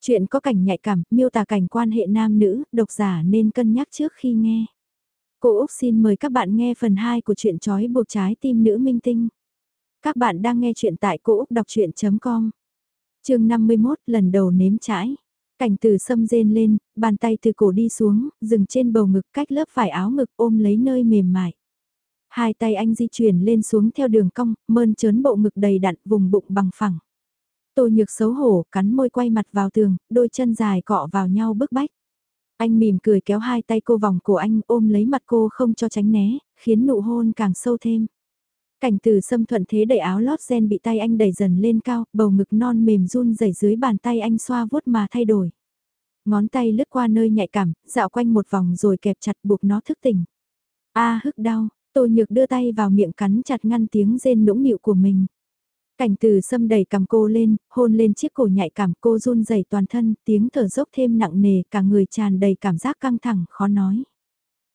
Chuyện có cảnh nhạy cảm, miêu tả cảnh quan hệ nam nữ, độc giả nên cân nhắc trước khi nghe. Cô Úc xin mời các bạn nghe phần 2 của truyện trói buộc trái tim nữ minh tinh. Các bạn đang nghe chuyện tại cô Úc đọc chuyện.com. Trường 51 lần đầu nếm trái. Cảnh từ sâm rên lên, bàn tay từ cổ đi xuống, dừng trên bầu ngực cách lớp vải áo ngực ôm lấy nơi mềm mại. Hai tay anh di chuyển lên xuống theo đường cong, mơn trớn bộ ngực đầy đặn vùng bụng bằng phẳng. Tô nhược xấu hổ, cắn môi quay mặt vào tường, đôi chân dài cọ vào nhau bức bách. Anh mỉm cười kéo hai tay cô vòng cổ anh ôm lấy mặt cô không cho tránh né, khiến nụ hôn càng sâu thêm. Cảnh từ xâm thuận thế đẩy áo lót gen bị tay anh đẩy dần lên cao, bầu ngực non mềm run rẩy dưới bàn tay anh xoa vuốt mà thay đổi. Ngón tay lướt qua nơi nhạy cảm, dạo quanh một vòng rồi kẹp chặt buộc nó thức tỉnh. A hức đau, Tô Nhược đưa tay vào miệng cắn chặt ngăn tiếng rên nũng nịu của mình. Cảnh từ xâm đẩy cầm cô lên, hôn lên chiếc cổ nhạy cảm cô run rẩy toàn thân, tiếng thở dốc thêm nặng nề, cả người tràn đầy cảm giác căng thẳng, khó nói.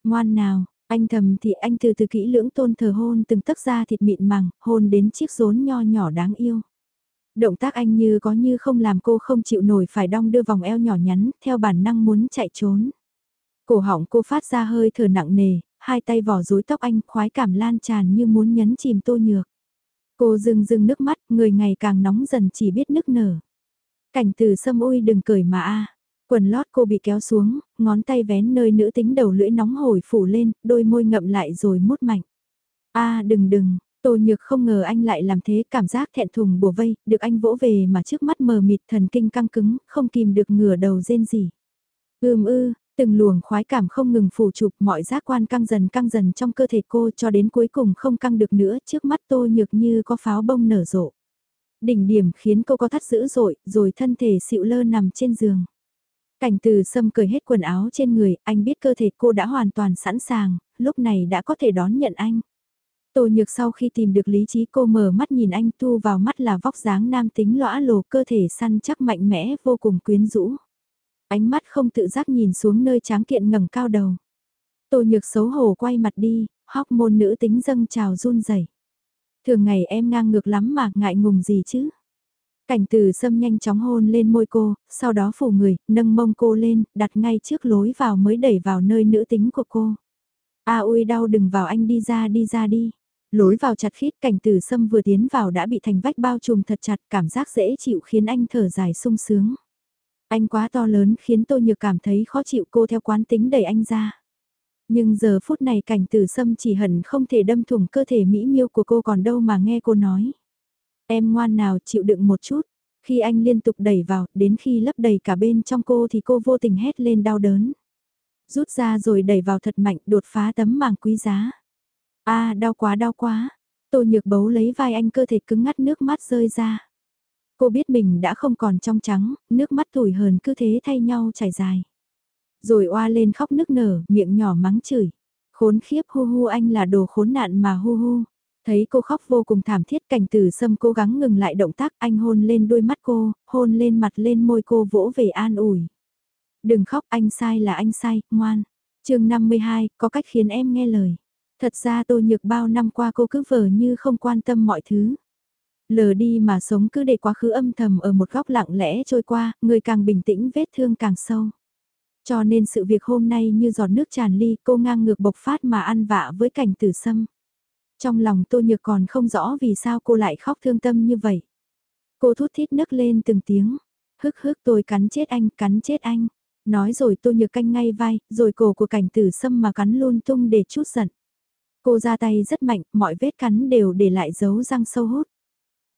Ngoan nào, anh thầm thì anh từ từ kỹ lưỡng tôn thờ hôn từng tấc da thịt mịn màng, hôn đến chiếc rốn nho nhỏ đáng yêu. Động tác anh như có như không làm cô không chịu nổi phải đong đưa vòng eo nhỏ nhắn, theo bản năng muốn chạy trốn. Cổ họng cô phát ra hơi thở nặng nề, hai tay vỏ rối tóc anh khoái cảm lan tràn như muốn nhấn chìm tô nhược. Cô rưng rưng nước mắt, người ngày càng nóng dần chỉ biết nức nở. Cảnh từ sâm ui đừng cười mà a Quần lót cô bị kéo xuống, ngón tay vén nơi nữ tính đầu lưỡi nóng hổi phủ lên, đôi môi ngậm lại rồi mút mạnh. a đừng đừng, Tô Nhược không ngờ anh lại làm thế, cảm giác thẹn thùng bùa vây, được anh vỗ về mà trước mắt mờ mịt thần kinh căng cứng, không kìm được ngửa đầu rên gì. Ưm ư, từng luồng khoái cảm không ngừng phủ chụp mọi giác quan căng dần căng dần trong cơ thể cô cho đến cuối cùng không căng được nữa trước mắt Tô Nhược như có pháo bông nở rộ. Đỉnh điểm khiến cô có thắt dữ dội, rồi thân thể xịu lơ nằm trên giường. Cảnh từ sâm cởi hết quần áo trên người, anh biết cơ thể cô đã hoàn toàn sẵn sàng, lúc này đã có thể đón nhận anh. Tô nhược sau khi tìm được lý trí cô mở mắt nhìn anh tu vào mắt là vóc dáng nam tính lõa lồ cơ thể săn chắc mạnh mẽ vô cùng quyến rũ. Ánh mắt không tự giác nhìn xuống nơi tráng kiện ngẩng cao đầu. Tô nhược xấu hổ quay mặt đi, hóc môn nữ tính dâng trào run rẩy. Thường ngày em ngang ngược lắm mà ngại ngùng gì chứ. Cảnh từ sâm nhanh chóng hôn lên môi cô, sau đó phủ người, nâng mông cô lên, đặt ngay trước lối vào mới đẩy vào nơi nữ tính của cô. A ui đau đừng vào anh đi ra đi ra đi. Lối vào chặt khít cảnh từ sâm vừa tiến vào đã bị thành vách bao trùm thật chặt cảm giác dễ chịu khiến anh thở dài sung sướng. Anh quá to lớn khiến tôi nhược cảm thấy khó chịu cô theo quán tính đẩy anh ra. Nhưng giờ phút này cảnh tử sâm chỉ hận không thể đâm thủng cơ thể mỹ miêu của cô còn đâu mà nghe cô nói. Em ngoan nào chịu đựng một chút. Khi anh liên tục đẩy vào, đến khi lấp đầy cả bên trong cô thì cô vô tình hét lên đau đớn. Rút ra rồi đẩy vào thật mạnh đột phá tấm màng quý giá a đau quá đau quá. Tô nhược bấu lấy vai anh cơ thể cứng ngắt nước mắt rơi ra. Cô biết mình đã không còn trong trắng, nước mắt tủi hờn cứ thế thay nhau chảy dài. Rồi oa lên khóc nức nở, miệng nhỏ mắng chửi. Khốn khiếp hu hu anh là đồ khốn nạn mà hu hu. Thấy cô khóc vô cùng thảm thiết cảnh tử sâm cố gắng ngừng lại động tác anh hôn lên đôi mắt cô, hôn lên mặt lên môi cô vỗ về an ủi. Đừng khóc anh sai là anh sai, ngoan. chương 52, có cách khiến em nghe lời. Thật ra tôi nhược bao năm qua cô cứ vờ như không quan tâm mọi thứ. Lờ đi mà sống cứ để quá khứ âm thầm ở một góc lặng lẽ trôi qua, người càng bình tĩnh vết thương càng sâu. Cho nên sự việc hôm nay như giọt nước tràn ly cô ngang ngược bộc phát mà ăn vạ với cảnh tử sâm. Trong lòng tô nhược còn không rõ vì sao cô lại khóc thương tâm như vậy. Cô thút thít nức lên từng tiếng. Hức hức tôi cắn chết anh, cắn chết anh. Nói rồi tô nhược canh ngay vai, rồi cổ của cảnh tử sâm mà cắn luôn tung để chút giận. Cô ra tay rất mạnh, mọi vết cắn đều để lại dấu răng sâu hút.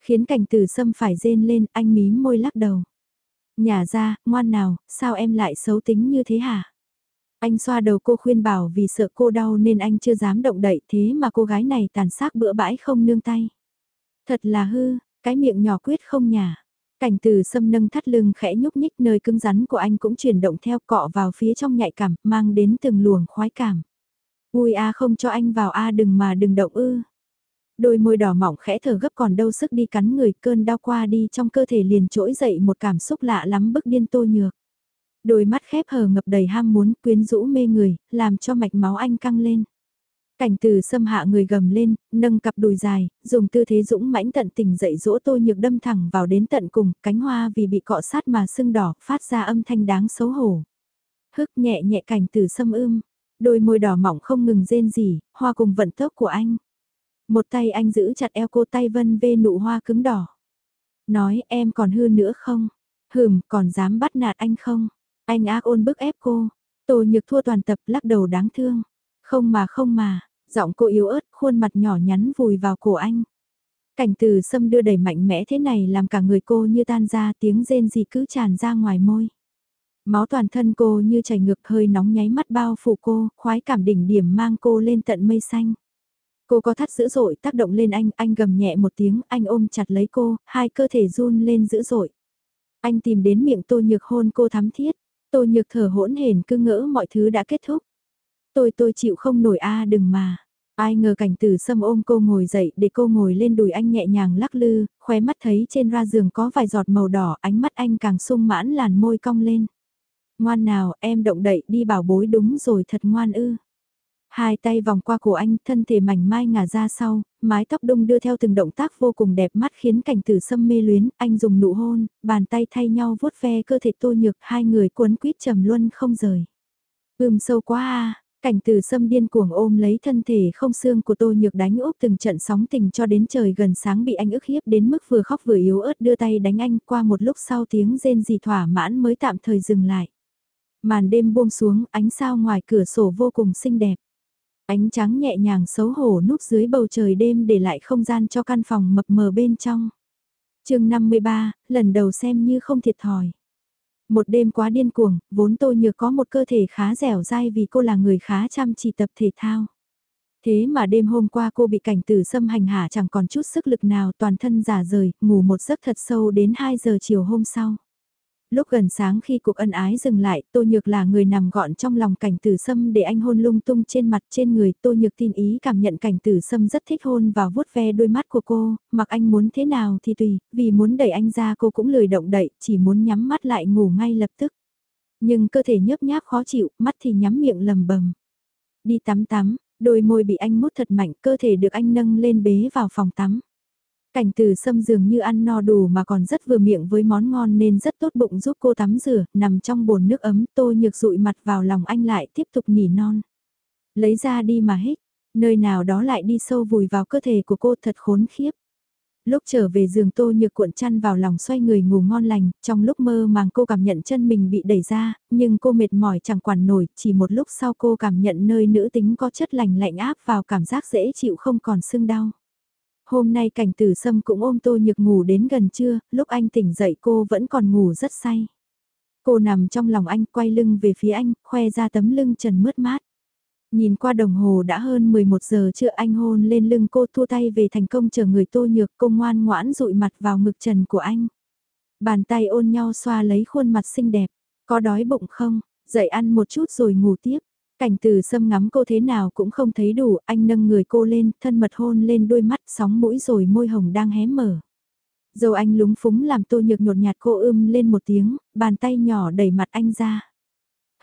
Khiến cảnh tử sâm phải rên lên, anh mím môi lắc đầu. Nhà ra, ngoan nào, sao em lại xấu tính như thế hả? Anh xoa đầu cô khuyên bảo vì sợ cô đau nên anh chưa dám động đậy thế mà cô gái này tàn sát bữa bãi không nương tay. Thật là hư, cái miệng nhỏ quyết không nhả. Cảnh từ sâm nâng thắt lưng khẽ nhúc nhích nơi cứng rắn của anh cũng chuyển động theo cọ vào phía trong nhạy cảm, mang đến từng luồng khoái cảm. Ui a không cho anh vào a đừng mà đừng động ư. Đôi môi đỏ mỏng khẽ thở gấp còn đâu sức đi cắn người cơn đau qua đi trong cơ thể liền trỗi dậy một cảm xúc lạ lắm bức điên tô nhược. Đôi mắt khép hờ ngập đầy ham muốn quyến rũ mê người, làm cho mạch máu anh căng lên. Cảnh từ xâm hạ người gầm lên, nâng cặp đùi dài, dùng tư thế dũng mãnh tận tình dậy dỗ tôi nhược đâm thẳng vào đến tận cùng, cánh hoa vì bị cọ sát mà sưng đỏ, phát ra âm thanh đáng xấu hổ. Hức nhẹ nhẹ cảnh từ xâm ưm, đôi môi đỏ mỏng không ngừng rên rỉ, hoa cùng vận tốc của anh. Một tay anh giữ chặt eo cô tay vân vê nụ hoa cứng đỏ. Nói em còn hư nữa không? Hừm, còn dám bắt nạt anh không? Anh ác ôn bức ép cô. Tô nhược thua toàn tập lắc đầu đáng thương. Không mà không mà, giọng cô yếu ớt, khuôn mặt nhỏ nhắn vùi vào cổ anh. Cảnh từ xâm đưa đẩy mạnh mẽ thế này làm cả người cô như tan ra tiếng rên gì cứ tràn ra ngoài môi. Máu toàn thân cô như chảy ngược hơi nóng nháy mắt bao phủ cô, khoái cảm đỉnh điểm mang cô lên tận mây xanh. Cô có thắt dữ dội tác động lên anh, anh gầm nhẹ một tiếng, anh ôm chặt lấy cô, hai cơ thể run lên dữ dội. Anh tìm đến miệng tô nhược hôn cô thắm thiết, tô nhược thở hỗn hển cứ ngỡ mọi thứ đã kết thúc. Tôi tôi chịu không nổi a đừng mà. Ai ngờ cảnh tử sâm ôm cô ngồi dậy để cô ngồi lên đùi anh nhẹ nhàng lắc lư, khóe mắt thấy trên ra giường có vài giọt màu đỏ, ánh mắt anh càng sung mãn làn môi cong lên. Ngoan nào, em động đậy đi bảo bối đúng rồi thật ngoan ư. Hai tay vòng qua cổ anh, thân thể mảnh mai ngả ra sau, mái tóc đông đưa theo từng động tác vô cùng đẹp mắt khiến cảnh tử sâm mê luyến, anh dùng nụ hôn, bàn tay thay nhau vuốt ve cơ thể tô nhược, hai người cuốn quýt trầm luân không rời. Ưm sâu quá à, cảnh tử sâm điên cuồng ôm lấy thân thể không xương của tô nhược đánh úp từng trận sóng tình cho đến trời gần sáng bị anh ức hiếp đến mức vừa khóc vừa yếu ớt đưa tay đánh anh qua một lúc sau tiếng rên gì thỏa mãn mới tạm thời dừng lại. Màn đêm buông xuống ánh sao ngoài cửa sổ vô cùng xinh đẹp. Ánh trắng nhẹ nhàng xấu hổ núp dưới bầu trời đêm để lại không gian cho căn phòng mập mờ bên trong. chương 53, lần đầu xem như không thiệt thòi. Một đêm quá điên cuồng, vốn tôi nhược có một cơ thể khá dẻo dai vì cô là người khá chăm chỉ tập thể thao. Thế mà đêm hôm qua cô bị cảnh tử xâm hành hạ chẳng còn chút sức lực nào toàn thân giả rời, ngủ một giấc thật sâu đến 2 giờ chiều hôm sau. Lúc gần sáng khi cuộc ân ái dừng lại, Tô Nhược là người nằm gọn trong lòng cảnh tử sâm để anh hôn lung tung trên mặt trên người. Tô Nhược tin ý cảm nhận cảnh tử sâm rất thích hôn và vuốt ve đôi mắt của cô, mặc anh muốn thế nào thì tùy, vì muốn đẩy anh ra cô cũng lười động đậy, chỉ muốn nhắm mắt lại ngủ ngay lập tức. Nhưng cơ thể nhớp nháp khó chịu, mắt thì nhắm miệng lầm bầm. Đi tắm tắm, đôi môi bị anh mút thật mạnh, cơ thể được anh nâng lên bế vào phòng tắm. Cảnh từ sâm dường như ăn no đủ mà còn rất vừa miệng với món ngon nên rất tốt bụng giúp cô tắm rửa, nằm trong bồn nước ấm tô nhược dụi mặt vào lòng anh lại tiếp tục nỉ non. Lấy ra đi mà hít nơi nào đó lại đi sâu vùi vào cơ thể của cô thật khốn khiếp. Lúc trở về giường tô nhược cuộn chăn vào lòng xoay người ngủ ngon lành, trong lúc mơ màng cô cảm nhận chân mình bị đẩy ra, nhưng cô mệt mỏi chẳng quản nổi, chỉ một lúc sau cô cảm nhận nơi nữ tính có chất lành lạnh áp vào cảm giác dễ chịu không còn sưng đau. Hôm nay cảnh tử sâm cũng ôm tô nhược ngủ đến gần trưa, lúc anh tỉnh dậy cô vẫn còn ngủ rất say. Cô nằm trong lòng anh quay lưng về phía anh, khoe ra tấm lưng trần mướt mát. Nhìn qua đồng hồ đã hơn 11 giờ chưa anh hôn lên lưng cô thua tay về thành công chờ người tô nhược cô ngoan ngoãn rụi mặt vào ngực trần của anh. Bàn tay ôn nhau xoa lấy khuôn mặt xinh đẹp, có đói bụng không, dậy ăn một chút rồi ngủ tiếp. Cảnh từ sâm ngắm cô thế nào cũng không thấy đủ, anh nâng người cô lên, thân mật hôn lên đôi mắt sóng mũi rồi môi hồng đang hé mở. Dầu anh lúng phúng làm tô nhược nhột nhạt cô ưm lên một tiếng, bàn tay nhỏ đẩy mặt anh ra.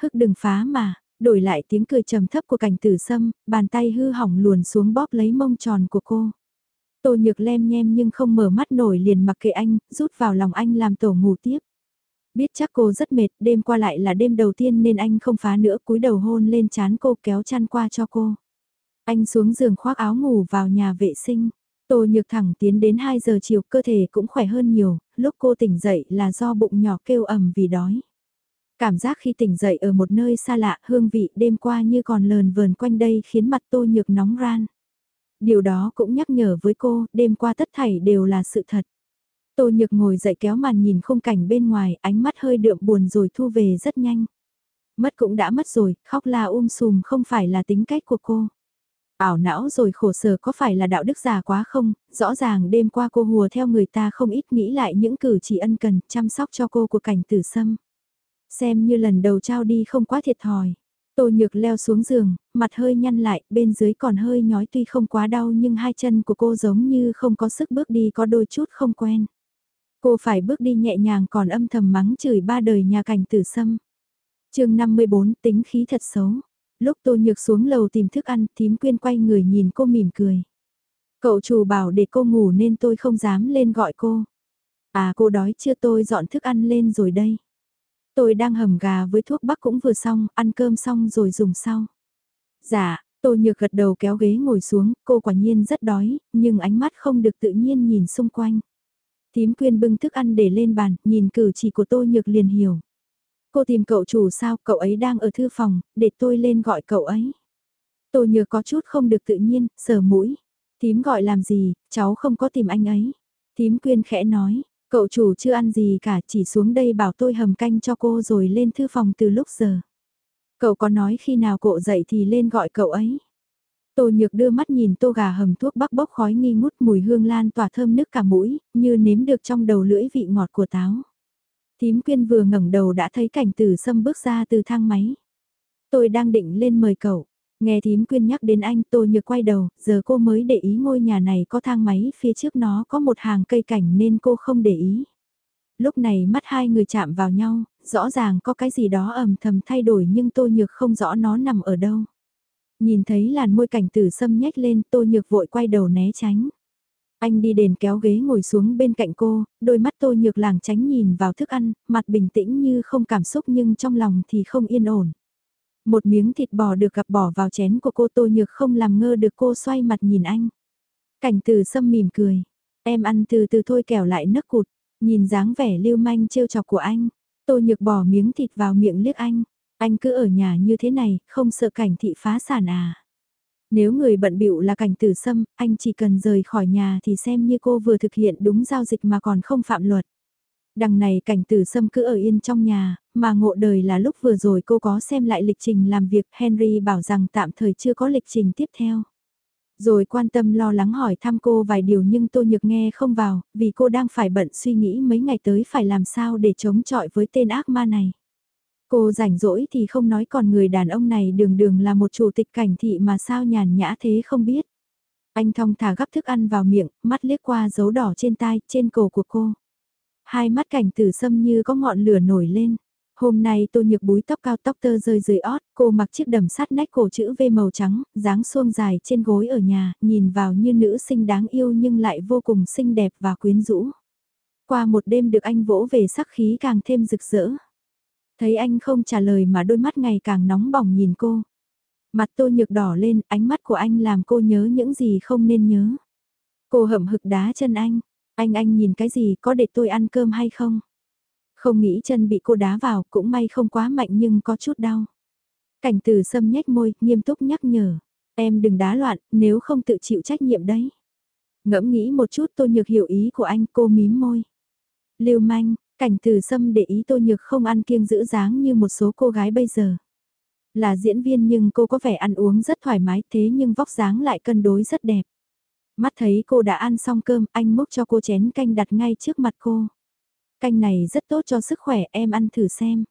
Hức đừng phá mà, đổi lại tiếng cười trầm thấp của cảnh tử sâm, bàn tay hư hỏng luồn xuống bóp lấy mông tròn của cô. Tô nhược lem nhem nhưng không mở mắt nổi liền mặc kệ anh, rút vào lòng anh làm tổ ngủ tiếp. Biết chắc cô rất mệt, đêm qua lại là đêm đầu tiên nên anh không phá nữa cúi đầu hôn lên chán cô kéo chăn qua cho cô. Anh xuống giường khoác áo ngủ vào nhà vệ sinh. Tô nhược thẳng tiến đến 2 giờ chiều cơ thể cũng khỏe hơn nhiều, lúc cô tỉnh dậy là do bụng nhỏ kêu ầm vì đói. Cảm giác khi tỉnh dậy ở một nơi xa lạ hương vị đêm qua như còn lờn vờn quanh đây khiến mặt tô nhược nóng ran. Điều đó cũng nhắc nhở với cô, đêm qua tất thảy đều là sự thật. Tô Nhược ngồi dậy kéo màn nhìn khung cảnh bên ngoài, ánh mắt hơi đượm buồn rồi thu về rất nhanh. Mất cũng đã mất rồi, khóc la um sùm không phải là tính cách của cô. Ảo não rồi khổ sở có phải là đạo đức già quá không, rõ ràng đêm qua cô hùa theo người ta không ít nghĩ lại những cử chỉ ân cần, chăm sóc cho cô của cảnh tử sâm. Xem như lần đầu trao đi không quá thiệt thòi. Tô nhược leo xuống giường, mặt hơi nhăn lại, bên dưới còn hơi nhói tuy không quá đau nhưng hai chân của cô giống như không có sức bước đi có đôi chút không quen. Cô phải bước đi nhẹ nhàng còn âm thầm mắng chửi ba đời nhà cảnh tử sâm. chương 54 tính khí thật xấu. Lúc Tô Nhược xuống lầu tìm thức ăn, thím quyên quay người nhìn cô mỉm cười. Cậu chủ bảo để cô ngủ nên tôi không dám lên gọi cô. À cô đói chưa tôi dọn thức ăn lên rồi đây. Tôi đang hầm gà với thuốc bắc cũng vừa xong, ăn cơm xong rồi dùng sau. Dạ, Tô Nhược gật đầu kéo ghế ngồi xuống, cô quả nhiên rất đói, nhưng ánh mắt không được tự nhiên nhìn xung quanh. Thím quyên bưng thức ăn để lên bàn, nhìn cử chỉ của Tô Nhược liền hiểu. Cô tìm cậu chủ sao, cậu ấy đang ở thư phòng, để tôi lên gọi cậu ấy. Tô Nhược có chút không được tự nhiên, sờ mũi. Thím gọi làm gì, cháu không có tìm anh ấy. Thím quyên khẽ nói, cậu chủ chưa ăn gì cả, chỉ xuống đây bảo tôi hầm canh cho cô rồi lên thư phòng từ lúc giờ. Cậu có nói khi nào cậu dậy thì lên gọi cậu ấy. Tô nhược đưa mắt nhìn tô gà hầm thuốc bắc bốc khói nghi ngút mùi hương lan tỏa thơm nước cả mũi, như nếm được trong đầu lưỡi vị ngọt của táo. Thím quyên vừa ngẩng đầu đã thấy cảnh tử sâm bước ra từ thang máy. Tôi đang định lên mời cậu. Nghe thím quyên nhắc đến anh tôi nhược quay đầu, giờ cô mới để ý ngôi nhà này có thang máy phía trước nó có một hàng cây cảnh nên cô không để ý. Lúc này mắt hai người chạm vào nhau, rõ ràng có cái gì đó ầm thầm thay đổi nhưng tô nhược không rõ nó nằm ở đâu. Nhìn thấy làn môi cảnh tử sâm nhếch lên tô nhược vội quay đầu né tránh. Anh đi đền kéo ghế ngồi xuống bên cạnh cô, đôi mắt tô nhược làng tránh nhìn vào thức ăn, mặt bình tĩnh như không cảm xúc nhưng trong lòng thì không yên ổn. Một miếng thịt bò được gặp bỏ vào chén của cô tô nhược không làm ngơ được cô xoay mặt nhìn anh. Cảnh từ sâm mỉm cười. Em ăn từ từ thôi kẻo lại nấc cụt. Nhìn dáng vẻ lưu manh trêu chọc của anh. Tô nhược bỏ miếng thịt vào miệng liếc anh. Anh cứ ở nhà như thế này, không sợ cảnh thị phá sản à. Nếu người bận bịu là cảnh tử sâm, anh chỉ cần rời khỏi nhà thì xem như cô vừa thực hiện đúng giao dịch mà còn không phạm luật. Đằng này cảnh tử sâm cứ ở yên trong nhà, mà ngộ đời là lúc vừa rồi cô có xem lại lịch trình làm việc Henry bảo rằng tạm thời chưa có lịch trình tiếp theo. Rồi quan tâm lo lắng hỏi thăm cô vài điều nhưng Tô Nhược nghe không vào, vì cô đang phải bận suy nghĩ mấy ngày tới phải làm sao để chống chọi với tên ác ma này. Cô rảnh rỗi thì không nói còn người đàn ông này đường đường là một chủ tịch cảnh thị mà sao nhàn nhã thế không biết. Anh thong thả gắp thức ăn vào miệng, mắt liếc qua dấu đỏ trên tai, trên cổ của cô. Hai mắt cảnh tử sâm như có ngọn lửa nổi lên. Hôm nay tô nhược búi tóc cao tóc tơ rơi dưới ót, cô mặc chiếc đầm sát nách cổ chữ V màu trắng, dáng xuông dài trên gối ở nhà, nhìn vào như nữ sinh đáng yêu nhưng lại vô cùng xinh đẹp và quyến rũ. Qua một đêm được anh vỗ về sắc khí càng thêm rực rỡ. Thấy anh không trả lời mà đôi mắt ngày càng nóng bỏng nhìn cô. Mặt tô nhược đỏ lên, ánh mắt của anh làm cô nhớ những gì không nên nhớ. Cô hậm hực đá chân anh, anh anh nhìn cái gì có để tôi ăn cơm hay không? Không nghĩ chân bị cô đá vào cũng may không quá mạnh nhưng có chút đau. Cảnh từ sâm nhếch môi, nghiêm túc nhắc nhở. Em đừng đá loạn, nếu không tự chịu trách nhiệm đấy. Ngẫm nghĩ một chút tôi nhược hiểu ý của anh cô mím môi. Lưu manh, cảnh từ sâm để ý Tô nhược không ăn kiêng giữ dáng như một số cô gái bây giờ. Là diễn viên nhưng cô có vẻ ăn uống rất thoải mái thế nhưng vóc dáng lại cân đối rất đẹp. Mắt thấy cô đã ăn xong cơm, anh múc cho cô chén canh đặt ngay trước mặt cô. Canh này rất tốt cho sức khỏe, em ăn thử xem.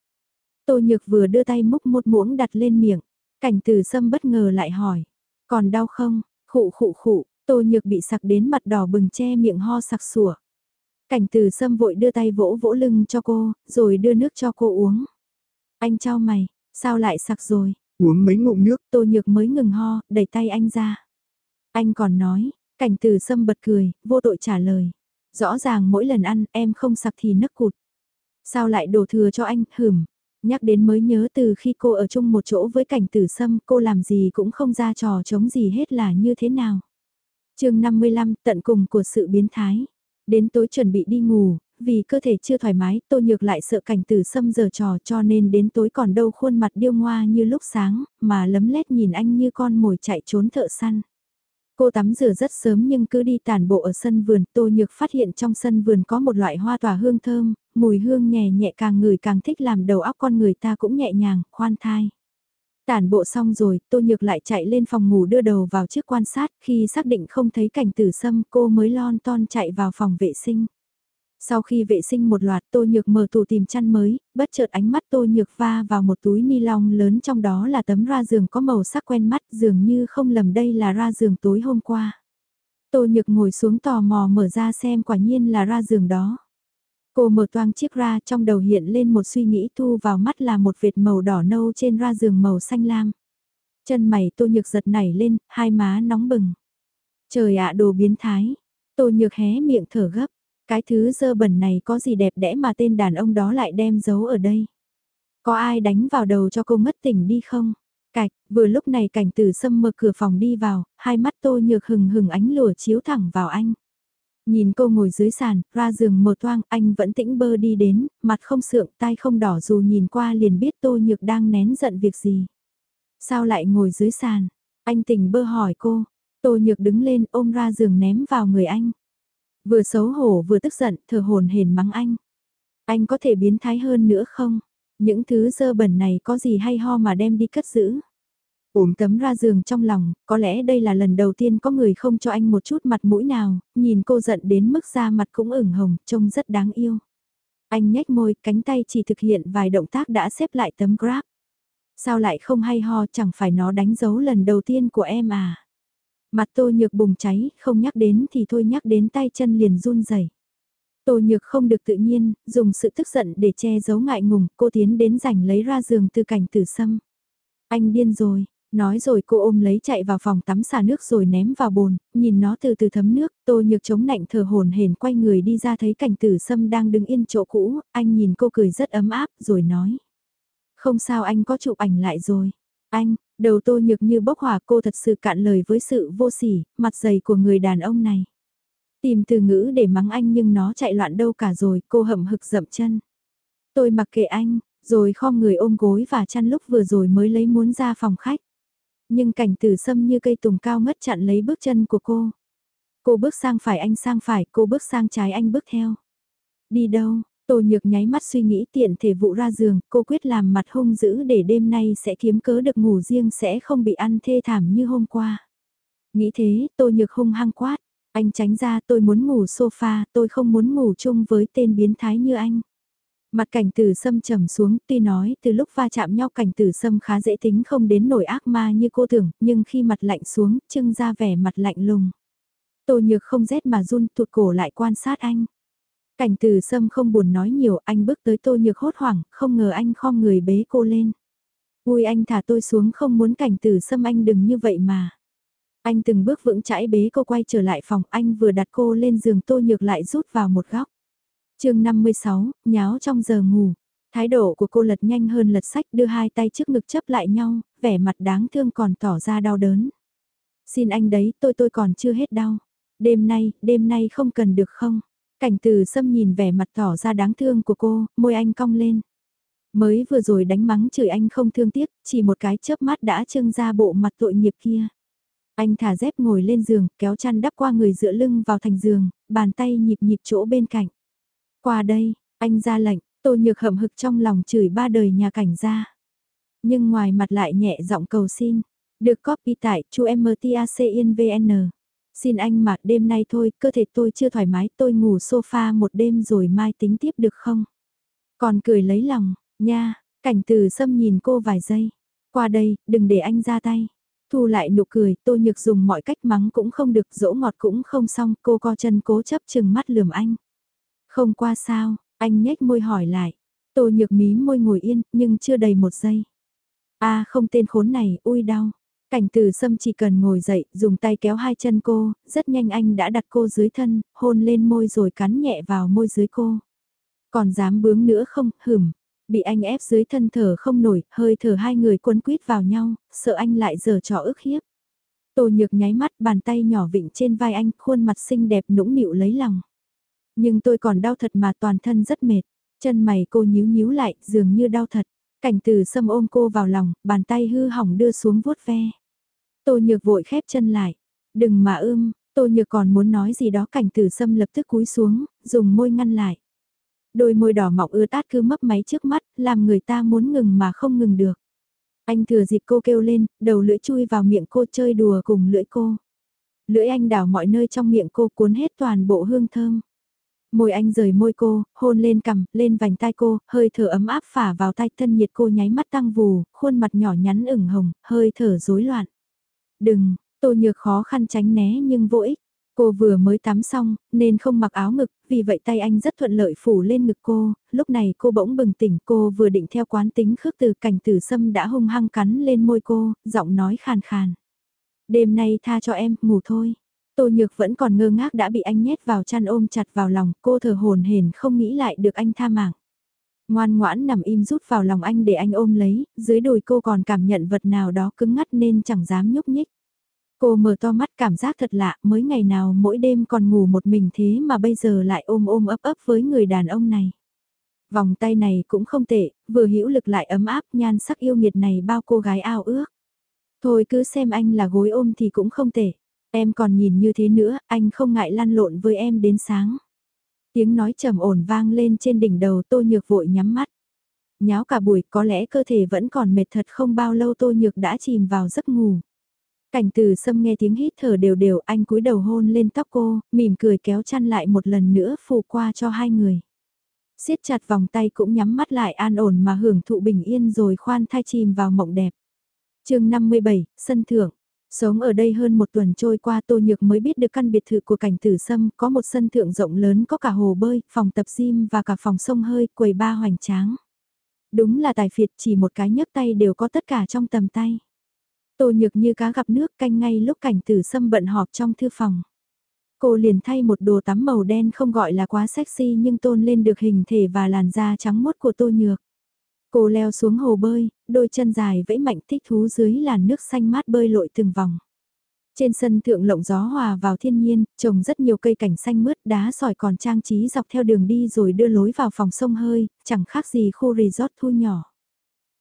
Tô Nhược vừa đưa tay múc một muỗng đặt lên miệng. Cảnh từ sâm bất ngờ lại hỏi. Còn đau không? Khụ khụ khụ, Tô Nhược bị sặc đến mặt đỏ bừng che miệng ho sặc sủa. Cảnh từ sâm vội đưa tay vỗ vỗ lưng cho cô, rồi đưa nước cho cô uống. Anh trao mày, sao lại sặc rồi? Uống mấy ngụm nước. Tô Nhược mới ngừng ho, đẩy tay anh ra. Anh còn nói, Cảnh từ sâm bật cười, vô tội trả lời. Rõ ràng mỗi lần ăn em không sặc thì nấc cụt. Sao lại đổ thừa cho anh, hửm. Nhắc đến mới nhớ từ khi cô ở chung một chỗ với cảnh tử sâm cô làm gì cũng không ra trò chống gì hết là như thế nào. chương 55 tận cùng của sự biến thái. Đến tối chuẩn bị đi ngủ, vì cơ thể chưa thoải mái, tô nhược lại sợ cảnh tử sâm giờ trò cho nên đến tối còn đâu khuôn mặt điêu ngoa như lúc sáng, mà lấm lét nhìn anh như con mồi chạy trốn thợ săn. Cô tắm rửa rất sớm nhưng cứ đi tàn bộ ở sân vườn, Tô Nhược phát hiện trong sân vườn có một loại hoa tỏa hương thơm, mùi hương nhẹ nhẹ càng người càng thích làm đầu óc con người ta cũng nhẹ nhàng, khoan thai. Tản bộ xong rồi, Tô Nhược lại chạy lên phòng ngủ đưa đầu vào chiếc quan sát, khi xác định không thấy cảnh tử sâm cô mới lon ton chạy vào phòng vệ sinh. Sau khi vệ sinh một loạt tô nhược mở tủ tìm chăn mới, bất chợt ánh mắt tô nhược va vào một túi ni lông lớn trong đó là tấm ra giường có màu sắc quen mắt dường như không lầm đây là ra giường tối hôm qua. Tô nhược ngồi xuống tò mò mở ra xem quả nhiên là ra giường đó. Cô mở toang chiếc ra trong đầu hiện lên một suy nghĩ thu vào mắt là một vệt màu đỏ nâu trên ra giường màu xanh lam. Chân mày tô nhược giật nảy lên, hai má nóng bừng. Trời ạ đồ biến thái. Tô nhược hé miệng thở gấp. Cái thứ dơ bẩn này có gì đẹp đẽ mà tên đàn ông đó lại đem giấu ở đây. Có ai đánh vào đầu cho cô mất tỉnh đi không? Cạch, vừa lúc này cảnh tử sâm mở cửa phòng đi vào, hai mắt tô nhược hừng hừng ánh lửa chiếu thẳng vào anh. Nhìn cô ngồi dưới sàn, ra giường mở toang, anh vẫn tĩnh bơ đi đến, mặt không sượng, tai không đỏ dù nhìn qua liền biết tô nhược đang nén giận việc gì. Sao lại ngồi dưới sàn? Anh tỉnh bơ hỏi cô. Tô nhược đứng lên ôm ra giường ném vào người anh. Vừa xấu hổ vừa tức giận, thở hồn hển mắng anh. Anh có thể biến thái hơn nữa không? Những thứ dơ bẩn này có gì hay ho mà đem đi cất giữ? Uống tấm ra giường trong lòng, có lẽ đây là lần đầu tiên có người không cho anh một chút mặt mũi nào, nhìn cô giận đến mức da mặt cũng ửng hồng, trông rất đáng yêu. Anh nhếch môi, cánh tay chỉ thực hiện vài động tác đã xếp lại tấm grab. Sao lại không hay ho chẳng phải nó đánh dấu lần đầu tiên của em à? Mặt tô nhược bùng cháy, không nhắc đến thì thôi nhắc đến tay chân liền run rẩy. Tô nhược không được tự nhiên, dùng sự tức giận để che giấu ngại ngùng, cô tiến đến giành lấy ra giường từ cảnh tử sâm. Anh điên rồi, nói rồi cô ôm lấy chạy vào phòng tắm xả nước rồi ném vào bồn, nhìn nó từ từ thấm nước, tô nhược chống nạnh thở hồn hển quay người đi ra thấy cảnh tử sâm đang đứng yên chỗ cũ, anh nhìn cô cười rất ấm áp rồi nói. Không sao anh có chụp ảnh lại rồi. Anh, đầu tô nhược như bốc hỏa cô thật sự cạn lời với sự vô sỉ, mặt dày của người đàn ông này. Tìm từ ngữ để mắng anh nhưng nó chạy loạn đâu cả rồi, cô hậm hực dậm chân. Tôi mặc kệ anh, rồi khom người ôm gối và chăn lúc vừa rồi mới lấy muốn ra phòng khách. Nhưng cảnh tử sâm như cây tùng cao ngất chặn lấy bước chân của cô. Cô bước sang phải anh sang phải, cô bước sang trái anh bước theo. Đi đâu, Tô nhược nháy mắt suy nghĩ tiện thể vụ ra giường, cô quyết làm mặt hung dữ để đêm nay sẽ kiếm cớ được ngủ riêng sẽ không bị ăn thê thảm như hôm qua. Nghĩ thế, tô nhược hung hăng quát, anh tránh ra tôi muốn ngủ sofa, tôi không muốn ngủ chung với tên biến thái như anh. Mặt cảnh tử sâm trầm xuống, tuy nói từ lúc va chạm nhau cảnh tử sâm khá dễ tính không đến nổi ác ma như cô tưởng, nhưng khi mặt lạnh xuống, trưng ra vẻ mặt lạnh lùng. Tô nhược không rét mà run tụt cổ lại quan sát anh. Cảnh từ sâm không buồn nói nhiều, anh bước tới tô nhược hốt hoảng, không ngờ anh khom người bế cô lên. Ui anh thả tôi xuống không muốn cảnh từ sâm anh đừng như vậy mà. Anh từng bước vững chãi bế cô quay trở lại phòng, anh vừa đặt cô lên giường tô nhược lại rút vào một góc chương 56, nháo trong giờ ngủ. Thái độ của cô lật nhanh hơn lật sách đưa hai tay trước ngực chấp lại nhau, vẻ mặt đáng thương còn tỏ ra đau đớn. Xin anh đấy, tôi tôi còn chưa hết đau. Đêm nay, đêm nay không cần được không? Cảnh từ sâm nhìn vẻ mặt tỏ ra đáng thương của cô, môi anh cong lên. Mới vừa rồi đánh mắng chửi anh không thương tiếc, chỉ một cái chớp mắt đã trưng ra bộ mặt tội nghiệp kia. Anh thả dép ngồi lên giường, kéo chăn đắp qua người dựa lưng vào thành giường, bàn tay nhịp nhịp chỗ bên cạnh. Qua đây, anh ra lệnh, tô nhược hậm hực trong lòng chửi ba đời nhà cảnh ra. Nhưng ngoài mặt lại nhẹ giọng cầu xin, được copy tại chu MTACINVN. Xin anh mặc đêm nay thôi, cơ thể tôi chưa thoải mái, tôi ngủ sofa một đêm rồi mai tính tiếp được không? Còn cười lấy lòng, nha, cảnh từ sâm nhìn cô vài giây. Qua đây, đừng để anh ra tay. Thu lại nụ cười, tôi nhược dùng mọi cách mắng cũng không được, dỗ ngọt cũng không xong, cô co chân cố chấp chừng mắt lườm anh. Không qua sao, anh nhếch môi hỏi lại. Tô nhược mí môi ngồi yên, nhưng chưa đầy một giây. a không tên khốn này, ui đau. Cảnh từ sâm chỉ cần ngồi dậy, dùng tay kéo hai chân cô, rất nhanh anh đã đặt cô dưới thân, hôn lên môi rồi cắn nhẹ vào môi dưới cô. Còn dám bướng nữa không, hửm, bị anh ép dưới thân thở không nổi, hơi thở hai người quấn quýt vào nhau, sợ anh lại giờ trò ức hiếp. Tô nhược nháy mắt bàn tay nhỏ vịnh trên vai anh, khuôn mặt xinh đẹp nũng nịu lấy lòng. Nhưng tôi còn đau thật mà toàn thân rất mệt, chân mày cô nhíu nhíu lại, dường như đau thật. Cảnh từ sâm ôm cô vào lòng, bàn tay hư hỏng đưa xuống vuốt ve. Tô nhược vội khép chân lại. Đừng mà ưm, tô nhược còn muốn nói gì đó cảnh từ sâm lập tức cúi xuống, dùng môi ngăn lại. Đôi môi đỏ mọng ưa tát cứ mấp máy trước mắt, làm người ta muốn ngừng mà không ngừng được. Anh thừa dịp cô kêu lên, đầu lưỡi chui vào miệng cô chơi đùa cùng lưỡi cô. Lưỡi anh đảo mọi nơi trong miệng cô cuốn hết toàn bộ hương thơm. Môi anh rời môi cô, hôn lên cằm, lên vành tai cô, hơi thở ấm áp phả vào tay thân nhiệt cô nháy mắt tăng vù, khuôn mặt nhỏ nhắn ửng hồng, hơi thở rối loạn. Đừng, tô nhược khó khăn tránh né nhưng vô ích. Cô vừa mới tắm xong, nên không mặc áo ngực, vì vậy tay anh rất thuận lợi phủ lên ngực cô, lúc này cô bỗng bừng tỉnh cô vừa định theo quán tính khước từ cảnh tử sâm đã hung hăng cắn lên môi cô, giọng nói khàn khàn. Đêm nay tha cho em, ngủ thôi. Tô Nhược vẫn còn ngơ ngác đã bị anh nhét vào chăn ôm chặt vào lòng, cô thở hồn hển không nghĩ lại được anh tha mạng. Ngoan ngoãn nằm im rút vào lòng anh để anh ôm lấy, dưới đùi cô còn cảm nhận vật nào đó cứng ngắt nên chẳng dám nhúc nhích. Cô mở to mắt cảm giác thật lạ, mới ngày nào mỗi đêm còn ngủ một mình thế mà bây giờ lại ôm ôm ấp ấp với người đàn ông này. Vòng tay này cũng không tệ, vừa hữu lực lại ấm áp nhan sắc yêu nghiệt này bao cô gái ao ước. Thôi cứ xem anh là gối ôm thì cũng không tệ. Em còn nhìn như thế nữa, anh không ngại lăn lộn với em đến sáng. Tiếng nói trầm ổn vang lên trên đỉnh đầu tô nhược vội nhắm mắt. Nháo cả buổi có lẽ cơ thể vẫn còn mệt thật không bao lâu tô nhược đã chìm vào giấc ngủ. Cảnh từ sâm nghe tiếng hít thở đều đều anh cúi đầu hôn lên tóc cô, mỉm cười kéo chăn lại một lần nữa phù qua cho hai người. siết chặt vòng tay cũng nhắm mắt lại an ổn mà hưởng thụ bình yên rồi khoan thai chìm vào mộng đẹp. chương 57, Sân Thượng Sống ở đây hơn một tuần trôi qua Tô Nhược mới biết được căn biệt thự của cảnh tử sâm có một sân thượng rộng lớn có cả hồ bơi, phòng tập gym và cả phòng sông hơi, quầy ba hoành tráng. Đúng là tài phiệt chỉ một cái nhấc tay đều có tất cả trong tầm tay. Tô Nhược như cá gặp nước canh ngay lúc cảnh tử sâm bận họp trong thư phòng. Cô liền thay một đồ tắm màu đen không gọi là quá sexy nhưng tôn lên được hình thể và làn da trắng mốt của Tô Nhược. Cô leo xuống hồ bơi, đôi chân dài vẫy mạnh thích thú dưới làn nước xanh mát bơi lội từng vòng. Trên sân thượng lộng gió hòa vào thiên nhiên, trồng rất nhiều cây cảnh xanh mướt đá sỏi còn trang trí dọc theo đường đi rồi đưa lối vào phòng sông hơi, chẳng khác gì khu resort thu nhỏ.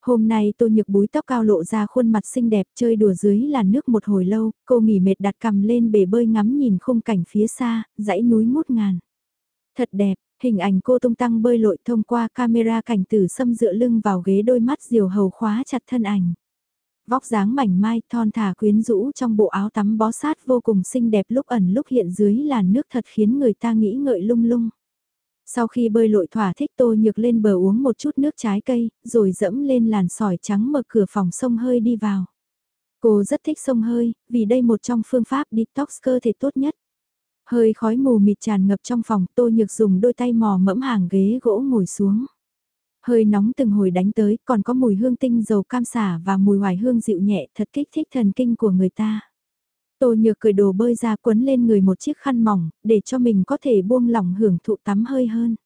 Hôm nay tô nhược búi tóc cao lộ ra khuôn mặt xinh đẹp chơi đùa dưới làn nước một hồi lâu, cô nghỉ mệt đặt cầm lên bể bơi ngắm nhìn khung cảnh phía xa, dãy núi ngút ngàn. Thật đẹp, Hình ảnh cô tung tăng bơi lội thông qua camera cảnh tử xâm dựa lưng vào ghế đôi mắt diều hầu khóa chặt thân ảnh. Vóc dáng mảnh mai thon thả quyến rũ trong bộ áo tắm bó sát vô cùng xinh đẹp lúc ẩn lúc hiện dưới làn nước thật khiến người ta nghĩ ngợi lung lung. Sau khi bơi lội thỏa thích tô nhược lên bờ uống một chút nước trái cây, rồi dẫm lên làn sỏi trắng mở cửa phòng sông hơi đi vào. Cô rất thích sông hơi, vì đây một trong phương pháp detox cơ thể tốt nhất. Hơi khói mù mịt tràn ngập trong phòng, tô nhược dùng đôi tay mò mẫm hàng ghế gỗ ngồi xuống. Hơi nóng từng hồi đánh tới, còn có mùi hương tinh dầu cam xả và mùi hoài hương dịu nhẹ thật kích thích thần kinh của người ta. Tô nhược cười đồ bơi ra quấn lên người một chiếc khăn mỏng, để cho mình có thể buông lỏng hưởng thụ tắm hơi hơn.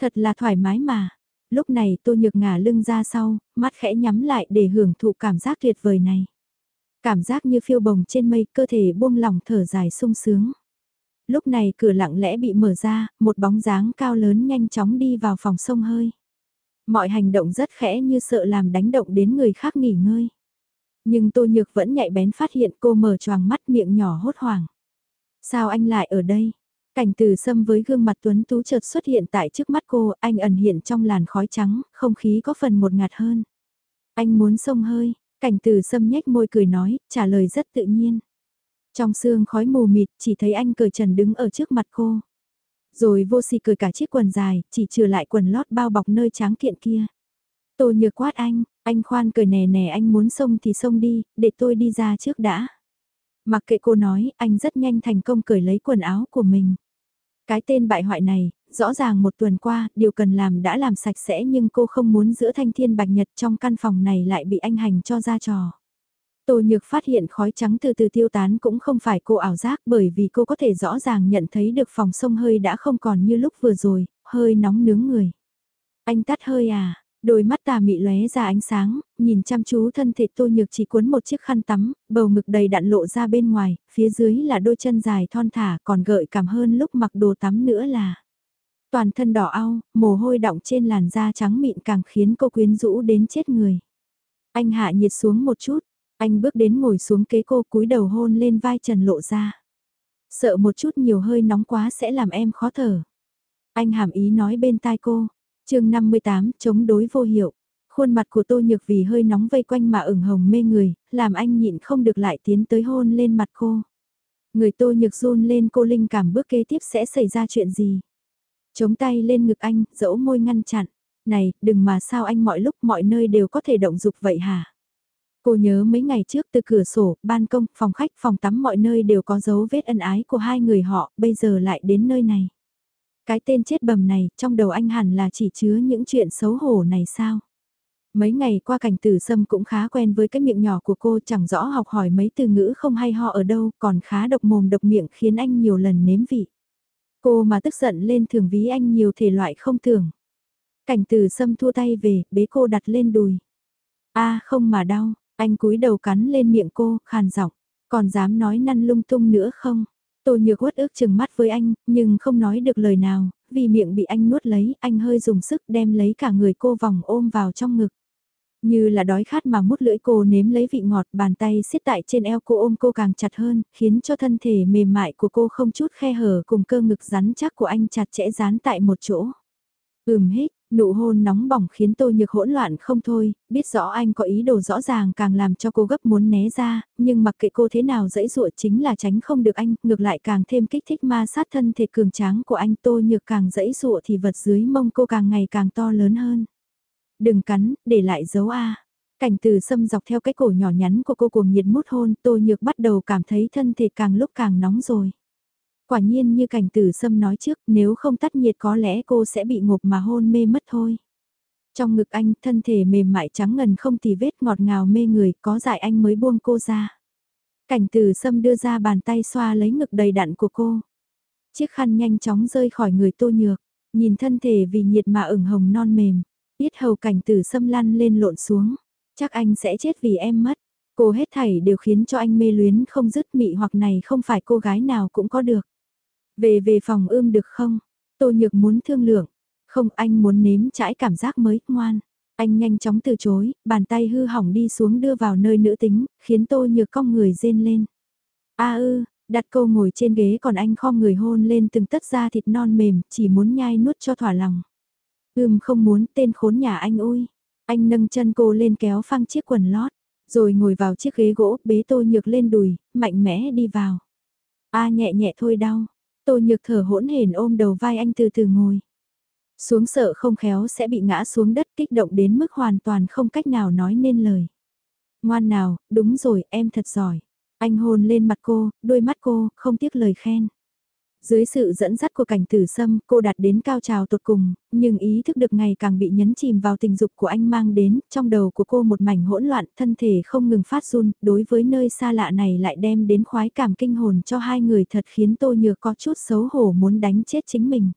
Thật là thoải mái mà. Lúc này tô nhược ngả lưng ra sau, mắt khẽ nhắm lại để hưởng thụ cảm giác tuyệt vời này. Cảm giác như phiêu bồng trên mây, cơ thể buông lỏng thở dài sung sướng. Lúc này cửa lặng lẽ bị mở ra, một bóng dáng cao lớn nhanh chóng đi vào phòng sông hơi. Mọi hành động rất khẽ như sợ làm đánh động đến người khác nghỉ ngơi. Nhưng Tô Nhược vẫn nhạy bén phát hiện cô mở choàng mắt miệng nhỏ hốt hoảng. Sao anh lại ở đây? Cảnh từ sâm với gương mặt tuấn tú chợt xuất hiện tại trước mắt cô, anh ẩn hiện trong làn khói trắng, không khí có phần một ngạt hơn. Anh muốn sông hơi, cảnh từ sâm nhếch môi cười nói, trả lời rất tự nhiên. Trong sương khói mù mịt, chỉ thấy anh cởi trần đứng ở trước mặt cô. Rồi vô si cởi cả chiếc quần dài, chỉ trừ lại quần lót bao bọc nơi tráng kiện kia. Tô nhược quát anh, anh khoan cười nè nè anh muốn xông thì xông đi, để tôi đi ra trước đã. Mặc kệ cô nói, anh rất nhanh thành công cởi lấy quần áo của mình. Cái tên bại hoại này, rõ ràng một tuần qua, điều cần làm đã làm sạch sẽ nhưng cô không muốn giữa thanh thiên bạch nhật trong căn phòng này lại bị anh hành cho ra trò. Tô Nhược phát hiện khói trắng từ từ tiêu tán cũng không phải cô ảo giác bởi vì cô có thể rõ ràng nhận thấy được phòng sông hơi đã không còn như lúc vừa rồi, hơi nóng nướng người. Anh tắt hơi à, đôi mắt tà mị lóe ra ánh sáng, nhìn chăm chú thân thể Tô Nhược chỉ cuốn một chiếc khăn tắm, bầu ngực đầy đặn lộ ra bên ngoài, phía dưới là đôi chân dài thon thả còn gợi cảm hơn lúc mặc đồ tắm nữa là. Toàn thân đỏ ao, mồ hôi đọng trên làn da trắng mịn càng khiến cô quyến rũ đến chết người. Anh hạ nhiệt xuống một chút, anh bước đến ngồi xuống kế cô cúi đầu hôn lên vai Trần lộ ra. Sợ một chút nhiều hơi nóng quá sẽ làm em khó thở. Anh hàm ý nói bên tai cô. chương 58, chống đối vô hiệu. Khuôn mặt của Tô Nhược vì hơi nóng vây quanh mà ửng hồng mê người, làm anh nhịn không được lại tiến tới hôn lên mặt cô. Người Tô Nhược run lên cô linh cảm bước kế tiếp sẽ xảy ra chuyện gì. Chống tay lên ngực anh, dẫu môi ngăn chặn. Này, đừng mà sao anh mọi lúc mọi nơi đều có thể động dục vậy hả? Cô nhớ mấy ngày trước từ cửa sổ, ban công, phòng khách, phòng tắm mọi nơi đều có dấu vết ân ái của hai người họ, bây giờ lại đến nơi này. Cái tên chết bầm này, trong đầu anh hẳn là chỉ chứa những chuyện xấu hổ này sao? Mấy ngày qua cảnh tử sâm cũng khá quen với cái miệng nhỏ của cô chẳng rõ học hỏi mấy từ ngữ không hay ho ở đâu còn khá độc mồm độc miệng khiến anh nhiều lần nếm vị. Cô mà tức giận lên thường ví anh nhiều thể loại không tưởng. Cảnh tử sâm thua tay về, bế cô đặt lên đùi. a không mà đau, anh cúi đầu cắn lên miệng cô, khàn giọng, còn dám nói năn lung tung nữa không? Tô nhược uất ước chừng mắt với anh, nhưng không nói được lời nào, vì miệng bị anh nuốt lấy, anh hơi dùng sức đem lấy cả người cô vòng ôm vào trong ngực. Như là đói khát mà mút lưỡi cô nếm lấy vị ngọt bàn tay siết tại trên eo cô ôm cô càng chặt hơn, khiến cho thân thể mềm mại của cô không chút khe hở cùng cơ ngực rắn chắc của anh chặt chẽ dán tại một chỗ. Ừm hít, nụ hôn nóng bỏng khiến tôi nhược hỗn loạn không thôi, biết rõ anh có ý đồ rõ ràng càng làm cho cô gấp muốn né ra, nhưng mặc kệ cô thế nào dẫy dụa chính là tránh không được anh, ngược lại càng thêm kích thích ma sát thân thể cường tráng của anh tôi nhược càng dẫy dụa thì vật dưới mông cô càng ngày càng to lớn hơn. Đừng cắn, để lại dấu A. Cảnh từ xâm dọc theo cái cổ nhỏ nhắn của cô cuồng nhiệt mút hôn tôi nhược bắt đầu cảm thấy thân thể càng lúc càng nóng rồi. Quả nhiên như cảnh tử sâm nói trước nếu không tắt nhiệt có lẽ cô sẽ bị ngộp mà hôn mê mất thôi. Trong ngực anh thân thể mềm mại trắng ngần không tì vết ngọt ngào mê người có dại anh mới buông cô ra. Cảnh tử sâm đưa ra bàn tay xoa lấy ngực đầy đặn của cô. Chiếc khăn nhanh chóng rơi khỏi người tô nhược, nhìn thân thể vì nhiệt mà ửng hồng non mềm. Biết hầu cảnh tử xâm lăn lên lộn xuống. Chắc anh sẽ chết vì em mất. Cô hết thảy đều khiến cho anh mê luyến không dứt mị hoặc này không phải cô gái nào cũng có được. Về về phòng ươm được không? Tô nhược muốn thương lượng. Không anh muốn nếm trải cảm giác mới, ngoan. Anh nhanh chóng từ chối, bàn tay hư hỏng đi xuống đưa vào nơi nữ tính, khiến tô nhược cong người rên lên. A ư, đặt cô ngồi trên ghế còn anh khom người hôn lên từng tất da thịt non mềm, chỉ muốn nhai nuốt cho thỏa lòng. Ưm không muốn tên khốn nhà anh ôi. Anh nâng chân cô lên kéo phăng chiếc quần lót, rồi ngồi vào chiếc ghế gỗ bế tô nhược lên đùi, mạnh mẽ đi vào. A nhẹ nhẹ thôi đau. Tô nhược thở hỗn hển ôm đầu vai anh từ từ ngồi. Xuống sợ không khéo sẽ bị ngã xuống đất kích động đến mức hoàn toàn không cách nào nói nên lời. Ngoan nào, đúng rồi, em thật giỏi. Anh hôn lên mặt cô, đôi mắt cô, không tiếc lời khen. Dưới sự dẫn dắt của cảnh tử sâm, cô đạt đến cao trào tột cùng, nhưng ý thức được ngày càng bị nhấn chìm vào tình dục của anh mang đến, trong đầu của cô một mảnh hỗn loạn, thân thể không ngừng phát run, đối với nơi xa lạ này lại đem đến khoái cảm kinh hồn cho hai người thật khiến tô nhược có chút xấu hổ muốn đánh chết chính mình.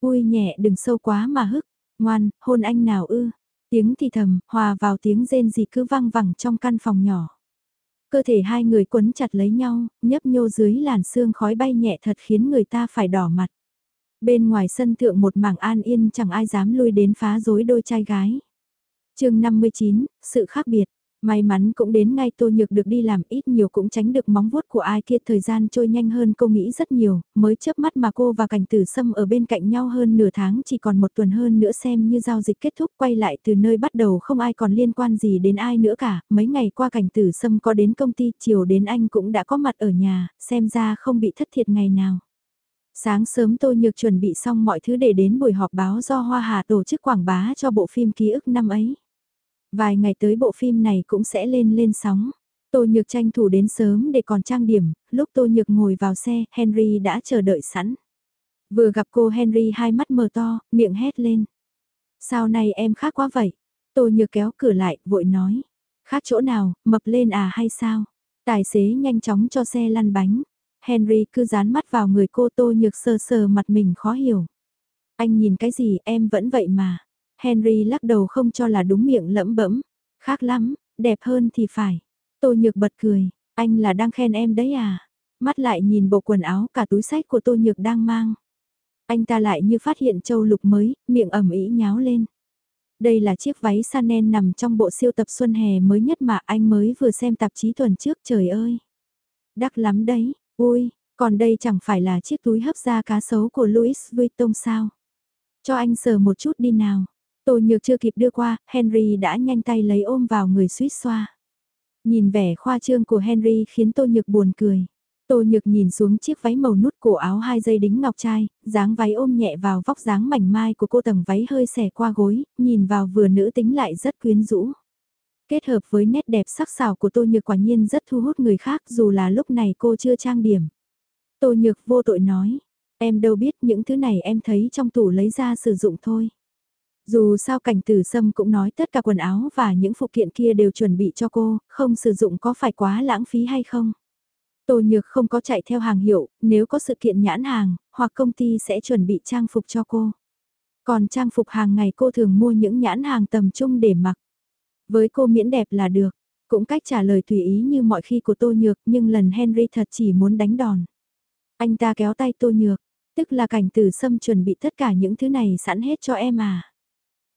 Ui nhẹ đừng sâu quá mà hức, ngoan, hôn anh nào ư, tiếng thì thầm, hòa vào tiếng rên gì cứ vang vẳng trong căn phòng nhỏ. Cơ thể hai người quấn chặt lấy nhau, nhấp nhô dưới làn sương khói bay nhẹ thật khiến người ta phải đỏ mặt. Bên ngoài sân thượng một mảng an yên chẳng ai dám lui đến phá rối đôi trai gái. chương 59, sự khác biệt. May mắn cũng đến ngay Tô Nhược được đi làm ít nhiều cũng tránh được móng vuốt của ai kia thời gian trôi nhanh hơn cô nghĩ rất nhiều, mới chớp mắt mà cô và cảnh tử sâm ở bên cạnh nhau hơn nửa tháng chỉ còn một tuần hơn nữa xem như giao dịch kết thúc quay lại từ nơi bắt đầu không ai còn liên quan gì đến ai nữa cả, mấy ngày qua cảnh tử sâm có đến công ty chiều đến anh cũng đã có mặt ở nhà, xem ra không bị thất thiệt ngày nào. Sáng sớm Tô Nhược chuẩn bị xong mọi thứ để đến buổi họp báo do Hoa Hà tổ chức quảng bá cho bộ phim ký ức năm ấy. Vài ngày tới bộ phim này cũng sẽ lên lên sóng. Tô Nhược tranh thủ đến sớm để còn trang điểm, lúc Tô Nhược ngồi vào xe, Henry đã chờ đợi sẵn. Vừa gặp cô Henry hai mắt mờ to, miệng hét lên. Sao này em khác quá vậy? Tô Nhược kéo cửa lại, vội nói. Khác chỗ nào, mập lên à hay sao? Tài xế nhanh chóng cho xe lăn bánh. Henry cứ dán mắt vào người cô Tô Nhược sờ sờ mặt mình khó hiểu. Anh nhìn cái gì em vẫn vậy mà. Henry lắc đầu không cho là đúng miệng lẫm bẫm. Khác lắm, đẹp hơn thì phải. Tô Nhược bật cười, anh là đang khen em đấy à? Mắt lại nhìn bộ quần áo cả túi sách của Tô Nhược đang mang. Anh ta lại như phát hiện châu lục mới, miệng ẩm ý nháo lên. Đây là chiếc váy Chanel nằm trong bộ siêu tập xuân hè mới nhất mà anh mới vừa xem tạp chí tuần trước trời ơi. Đắt lắm đấy, ui, còn đây chẳng phải là chiếc túi hấp da cá sấu của Louis Vuitton sao? Cho anh sờ một chút đi nào. Tô Nhược chưa kịp đưa qua, Henry đã nhanh tay lấy ôm vào người suýt xoa. Nhìn vẻ khoa trương của Henry khiến Tô Nhược buồn cười. Tô Nhược nhìn xuống chiếc váy màu nút cổ áo hai dây đính ngọc trai, dáng váy ôm nhẹ vào vóc dáng mảnh mai của cô tầng váy hơi xẻ qua gối, nhìn vào vừa nữ tính lại rất quyến rũ. Kết hợp với nét đẹp sắc sảo của Tô Nhược quả nhiên rất thu hút người khác dù là lúc này cô chưa trang điểm. Tô Nhược vô tội nói, em đâu biết những thứ này em thấy trong tủ lấy ra sử dụng thôi. Dù sao cảnh tử sâm cũng nói tất cả quần áo và những phụ kiện kia đều chuẩn bị cho cô, không sử dụng có phải quá lãng phí hay không? Tô Nhược không có chạy theo hàng hiệu, nếu có sự kiện nhãn hàng, hoặc công ty sẽ chuẩn bị trang phục cho cô. Còn trang phục hàng ngày cô thường mua những nhãn hàng tầm trung để mặc. Với cô miễn đẹp là được, cũng cách trả lời tùy ý như mọi khi của Tô Nhược nhưng lần Henry thật chỉ muốn đánh đòn. Anh ta kéo tay Tô Nhược, tức là cảnh tử sâm chuẩn bị tất cả những thứ này sẵn hết cho em à.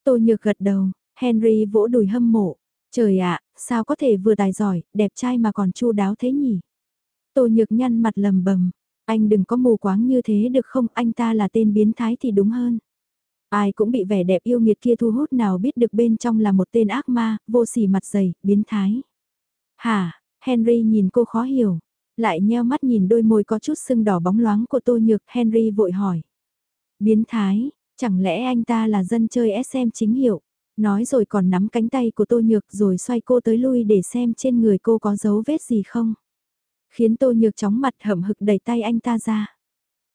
Tô Nhược gật đầu, Henry vỗ đùi hâm mộ. Trời ạ, sao có thể vừa tài giỏi, đẹp trai mà còn chu đáo thế nhỉ? Tô Nhược nhăn mặt lầm bầm, anh đừng có mù quáng như thế được không, anh ta là tên biến thái thì đúng hơn. Ai cũng bị vẻ đẹp yêu nghiệt kia thu hút nào biết được bên trong là một tên ác ma, vô sỉ mặt dày, biến thái. Hả, Henry nhìn cô khó hiểu, lại nheo mắt nhìn đôi môi có chút sưng đỏ bóng loáng của Tô Nhược, Henry vội hỏi. Biến thái, chẳng lẽ anh ta là dân chơi SM chính hiệu? Nói rồi còn nắm cánh tay của Tô Nhược rồi xoay cô tới lui để xem trên người cô có dấu vết gì không? Khiến Tô Nhược chóng mặt hậm hực đẩy tay anh ta ra.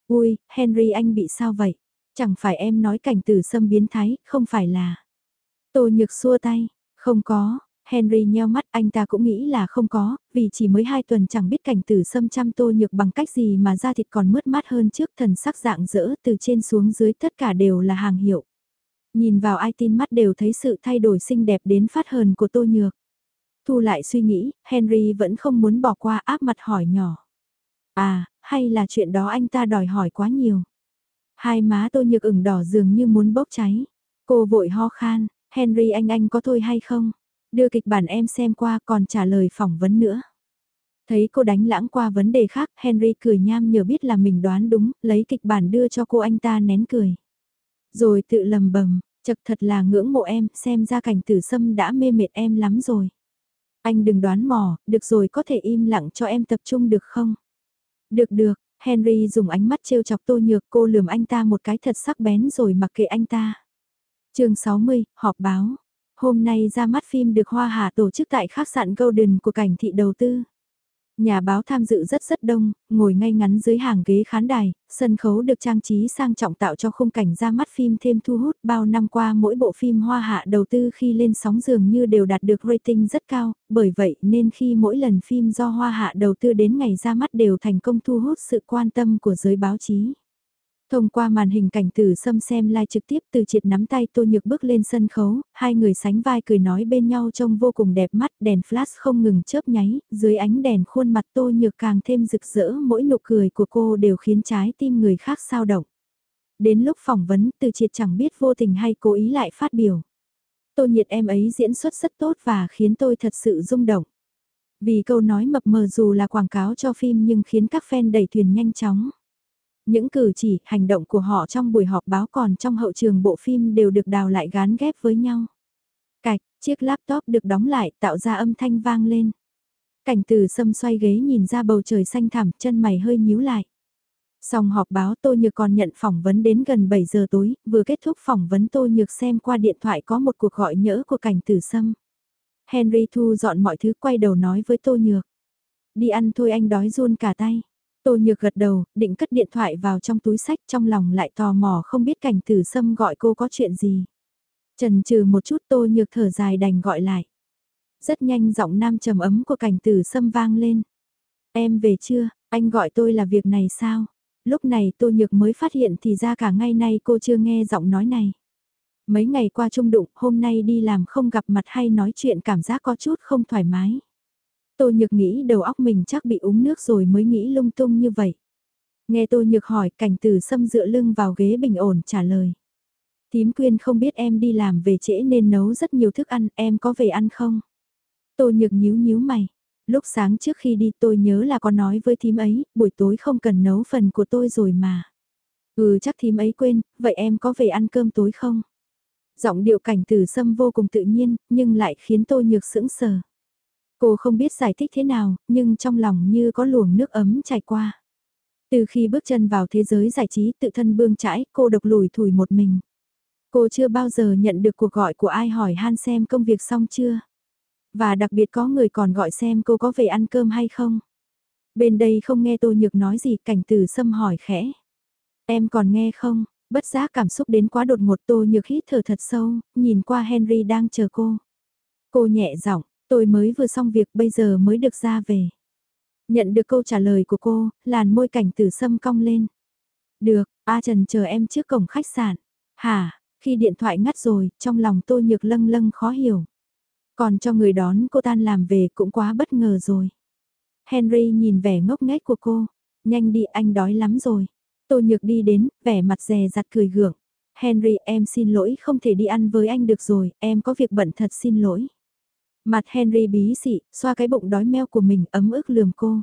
Ui, Henry anh bị sao vậy? Chẳng phải em nói cảnh tử xâm biến thái, không phải là. Tô Nhược xua tay, không có, Henry nheo mắt anh ta cũng nghĩ là không có, vì chỉ mới hai tuần chẳng biết cảnh tử xâm chăm tô nhược bằng cách gì mà da thịt còn mướt mát hơn trước thần sắc dạng dỡ từ trên xuống dưới tất cả đều là hàng hiệu. Nhìn vào ai tin mắt đều thấy sự thay đổi xinh đẹp đến phát hờn của tô nhược. Thu lại suy nghĩ, Henry vẫn không muốn bỏ qua áp mặt hỏi nhỏ. À, hay là chuyện đó anh ta đòi hỏi quá nhiều. Hai má tô nhược ửng đỏ dường như muốn bốc cháy. Cô vội ho khan, Henry anh anh có thôi hay không? Đưa kịch bản em xem qua còn trả lời phỏng vấn nữa. Thấy cô đánh lãng qua vấn đề khác, Henry cười nham nhờ biết là mình đoán đúng, lấy kịch bản đưa cho cô anh ta nén cười. Rồi tự lầm bầm, chật thật là ngưỡng mộ em, xem ra cảnh tử sâm đã mê mệt em lắm rồi. Anh đừng đoán mò, được rồi có thể im lặng cho em tập trung được không? Được được, Henry dùng ánh mắt trêu chọc tô nhược cô lườm anh ta một cái thật sắc bén rồi mặc kệ anh ta. chương 60, họp báo. Hôm nay ra mắt phim được Hoa Hà tổ chức tại khách sạn Golden của cảnh thị đầu tư. Nhà báo tham dự rất rất đông, ngồi ngay ngắn dưới hàng ghế khán đài, sân khấu được trang trí sang trọng tạo cho khung cảnh ra mắt phim thêm thu hút bao năm qua mỗi bộ phim hoa hạ đầu tư khi lên sóng dường như đều đạt được rating rất cao, bởi vậy nên khi mỗi lần phim do hoa hạ đầu tư đến ngày ra mắt đều thành công thu hút sự quan tâm của giới báo chí. Thông qua màn hình cảnh tử xâm xem live trực tiếp từ triệt nắm tay tô nhược bước lên sân khấu, hai người sánh vai cười nói bên nhau trông vô cùng đẹp mắt, đèn flash không ngừng chớp nháy, dưới ánh đèn khuôn mặt tô nhược càng thêm rực rỡ mỗi nụ cười của cô đều khiến trái tim người khác sao động. Đến lúc phỏng vấn từ triệt chẳng biết vô tình hay cố ý lại phát biểu. Tô nhiệt em ấy diễn xuất rất tốt và khiến tôi thật sự rung động. Vì câu nói mập mờ dù là quảng cáo cho phim nhưng khiến các fan đẩy thuyền nhanh chóng. Những cử chỉ, hành động của họ trong buổi họp báo còn trong hậu trường bộ phim đều được đào lại gán ghép với nhau. Cạch, chiếc laptop được đóng lại tạo ra âm thanh vang lên. Cảnh từ sâm xoay ghế nhìn ra bầu trời xanh thẳm chân mày hơi nhíu lại. Xong họp báo Tô Nhược còn nhận phỏng vấn đến gần 7 giờ tối, vừa kết thúc phỏng vấn Tô Nhược xem qua điện thoại có một cuộc gọi nhỡ của cảnh tử sâm. Henry thu dọn mọi thứ quay đầu nói với Tô Nhược. Đi ăn thôi anh đói run cả tay. Tô Nhược gật đầu, định cất điện thoại vào trong túi sách trong lòng lại tò mò không biết cảnh tử sâm gọi cô có chuyện gì. Trần trừ một chút Tô Nhược thở dài đành gọi lại. Rất nhanh giọng nam trầm ấm của cảnh tử sâm vang lên. Em về chưa, anh gọi tôi là việc này sao? Lúc này Tô Nhược mới phát hiện thì ra cả ngày nay cô chưa nghe giọng nói này. Mấy ngày qua trung đụng, hôm nay đi làm không gặp mặt hay nói chuyện cảm giác có chút không thoải mái. Tô Nhược nghĩ đầu óc mình chắc bị uống nước rồi mới nghĩ lung tung như vậy. Nghe Tô Nhược hỏi cảnh từ xâm dựa lưng vào ghế bình ổn trả lời. Tím quyên không biết em đi làm về trễ nên nấu rất nhiều thức ăn, em có về ăn không? Tô Nhược nhíu nhíu mày. Lúc sáng trước khi đi tôi nhớ là có nói với thím ấy, buổi tối không cần nấu phần của tôi rồi mà. Ừ chắc thím ấy quên, vậy em có về ăn cơm tối không? Giọng điệu cảnh từ sâm vô cùng tự nhiên, nhưng lại khiến tôi nhược sững sờ. Cô không biết giải thích thế nào, nhưng trong lòng như có luồng nước ấm chảy qua. Từ khi bước chân vào thế giới giải trí tự thân bương trãi, cô độc lùi thủi một mình. Cô chưa bao giờ nhận được cuộc gọi của ai hỏi han xem công việc xong chưa. Và đặc biệt có người còn gọi xem cô có về ăn cơm hay không. Bên đây không nghe Tô Nhược nói gì cảnh từ xâm hỏi khẽ. Em còn nghe không? Bất giác cảm xúc đến quá đột ngột Tô Nhược hít thở thật sâu, nhìn qua Henry đang chờ cô. Cô nhẹ giọng, tôi mới vừa xong việc bây giờ mới được ra về. Nhận được câu trả lời của cô, làn môi cảnh tử sâm cong lên. Được, A Trần chờ em trước cổng khách sạn. Hả, khi điện thoại ngắt rồi, trong lòng tôi Nhược lâng lâng khó hiểu. Còn cho người đón cô tan làm về cũng quá bất ngờ rồi. Henry nhìn vẻ ngốc nghếch của cô. Nhanh đi anh đói lắm rồi. Tô Nhược đi đến, vẻ mặt dè dặt cười gượng. Henry em xin lỗi không thể đi ăn với anh được rồi, em có việc bận thật xin lỗi. Mặt Henry bí xị, xoa cái bụng đói meo của mình ấm ức lườm cô.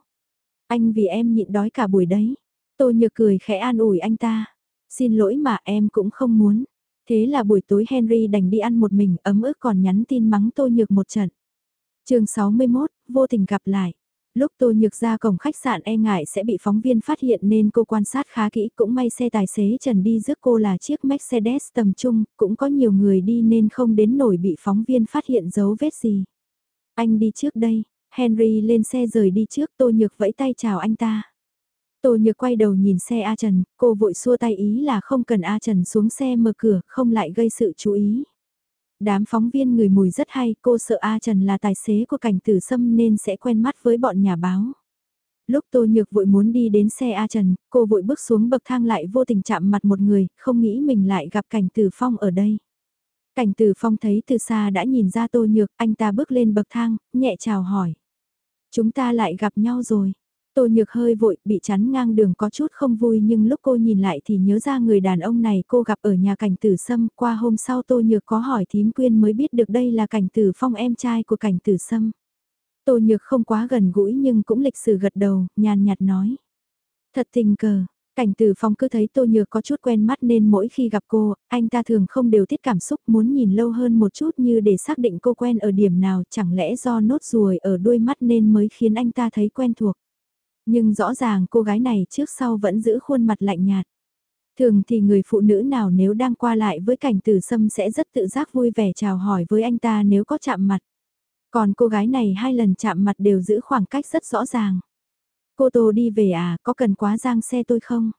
Anh vì em nhịn đói cả buổi đấy. Tô Nhược cười khẽ an ủi anh ta. Xin lỗi mà em cũng không muốn. Thế là buổi tối Henry đành đi ăn một mình ấm ức còn nhắn tin mắng Tô Nhược một trận. chương 61, vô tình gặp lại. Lúc Tô Nhược ra cổng khách sạn e ngại sẽ bị phóng viên phát hiện nên cô quan sát khá kỹ cũng may xe tài xế Trần đi rước cô là chiếc Mercedes tầm trung, cũng có nhiều người đi nên không đến nổi bị phóng viên phát hiện dấu vết gì. Anh đi trước đây, Henry lên xe rời đi trước Tô Nhược vẫy tay chào anh ta. Tô Nhược quay đầu nhìn xe A Trần, cô vội xua tay ý là không cần A Trần xuống xe mở cửa, không lại gây sự chú ý. Đám phóng viên người mùi rất hay, cô sợ A Trần là tài xế của cảnh tử sâm nên sẽ quen mắt với bọn nhà báo. Lúc Tô Nhược vội muốn đi đến xe A Trần, cô vội bước xuống bậc thang lại vô tình chạm mặt một người, không nghĩ mình lại gặp cảnh tử phong ở đây. Cảnh Từ phong thấy từ xa đã nhìn ra Tô Nhược, anh ta bước lên bậc thang, nhẹ chào hỏi. Chúng ta lại gặp nhau rồi. Tô Nhược hơi vội, bị chắn ngang đường có chút không vui nhưng lúc cô nhìn lại thì nhớ ra người đàn ông này cô gặp ở nhà cảnh tử sâm. Qua hôm sau Tô Nhược có hỏi thím quyên mới biết được đây là cảnh tử phong em trai của cảnh tử sâm. Tô Nhược không quá gần gũi nhưng cũng lịch sử gật đầu, nhàn nhạt nói. Thật tình cờ, cảnh từ phong cứ thấy Tô Nhược có chút quen mắt nên mỗi khi gặp cô, anh ta thường không đều tiết cảm xúc muốn nhìn lâu hơn một chút như để xác định cô quen ở điểm nào chẳng lẽ do nốt ruồi ở đuôi mắt nên mới khiến anh ta thấy quen thuộc. Nhưng rõ ràng cô gái này trước sau vẫn giữ khuôn mặt lạnh nhạt. Thường thì người phụ nữ nào nếu đang qua lại với cảnh tử sâm sẽ rất tự giác vui vẻ chào hỏi với anh ta nếu có chạm mặt. Còn cô gái này hai lần chạm mặt đều giữ khoảng cách rất rõ ràng. Cô Tô đi về à, có cần quá giang xe tôi không?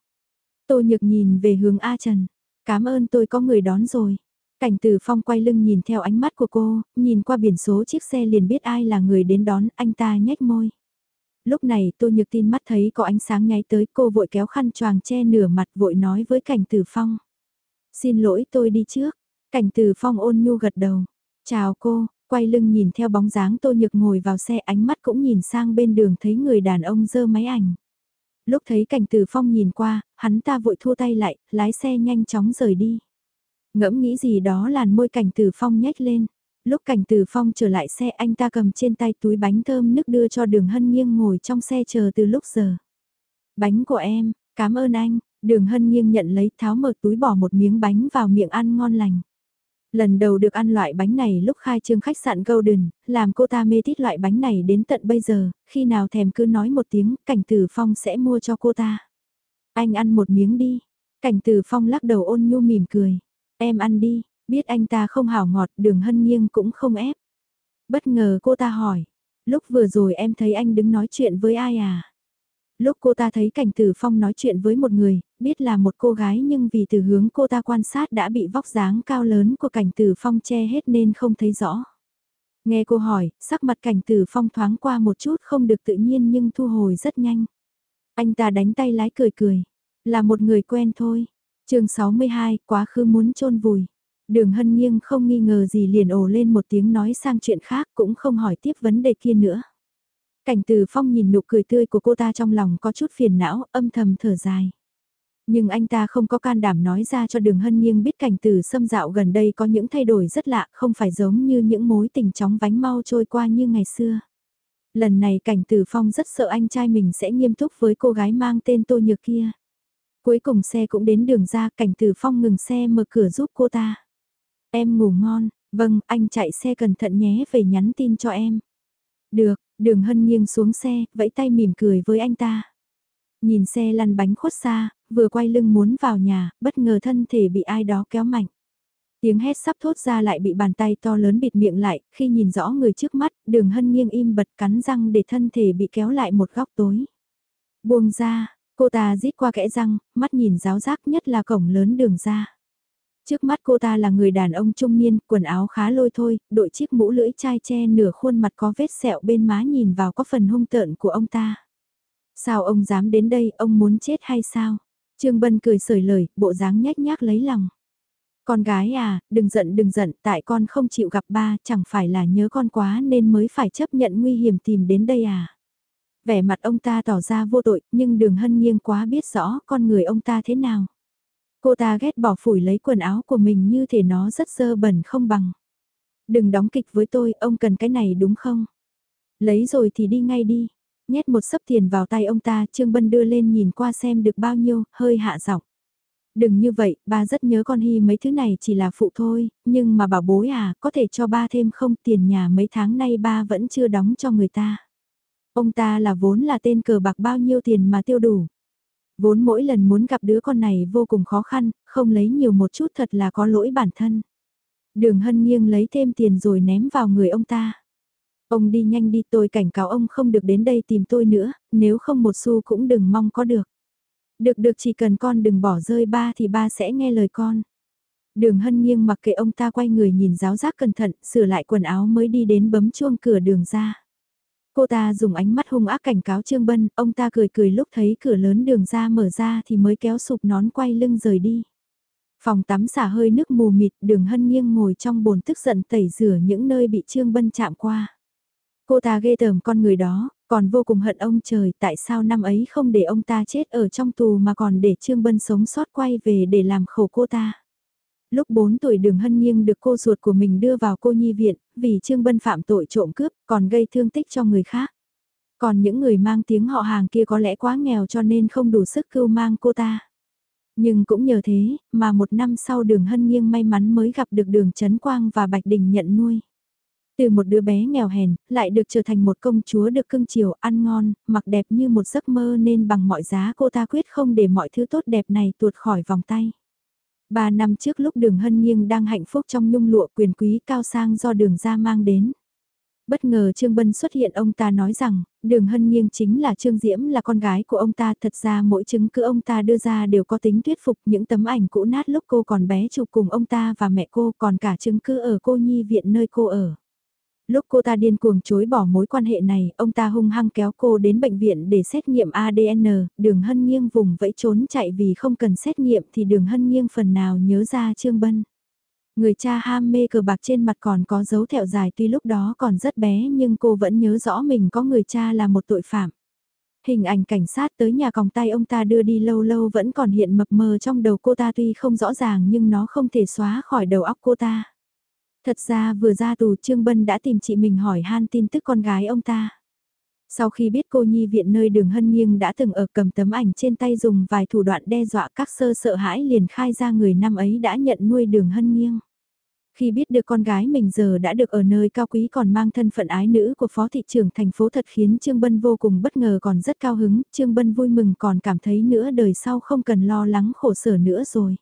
Tô nhược nhìn về hướng A Trần. Cảm ơn tôi có người đón rồi. Cảnh Tử Phong quay lưng nhìn theo ánh mắt của cô, nhìn qua biển số chiếc xe liền biết ai là người đến đón, anh ta nhếch môi. Lúc này Tô Nhược Tin mắt thấy có ánh sáng nháy tới cô vội kéo khăn choàng che nửa mặt vội nói với Cảnh Tử Phong. Xin lỗi tôi đi trước. Cảnh Tử Phong ôn nhu gật đầu. Chào cô, quay lưng nhìn theo bóng dáng Tô Nhược ngồi vào xe ánh mắt cũng nhìn sang bên đường thấy người đàn ông dơ máy ảnh. Lúc thấy Cảnh từ Phong nhìn qua, hắn ta vội thua tay lại, lái xe nhanh chóng rời đi. Ngẫm nghĩ gì đó làn môi Cảnh từ Phong nhếch lên. Lúc cảnh từ phong trở lại xe anh ta cầm trên tay túi bánh thơm nước đưa cho đường hân nghiêng ngồi trong xe chờ từ lúc giờ. Bánh của em, cảm ơn anh, đường hân nghiêng nhận lấy tháo mở túi bỏ một miếng bánh vào miệng ăn ngon lành. Lần đầu được ăn loại bánh này lúc khai trương khách sạn Golden, làm cô ta mê tít loại bánh này đến tận bây giờ, khi nào thèm cứ nói một tiếng, cảnh tử phong sẽ mua cho cô ta. Anh ăn một miếng đi. Cảnh tử phong lắc đầu ôn nhu mỉm cười. Em ăn đi, Biết anh ta không hảo ngọt đường hân nghiêng cũng không ép. Bất ngờ cô ta hỏi, lúc vừa rồi em thấy anh đứng nói chuyện với ai à? Lúc cô ta thấy cảnh tử phong nói chuyện với một người, biết là một cô gái nhưng vì từ hướng cô ta quan sát đã bị vóc dáng cao lớn của cảnh tử phong che hết nên không thấy rõ. Nghe cô hỏi, sắc mặt cảnh tử phong thoáng qua một chút không được tự nhiên nhưng thu hồi rất nhanh. Anh ta đánh tay lái cười cười, là một người quen thôi. chương 62, quá khứ muốn chôn vùi. Đường hân nghiêng không nghi ngờ gì liền ồ lên một tiếng nói sang chuyện khác cũng không hỏi tiếp vấn đề kia nữa. Cảnh từ phong nhìn nụ cười tươi của cô ta trong lòng có chút phiền não, âm thầm thở dài. Nhưng anh ta không có can đảm nói ra cho đường hân nghiêng biết cảnh từ xâm dạo gần đây có những thay đổi rất lạ, không phải giống như những mối tình chóng vánh mau trôi qua như ngày xưa. Lần này cảnh từ phong rất sợ anh trai mình sẽ nghiêm túc với cô gái mang tên tô nhược kia. Cuối cùng xe cũng đến đường ra cảnh từ phong ngừng xe mở cửa giúp cô ta. Em ngủ ngon, vâng, anh chạy xe cẩn thận nhé về nhắn tin cho em. Được, đường hân nghiêng xuống xe, vẫy tay mỉm cười với anh ta. Nhìn xe lăn bánh khuất xa, vừa quay lưng muốn vào nhà, bất ngờ thân thể bị ai đó kéo mạnh. Tiếng hét sắp thốt ra lại bị bàn tay to lớn bịt miệng lại, khi nhìn rõ người trước mắt, đường hân nghiêng im bật cắn răng để thân thể bị kéo lại một góc tối. Buông ra, cô ta rít qua kẽ răng, mắt nhìn giáo giác nhất là cổng lớn đường ra. Trước mắt cô ta là người đàn ông trung niên, quần áo khá lôi thôi, đội chiếc mũ lưỡi chai che nửa khuôn mặt có vết sẹo bên má nhìn vào có phần hung tợn của ông ta. Sao ông dám đến đây, ông muốn chết hay sao? Trương Bân cười sởi lời, bộ dáng nhách nhác lấy lòng. Con gái à, đừng giận đừng giận, tại con không chịu gặp ba, chẳng phải là nhớ con quá nên mới phải chấp nhận nguy hiểm tìm đến đây à. Vẻ mặt ông ta tỏ ra vô tội, nhưng đường hân nghiêng quá biết rõ con người ông ta thế nào. Cô ta ghét bỏ phủi lấy quần áo của mình như thể nó rất dơ bẩn không bằng. Đừng đóng kịch với tôi, ông cần cái này đúng không? Lấy rồi thì đi ngay đi. Nhét một sấp tiền vào tay ông ta, Trương Bân đưa lên nhìn qua xem được bao nhiêu, hơi hạ giọng. Đừng như vậy, ba rất nhớ con Hy mấy thứ này chỉ là phụ thôi, nhưng mà bảo bối à, có thể cho ba thêm không tiền nhà mấy tháng nay ba vẫn chưa đóng cho người ta. Ông ta là vốn là tên cờ bạc bao nhiêu tiền mà tiêu đủ. Vốn mỗi lần muốn gặp đứa con này vô cùng khó khăn, không lấy nhiều một chút thật là có lỗi bản thân. Đường hân nghiêng lấy thêm tiền rồi ném vào người ông ta. Ông đi nhanh đi tôi cảnh cáo ông không được đến đây tìm tôi nữa, nếu không một xu cũng đừng mong có được. Được được chỉ cần con đừng bỏ rơi ba thì ba sẽ nghe lời con. Đường hân nghiêng mặc kệ ông ta quay người nhìn giáo giác cẩn thận, sửa lại quần áo mới đi đến bấm chuông cửa đường ra. Cô ta dùng ánh mắt hung ác cảnh cáo Trương Bân, ông ta cười cười lúc thấy cửa lớn đường ra mở ra thì mới kéo sụp nón quay lưng rời đi. Phòng tắm xả hơi nước mù mịt, đường hân nghiêng ngồi trong bồn tức giận tẩy rửa những nơi bị Trương Bân chạm qua. Cô ta ghê tởm con người đó, còn vô cùng hận ông trời tại sao năm ấy không để ông ta chết ở trong tù mà còn để Trương Bân sống sót quay về để làm khổ cô ta. Lúc 4 tuổi đường hân nghiêng được cô ruột của mình đưa vào cô nhi viện, vì Trương Bân phạm tội trộm cướp, còn gây thương tích cho người khác. Còn những người mang tiếng họ hàng kia có lẽ quá nghèo cho nên không đủ sức cưu mang cô ta. Nhưng cũng nhờ thế, mà một năm sau đường hân nghiêng may mắn mới gặp được đường Trấn Quang và Bạch Đình nhận nuôi. Từ một đứa bé nghèo hèn, lại được trở thành một công chúa được cưng chiều, ăn ngon, mặc đẹp như một giấc mơ nên bằng mọi giá cô ta quyết không để mọi thứ tốt đẹp này tuột khỏi vòng tay. Ba năm trước lúc đường hân nghiêng đang hạnh phúc trong nhung lụa quyền quý cao sang do đường ra mang đến. Bất ngờ Trương Bân xuất hiện ông ta nói rằng, đường hân nghiêng chính là Trương Diễm là con gái của ông ta. Thật ra mỗi chứng cứ ông ta đưa ra đều có tính thuyết phục những tấm ảnh cũ nát lúc cô còn bé chụp cùng ông ta và mẹ cô còn cả chứng cứ ở cô nhi viện nơi cô ở. Lúc cô ta điên cuồng chối bỏ mối quan hệ này, ông ta hung hăng kéo cô đến bệnh viện để xét nghiệm ADN, đường hân nghiêng vùng vẫy trốn chạy vì không cần xét nghiệm thì đường hân nghiêng phần nào nhớ ra Trương Bân. Người cha ham mê cờ bạc trên mặt còn có dấu thẹo dài tuy lúc đó còn rất bé nhưng cô vẫn nhớ rõ mình có người cha là một tội phạm. Hình ảnh cảnh sát tới nhà còng tay ông ta đưa đi lâu lâu vẫn còn hiện mập mờ trong đầu cô ta tuy không rõ ràng nhưng nó không thể xóa khỏi đầu óc cô ta. Thật ra vừa ra tù Trương Bân đã tìm chị mình hỏi han tin tức con gái ông ta. Sau khi biết cô nhi viện nơi đường hân nghiêng đã từng ở cầm tấm ảnh trên tay dùng vài thủ đoạn đe dọa các sơ sợ hãi liền khai ra người năm ấy đã nhận nuôi đường hân nghiêng. Khi biết được con gái mình giờ đã được ở nơi cao quý còn mang thân phận ái nữ của phó thị trưởng thành phố thật khiến Trương Bân vô cùng bất ngờ còn rất cao hứng, Trương Bân vui mừng còn cảm thấy nữa đời sau không cần lo lắng khổ sở nữa rồi.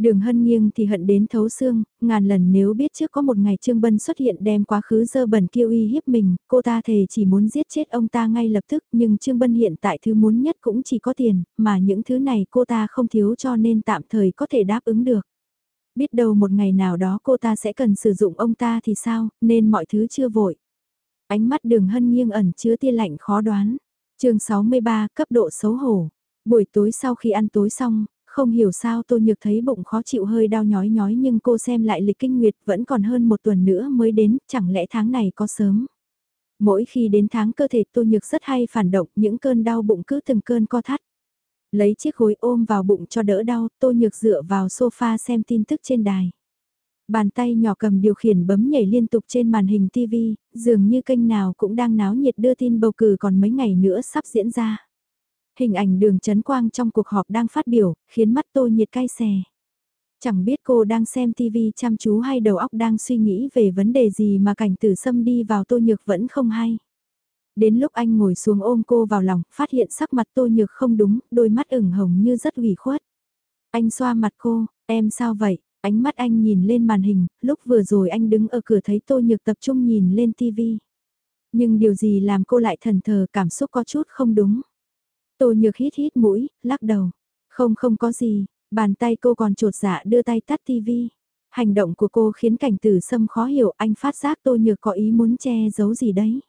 Đường hân nghiêng thì hận đến thấu xương, ngàn lần nếu biết trước có một ngày Trương Bân xuất hiện đem quá khứ dơ bẩn kêu uy hiếp mình, cô ta thề chỉ muốn giết chết ông ta ngay lập tức nhưng Trương Bân hiện tại thứ muốn nhất cũng chỉ có tiền, mà những thứ này cô ta không thiếu cho nên tạm thời có thể đáp ứng được. Biết đâu một ngày nào đó cô ta sẽ cần sử dụng ông ta thì sao, nên mọi thứ chưa vội. Ánh mắt đường hân nghiêng ẩn chứa tia lạnh khó đoán. chương 63 cấp độ xấu hổ. Buổi tối sau khi ăn tối xong, không hiểu sao Tô Nhược thấy bụng khó chịu hơi đau nhói nhói nhưng cô xem lại lịch kinh nguyệt vẫn còn hơn một tuần nữa mới đến, chẳng lẽ tháng này có sớm. Mỗi khi đến tháng cơ thể Tô Nhược rất hay phản động, những cơn đau bụng cứ từng cơn co thắt. Lấy chiếc gối ôm vào bụng cho đỡ đau, Tô Nhược dựa vào sofa xem tin tức trên đài. Bàn tay nhỏ cầm điều khiển bấm nhảy liên tục trên màn hình TV, dường như kênh nào cũng đang náo nhiệt đưa tin bầu cử còn mấy ngày nữa sắp diễn ra. Hình ảnh đường chấn quang trong cuộc họp đang phát biểu, khiến mắt tôi nhiệt cay xè. Chẳng biết cô đang xem TV chăm chú hay đầu óc đang suy nghĩ về vấn đề gì mà cảnh tử xâm đi vào tô nhược vẫn không hay. Đến lúc anh ngồi xuống ôm cô vào lòng, phát hiện sắc mặt tô nhược không đúng, đôi mắt ửng hồng như rất ủy khuất. Anh xoa mặt cô, em sao vậy? Ánh mắt anh nhìn lên màn hình, lúc vừa rồi anh đứng ở cửa thấy Tô Nhược tập trung nhìn lên tivi. Nhưng điều gì làm cô lại thần thờ cảm xúc có chút không đúng. Tô Nhược hít hít mũi, lắc đầu. Không không có gì, bàn tay cô còn trột dạ đưa tay tắt tivi. Hành động của cô khiến cảnh tử sâm khó hiểu anh phát giác Tô Nhược có ý muốn che giấu gì đấy.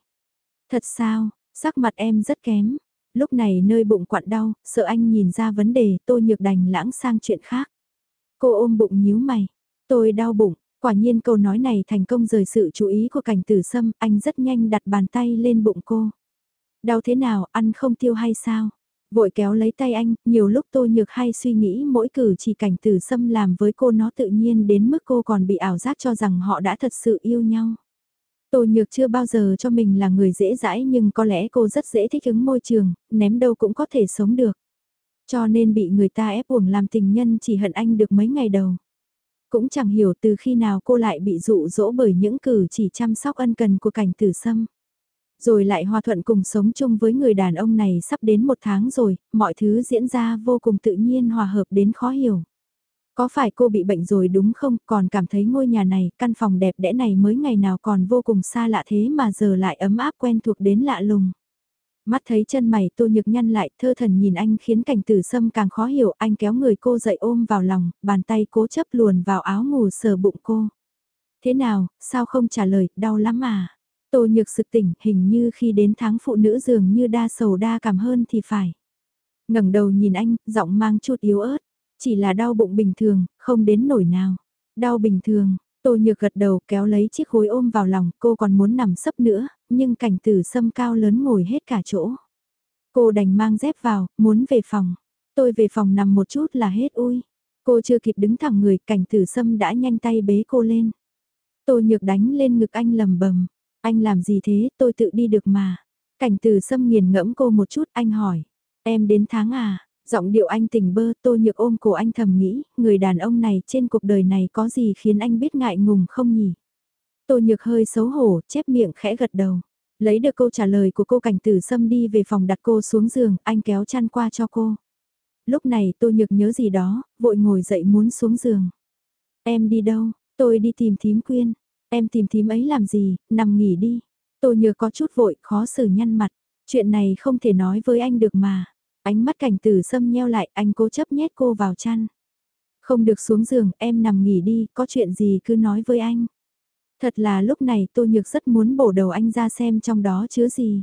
Thật sao, sắc mặt em rất kém. Lúc này nơi bụng quặn đau, sợ anh nhìn ra vấn đề Tô Nhược đành lãng sang chuyện khác. Cô ôm bụng nhíu mày. Tôi đau bụng, quả nhiên câu nói này thành công rời sự chú ý của cảnh tử sâm, anh rất nhanh đặt bàn tay lên bụng cô. Đau thế nào, ăn không tiêu hay sao? Vội kéo lấy tay anh, nhiều lúc tôi nhược hay suy nghĩ mỗi cử chỉ cảnh tử xâm làm với cô nó tự nhiên đến mức cô còn bị ảo giác cho rằng họ đã thật sự yêu nhau. Tô Nhược chưa bao giờ cho mình là người dễ dãi nhưng có lẽ cô rất dễ thích ứng môi trường, ném đâu cũng có thể sống được. Cho nên bị người ta ép uổng làm tình nhân chỉ hận anh được mấy ngày đầu. Cũng chẳng hiểu từ khi nào cô lại bị dụ dỗ bởi những cử chỉ chăm sóc ân cần của cảnh tử sâm. Rồi lại hòa thuận cùng sống chung với người đàn ông này sắp đến một tháng rồi, mọi thứ diễn ra vô cùng tự nhiên hòa hợp đến khó hiểu. Có phải cô bị bệnh rồi đúng không, còn cảm thấy ngôi nhà này, căn phòng đẹp đẽ này mới ngày nào còn vô cùng xa lạ thế mà giờ lại ấm áp quen thuộc đến lạ lùng. Mắt thấy chân mày tô nhược nhăn lại, thơ thần nhìn anh khiến cảnh tử sâm càng khó hiểu, anh kéo người cô dậy ôm vào lòng, bàn tay cố chấp luồn vào áo ngủ sờ bụng cô. Thế nào, sao không trả lời, đau lắm à? Tô nhược sực tỉnh, hình như khi đến tháng phụ nữ dường như đa sầu đa cảm hơn thì phải. ngẩng đầu nhìn anh, giọng mang chút yếu ớt. Chỉ là đau bụng bình thường, không đến nổi nào. Đau bình thường, Tô Nhược gật đầu kéo lấy chiếc gối ôm vào lòng, cô còn muốn nằm sấp nữa, nhưng cảnh tử sâm cao lớn ngồi hết cả chỗ. Cô đành mang dép vào, muốn về phòng. Tôi về phòng nằm một chút là hết ui. Cô chưa kịp đứng thẳng người, cảnh tử sâm đã nhanh tay bế cô lên. Tô Nhược đánh lên ngực anh lầm bầm. Anh làm gì thế, tôi tự đi được mà. Cảnh từ sâm nghiền ngẫm cô một chút, anh hỏi. Em đến tháng à, Giọng điệu anh tỉnh bơ tôi nhược ôm cổ anh thầm nghĩ, người đàn ông này trên cuộc đời này có gì khiến anh biết ngại ngùng không nhỉ? Tô nhược hơi xấu hổ, chép miệng khẽ gật đầu. Lấy được câu trả lời của cô cảnh tử xâm đi về phòng đặt cô xuống giường, anh kéo chăn qua cho cô. Lúc này tôi nhược nhớ gì đó, vội ngồi dậy muốn xuống giường. Em đi đâu, tôi đi tìm thím quyên. Em tìm thím ấy làm gì, nằm nghỉ đi. Tô nhược có chút vội, khó xử nhăn mặt. Chuyện này không thể nói với anh được mà. Ánh mắt cảnh tử sâm nheo lại, anh cố chấp nhét cô vào chăn. Không được xuống giường, em nằm nghỉ đi, có chuyện gì cứ nói với anh. Thật là lúc này Tô Nhược rất muốn bổ đầu anh ra xem trong đó chứa gì.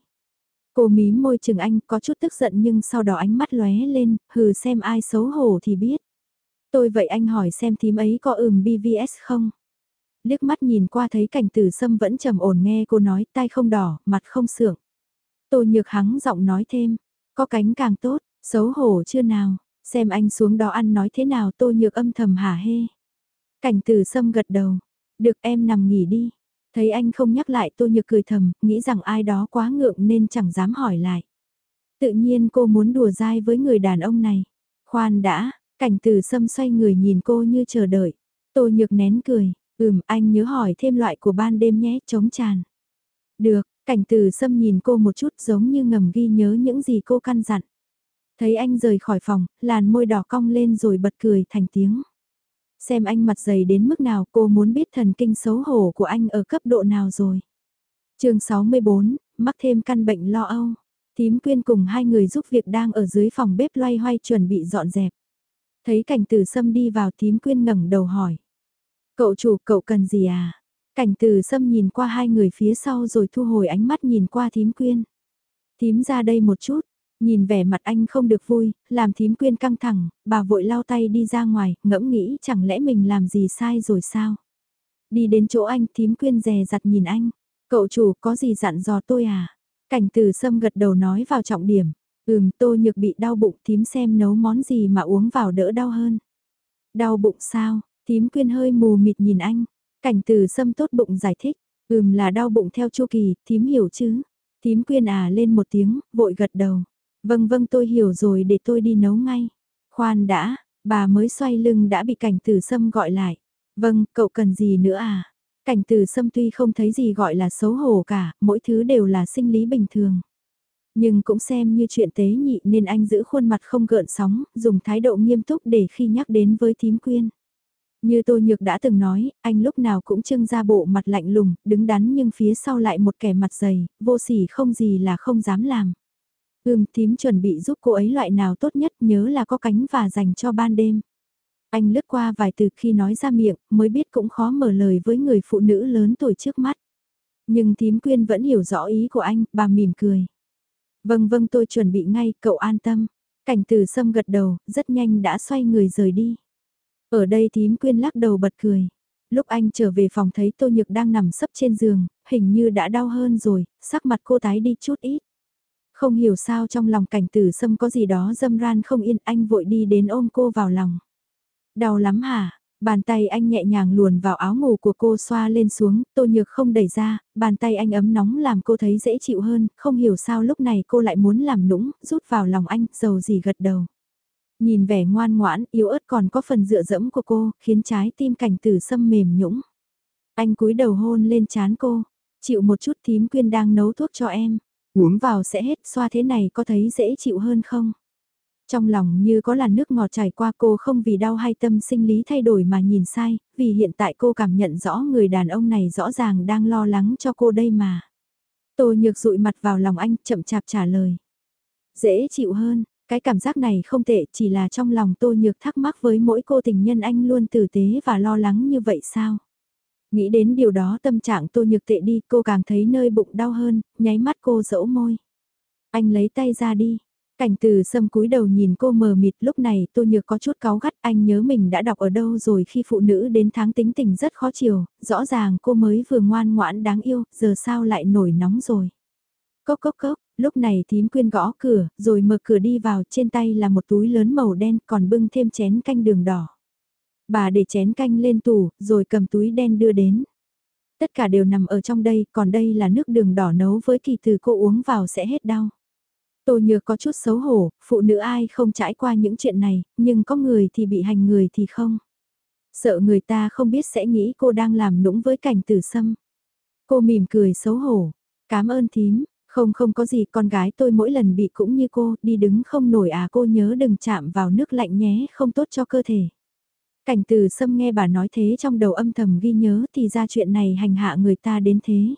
Cô mím môi chừng anh có chút tức giận nhưng sau đó ánh mắt lóe lên, hừ xem ai xấu hổ thì biết. Tôi vậy anh hỏi xem thím ấy có ừm BVS không? Liếc mắt nhìn qua thấy cảnh tử sâm vẫn trầm ổn nghe cô nói tai không đỏ, mặt không sượng. Tô nhược hắng giọng nói thêm, có cánh càng tốt, xấu hổ chưa nào, xem anh xuống đó ăn nói thế nào tô nhược âm thầm hả hê. Cảnh từ sâm gật đầu, được em nằm nghỉ đi. Thấy anh không nhắc lại tô nhược cười thầm, nghĩ rằng ai đó quá ngượng nên chẳng dám hỏi lại. Tự nhiên cô muốn đùa dai với người đàn ông này. Khoan đã, cảnh từ sâm xoay người nhìn cô như chờ đợi. Tô nhược nén cười, ừm anh nhớ hỏi thêm loại của ban đêm nhé, chống tràn. Được, Cảnh từ sâm nhìn cô một chút giống như ngầm ghi nhớ những gì cô căn dặn. Thấy anh rời khỏi phòng, làn môi đỏ cong lên rồi bật cười thành tiếng. Xem anh mặt dày đến mức nào cô muốn biết thần kinh xấu hổ của anh ở cấp độ nào rồi. chương 64, mắc thêm căn bệnh lo âu. Tím quyên cùng hai người giúp việc đang ở dưới phòng bếp loay hoay chuẩn bị dọn dẹp. Thấy cảnh tử sâm đi vào tím quyên ngẩng đầu hỏi. Cậu chủ cậu cần gì à? Cảnh từ sâm nhìn qua hai người phía sau rồi thu hồi ánh mắt nhìn qua thím quyên. Thím ra đây một chút, nhìn vẻ mặt anh không được vui, làm thím quyên căng thẳng, bà vội lau tay đi ra ngoài, ngẫm nghĩ chẳng lẽ mình làm gì sai rồi sao. Đi đến chỗ anh thím quyên dè dặt nhìn anh, cậu chủ có gì dặn dò tôi à? Cảnh từ sâm gật đầu nói vào trọng điểm, ừm tô nhược bị đau bụng thím xem nấu món gì mà uống vào đỡ đau hơn. Đau bụng sao? Thím quyên hơi mù mịt nhìn anh, Cảnh từ sâm tốt bụng giải thích, ừm là đau bụng theo chu kỳ, thím hiểu chứ. Thím quyên à lên một tiếng, vội gật đầu. Vâng vâng tôi hiểu rồi để tôi đi nấu ngay. Khoan đã, bà mới xoay lưng đã bị cảnh từ sâm gọi lại. Vâng, cậu cần gì nữa à? Cảnh từ sâm tuy không thấy gì gọi là xấu hổ cả, mỗi thứ đều là sinh lý bình thường. Nhưng cũng xem như chuyện tế nhị nên anh giữ khuôn mặt không gợn sóng, dùng thái độ nghiêm túc để khi nhắc đến với thím quyên. Như Tô Nhược đã từng nói, anh lúc nào cũng trưng ra bộ mặt lạnh lùng, đứng đắn nhưng phía sau lại một kẻ mặt dày, vô sỉ không gì là không dám làm. Ưm tím chuẩn bị giúp cô ấy loại nào tốt nhất nhớ là có cánh và dành cho ban đêm. Anh lướt qua vài từ khi nói ra miệng, mới biết cũng khó mở lời với người phụ nữ lớn tuổi trước mắt. Nhưng tím quyên vẫn hiểu rõ ý của anh, bà mỉm cười. Vâng vâng tôi chuẩn bị ngay, cậu an tâm. Cảnh từ sâm gật đầu, rất nhanh đã xoay người rời đi. Ở đây thím quyên lắc đầu bật cười. Lúc anh trở về phòng thấy Tô Nhược đang nằm sấp trên giường, hình như đã đau hơn rồi, sắc mặt cô tái đi chút ít. Không hiểu sao trong lòng cảnh tử sâm có gì đó dâm ran không yên anh vội đi đến ôm cô vào lòng. Đau lắm hả? Bàn tay anh nhẹ nhàng luồn vào áo ngủ của cô xoa lên xuống, tô nhược không đẩy ra, bàn tay anh ấm nóng làm cô thấy dễ chịu hơn, không hiểu sao lúc này cô lại muốn làm nũng, rút vào lòng anh, dầu gì gật đầu. Nhìn vẻ ngoan ngoãn, yếu ớt còn có phần dựa dẫm của cô, khiến trái tim cảnh tử sâm mềm nhũng. Anh cúi đầu hôn lên chán cô, chịu một chút thím quyên đang nấu thuốc cho em. Uống vào sẽ hết, xoa thế này có thấy dễ chịu hơn không? Trong lòng như có làn nước ngọt chảy qua cô không vì đau hay tâm sinh lý thay đổi mà nhìn sai, vì hiện tại cô cảm nhận rõ người đàn ông này rõ ràng đang lo lắng cho cô đây mà. Tô nhược dụi mặt vào lòng anh chậm chạp trả lời. Dễ chịu hơn, cái cảm giác này không tệ chỉ là trong lòng tô nhược thắc mắc với mỗi cô tình nhân anh luôn tử tế và lo lắng như vậy sao? Nghĩ đến điều đó tâm trạng tô nhược tệ đi cô càng thấy nơi bụng đau hơn, nháy mắt cô dẫu môi. Anh lấy tay ra đi. Cảnh từ sâm cúi đầu nhìn cô mờ mịt lúc này tô nhược có chút cáu gắt anh nhớ mình đã đọc ở đâu rồi khi phụ nữ đến tháng tính tình rất khó chiều, rõ ràng cô mới vừa ngoan ngoãn đáng yêu, giờ sao lại nổi nóng rồi. Cốc cốc cốc, lúc này thím quyên gõ cửa, rồi mở cửa đi vào, trên tay là một túi lớn màu đen còn bưng thêm chén canh đường đỏ. Bà để chén canh lên tủ, rồi cầm túi đen đưa đến. Tất cả đều nằm ở trong đây, còn đây là nước đường đỏ nấu với kỳ từ cô uống vào sẽ hết đau. Tô Nhược có chút xấu hổ, phụ nữ ai không trải qua những chuyện này, nhưng có người thì bị hành người thì không. Sợ người ta không biết sẽ nghĩ cô đang làm nũng với cảnh tử sâm. Cô mỉm cười xấu hổ, cảm ơn thím, không không có gì con gái tôi mỗi lần bị cũng như cô, đi đứng không nổi à cô nhớ đừng chạm vào nước lạnh nhé, không tốt cho cơ thể. Cảnh từ sâm nghe bà nói thế trong đầu âm thầm ghi nhớ thì ra chuyện này hành hạ người ta đến thế.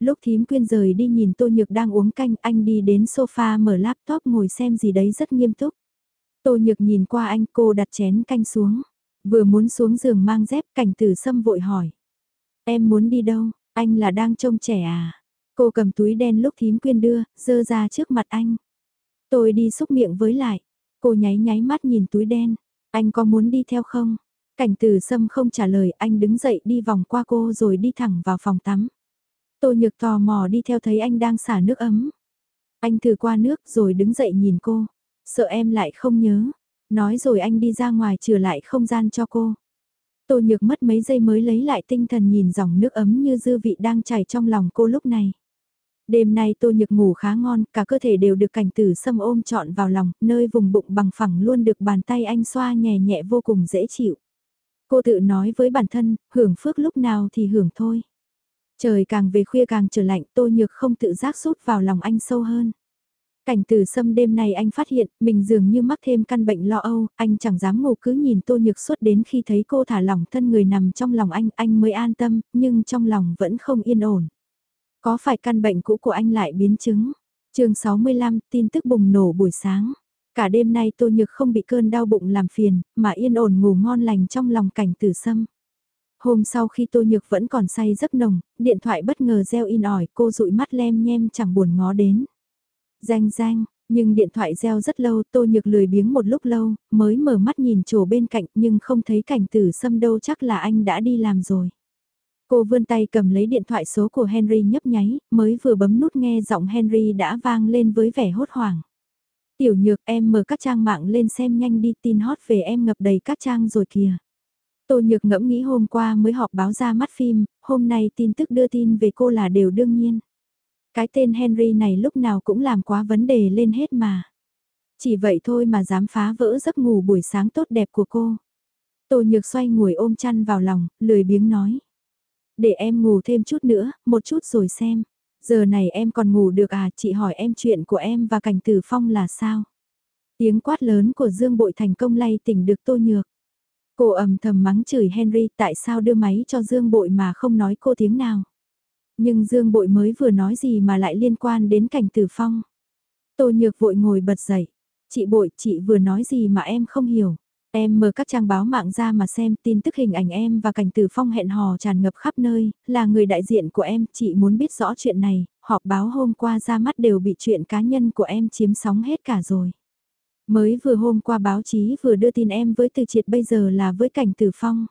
Lúc thím quyên rời đi nhìn Tô Nhược đang uống canh anh đi đến sofa mở laptop ngồi xem gì đấy rất nghiêm túc. Tô Nhược nhìn qua anh cô đặt chén canh xuống. Vừa muốn xuống giường mang dép cảnh tử sâm vội hỏi. Em muốn đi đâu, anh là đang trông trẻ à? Cô cầm túi đen lúc thím quyên đưa, dơ ra trước mặt anh. Tôi đi xúc miệng với lại. Cô nháy nháy mắt nhìn túi đen. Anh có muốn đi theo không? Cảnh từ sâm không trả lời anh đứng dậy đi vòng qua cô rồi đi thẳng vào phòng tắm. Tô nhược tò mò đi theo thấy anh đang xả nước ấm. Anh thử qua nước rồi đứng dậy nhìn cô. Sợ em lại không nhớ. Nói rồi anh đi ra ngoài trừ lại không gian cho cô. Tô nhược mất mấy giây mới lấy lại tinh thần nhìn dòng nước ấm như dư vị đang chảy trong lòng cô lúc này. Đêm nay tô nhược ngủ khá ngon, cả cơ thể đều được cảnh tử sâm ôm trọn vào lòng, nơi vùng bụng bằng phẳng luôn được bàn tay anh xoa nhẹ nhẹ vô cùng dễ chịu. Cô tự nói với bản thân, hưởng phước lúc nào thì hưởng thôi. Trời càng về khuya càng trở lạnh, tô nhược không tự giác sút vào lòng anh sâu hơn. Cảnh tử sâm đêm nay anh phát hiện mình dường như mắc thêm căn bệnh lo âu, anh chẳng dám ngủ cứ nhìn tô nhược suốt đến khi thấy cô thả lỏng thân người nằm trong lòng anh, anh mới an tâm, nhưng trong lòng vẫn không yên ổn. Có phải căn bệnh cũ của anh lại biến chứng? chương 65, tin tức bùng nổ buổi sáng. Cả đêm nay Tô Nhược không bị cơn đau bụng làm phiền, mà yên ổn ngủ ngon lành trong lòng cảnh tử sâm. Hôm sau khi Tô Nhược vẫn còn say giấc nồng, điện thoại bất ngờ reo in ỏi, cô dụi mắt lem nhem chẳng buồn ngó đến. Danh danh, nhưng điện thoại reo rất lâu, Tô Nhược lười biếng một lúc lâu, mới mở mắt nhìn chỗ bên cạnh nhưng không thấy cảnh tử sâm đâu chắc là anh đã đi làm rồi. Cô vươn tay cầm lấy điện thoại số của Henry nhấp nháy, mới vừa bấm nút nghe giọng Henry đã vang lên với vẻ hốt hoảng. Tiểu nhược em mở các trang mạng lên xem nhanh đi tin hot về em ngập đầy các trang rồi kìa. Tô nhược ngẫm nghĩ hôm qua mới họp báo ra mắt phim, hôm nay tin tức đưa tin về cô là đều đương nhiên. Cái tên Henry này lúc nào cũng làm quá vấn đề lên hết mà. Chỉ vậy thôi mà dám phá vỡ giấc ngủ buổi sáng tốt đẹp của cô. Tô nhược xoay ngồi ôm chăn vào lòng, lười biếng nói. Để em ngủ thêm chút nữa, một chút rồi xem. Giờ này em còn ngủ được à, chị hỏi em chuyện của em và cảnh tử phong là sao? Tiếng quát lớn của Dương Bội thành công lay tỉnh được tô nhược. Cô ầm thầm mắng chửi Henry tại sao đưa máy cho Dương Bội mà không nói cô tiếng nào. Nhưng Dương Bội mới vừa nói gì mà lại liên quan đến cảnh tử phong. Tô Nhược vội ngồi bật dậy. Chị Bội, chị vừa nói gì mà em không hiểu. Em mở các trang báo mạng ra mà xem tin tức hình ảnh em và cảnh tử phong hẹn hò tràn ngập khắp nơi, là người đại diện của em, chị muốn biết rõ chuyện này, họp báo hôm qua ra mắt đều bị chuyện cá nhân của em chiếm sóng hết cả rồi. Mới vừa hôm qua báo chí vừa đưa tin em với từ triệt bây giờ là với cảnh tử phong.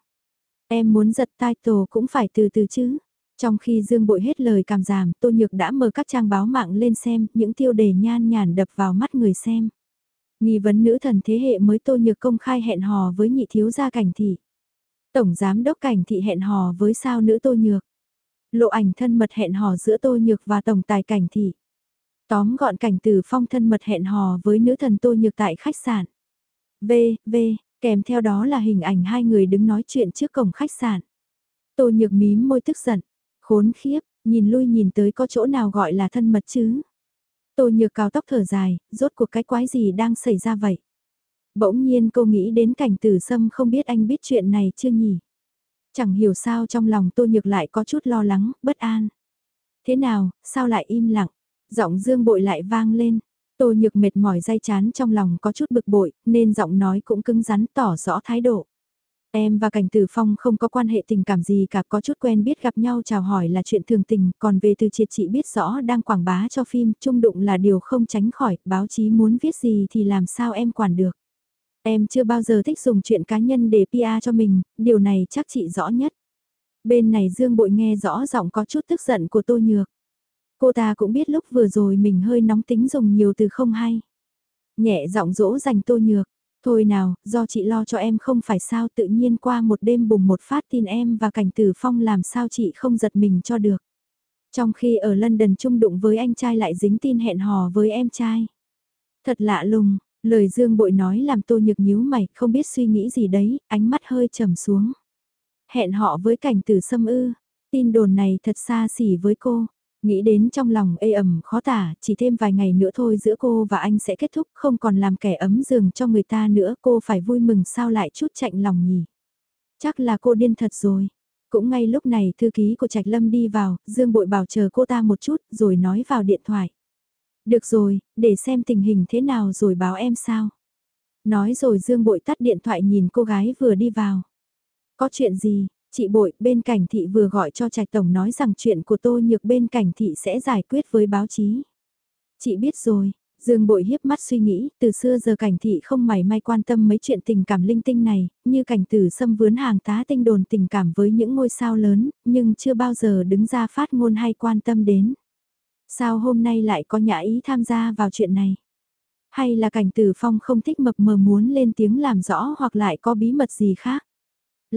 Em muốn giật title cũng phải từ từ chứ. Trong khi Dương Bội hết lời cảm giảm, Tô Nhược đã mở các trang báo mạng lên xem, những tiêu đề nhan nhản đập vào mắt người xem. Nghi vấn nữ thần thế hệ mới Tô Nhược công khai hẹn hò với nhị thiếu gia cảnh thị. Tổng giám đốc cảnh thị hẹn hò với sao nữ Tô Nhược. Lộ ảnh thân mật hẹn hò giữa Tô Nhược và tổng tài cảnh thị. Tóm gọn cảnh từ phong thân mật hẹn hò với nữ thần Tô Nhược tại khách sạn. V, V, kèm theo đó là hình ảnh hai người đứng nói chuyện trước cổng khách sạn. Tô Nhược mím môi tức giận, khốn khiếp, nhìn lui nhìn tới có chỗ nào gọi là thân mật chứ. Tô Nhược cao tóc thở dài, rốt cuộc cái quái gì đang xảy ra vậy? Bỗng nhiên cô nghĩ đến cảnh tử sâm không biết anh biết chuyện này chưa nhỉ? Chẳng hiểu sao trong lòng Tô Nhược lại có chút lo lắng, bất an. Thế nào, sao lại im lặng? Giọng dương bội lại vang lên. Tô Nhược mệt mỏi dai chán trong lòng có chút bực bội, nên giọng nói cũng cứng rắn tỏ rõ thái độ. Em và Cảnh Tử Phong không có quan hệ tình cảm gì cả, có chút quen biết gặp nhau chào hỏi là chuyện thường tình, còn về từ triệt chị biết rõ đang quảng bá cho phim, trung đụng là điều không tránh khỏi, báo chí muốn viết gì thì làm sao em quản được. Em chưa bao giờ thích dùng chuyện cá nhân để PR cho mình, điều này chắc chị rõ nhất. Bên này Dương Bội nghe rõ giọng có chút tức giận của Tô Nhược. Cô ta cũng biết lúc vừa rồi mình hơi nóng tính dùng nhiều từ không hay. Nhẹ giọng dỗ dành Tô Nhược. Thôi nào, do chị lo cho em không phải sao tự nhiên qua một đêm bùng một phát tin em và cảnh tử phong làm sao chị không giật mình cho được. Trong khi ở London chung đụng với anh trai lại dính tin hẹn hò với em trai. Thật lạ lùng, lời Dương Bội nói làm tô nhược nhíu mày, không biết suy nghĩ gì đấy, ánh mắt hơi trầm xuống. Hẹn họ với cảnh tử xâm ư, tin đồn này thật xa xỉ với cô. Nghĩ đến trong lòng ê ẩm khó tả, chỉ thêm vài ngày nữa thôi giữa cô và anh sẽ kết thúc, không còn làm kẻ ấm giường cho người ta nữa, cô phải vui mừng sao lại chút chạnh lòng nhỉ. Chắc là cô điên thật rồi. Cũng ngay lúc này thư ký của Trạch Lâm đi vào, Dương Bội bảo chờ cô ta một chút rồi nói vào điện thoại. Được rồi, để xem tình hình thế nào rồi báo em sao. Nói rồi Dương Bội tắt điện thoại nhìn cô gái vừa đi vào. Có chuyện gì, Chị Bội, bên cảnh thị vừa gọi cho Trạch Tổng nói rằng chuyện của Tô Nhược bên cảnh thị sẽ giải quyết với báo chí. Chị biết rồi, Dương Bội hiếp mắt suy nghĩ, từ xưa giờ cảnh thị không mảy may quan tâm mấy chuyện tình cảm linh tinh này, như cảnh tử xâm vướn hàng tá tinh đồn tình cảm với những ngôi sao lớn, nhưng chưa bao giờ đứng ra phát ngôn hay quan tâm đến. Sao hôm nay lại có nhã ý tham gia vào chuyện này? Hay là cảnh tử phong không thích mập mờ muốn lên tiếng làm rõ hoặc lại có bí mật gì khác?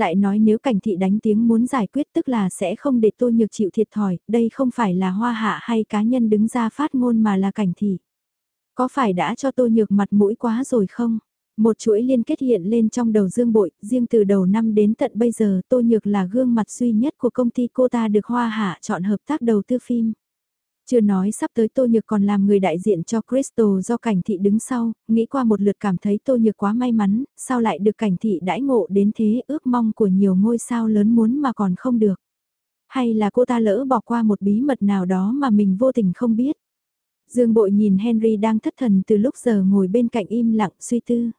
Lại nói nếu cảnh thị đánh tiếng muốn giải quyết tức là sẽ không để tô nhược chịu thiệt thòi, đây không phải là hoa hạ hay cá nhân đứng ra phát ngôn mà là cảnh thị. Có phải đã cho tô nhược mặt mũi quá rồi không? Một chuỗi liên kết hiện lên trong đầu Dương Bội, riêng từ đầu năm đến tận bây giờ Tô Nhược là gương mặt duy nhất của công ty cô ta được Hoa Hạ chọn hợp tác đầu tư phim. Chưa nói sắp tới Tô Nhược còn làm người đại diện cho Crystal do cảnh thị đứng sau, nghĩ qua một lượt cảm thấy Tô Nhược quá may mắn, sao lại được cảnh thị đãi ngộ đến thế ước mong của nhiều ngôi sao lớn muốn mà còn không được. Hay là cô ta lỡ bỏ qua một bí mật nào đó mà mình vô tình không biết. Dương Bội nhìn Henry đang thất thần từ lúc giờ ngồi bên cạnh im lặng suy tư.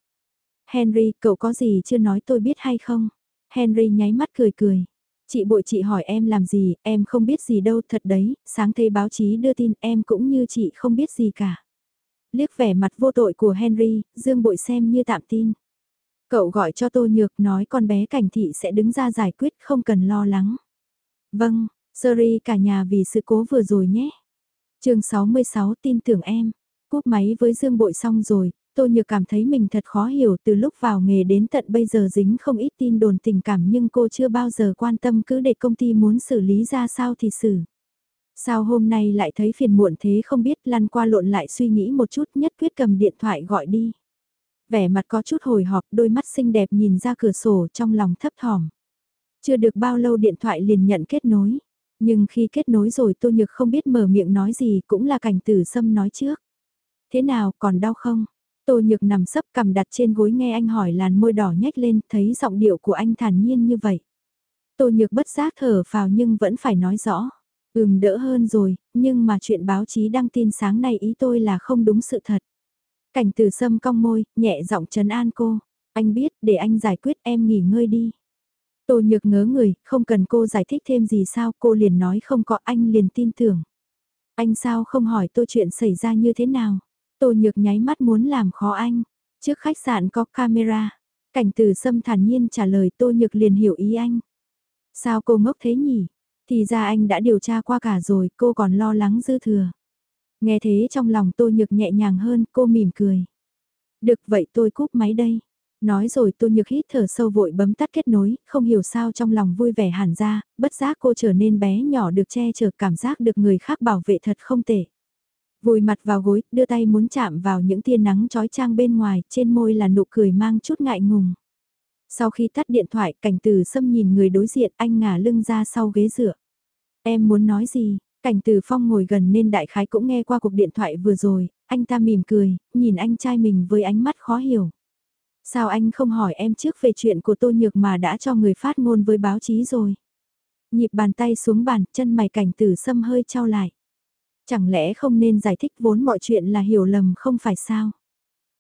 Henry, cậu có gì chưa nói tôi biết hay không? Henry nháy mắt cười cười. Chị bội chị hỏi em làm gì, em không biết gì đâu thật đấy, sáng thấy báo chí đưa tin em cũng như chị không biết gì cả. Liếc vẻ mặt vô tội của Henry, Dương bội xem như tạm tin. Cậu gọi cho Tô Nhược nói con bé cảnh thị sẽ đứng ra giải quyết không cần lo lắng. Vâng, sorry cả nhà vì sự cố vừa rồi nhé. chương 66 tin tưởng em. Cúp máy với Dương Bội xong rồi, Tô Nhược cảm thấy mình thật khó hiểu từ lúc vào nghề đến tận bây giờ dính không ít tin đồn tình cảm nhưng cô chưa bao giờ quan tâm cứ để công ty muốn xử lý ra sao thì xử. Sao hôm nay lại thấy phiền muộn thế không biết, lăn qua lộn lại suy nghĩ một chút nhất quyết cầm điện thoại gọi đi. Vẻ mặt có chút hồi hộp, đôi mắt xinh đẹp nhìn ra cửa sổ trong lòng thấp thỏm. Chưa được bao lâu điện thoại liền nhận kết nối. Nhưng khi kết nối rồi Tô Nhược không biết mở miệng nói gì cũng là cảnh tử sâm nói trước. Thế nào, còn đau không? Tô Nhược nằm sấp cằm đặt trên gối nghe anh hỏi làn môi đỏ nhếch lên, thấy giọng điệu của anh thản nhiên như vậy. Tô Nhược bất giác thở vào nhưng vẫn phải nói rõ. Ừm đỡ hơn rồi, nhưng mà chuyện báo chí đăng tin sáng nay ý tôi là không đúng sự thật. Cảnh từ sâm cong môi, nhẹ giọng trấn an cô. Anh biết, để anh giải quyết em nghỉ ngơi đi. Tô nhược ngớ người, không cần cô giải thích thêm gì sao, cô liền nói không có anh liền tin tưởng. Anh sao không hỏi tôi chuyện xảy ra như thế nào? Tô nhược nháy mắt muốn làm khó anh. Trước khách sạn có camera. Cảnh từ sâm thản nhiên trả lời tô nhược liền hiểu ý anh. Sao cô ngốc thế nhỉ? Thì ra anh đã điều tra qua cả rồi, cô còn lo lắng dư thừa. Nghe thế trong lòng tô nhược nhẹ nhàng hơn, cô mỉm cười. Được vậy tôi cúp máy đây. Nói rồi tô nhược hít thở sâu vội bấm tắt kết nối, không hiểu sao trong lòng vui vẻ hẳn ra, bất giác cô trở nên bé nhỏ được che chở cảm giác được người khác bảo vệ thật không tệ. Vùi mặt vào gối, đưa tay muốn chạm vào những tia nắng trói trang bên ngoài, trên môi là nụ cười mang chút ngại ngùng. Sau khi tắt điện thoại, cảnh từ xâm nhìn người đối diện anh ngả lưng ra sau ghế dựa. Em muốn nói gì? Cảnh từ phong ngồi gần nên đại khái cũng nghe qua cuộc điện thoại vừa rồi, anh ta mỉm cười, nhìn anh trai mình với ánh mắt khó hiểu. Sao anh không hỏi em trước về chuyện của Tô Nhược mà đã cho người phát ngôn với báo chí rồi? Nhịp bàn tay xuống bàn, chân mày cảnh tử sâm hơi trao lại. Chẳng lẽ không nên giải thích vốn mọi chuyện là hiểu lầm không phải sao?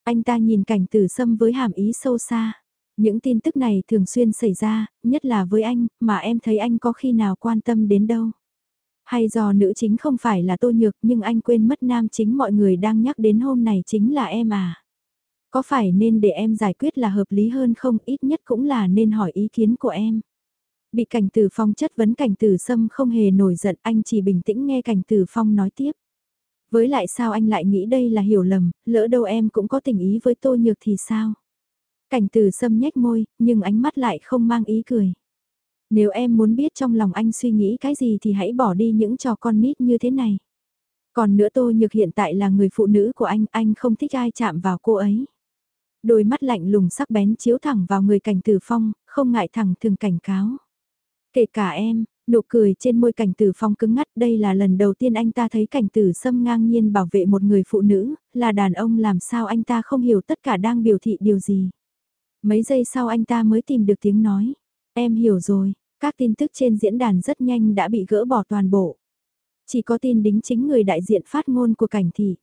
Anh ta nhìn cảnh tử sâm với hàm ý sâu xa. Những tin tức này thường xuyên xảy ra, nhất là với anh, mà em thấy anh có khi nào quan tâm đến đâu. Hay do nữ chính không phải là tô nhược nhưng anh quên mất nam chính mọi người đang nhắc đến hôm này chính là em à. Có phải nên để em giải quyết là hợp lý hơn không ít nhất cũng là nên hỏi ý kiến của em. Bị cảnh tử phong chất vấn cảnh tử sâm không hề nổi giận anh chỉ bình tĩnh nghe cảnh tử phong nói tiếp. Với lại sao anh lại nghĩ đây là hiểu lầm, lỡ đâu em cũng có tình ý với tô nhược thì sao? Cảnh tử sâm nhếch môi, nhưng ánh mắt lại không mang ý cười. Nếu em muốn biết trong lòng anh suy nghĩ cái gì thì hãy bỏ đi những trò con nít như thế này. Còn nữa Tô Nhược hiện tại là người phụ nữ của anh, anh không thích ai chạm vào cô ấy. Đôi mắt lạnh lùng sắc bén chiếu thẳng vào người cảnh tử phong, không ngại thẳng thường cảnh cáo. Kể cả em, nụ cười trên môi cảnh tử phong cứng ngắt đây là lần đầu tiên anh ta thấy cảnh tử xâm ngang nhiên bảo vệ một người phụ nữ, là đàn ông làm sao anh ta không hiểu tất cả đang biểu thị điều gì. Mấy giây sau anh ta mới tìm được tiếng nói. Em hiểu rồi, các tin tức trên diễn đàn rất nhanh đã bị gỡ bỏ toàn bộ. Chỉ có tin đính chính người đại diện phát ngôn của cảnh thị.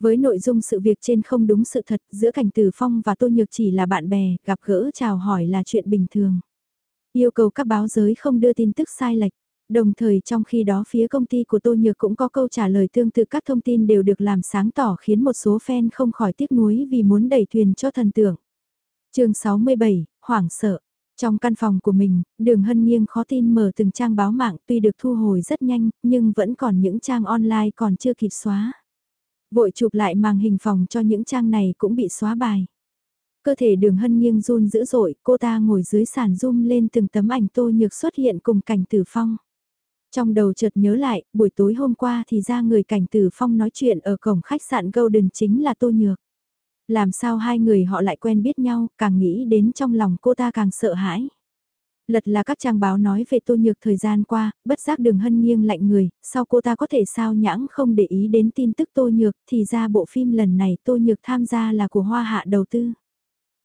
Với nội dung sự việc trên không đúng sự thật giữa cảnh tử phong và tô nhược chỉ là bạn bè, gặp gỡ chào hỏi là chuyện bình thường. Yêu cầu các báo giới không đưa tin tức sai lệch. Đồng thời trong khi đó phía công ty của Tô Nhược cũng có câu trả lời tương tự các thông tin đều được làm sáng tỏ khiến một số fan không khỏi tiếc nuối vì muốn đẩy thuyền cho thần tượng chương 67, hoảng sợ. Trong căn phòng của mình, đường hân nghiêng khó tin mở từng trang báo mạng tuy được thu hồi rất nhanh, nhưng vẫn còn những trang online còn chưa kịp xóa. Vội chụp lại màn hình phòng cho những trang này cũng bị xóa bài. Cơ thể đường hân nghiêng run dữ dội, cô ta ngồi dưới sàn zoom lên từng tấm ảnh tô nhược xuất hiện cùng cảnh tử phong. Trong đầu chợt nhớ lại, buổi tối hôm qua thì ra người cảnh tử phong nói chuyện ở cổng khách sạn Golden chính là tô nhược. Làm sao hai người họ lại quen biết nhau, càng nghĩ đến trong lòng cô ta càng sợ hãi. Lật là các trang báo nói về tô nhược thời gian qua, bất giác đường hân nghiêng lạnh người, sau cô ta có thể sao nhãng không để ý đến tin tức tô nhược, thì ra bộ phim lần này tô nhược tham gia là của hoa hạ đầu tư.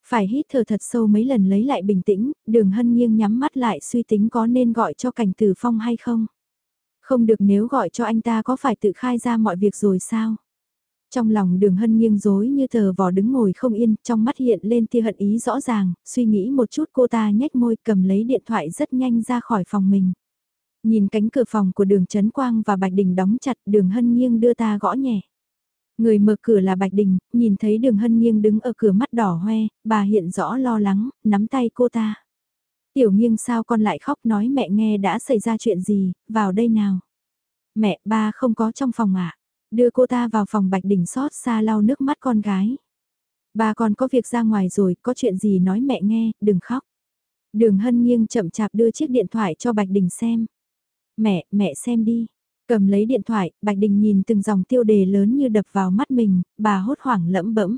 Phải hít thở thật sâu mấy lần lấy lại bình tĩnh, đường hân nghiêng nhắm mắt lại suy tính có nên gọi cho cảnh tử phong hay không. Không được nếu gọi cho anh ta có phải tự khai ra mọi việc rồi sao? Trong lòng đường hân nghiêng dối như tờ vò đứng ngồi không yên, trong mắt hiện lên tia hận ý rõ ràng, suy nghĩ một chút cô ta nhếch môi cầm lấy điện thoại rất nhanh ra khỏi phòng mình. Nhìn cánh cửa phòng của đường Trấn Quang và Bạch Đình đóng chặt đường hân nghiêng đưa ta gõ nhẹ. Người mở cửa là Bạch Đình, nhìn thấy đường hân nghiêng đứng ở cửa mắt đỏ hoe, bà hiện rõ lo lắng, nắm tay cô ta. Tiểu nghiêng sao con lại khóc nói mẹ nghe đã xảy ra chuyện gì, vào đây nào. Mẹ ba không có trong phòng ạ. À? Đưa cô ta vào phòng Bạch Đình xót xa lau nước mắt con gái. Ba con có việc ra ngoài rồi, có chuyện gì nói mẹ nghe, đừng khóc. Đường hân nghiêng chậm chạp đưa chiếc điện thoại cho Bạch Đình xem. Mẹ, mẹ xem đi. Cầm lấy điện thoại, Bạch Đình nhìn từng dòng tiêu đề lớn như đập vào mắt mình, bà hốt hoảng lẫm bẫm.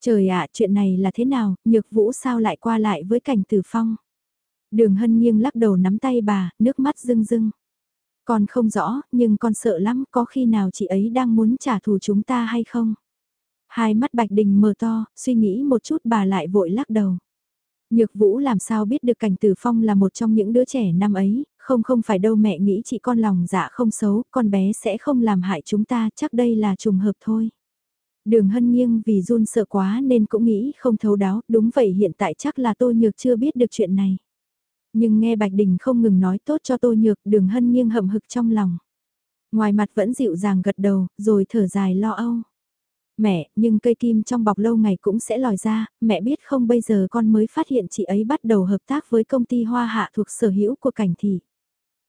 Trời ạ, chuyện này là thế nào, nhược vũ sao lại qua lại với cảnh tử phong. Đường hân nghiêng lắc đầu nắm tay bà, nước mắt rưng rưng. Con không rõ, nhưng con sợ lắm có khi nào chị ấy đang muốn trả thù chúng ta hay không? Hai mắt Bạch Đình mờ to, suy nghĩ một chút bà lại vội lắc đầu. Nhược Vũ làm sao biết được cảnh tử phong là một trong những đứa trẻ năm ấy, không không phải đâu mẹ nghĩ chị con lòng dạ không xấu, con bé sẽ không làm hại chúng ta, chắc đây là trùng hợp thôi. Đường hân nghiêng vì run sợ quá nên cũng nghĩ không thấu đáo, đúng vậy hiện tại chắc là tôi nhược chưa biết được chuyện này. Nhưng nghe Bạch Đình không ngừng nói tốt cho tôi nhược, đường hân nghiêng hậm hực trong lòng. Ngoài mặt vẫn dịu dàng gật đầu, rồi thở dài lo âu. Mẹ, nhưng cây kim trong bọc lâu ngày cũng sẽ lòi ra, mẹ biết không bây giờ con mới phát hiện chị ấy bắt đầu hợp tác với công ty hoa hạ thuộc sở hữu của cảnh thị.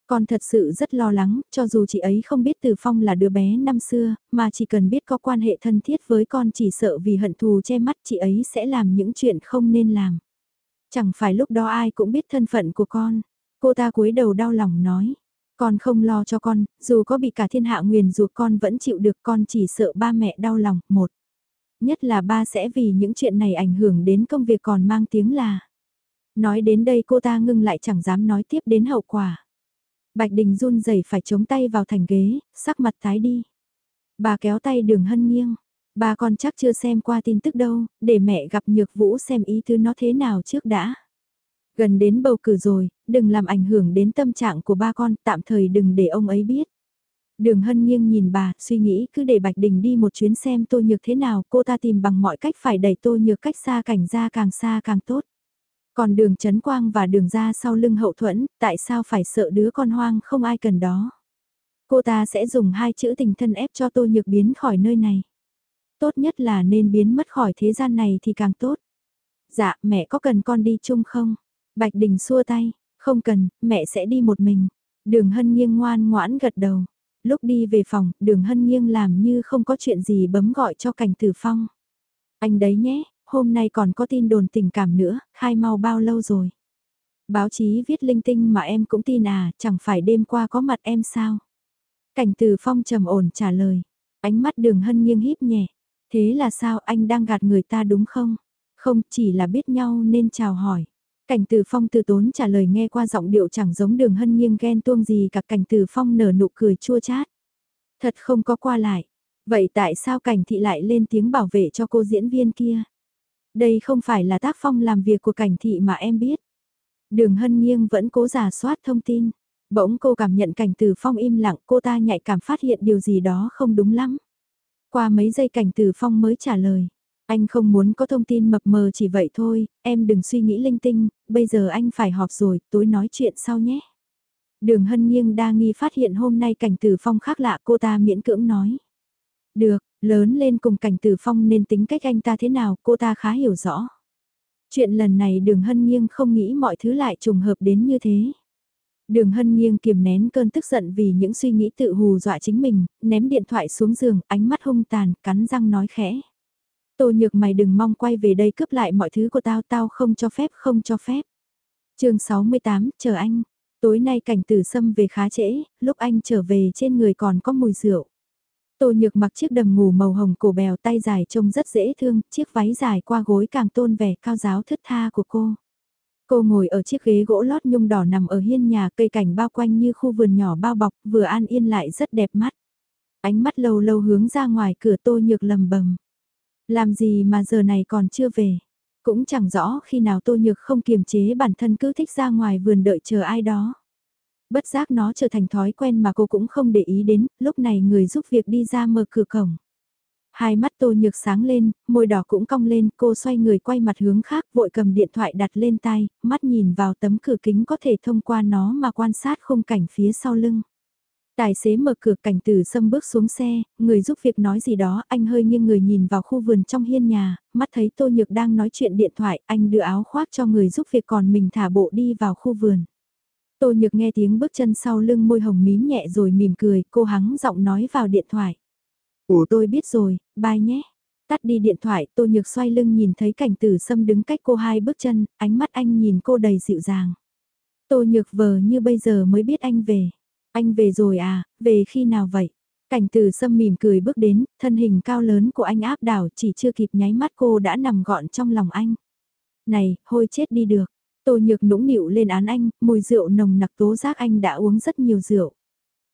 Con thật sự rất lo lắng, cho dù chị ấy không biết Từ Phong là đứa bé năm xưa, mà chỉ cần biết có quan hệ thân thiết với con chỉ sợ vì hận thù che mắt chị ấy sẽ làm những chuyện không nên làm. Chẳng phải lúc đó ai cũng biết thân phận của con. Cô ta cúi đầu đau lòng nói. Con không lo cho con, dù có bị cả thiên hạ nguyền dù con vẫn chịu được con chỉ sợ ba mẹ đau lòng. Một. Nhất là ba sẽ vì những chuyện này ảnh hưởng đến công việc còn mang tiếng là. Nói đến đây cô ta ngưng lại chẳng dám nói tiếp đến hậu quả. Bạch Đình run rẩy phải chống tay vào thành ghế, sắc mặt tái đi. Bà kéo tay đường hân nghiêng. Bà con chắc chưa xem qua tin tức đâu, để mẹ gặp nhược vũ xem ý thứ nó thế nào trước đã. Gần đến bầu cử rồi, đừng làm ảnh hưởng đến tâm trạng của ba con, tạm thời đừng để ông ấy biết. Đường hân nghiêng nhìn bà, suy nghĩ cứ để Bạch Đình đi một chuyến xem tô nhược thế nào, cô ta tìm bằng mọi cách phải đẩy tô nhược cách xa cảnh ra càng xa càng tốt. Còn đường chấn quang và đường ra sau lưng hậu thuẫn, tại sao phải sợ đứa con hoang không ai cần đó. Cô ta sẽ dùng hai chữ tình thân ép cho tôi nhược biến khỏi nơi này. Tốt nhất là nên biến mất khỏi thế gian này thì càng tốt. Dạ, mẹ có cần con đi chung không? Bạch Đình xua tay, không cần, mẹ sẽ đi một mình. Đường hân nghiêng ngoan ngoãn gật đầu. Lúc đi về phòng, đường hân nghiêng làm như không có chuyện gì bấm gọi cho cảnh tử phong. Anh đấy nhé, hôm nay còn có tin đồn tình cảm nữa, khai mau bao lâu rồi. Báo chí viết linh tinh mà em cũng tin à, chẳng phải đêm qua có mặt em sao. Cảnh Từ phong trầm ổn trả lời, ánh mắt đường hân nghiêng híp nhẹ. Thế là sao anh đang gạt người ta đúng không? Không chỉ là biết nhau nên chào hỏi. Cảnh từ phong từ tốn trả lời nghe qua giọng điệu chẳng giống đường hân nghiêng ghen tuông gì cả cảnh từ phong nở nụ cười chua chát. Thật không có qua lại. Vậy tại sao cảnh thị lại lên tiếng bảo vệ cho cô diễn viên kia? Đây không phải là tác phong làm việc của cảnh thị mà em biết. Đường hân nghiêng vẫn cố giả soát thông tin. Bỗng cô cảm nhận cảnh từ phong im lặng cô ta nhạy cảm phát hiện điều gì đó không đúng lắm. Qua mấy giây cảnh từ phong mới trả lời. Anh không muốn có thông tin mập mờ chỉ vậy thôi, em đừng suy nghĩ linh tinh, bây giờ anh phải họp rồi, tối nói chuyện sau nhé. Đường hân nghiêng đa nghi phát hiện hôm nay cảnh tử phong khác lạ cô ta miễn cưỡng nói. Được, lớn lên cùng cảnh tử phong nên tính cách anh ta thế nào cô ta khá hiểu rõ. Chuyện lần này đường hân nghiêng không nghĩ mọi thứ lại trùng hợp đến như thế. Đường hân nghiêng kiềm nén cơn tức giận vì những suy nghĩ tự hù dọa chính mình, ném điện thoại xuống giường, ánh mắt hung tàn, cắn răng nói khẽ. Tô nhược mày đừng mong quay về đây cướp lại mọi thứ của tao, tao không cho phép, không cho phép. chương 68, chờ anh. Tối nay cảnh tử xâm về khá trễ, lúc anh trở về trên người còn có mùi rượu. Tô nhược mặc chiếc đầm ngủ màu hồng cổ bèo tay dài trông rất dễ thương, chiếc váy dài qua gối càng tôn vẻ cao giáo thất tha của cô. Cô ngồi ở chiếc ghế gỗ lót nhung đỏ nằm ở hiên nhà cây cảnh bao quanh như khu vườn nhỏ bao bọc vừa an yên lại rất đẹp mắt. Ánh mắt lâu lâu hướng ra ngoài cửa tô nhược lầm bầm. Làm gì mà giờ này còn chưa về. Cũng chẳng rõ khi nào tô nhược không kiềm chế bản thân cứ thích ra ngoài vườn đợi chờ ai đó. Bất giác nó trở thành thói quen mà cô cũng không để ý đến, lúc này người giúp việc đi ra mở cửa cổng. Hai mắt tô nhược sáng lên, môi đỏ cũng cong lên, cô xoay người quay mặt hướng khác, vội cầm điện thoại đặt lên tay, mắt nhìn vào tấm cửa kính có thể thông qua nó mà quan sát khung cảnh phía sau lưng. Tài xế mở cửa cảnh tử xâm bước xuống xe, người giúp việc nói gì đó, anh hơi nghiêng người nhìn vào khu vườn trong hiên nhà, mắt thấy Tô Nhược đang nói chuyện điện thoại, anh đưa áo khoác cho người giúp việc còn mình thả bộ đi vào khu vườn. Tô Nhược nghe tiếng bước chân sau lưng môi hồng mím nhẹ rồi mỉm cười, cô hắng giọng nói vào điện thoại. Ủa tôi biết rồi, bye nhé. Tắt đi điện thoại, Tô Nhược xoay lưng nhìn thấy cảnh tử xâm đứng cách cô hai bước chân, ánh mắt anh nhìn cô đầy dịu dàng. Tô Nhược vờ như bây giờ mới biết anh về. Anh về rồi à, về khi nào vậy? Cảnh từ sâm mỉm cười bước đến, thân hình cao lớn của anh áp đảo chỉ chưa kịp nháy mắt cô đã nằm gọn trong lòng anh. Này, hôi chết đi được. Tô nhược nũng nịu lên án anh, mùi rượu nồng nặc tố giác anh đã uống rất nhiều rượu.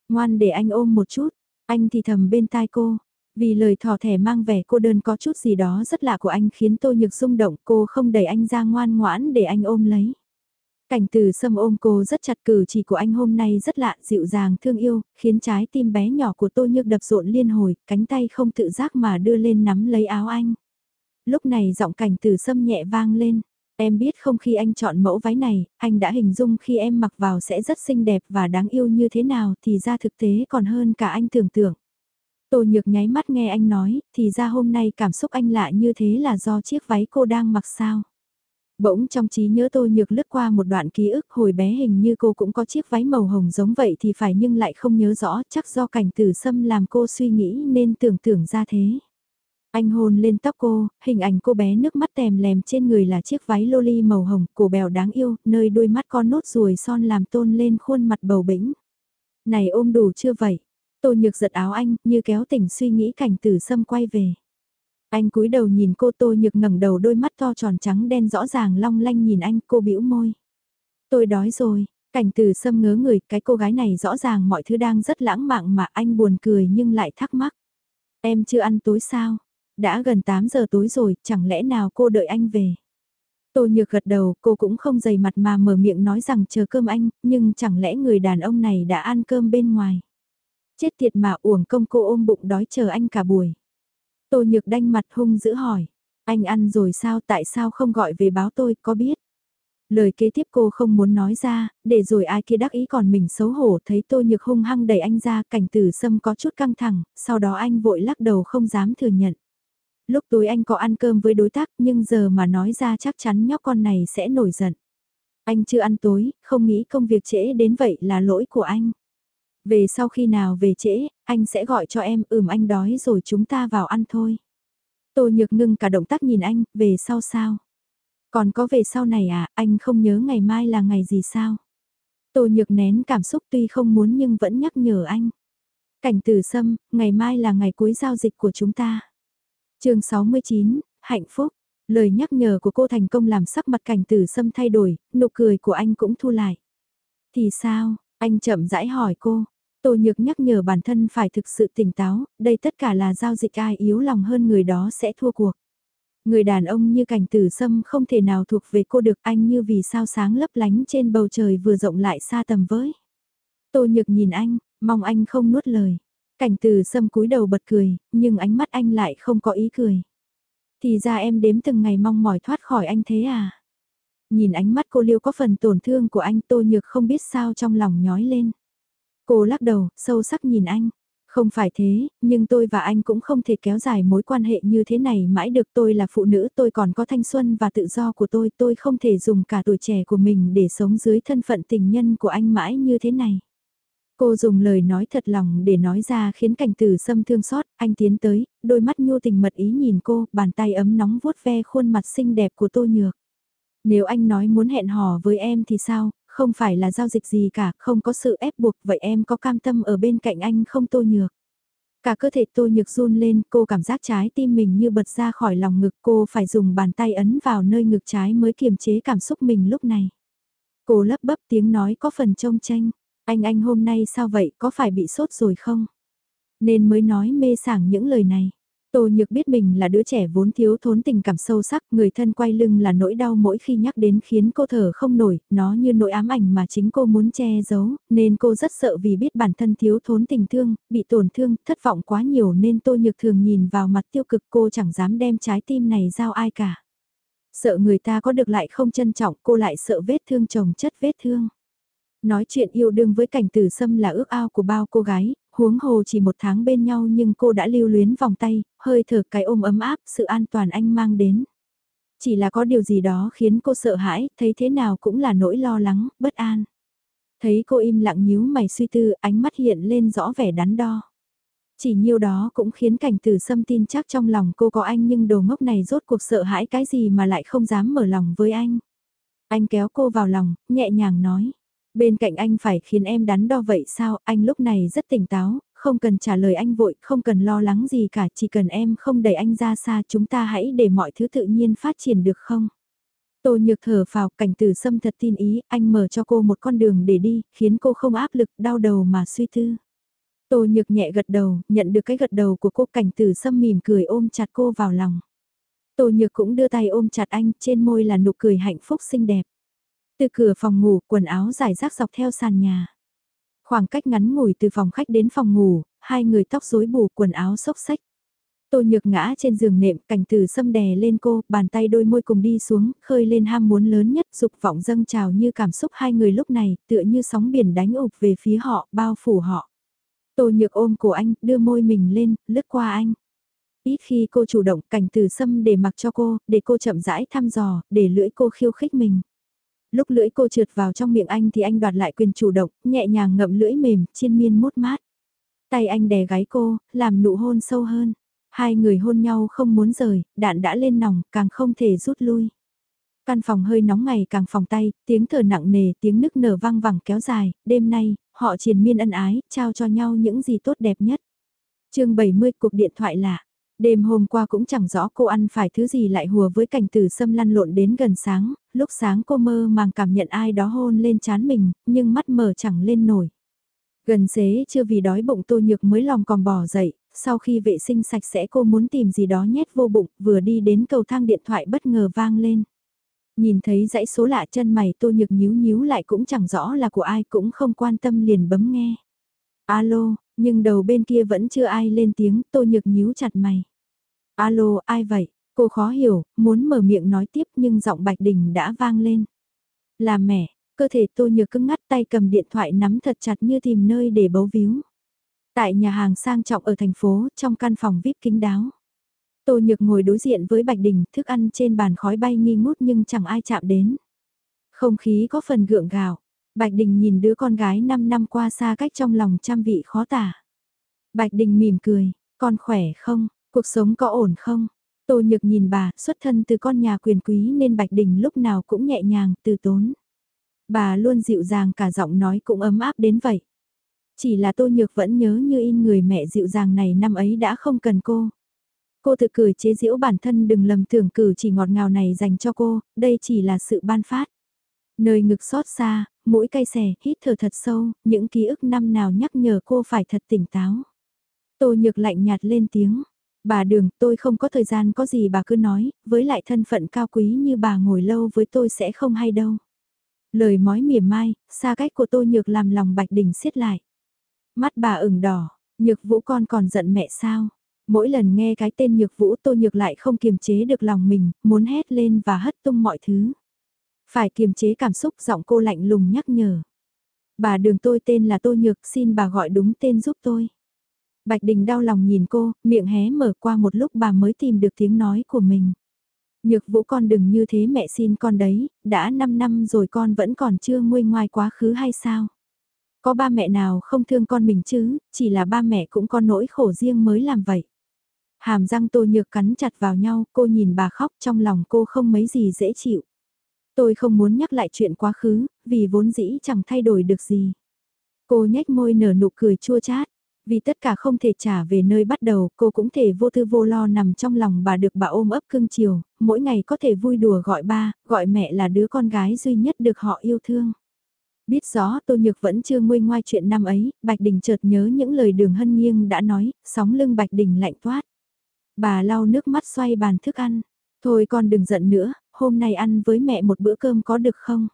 Ngoan để anh ôm một chút, anh thì thầm bên tai cô. Vì lời thò thẻ mang vẻ cô đơn có chút gì đó rất lạ của anh khiến Tô Nhược rung động cô không đẩy anh ra ngoan ngoãn để anh ôm lấy. Cảnh từ sâm ôm cô rất chặt cử chỉ của anh hôm nay rất lạ, dịu dàng, thương yêu, khiến trái tim bé nhỏ của tôi nhược đập rộn liên hồi, cánh tay không tự giác mà đưa lên nắm lấy áo anh. Lúc này giọng cảnh từ sâm nhẹ vang lên, em biết không khi anh chọn mẫu váy này, anh đã hình dung khi em mặc vào sẽ rất xinh đẹp và đáng yêu như thế nào thì ra thực tế còn hơn cả anh tưởng tượng. Tô nhược nháy mắt nghe anh nói, thì ra hôm nay cảm xúc anh lạ như thế là do chiếc váy cô đang mặc sao. Bỗng trong trí nhớ tôi nhược lướt qua một đoạn ký ức hồi bé hình như cô cũng có chiếc váy màu hồng giống vậy thì phải nhưng lại không nhớ rõ chắc do cảnh tử xâm làm cô suy nghĩ nên tưởng tưởng ra thế. Anh hôn lên tóc cô, hình ảnh cô bé nước mắt tèm lèm trên người là chiếc váy loli màu hồng, cổ bèo đáng yêu, nơi đôi mắt con nốt ruồi son làm tôn lên khuôn mặt bầu bĩnh. Này ôm đủ chưa vậy? Tô nhược giật áo anh, như kéo tỉnh suy nghĩ cảnh tử sâm quay về. Anh cúi đầu nhìn cô Tô Nhược ngẩng đầu đôi mắt to tròn trắng đen rõ ràng long lanh nhìn anh cô bĩu môi. Tôi đói rồi, cảnh từ sâm ngớ người cái cô gái này rõ ràng mọi thứ đang rất lãng mạn mà anh buồn cười nhưng lại thắc mắc. Em chưa ăn tối sao? Đã gần 8 giờ tối rồi, chẳng lẽ nào cô đợi anh về? Tô Nhược gật đầu, cô cũng không dày mặt mà mở miệng nói rằng chờ cơm anh, nhưng chẳng lẽ người đàn ông này đã ăn cơm bên ngoài? Chết tiệt mà uổng công cô ôm bụng đói chờ anh cả buổi. Tô nhược đanh mặt hung dữ hỏi. Anh ăn rồi sao tại sao không gọi về báo tôi có biết. Lời kế tiếp cô không muốn nói ra, để rồi ai kia đắc ý còn mình xấu hổ thấy tô nhược hung hăng đẩy anh ra cảnh tử sâm có chút căng thẳng, sau đó anh vội lắc đầu không dám thừa nhận. Lúc tối anh có ăn cơm với đối tác nhưng giờ mà nói ra chắc chắn nhóc con này sẽ nổi giận. Anh chưa ăn tối, không nghĩ công việc trễ đến vậy là lỗi của anh. Về sau khi nào về trễ, anh sẽ gọi cho em, ừm anh đói rồi chúng ta vào ăn thôi. Tô nhược ngưng cả động tác nhìn anh, về sau sao? Còn có về sau này à, anh không nhớ ngày mai là ngày gì sao? Tô nhược nén cảm xúc tuy không muốn nhưng vẫn nhắc nhở anh. Cảnh tử sâm, ngày mai là ngày cuối giao dịch của chúng ta chương 69, hạnh phúc. Lời nhắc nhở của cô thành công làm sắc mặt cảnh tử sâm thay đổi, nụ cười của anh cũng thu lại. Thì sao, anh chậm rãi hỏi cô, Tô Nhược nhắc nhở bản thân phải thực sự tỉnh táo, đây tất cả là giao dịch ai yếu lòng hơn người đó sẽ thua cuộc. Người đàn ông như cảnh tử sâm không thể nào thuộc về cô được anh như vì sao sáng lấp lánh trên bầu trời vừa rộng lại xa tầm với. Tô Nhược nhìn anh, mong anh không nuốt lời. Cảnh Từ sâm cúi đầu bật cười, nhưng ánh mắt anh lại không có ý cười. Thì ra em đếm từng ngày mong mỏi thoát khỏi anh thế à? Nhìn ánh mắt cô liêu có phần tổn thương của anh Tô Nhược không biết sao trong lòng nhói lên. Cô lắc đầu, sâu sắc nhìn anh. Không phải thế, nhưng tôi và anh cũng không thể kéo dài mối quan hệ như thế này mãi được tôi là phụ nữ tôi còn có thanh xuân và tự do của tôi tôi không thể dùng cả tuổi trẻ của mình để sống dưới thân phận tình nhân của anh mãi như thế này. Cô dùng lời nói thật lòng để nói ra khiến cảnh tử sâm thương xót, anh tiến tới, đôi mắt nhu tình mật ý nhìn cô, bàn tay ấm nóng vuốt ve khuôn mặt xinh đẹp của tô nhược. Nếu anh nói muốn hẹn hò với em thì sao, không phải là giao dịch gì cả, không có sự ép buộc, vậy em có cam tâm ở bên cạnh anh không tô nhược. Cả cơ thể tô nhược run lên, cô cảm giác trái tim mình như bật ra khỏi lòng ngực cô phải dùng bàn tay ấn vào nơi ngực trái mới kiềm chế cảm xúc mình lúc này. Cô lấp bấp tiếng nói có phần trông tranh, anh anh hôm nay sao vậy, có phải bị sốt rồi không? Nên mới nói mê sảng những lời này. Tô Nhược biết mình là đứa trẻ vốn thiếu thốn tình cảm sâu sắc, người thân quay lưng là nỗi đau mỗi khi nhắc đến khiến cô thở không nổi, nó như nỗi ám ảnh mà chính cô muốn che giấu, nên cô rất sợ vì biết bản thân thiếu thốn tình thương, bị tổn thương, thất vọng quá nhiều nên Tô Nhược thường nhìn vào mặt tiêu cực cô chẳng dám đem trái tim này giao ai cả. Sợ người ta có được lại không trân trọng cô lại sợ vết thương chồng chất vết thương. Nói chuyện yêu đương với cảnh tử sâm là ước ao của bao cô gái, huống hồ chỉ một tháng bên nhau nhưng cô đã lưu luyến vòng tay, hơi thở cái ôm ấm áp, sự an toàn anh mang đến. Chỉ là có điều gì đó khiến cô sợ hãi, thấy thế nào cũng là nỗi lo lắng, bất an. Thấy cô im lặng nhíu mày suy tư, ánh mắt hiện lên rõ vẻ đắn đo. Chỉ nhiêu đó cũng khiến cảnh tử sâm tin chắc trong lòng cô có anh nhưng đồ ngốc này rốt cuộc sợ hãi cái gì mà lại không dám mở lòng với anh. Anh kéo cô vào lòng, nhẹ nhàng nói. Bên cạnh anh phải khiến em đắn đo vậy sao, anh lúc này rất tỉnh táo, không cần trả lời anh vội, không cần lo lắng gì cả, chỉ cần em không đẩy anh ra xa chúng ta hãy để mọi thứ tự nhiên phát triển được không? Tô nhược thở vào cảnh tử sâm thật tin ý, anh mở cho cô một con đường để đi, khiến cô không áp lực, đau đầu mà suy tư. Tô nhược nhẹ gật đầu, nhận được cái gật đầu của cô cảnh tử sâm mỉm cười ôm chặt cô vào lòng. Tô nhược cũng đưa tay ôm chặt anh, trên môi là nụ cười hạnh phúc xinh đẹp. Từ cửa phòng ngủ, quần áo giải rác dọc theo sàn nhà. Khoảng cách ngắn ngủi từ phòng khách đến phòng ngủ, hai người tóc rối bù quần áo xốc xách. Tô nhược ngã trên giường nệm, cảnh từ xâm đè lên cô, bàn tay đôi môi cùng đi xuống, khơi lên ham muốn lớn nhất, dục vọng dâng trào như cảm xúc hai người lúc này, tựa như sóng biển đánh ụp về phía họ, bao phủ họ. Tô nhược ôm cổ anh, đưa môi mình lên, lướt qua anh. Ít khi cô chủ động cảnh từ xâm để mặc cho cô, để cô chậm rãi thăm dò, để lưỡi cô khiêu khích mình. Lúc lưỡi cô trượt vào trong miệng anh thì anh đoạt lại quyền chủ động, nhẹ nhàng ngậm lưỡi mềm, chiên miên mút mát. Tay anh đè gáy cô, làm nụ hôn sâu hơn. Hai người hôn nhau không muốn rời, đạn đã lên nòng, càng không thể rút lui. Căn phòng hơi nóng ngày càng phòng tay, tiếng thở nặng nề, tiếng nức nở vang vẳng kéo dài, đêm nay, họ triền miên ân ái, trao cho nhau những gì tốt đẹp nhất. chương 70 cuộc điện thoại lạ. Đêm hôm qua cũng chẳng rõ cô ăn phải thứ gì lại hùa với cảnh tử xâm lăn lộn đến gần sáng, lúc sáng cô mơ màng cảm nhận ai đó hôn lên chán mình, nhưng mắt mở chẳng lên nổi. Gần xế chưa vì đói bụng tô nhược mới lòng còn bỏ dậy, sau khi vệ sinh sạch sẽ cô muốn tìm gì đó nhét vô bụng, vừa đi đến cầu thang điện thoại bất ngờ vang lên. Nhìn thấy dãy số lạ chân mày tô nhược nhíu nhíu lại cũng chẳng rõ là của ai cũng không quan tâm liền bấm nghe. Alo, nhưng đầu bên kia vẫn chưa ai lên tiếng tô nhược nhíu chặt mày. Alo, ai vậy? Cô khó hiểu, muốn mở miệng nói tiếp nhưng giọng Bạch Đình đã vang lên. Là mẹ, cơ thể tô nhược cứng ngắt tay cầm điện thoại nắm thật chặt như tìm nơi để bấu víu. Tại nhà hàng sang trọng ở thành phố, trong căn phòng VIP kính đáo. Tô Nhược ngồi đối diện với Bạch Đình, thức ăn trên bàn khói bay nghi ngút nhưng chẳng ai chạm đến. Không khí có phần gượng gạo. Bạch Đình nhìn đứa con gái 5 năm qua xa cách trong lòng trăm vị khó tả. Bạch Đình mỉm cười, con khỏe không, cuộc sống có ổn không? Tô Nhược nhìn bà, xuất thân từ con nhà quyền quý nên Bạch Đình lúc nào cũng nhẹ nhàng, từ tốn. Bà luôn dịu dàng cả giọng nói cũng ấm áp đến vậy. Chỉ là Tô Nhược vẫn nhớ như in người mẹ dịu dàng này năm ấy đã không cần cô. Cô tự cười chế giễu bản thân đừng lầm tưởng cử chỉ ngọt ngào này dành cho cô, đây chỉ là sự ban phát. Nơi ngực xót xa, mũi cay xè, hít thở thật sâu, những ký ức năm nào nhắc nhở cô phải thật tỉnh táo. Tô nhược lạnh nhạt lên tiếng. Bà đường, tôi không có thời gian có gì bà cứ nói, với lại thân phận cao quý như bà ngồi lâu với tôi sẽ không hay đâu. Lời mói mỉa mai, xa cách của tôi nhược làm lòng Bạch Đình xiết lại. Mắt bà ửng đỏ, nhược vũ con còn giận mẹ sao? Mỗi lần nghe cái tên nhược vũ tôi nhược lại không kiềm chế được lòng mình, muốn hét lên và hất tung mọi thứ. Phải kiềm chế cảm xúc giọng cô lạnh lùng nhắc nhở. Bà đường tôi tên là Tô Nhược, xin bà gọi đúng tên giúp tôi. Bạch Đình đau lòng nhìn cô, miệng hé mở qua một lúc bà mới tìm được tiếng nói của mình. Nhược vũ con đừng như thế mẹ xin con đấy, đã 5 năm rồi con vẫn còn chưa nguôi ngoai quá khứ hay sao? Có ba mẹ nào không thương con mình chứ, chỉ là ba mẹ cũng có nỗi khổ riêng mới làm vậy. Hàm răng tô nhược cắn chặt vào nhau, cô nhìn bà khóc trong lòng cô không mấy gì dễ chịu. Tôi không muốn nhắc lại chuyện quá khứ, vì vốn dĩ chẳng thay đổi được gì. Cô nhếch môi nở nụ cười chua chát. Vì tất cả không thể trả về nơi bắt đầu, cô cũng thể vô tư vô lo nằm trong lòng bà được bà ôm ấp cưng chiều, mỗi ngày có thể vui đùa gọi ba, gọi mẹ là đứa con gái duy nhất được họ yêu thương. Biết rõ Tô Nhược vẫn chưa nguôi ngoai chuyện năm ấy, Bạch Đình chợt nhớ những lời đường hân nghiêng đã nói, sóng lưng Bạch Đình lạnh toát. Bà lau nước mắt xoay bàn thức ăn. Thôi con đừng giận nữa, hôm nay ăn với mẹ một bữa cơm có được không?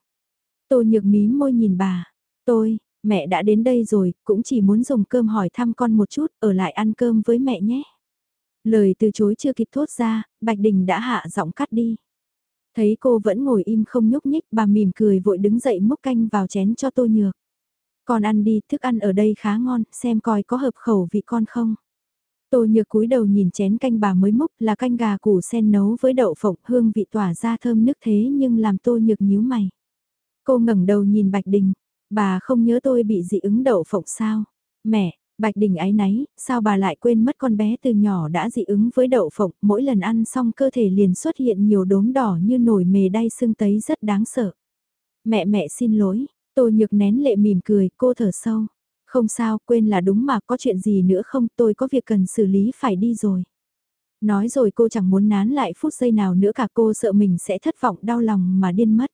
Tô Nhược mí môi nhìn bà. Tôi, mẹ đã đến đây rồi, cũng chỉ muốn dùng cơm hỏi thăm con một chút, ở lại ăn cơm với mẹ nhé. Lời từ chối chưa kịp thốt ra, Bạch Đình đã hạ giọng cắt đi. Thấy cô vẫn ngồi im không nhúc nhích, bà mỉm cười vội đứng dậy múc canh vào chén cho tô nhược. Con ăn đi, thức ăn ở đây khá ngon, xem coi có hợp khẩu vị con không. Tô nhược cúi đầu nhìn chén canh bà mới múc là canh gà củ sen nấu với đậu phộng hương vị tỏa ra thơm nước thế nhưng làm tô nhược nhíu mày. Cô ngẩng đầu nhìn Bạch Đình, bà không nhớ tôi bị dị ứng đậu phộng sao? Mẹ, Bạch Đình ái náy, sao bà lại quên mất con bé từ nhỏ đã dị ứng với đậu phộng, mỗi lần ăn xong cơ thể liền xuất hiện nhiều đốm đỏ như nổi mề đay sưng tấy rất đáng sợ. Mẹ mẹ xin lỗi, tôi Nhược nén lệ mỉm cười, cô thở sâu. Không sao, quên là đúng mà, có chuyện gì nữa không, tôi có việc cần xử lý phải đi rồi. Nói rồi cô chẳng muốn nán lại phút giây nào nữa cả cô sợ mình sẽ thất vọng đau lòng mà điên mất.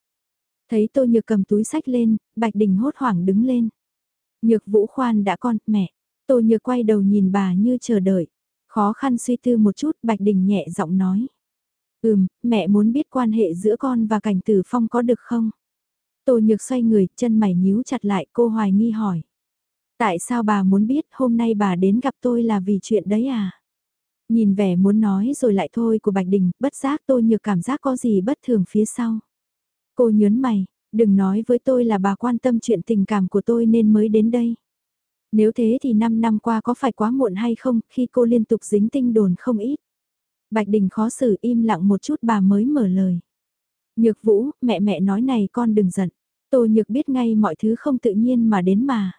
Thấy Tô Nhược cầm túi sách lên, Bạch Đình hốt hoảng đứng lên. Nhược Vũ khoan đã con, mẹ. Tô Nhược quay đầu nhìn bà như chờ đợi. Khó khăn suy tư một chút, Bạch Đình nhẹ giọng nói. Ừm, mẹ muốn biết quan hệ giữa con và cảnh tử phong có được không? Tô Nhược xoay người, chân mày nhíu chặt lại, cô hoài nghi hỏi. Tại sao bà muốn biết hôm nay bà đến gặp tôi là vì chuyện đấy à? Nhìn vẻ muốn nói rồi lại thôi của Bạch Đình, bất giác tôi nhược cảm giác có gì bất thường phía sau. Cô nhớn mày, đừng nói với tôi là bà quan tâm chuyện tình cảm của tôi nên mới đến đây. Nếu thế thì 5 năm qua có phải quá muộn hay không khi cô liên tục dính tinh đồn không ít. Bạch Đình khó xử im lặng một chút bà mới mở lời. Nhược Vũ, mẹ mẹ nói này con đừng giận. Tô Nhược biết ngay mọi thứ không tự nhiên mà đến mà.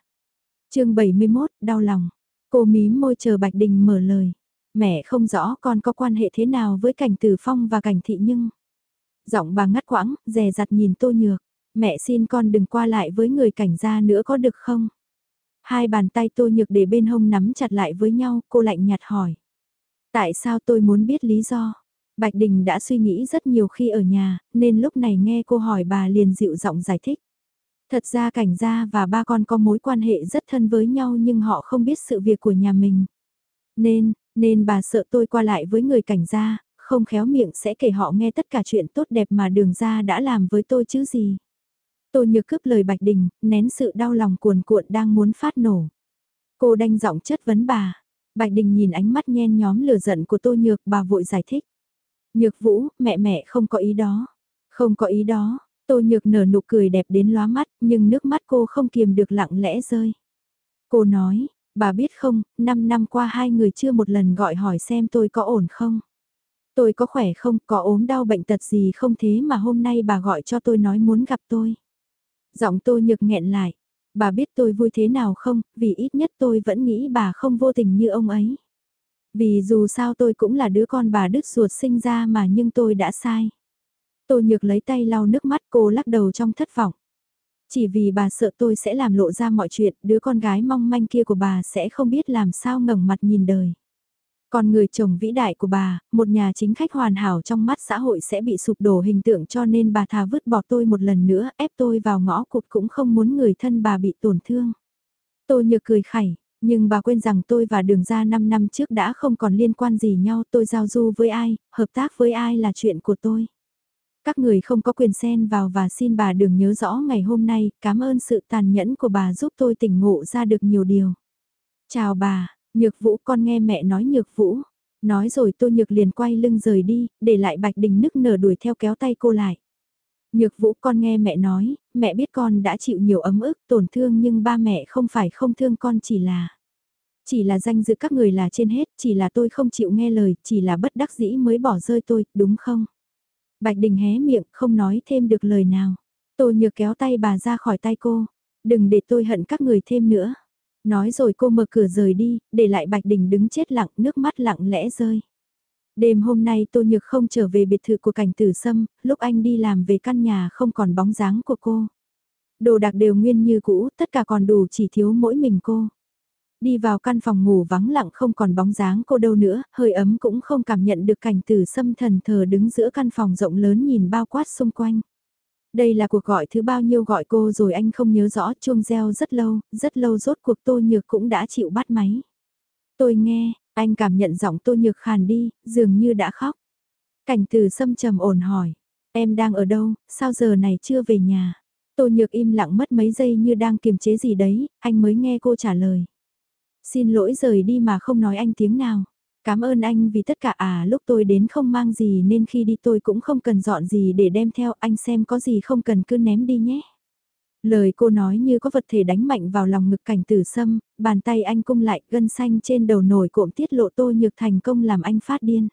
chương 71, đau lòng. Cô mím môi chờ Bạch Đình mở lời. Mẹ không rõ con có quan hệ thế nào với cảnh tử phong và cảnh thị nhưng. Giọng bà ngắt quãng, dè dặt nhìn Tô Nhược. Mẹ xin con đừng qua lại với người cảnh gia nữa có được không? Hai bàn tay Tô Nhược để bên hông nắm chặt lại với nhau, cô lạnh nhạt hỏi. Tại sao tôi muốn biết lý do? Bạch Đình đã suy nghĩ rất nhiều khi ở nhà, nên lúc này nghe cô hỏi bà liền dịu giọng giải thích. Thật ra cảnh gia và ba con có mối quan hệ rất thân với nhau nhưng họ không biết sự việc của nhà mình. Nên, nên bà sợ tôi qua lại với người cảnh gia, không khéo miệng sẽ kể họ nghe tất cả chuyện tốt đẹp mà đường gia đã làm với tôi chứ gì. Tôi nhược cướp lời Bạch Đình, nén sự đau lòng cuồn cuộn đang muốn phát nổ. Cô đanh giọng chất vấn bà. Bạch Đình nhìn ánh mắt nhen nhóm lửa giận của Tô Nhược bà vội giải thích. Nhược Vũ, mẹ mẹ không có ý đó. Không có ý đó, Tô Nhược nở nụ cười đẹp đến lóa mắt, nhưng nước mắt cô không kiềm được lặng lẽ rơi. Cô nói, bà biết không, 5 năm qua hai người chưa một lần gọi hỏi xem tôi có ổn không. Tôi có khỏe không, có ốm đau bệnh tật gì không thế mà hôm nay bà gọi cho tôi nói muốn gặp tôi. Giọng tôi nhược nghẹn lại, bà biết tôi vui thế nào không, vì ít nhất tôi vẫn nghĩ bà không vô tình như ông ấy. Vì dù sao tôi cũng là đứa con bà đứt ruột sinh ra mà nhưng tôi đã sai. tôi nhược lấy tay lau nước mắt cô lắc đầu trong thất vọng. Chỉ vì bà sợ tôi sẽ làm lộ ra mọi chuyện, đứa con gái mong manh kia của bà sẽ không biết làm sao ngẩng mặt nhìn đời. Còn người chồng vĩ đại của bà, một nhà chính khách hoàn hảo trong mắt xã hội sẽ bị sụp đổ hình tượng cho nên bà thà vứt bỏ tôi một lần nữa, ép tôi vào ngõ cụt cũng không muốn người thân bà bị tổn thương. Tôi nhược cười khẩy, nhưng bà quên rằng tôi và đường ra 5 năm trước đã không còn liên quan gì nhau tôi giao du với ai, hợp tác với ai là chuyện của tôi. Các người không có quyền xen vào và xin bà đừng nhớ rõ ngày hôm nay, cảm ơn sự tàn nhẫn của bà giúp tôi tỉnh ngộ ra được nhiều điều. Chào bà, Nhược Vũ con nghe mẹ nói Nhược Vũ. Nói rồi Tô Nhược liền quay lưng rời đi, để lại Bạch Đình nức nở đuổi theo kéo tay cô lại. Nhược Vũ con nghe mẹ nói, mẹ biết con đã chịu nhiều ấm ức, tổn thương nhưng ba mẹ không phải không thương con chỉ là... Chỉ là danh dự các người là trên hết, chỉ là tôi không chịu nghe lời, chỉ là bất đắc dĩ mới bỏ rơi tôi, đúng không? Bạch Đình hé miệng, không nói thêm được lời nào. Tô Nhược kéo tay bà ra khỏi tay cô. Đừng để tôi hận các người thêm nữa. Nói rồi cô mở cửa rời đi, để lại Bạch Đình đứng chết lặng, nước mắt lặng lẽ rơi. Đêm hôm nay Tô Nhược không trở về biệt thự của cảnh tử sâm, lúc anh đi làm về căn nhà không còn bóng dáng của cô. Đồ đạc đều nguyên như cũ, tất cả còn đủ chỉ thiếu mỗi mình cô. Đi vào căn phòng ngủ vắng lặng không còn bóng dáng cô đâu nữa, hơi ấm cũng không cảm nhận được cảnh tử sâm thần thờ đứng giữa căn phòng rộng lớn nhìn bao quát xung quanh. Đây là cuộc gọi thứ bao nhiêu gọi cô rồi anh không nhớ rõ chuông reo rất lâu, rất lâu rốt cuộc Tô Nhược cũng đã chịu bắt máy. Tôi nghe, anh cảm nhận giọng Tô Nhược khàn đi, dường như đã khóc. Cảnh từ sâm trầm ổn hỏi, em đang ở đâu, sao giờ này chưa về nhà? Tô Nhược im lặng mất mấy giây như đang kiềm chế gì đấy, anh mới nghe cô trả lời. Xin lỗi rời đi mà không nói anh tiếng nào. Cảm ơn anh vì tất cả à lúc tôi đến không mang gì nên khi đi tôi cũng không cần dọn gì để đem theo anh xem có gì không cần cứ ném đi nhé. Lời cô nói như có vật thể đánh mạnh vào lòng ngực cảnh tử sâm, bàn tay anh cung lại gân xanh trên đầu nổi cộm tiết lộ tô nhược thành công làm anh phát điên.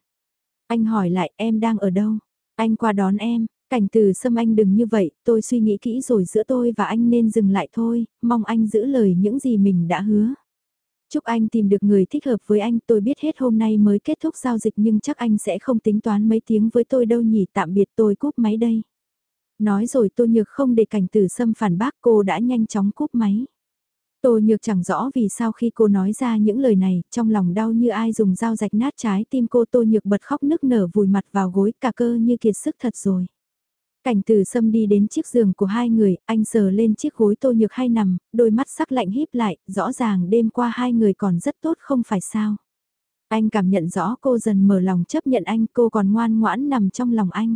Anh hỏi lại em đang ở đâu? Anh qua đón em, cảnh tử sâm anh đừng như vậy, tôi suy nghĩ kỹ rồi giữa tôi và anh nên dừng lại thôi, mong anh giữ lời những gì mình đã hứa. Chúc anh tìm được người thích hợp với anh, tôi biết hết hôm nay mới kết thúc giao dịch nhưng chắc anh sẽ không tính toán mấy tiếng với tôi đâu nhỉ, tạm biệt tôi cúp máy đây. Nói rồi Tô Nhược không để cảnh tử xâm phản bác cô đã nhanh chóng cúp máy. Tô Nhược chẳng rõ vì sao khi cô nói ra những lời này, trong lòng đau như ai dùng dao rạch nát trái tim cô Tô Nhược bật khóc nức nở vùi mặt vào gối cả cơ như kiệt sức thật rồi. Cảnh từ sâm đi đến chiếc giường của hai người, anh sờ lên chiếc gối tô nhược hay nằm, đôi mắt sắc lạnh híp lại, rõ ràng đêm qua hai người còn rất tốt không phải sao. Anh cảm nhận rõ cô dần mở lòng chấp nhận anh, cô còn ngoan ngoãn nằm trong lòng anh.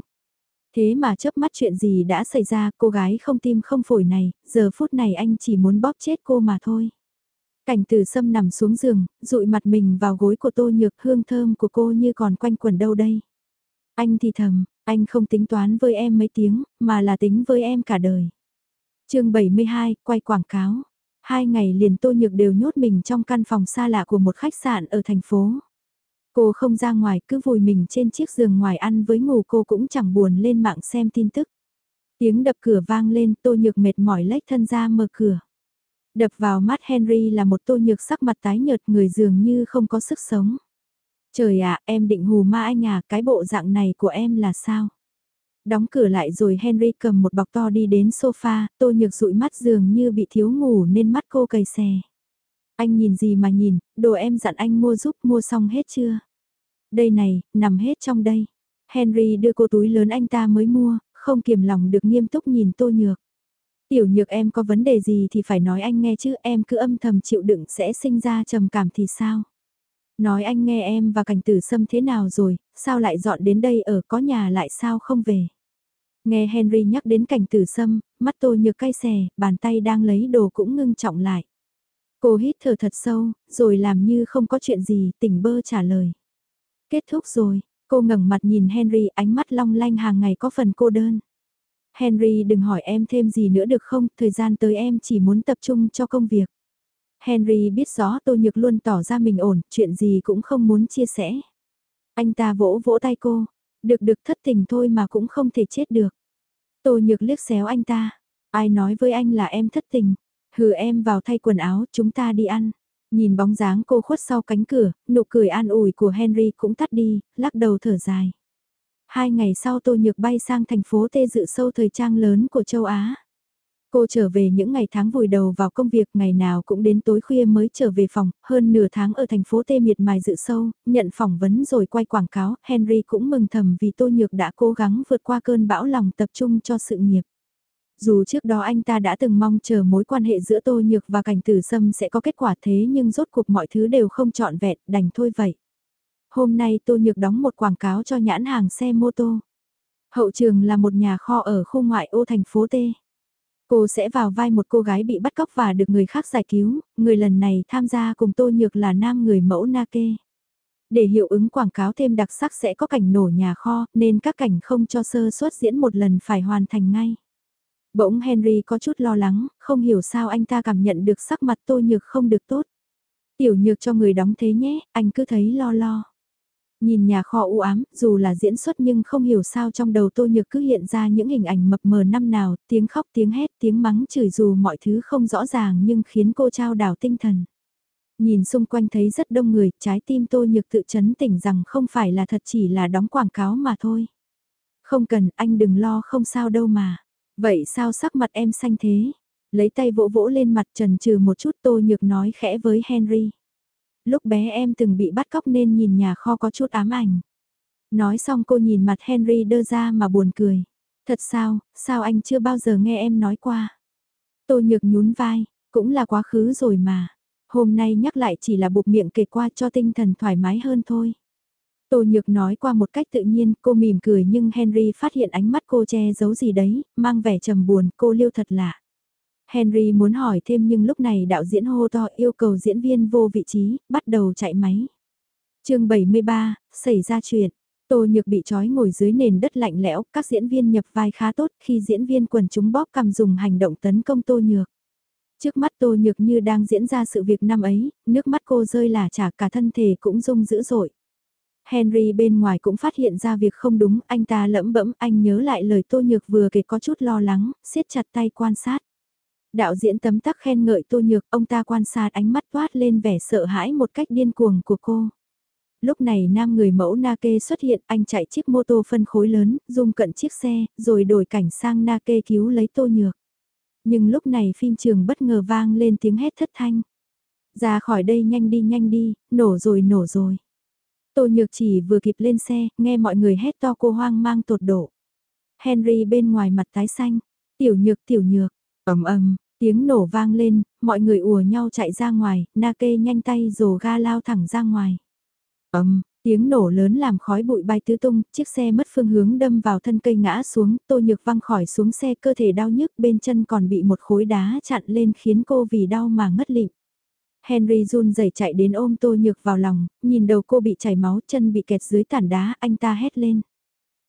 Thế mà chớp mắt chuyện gì đã xảy ra, cô gái không tim không phổi này, giờ phút này anh chỉ muốn bóp chết cô mà thôi. Cảnh từ sâm nằm xuống giường, dụi mặt mình vào gối của tô nhược hương thơm của cô như còn quanh quẩn đâu đây. Anh thì thầm, anh không tính toán với em mấy tiếng, mà là tính với em cả đời. chương 72, quay quảng cáo. Hai ngày liền Tô Nhược đều nhốt mình trong căn phòng xa lạ của một khách sạn ở thành phố. Cô không ra ngoài cứ vùi mình trên chiếc giường ngoài ăn với ngủ cô cũng chẳng buồn lên mạng xem tin tức. Tiếng đập cửa vang lên Tô Nhược mệt mỏi lách thân ra mở cửa. Đập vào mắt Henry là một Tô Nhược sắc mặt tái nhợt người dường như không có sức sống. Trời ạ, em định hù ma anh à, cái bộ dạng này của em là sao? Đóng cửa lại rồi Henry cầm một bọc to đi đến sofa, tô nhược dụi mắt dường như bị thiếu ngủ nên mắt cô cầy xè. Anh nhìn gì mà nhìn, đồ em dặn anh mua giúp mua xong hết chưa? Đây này, nằm hết trong đây. Henry đưa cô túi lớn anh ta mới mua, không kiềm lòng được nghiêm túc nhìn tô nhược. Tiểu nhược em có vấn đề gì thì phải nói anh nghe chứ em cứ âm thầm chịu đựng sẽ sinh ra trầm cảm thì sao? Nói anh nghe em và cảnh tử sâm thế nào rồi, sao lại dọn đến đây ở có nhà lại sao không về. Nghe Henry nhắc đến cảnh tử sâm, mắt tôi nhược cay xè, bàn tay đang lấy đồ cũng ngưng trọng lại. Cô hít thở thật sâu, rồi làm như không có chuyện gì, tỉnh bơ trả lời. Kết thúc rồi, cô ngẩng mặt nhìn Henry ánh mắt long lanh hàng ngày có phần cô đơn. Henry đừng hỏi em thêm gì nữa được không, thời gian tới em chỉ muốn tập trung cho công việc. Henry biết rõ Tô Nhược luôn tỏ ra mình ổn, chuyện gì cũng không muốn chia sẻ. Anh ta vỗ vỗ tay cô, được được thất tình thôi mà cũng không thể chết được. Tô Nhược liếc xéo anh ta, ai nói với anh là em thất tình, hừ em vào thay quần áo chúng ta đi ăn. Nhìn bóng dáng cô khuất sau cánh cửa, nụ cười an ủi của Henry cũng tắt đi, lắc đầu thở dài. Hai ngày sau Tô Nhược bay sang thành phố Tê dự sâu thời trang lớn của châu Á. Cô trở về những ngày tháng vùi đầu vào công việc ngày nào cũng đến tối khuya mới trở về phòng, hơn nửa tháng ở thành phố Tê miệt mài dự sâu, nhận phỏng vấn rồi quay quảng cáo, Henry cũng mừng thầm vì Tô Nhược đã cố gắng vượt qua cơn bão lòng tập trung cho sự nghiệp. Dù trước đó anh ta đã từng mong chờ mối quan hệ giữa Tô Nhược và cảnh tử sâm sẽ có kết quả thế nhưng rốt cuộc mọi thứ đều không trọn vẹn, đành thôi vậy. Hôm nay Tô Nhược đóng một quảng cáo cho nhãn hàng xe mô tô. Hậu trường là một nhà kho ở khu ngoại ô thành phố T. Cô sẽ vào vai một cô gái bị bắt cóc và được người khác giải cứu, người lần này tham gia cùng Tô Nhược là nam người mẫu na kê. Để hiệu ứng quảng cáo thêm đặc sắc sẽ có cảnh nổ nhà kho, nên các cảnh không cho sơ suất diễn một lần phải hoàn thành ngay. Bỗng Henry có chút lo lắng, không hiểu sao anh ta cảm nhận được sắc mặt Tô Nhược không được tốt. Tiểu Nhược cho người đóng thế nhé, anh cứ thấy lo lo. Nhìn nhà kho u ám, dù là diễn xuất nhưng không hiểu sao trong đầu Tô Nhược cứ hiện ra những hình ảnh mập mờ năm nào, tiếng khóc tiếng hét tiếng mắng chửi dù mọi thứ không rõ ràng nhưng khiến cô trao đảo tinh thần. Nhìn xung quanh thấy rất đông người, trái tim Tô Nhược tự chấn tỉnh rằng không phải là thật chỉ là đóng quảng cáo mà thôi. Không cần, anh đừng lo không sao đâu mà. Vậy sao sắc mặt em xanh thế? Lấy tay vỗ vỗ lên mặt trần trừ một chút Tô Nhược nói khẽ với Henry lúc bé em từng bị bắt cóc nên nhìn nhà kho có chút ám ảnh. Nói xong cô nhìn mặt Henry đơ ra mà buồn cười. Thật sao, sao anh chưa bao giờ nghe em nói qua? Tô nhược nhún vai, cũng là quá khứ rồi mà. Hôm nay nhắc lại chỉ là buộc miệng kể qua cho tinh thần thoải mái hơn thôi. Tô Nhược nói qua một cách tự nhiên, cô mỉm cười nhưng Henry phát hiện ánh mắt cô che giấu gì đấy, mang vẻ trầm buồn, cô liêu thật lạ. Henry muốn hỏi thêm nhưng lúc này đạo diễn hô to yêu cầu diễn viên vô vị trí, bắt đầu chạy máy. chương 73, xảy ra chuyện. Tô Nhược bị trói ngồi dưới nền đất lạnh lẽo, các diễn viên nhập vai khá tốt khi diễn viên quần chúng bóp cầm dùng hành động tấn công Tô Nhược. Trước mắt Tô Nhược như đang diễn ra sự việc năm ấy, nước mắt cô rơi là trả cả thân thể cũng rung dữ dội. Henry bên ngoài cũng phát hiện ra việc không đúng, anh ta lẫm bẫm, anh nhớ lại lời Tô Nhược vừa kể có chút lo lắng, siết chặt tay quan sát. Đạo diễn tấm tắc khen ngợi Tô Nhược, ông ta quan sát ánh mắt toát lên vẻ sợ hãi một cách điên cuồng của cô. Lúc này nam người mẫu Nake xuất hiện, anh chạy chiếc mô tô phân khối lớn, dùng cận chiếc xe, rồi đổi cảnh sang Nake cứu lấy Tô Nhược. Nhưng lúc này phim trường bất ngờ vang lên tiếng hét thất thanh. Ra khỏi đây nhanh đi nhanh đi, nổ rồi nổ rồi. Tô Nhược chỉ vừa kịp lên xe, nghe mọi người hét to cô hoang mang tột độ. Henry bên ngoài mặt tái xanh. Tiểu nhược tiểu nhược, ầm ầm, tiếng nổ vang lên, mọi người ùa nhau chạy ra ngoài, Nake nhanh tay rồ ga lao thẳng ra ngoài. ầm, tiếng nổ lớn làm khói bụi bay tứ tung, chiếc xe mất phương hướng đâm vào thân cây ngã xuống, tô nhược văng khỏi xuống xe cơ thể đau nhức bên chân còn bị một khối đá chặn lên khiến cô vì đau mà ngất lịm. Henry run rẩy chạy đến ôm tô nhược vào lòng, nhìn đầu cô bị chảy máu chân bị kẹt dưới tảng đá, anh ta hét lên.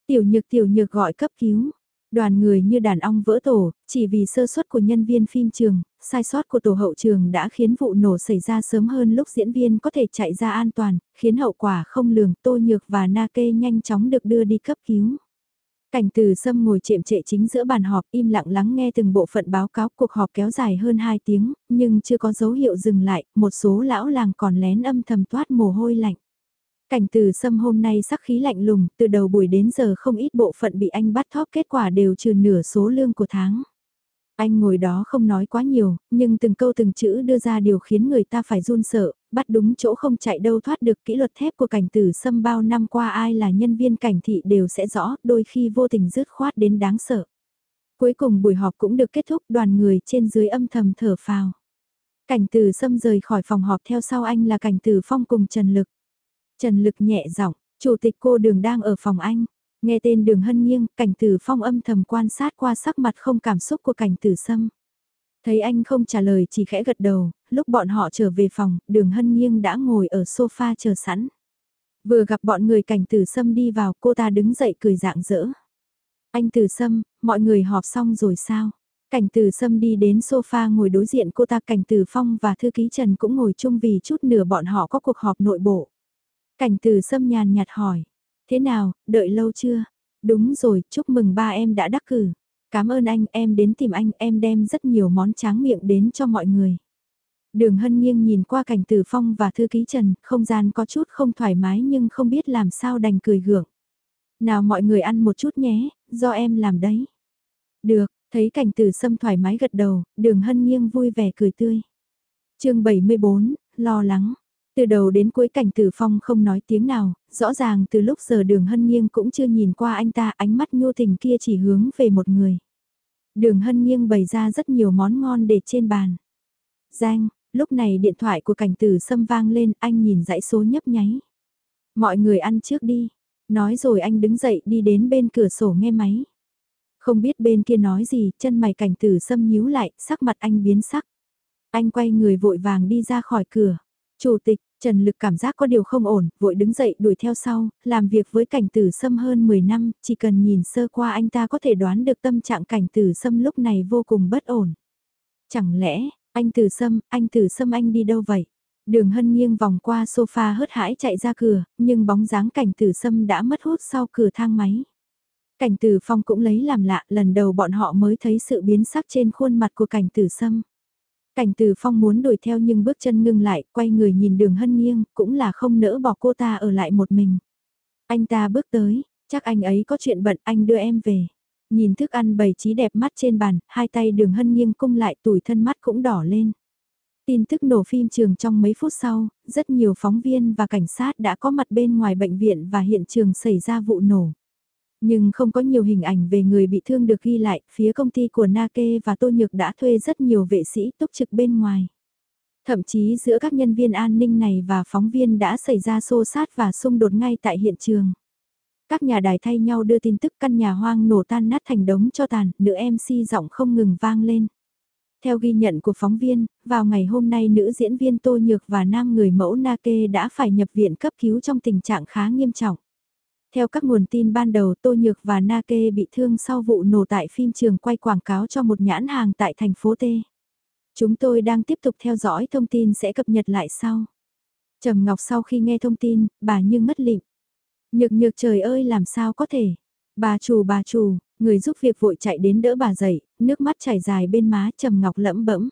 Tiểu nhược tiểu nhược gọi cấp cứu. Đoàn người như đàn ong vỡ tổ, chỉ vì sơ suất của nhân viên phim trường, sai sót của tổ hậu trường đã khiến vụ nổ xảy ra sớm hơn lúc diễn viên có thể chạy ra an toàn, khiến hậu quả không lường Tô Nhược và Na Kê nhanh chóng được đưa đi cấp cứu. Cảnh từ sâm ngồi chệm trệ chính giữa bàn họp im lặng lắng nghe từng bộ phận báo cáo cuộc họp kéo dài hơn 2 tiếng, nhưng chưa có dấu hiệu dừng lại, một số lão làng còn lén âm thầm toát mồ hôi lạnh. Cảnh từ sâm hôm nay sắc khí lạnh lùng, từ đầu buổi đến giờ không ít bộ phận bị anh bắt thóp kết quả đều trừ nửa số lương của tháng. Anh ngồi đó không nói quá nhiều, nhưng từng câu từng chữ đưa ra điều khiến người ta phải run sợ, bắt đúng chỗ không chạy đâu thoát được kỹ luật thép của cảnh tử sâm bao năm qua ai là nhân viên cảnh thị đều sẽ rõ, đôi khi vô tình rứt khoát đến đáng sợ. Cuối cùng buổi họp cũng được kết thúc đoàn người trên dưới âm thầm thở phào. Cảnh tử sâm rời khỏi phòng họp theo sau anh là cảnh tử phong cùng Trần Lực. Trần Lực nhẹ giọng, chủ tịch cô đường đang ở phòng anh. Nghe tên đường hân nghiêng, cảnh tử phong âm thầm quan sát qua sắc mặt không cảm xúc của cảnh tử sâm. Thấy anh không trả lời chỉ khẽ gật đầu, lúc bọn họ trở về phòng, đường hân nghiêng đã ngồi ở sofa chờ sẵn. Vừa gặp bọn người cảnh tử sâm đi vào cô ta đứng dậy cười dạng dỡ. Anh tử sâm, mọi người họp xong rồi sao? Cảnh tử sâm đi đến sofa ngồi đối diện cô ta cảnh tử phong và thư ký Trần cũng ngồi chung vì chút nửa bọn họ có cuộc họp nội bộ. Cảnh từ sâm nhàn nhạt hỏi, thế nào, đợi lâu chưa? Đúng rồi, chúc mừng ba em đã đắc cử. Cảm ơn anh, em đến tìm anh, em đem rất nhiều món tráng miệng đến cho mọi người. Đường hân nghiêng nhìn qua cảnh tử phong và thư ký Trần, không gian có chút không thoải mái nhưng không biết làm sao đành cười gượng. Nào mọi người ăn một chút nhé, do em làm đấy. Được, thấy cảnh tử sâm thoải mái gật đầu, đường hân nghiêng vui vẻ cười tươi. chương 74, lo lắng. Từ đầu đến cuối cảnh tử phong không nói tiếng nào, rõ ràng từ lúc giờ đường hân nghiêng cũng chưa nhìn qua anh ta ánh mắt nhô tình kia chỉ hướng về một người. Đường hân nghiêng bày ra rất nhiều món ngon để trên bàn. giang lúc này điện thoại của cảnh tử xâm vang lên anh nhìn dãy số nhấp nháy. Mọi người ăn trước đi. Nói rồi anh đứng dậy đi đến bên cửa sổ nghe máy. Không biết bên kia nói gì, chân mày cảnh tử xâm nhíu lại, sắc mặt anh biến sắc. Anh quay người vội vàng đi ra khỏi cửa. Chủ tịch, Trần Lực cảm giác có điều không ổn, vội đứng dậy đuổi theo sau, làm việc với cảnh tử sâm hơn 10 năm, chỉ cần nhìn sơ qua anh ta có thể đoán được tâm trạng cảnh tử sâm lúc này vô cùng bất ổn. Chẳng lẽ, anh tử sâm, anh tử sâm anh đi đâu vậy? Đường hân nghiêng vòng qua sofa hớt hãi chạy ra cửa, nhưng bóng dáng cảnh tử sâm đã mất hút sau cửa thang máy. Cảnh tử phong cũng lấy làm lạ, lần đầu bọn họ mới thấy sự biến sắc trên khuôn mặt của cảnh tử sâm. Cảnh từ phong muốn đuổi theo nhưng bước chân ngưng lại, quay người nhìn đường hân nghiêng, cũng là không nỡ bỏ cô ta ở lại một mình. Anh ta bước tới, chắc anh ấy có chuyện bận anh đưa em về. Nhìn thức ăn bày trí đẹp mắt trên bàn, hai tay đường hân nghiêng cung lại tủi thân mắt cũng đỏ lên. Tin tức nổ phim trường trong mấy phút sau, rất nhiều phóng viên và cảnh sát đã có mặt bên ngoài bệnh viện và hiện trường xảy ra vụ nổ. Nhưng không có nhiều hình ảnh về người bị thương được ghi lại, phía công ty của Nake và Tô Nhược đã thuê rất nhiều vệ sĩ túc trực bên ngoài. Thậm chí giữa các nhân viên an ninh này và phóng viên đã xảy ra xô sát và xung đột ngay tại hiện trường. Các nhà đài thay nhau đưa tin tức căn nhà hoang nổ tan nát thành đống cho tàn, nữ MC giọng không ngừng vang lên. Theo ghi nhận của phóng viên, vào ngày hôm nay nữ diễn viên Tô Nhược và nam người mẫu Nake đã phải nhập viện cấp cứu trong tình trạng khá nghiêm trọng. Theo các nguồn tin ban đầu Tô Nhược và Nake bị thương sau vụ nổ tại phim trường quay quảng cáo cho một nhãn hàng tại thành phố T. Chúng tôi đang tiếp tục theo dõi thông tin sẽ cập nhật lại sau. Trầm Ngọc sau khi nghe thông tin, bà như ngất lịm. Nhược nhược trời ơi làm sao có thể. Bà chủ bà chủ, người giúp việc vội chạy đến đỡ bà dậy, nước mắt chảy dài bên má Trầm Ngọc lẫm bẫm.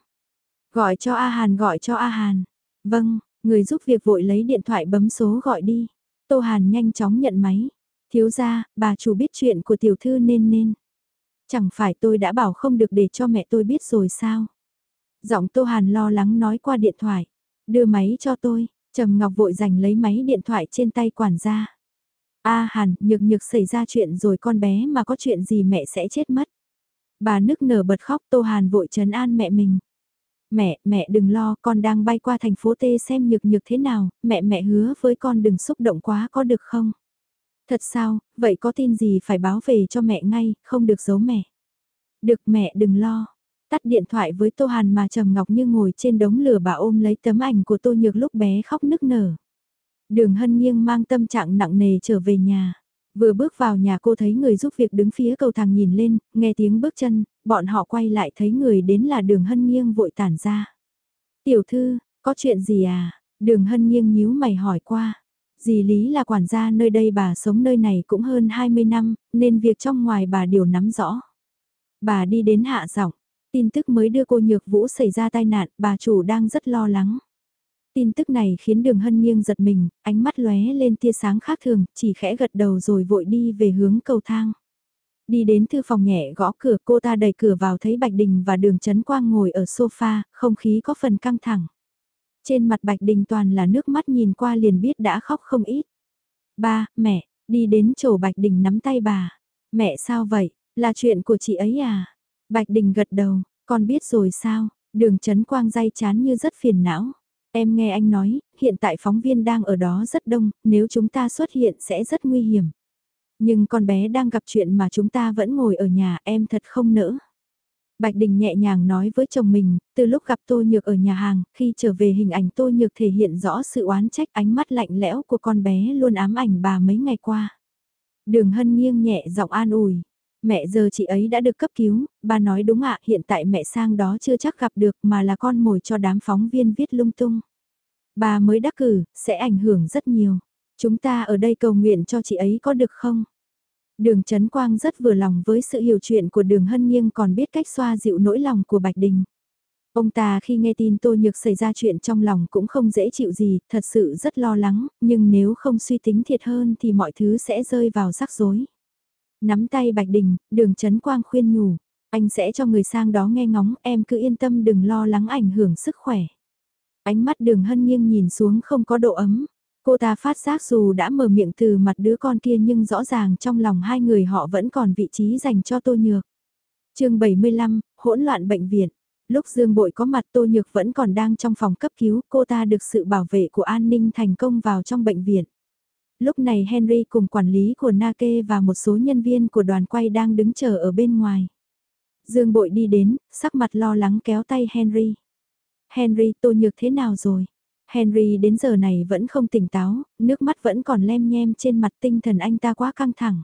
Gọi cho A Hàn gọi cho A Hàn. Vâng, người giúp việc vội lấy điện thoại bấm số gọi đi. Tô Hàn nhanh chóng nhận máy. Thiếu ra, bà chủ biết chuyện của tiểu thư nên nên. Chẳng phải tôi đã bảo không được để cho mẹ tôi biết rồi sao? Giọng Tô Hàn lo lắng nói qua điện thoại. Đưa máy cho tôi, Trầm Ngọc vội giành lấy máy điện thoại trên tay quản gia. A Hàn, nhược nhược xảy ra chuyện rồi con bé mà có chuyện gì mẹ sẽ chết mất. Bà nức nở bật khóc Tô Hàn vội trấn an mẹ mình. Mẹ, mẹ đừng lo, con đang bay qua thành phố T xem nhược nhược thế nào, mẹ mẹ hứa với con đừng xúc động quá có được không? Thật sao, vậy có tin gì phải báo về cho mẹ ngay, không được giấu mẹ. Được mẹ đừng lo. Tắt điện thoại với Tô Hàn mà Trầm Ngọc Như ngồi trên đống lửa bà ôm lấy tấm ảnh của Tô Nhược lúc bé khóc nức nở. Đường hân nghiêng mang tâm trạng nặng nề trở về nhà. Vừa bước vào nhà cô thấy người giúp việc đứng phía cầu thang nhìn lên, nghe tiếng bước chân, bọn họ quay lại thấy người đến là đường hân nghiêng vội tản ra. Tiểu thư, có chuyện gì à? Đường hân nghiêng nhíu mày hỏi qua. Dì Lý là quản gia nơi đây bà sống nơi này cũng hơn 20 năm, nên việc trong ngoài bà đều nắm rõ. Bà đi đến hạ giọng, tin tức mới đưa cô Nhược Vũ xảy ra tai nạn, bà chủ đang rất lo lắng. Tin tức này khiến đường hân nghiêng giật mình, ánh mắt lóe lên tia sáng khác thường, chỉ khẽ gật đầu rồi vội đi về hướng cầu thang. Đi đến thư phòng nhẹ gõ cửa cô ta đẩy cửa vào thấy Bạch Đình và đường Trấn Quang ngồi ở sofa, không khí có phần căng thẳng. Trên mặt Bạch Đình toàn là nước mắt nhìn qua liền biết đã khóc không ít. Ba, mẹ, đi đến chỗ Bạch Đình nắm tay bà. Mẹ sao vậy, là chuyện của chị ấy à? Bạch Đình gật đầu, con biết rồi sao? Đường Trấn Quang day chán như rất phiền não. Em nghe anh nói, hiện tại phóng viên đang ở đó rất đông, nếu chúng ta xuất hiện sẽ rất nguy hiểm. Nhưng con bé đang gặp chuyện mà chúng ta vẫn ngồi ở nhà em thật không nỡ. Bạch Đình nhẹ nhàng nói với chồng mình, từ lúc gặp Tô Nhược ở nhà hàng, khi trở về hình ảnh Tô Nhược thể hiện rõ sự oán trách ánh mắt lạnh lẽo của con bé luôn ám ảnh bà mấy ngày qua. Đường hân nghiêng nhẹ giọng an ủi, mẹ giờ chị ấy đã được cấp cứu, bà nói đúng ạ, hiện tại mẹ sang đó chưa chắc gặp được mà là con mồi cho đám phóng viên viết lung tung. Bà mới đắc cử, sẽ ảnh hưởng rất nhiều. Chúng ta ở đây cầu nguyện cho chị ấy có được không? Đường Trấn Quang rất vừa lòng với sự hiểu chuyện của đường hân nghiêng còn biết cách xoa dịu nỗi lòng của Bạch Đình. Ông ta khi nghe tin Tô Nhược xảy ra chuyện trong lòng cũng không dễ chịu gì, thật sự rất lo lắng, nhưng nếu không suy tính thiệt hơn thì mọi thứ sẽ rơi vào rắc rối. Nắm tay Bạch Đình, đường Trấn Quang khuyên nhủ, anh sẽ cho người sang đó nghe ngóng, em cứ yên tâm đừng lo lắng ảnh hưởng sức khỏe. Ánh mắt đường hân nghiêng nhìn xuống không có độ ấm. Cô ta phát giác dù đã mở miệng từ mặt đứa con kia nhưng rõ ràng trong lòng hai người họ vẫn còn vị trí dành cho Tô Nhược. chương 75, hỗn loạn bệnh viện. Lúc Dương Bội có mặt Tô Nhược vẫn còn đang trong phòng cấp cứu, cô ta được sự bảo vệ của an ninh thành công vào trong bệnh viện. Lúc này Henry cùng quản lý của Nake và một số nhân viên của đoàn quay đang đứng chờ ở bên ngoài. Dương Bội đi đến, sắc mặt lo lắng kéo tay Henry. Henry, Tô Nhược thế nào rồi? Henry đến giờ này vẫn không tỉnh táo, nước mắt vẫn còn lem nhem trên mặt tinh thần anh ta quá căng thẳng.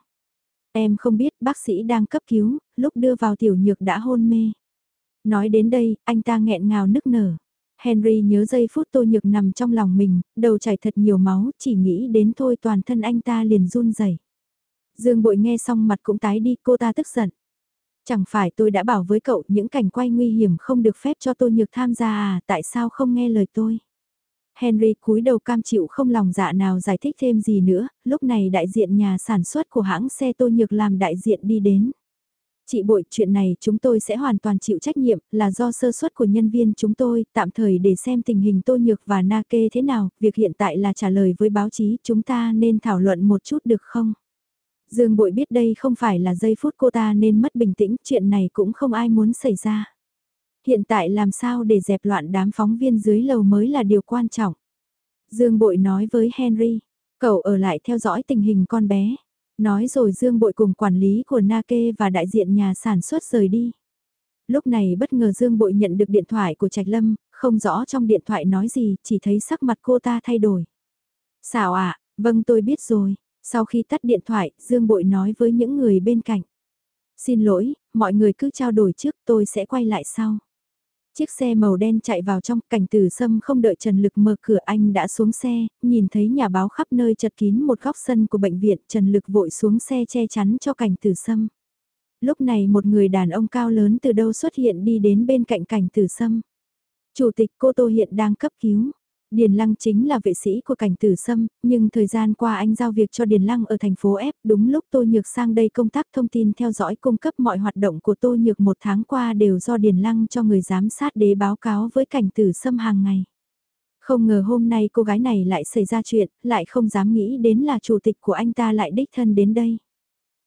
Em không biết bác sĩ đang cấp cứu, lúc đưa vào tiểu nhược đã hôn mê. Nói đến đây, anh ta nghẹn ngào nức nở. Henry nhớ giây phút tô nhược nằm trong lòng mình, đầu chảy thật nhiều máu, chỉ nghĩ đến thôi toàn thân anh ta liền run rẩy. Dương bội nghe xong mặt cũng tái đi, cô ta tức giận. Chẳng phải tôi đã bảo với cậu những cảnh quay nguy hiểm không được phép cho tô nhược tham gia à, tại sao không nghe lời tôi? Henry cúi đầu cam chịu không lòng dạ nào giải thích thêm gì nữa, lúc này đại diện nhà sản xuất của hãng xe Tô Nhược làm đại diện đi đến. Chị bội, chuyện này chúng tôi sẽ hoàn toàn chịu trách nhiệm, là do sơ suất của nhân viên chúng tôi, tạm thời để xem tình hình Tô Nhược và Na Kê thế nào, việc hiện tại là trả lời với báo chí, chúng ta nên thảo luận một chút được không? Dương bội biết đây không phải là giây phút cô ta nên mất bình tĩnh, chuyện này cũng không ai muốn xảy ra. Hiện tại làm sao để dẹp loạn đám phóng viên dưới lầu mới là điều quan trọng. Dương Bội nói với Henry, cậu ở lại theo dõi tình hình con bé. Nói rồi Dương Bội cùng quản lý của Nake và đại diện nhà sản xuất rời đi. Lúc này bất ngờ Dương Bội nhận được điện thoại của Trạch Lâm, không rõ trong điện thoại nói gì, chỉ thấy sắc mặt cô ta thay đổi. Xảo ạ, vâng tôi biết rồi. Sau khi tắt điện thoại, Dương Bội nói với những người bên cạnh. Xin lỗi, mọi người cứ trao đổi trước tôi sẽ quay lại sau. Chiếc xe màu đen chạy vào trong, cảnh tử sâm không đợi Trần Lực mở cửa anh đã xuống xe, nhìn thấy nhà báo khắp nơi chật kín một góc sân của bệnh viện, Trần Lực vội xuống xe che chắn cho cảnh tử sâm. Lúc này một người đàn ông cao lớn từ đâu xuất hiện đi đến bên cạnh cảnh tử sâm. Chủ tịch cô Tô hiện đang cấp cứu. Điền Lăng chính là vệ sĩ của cảnh tử sâm, nhưng thời gian qua anh giao việc cho Điền Lăng ở thành phố F đúng lúc Tô Nhược sang đây công tác thông tin theo dõi cung cấp mọi hoạt động của Tô Nhược một tháng qua đều do Điền Lăng cho người giám sát đế báo cáo với cảnh tử sâm hàng ngày. Không ngờ hôm nay cô gái này lại xảy ra chuyện, lại không dám nghĩ đến là chủ tịch của anh ta lại đích thân đến đây.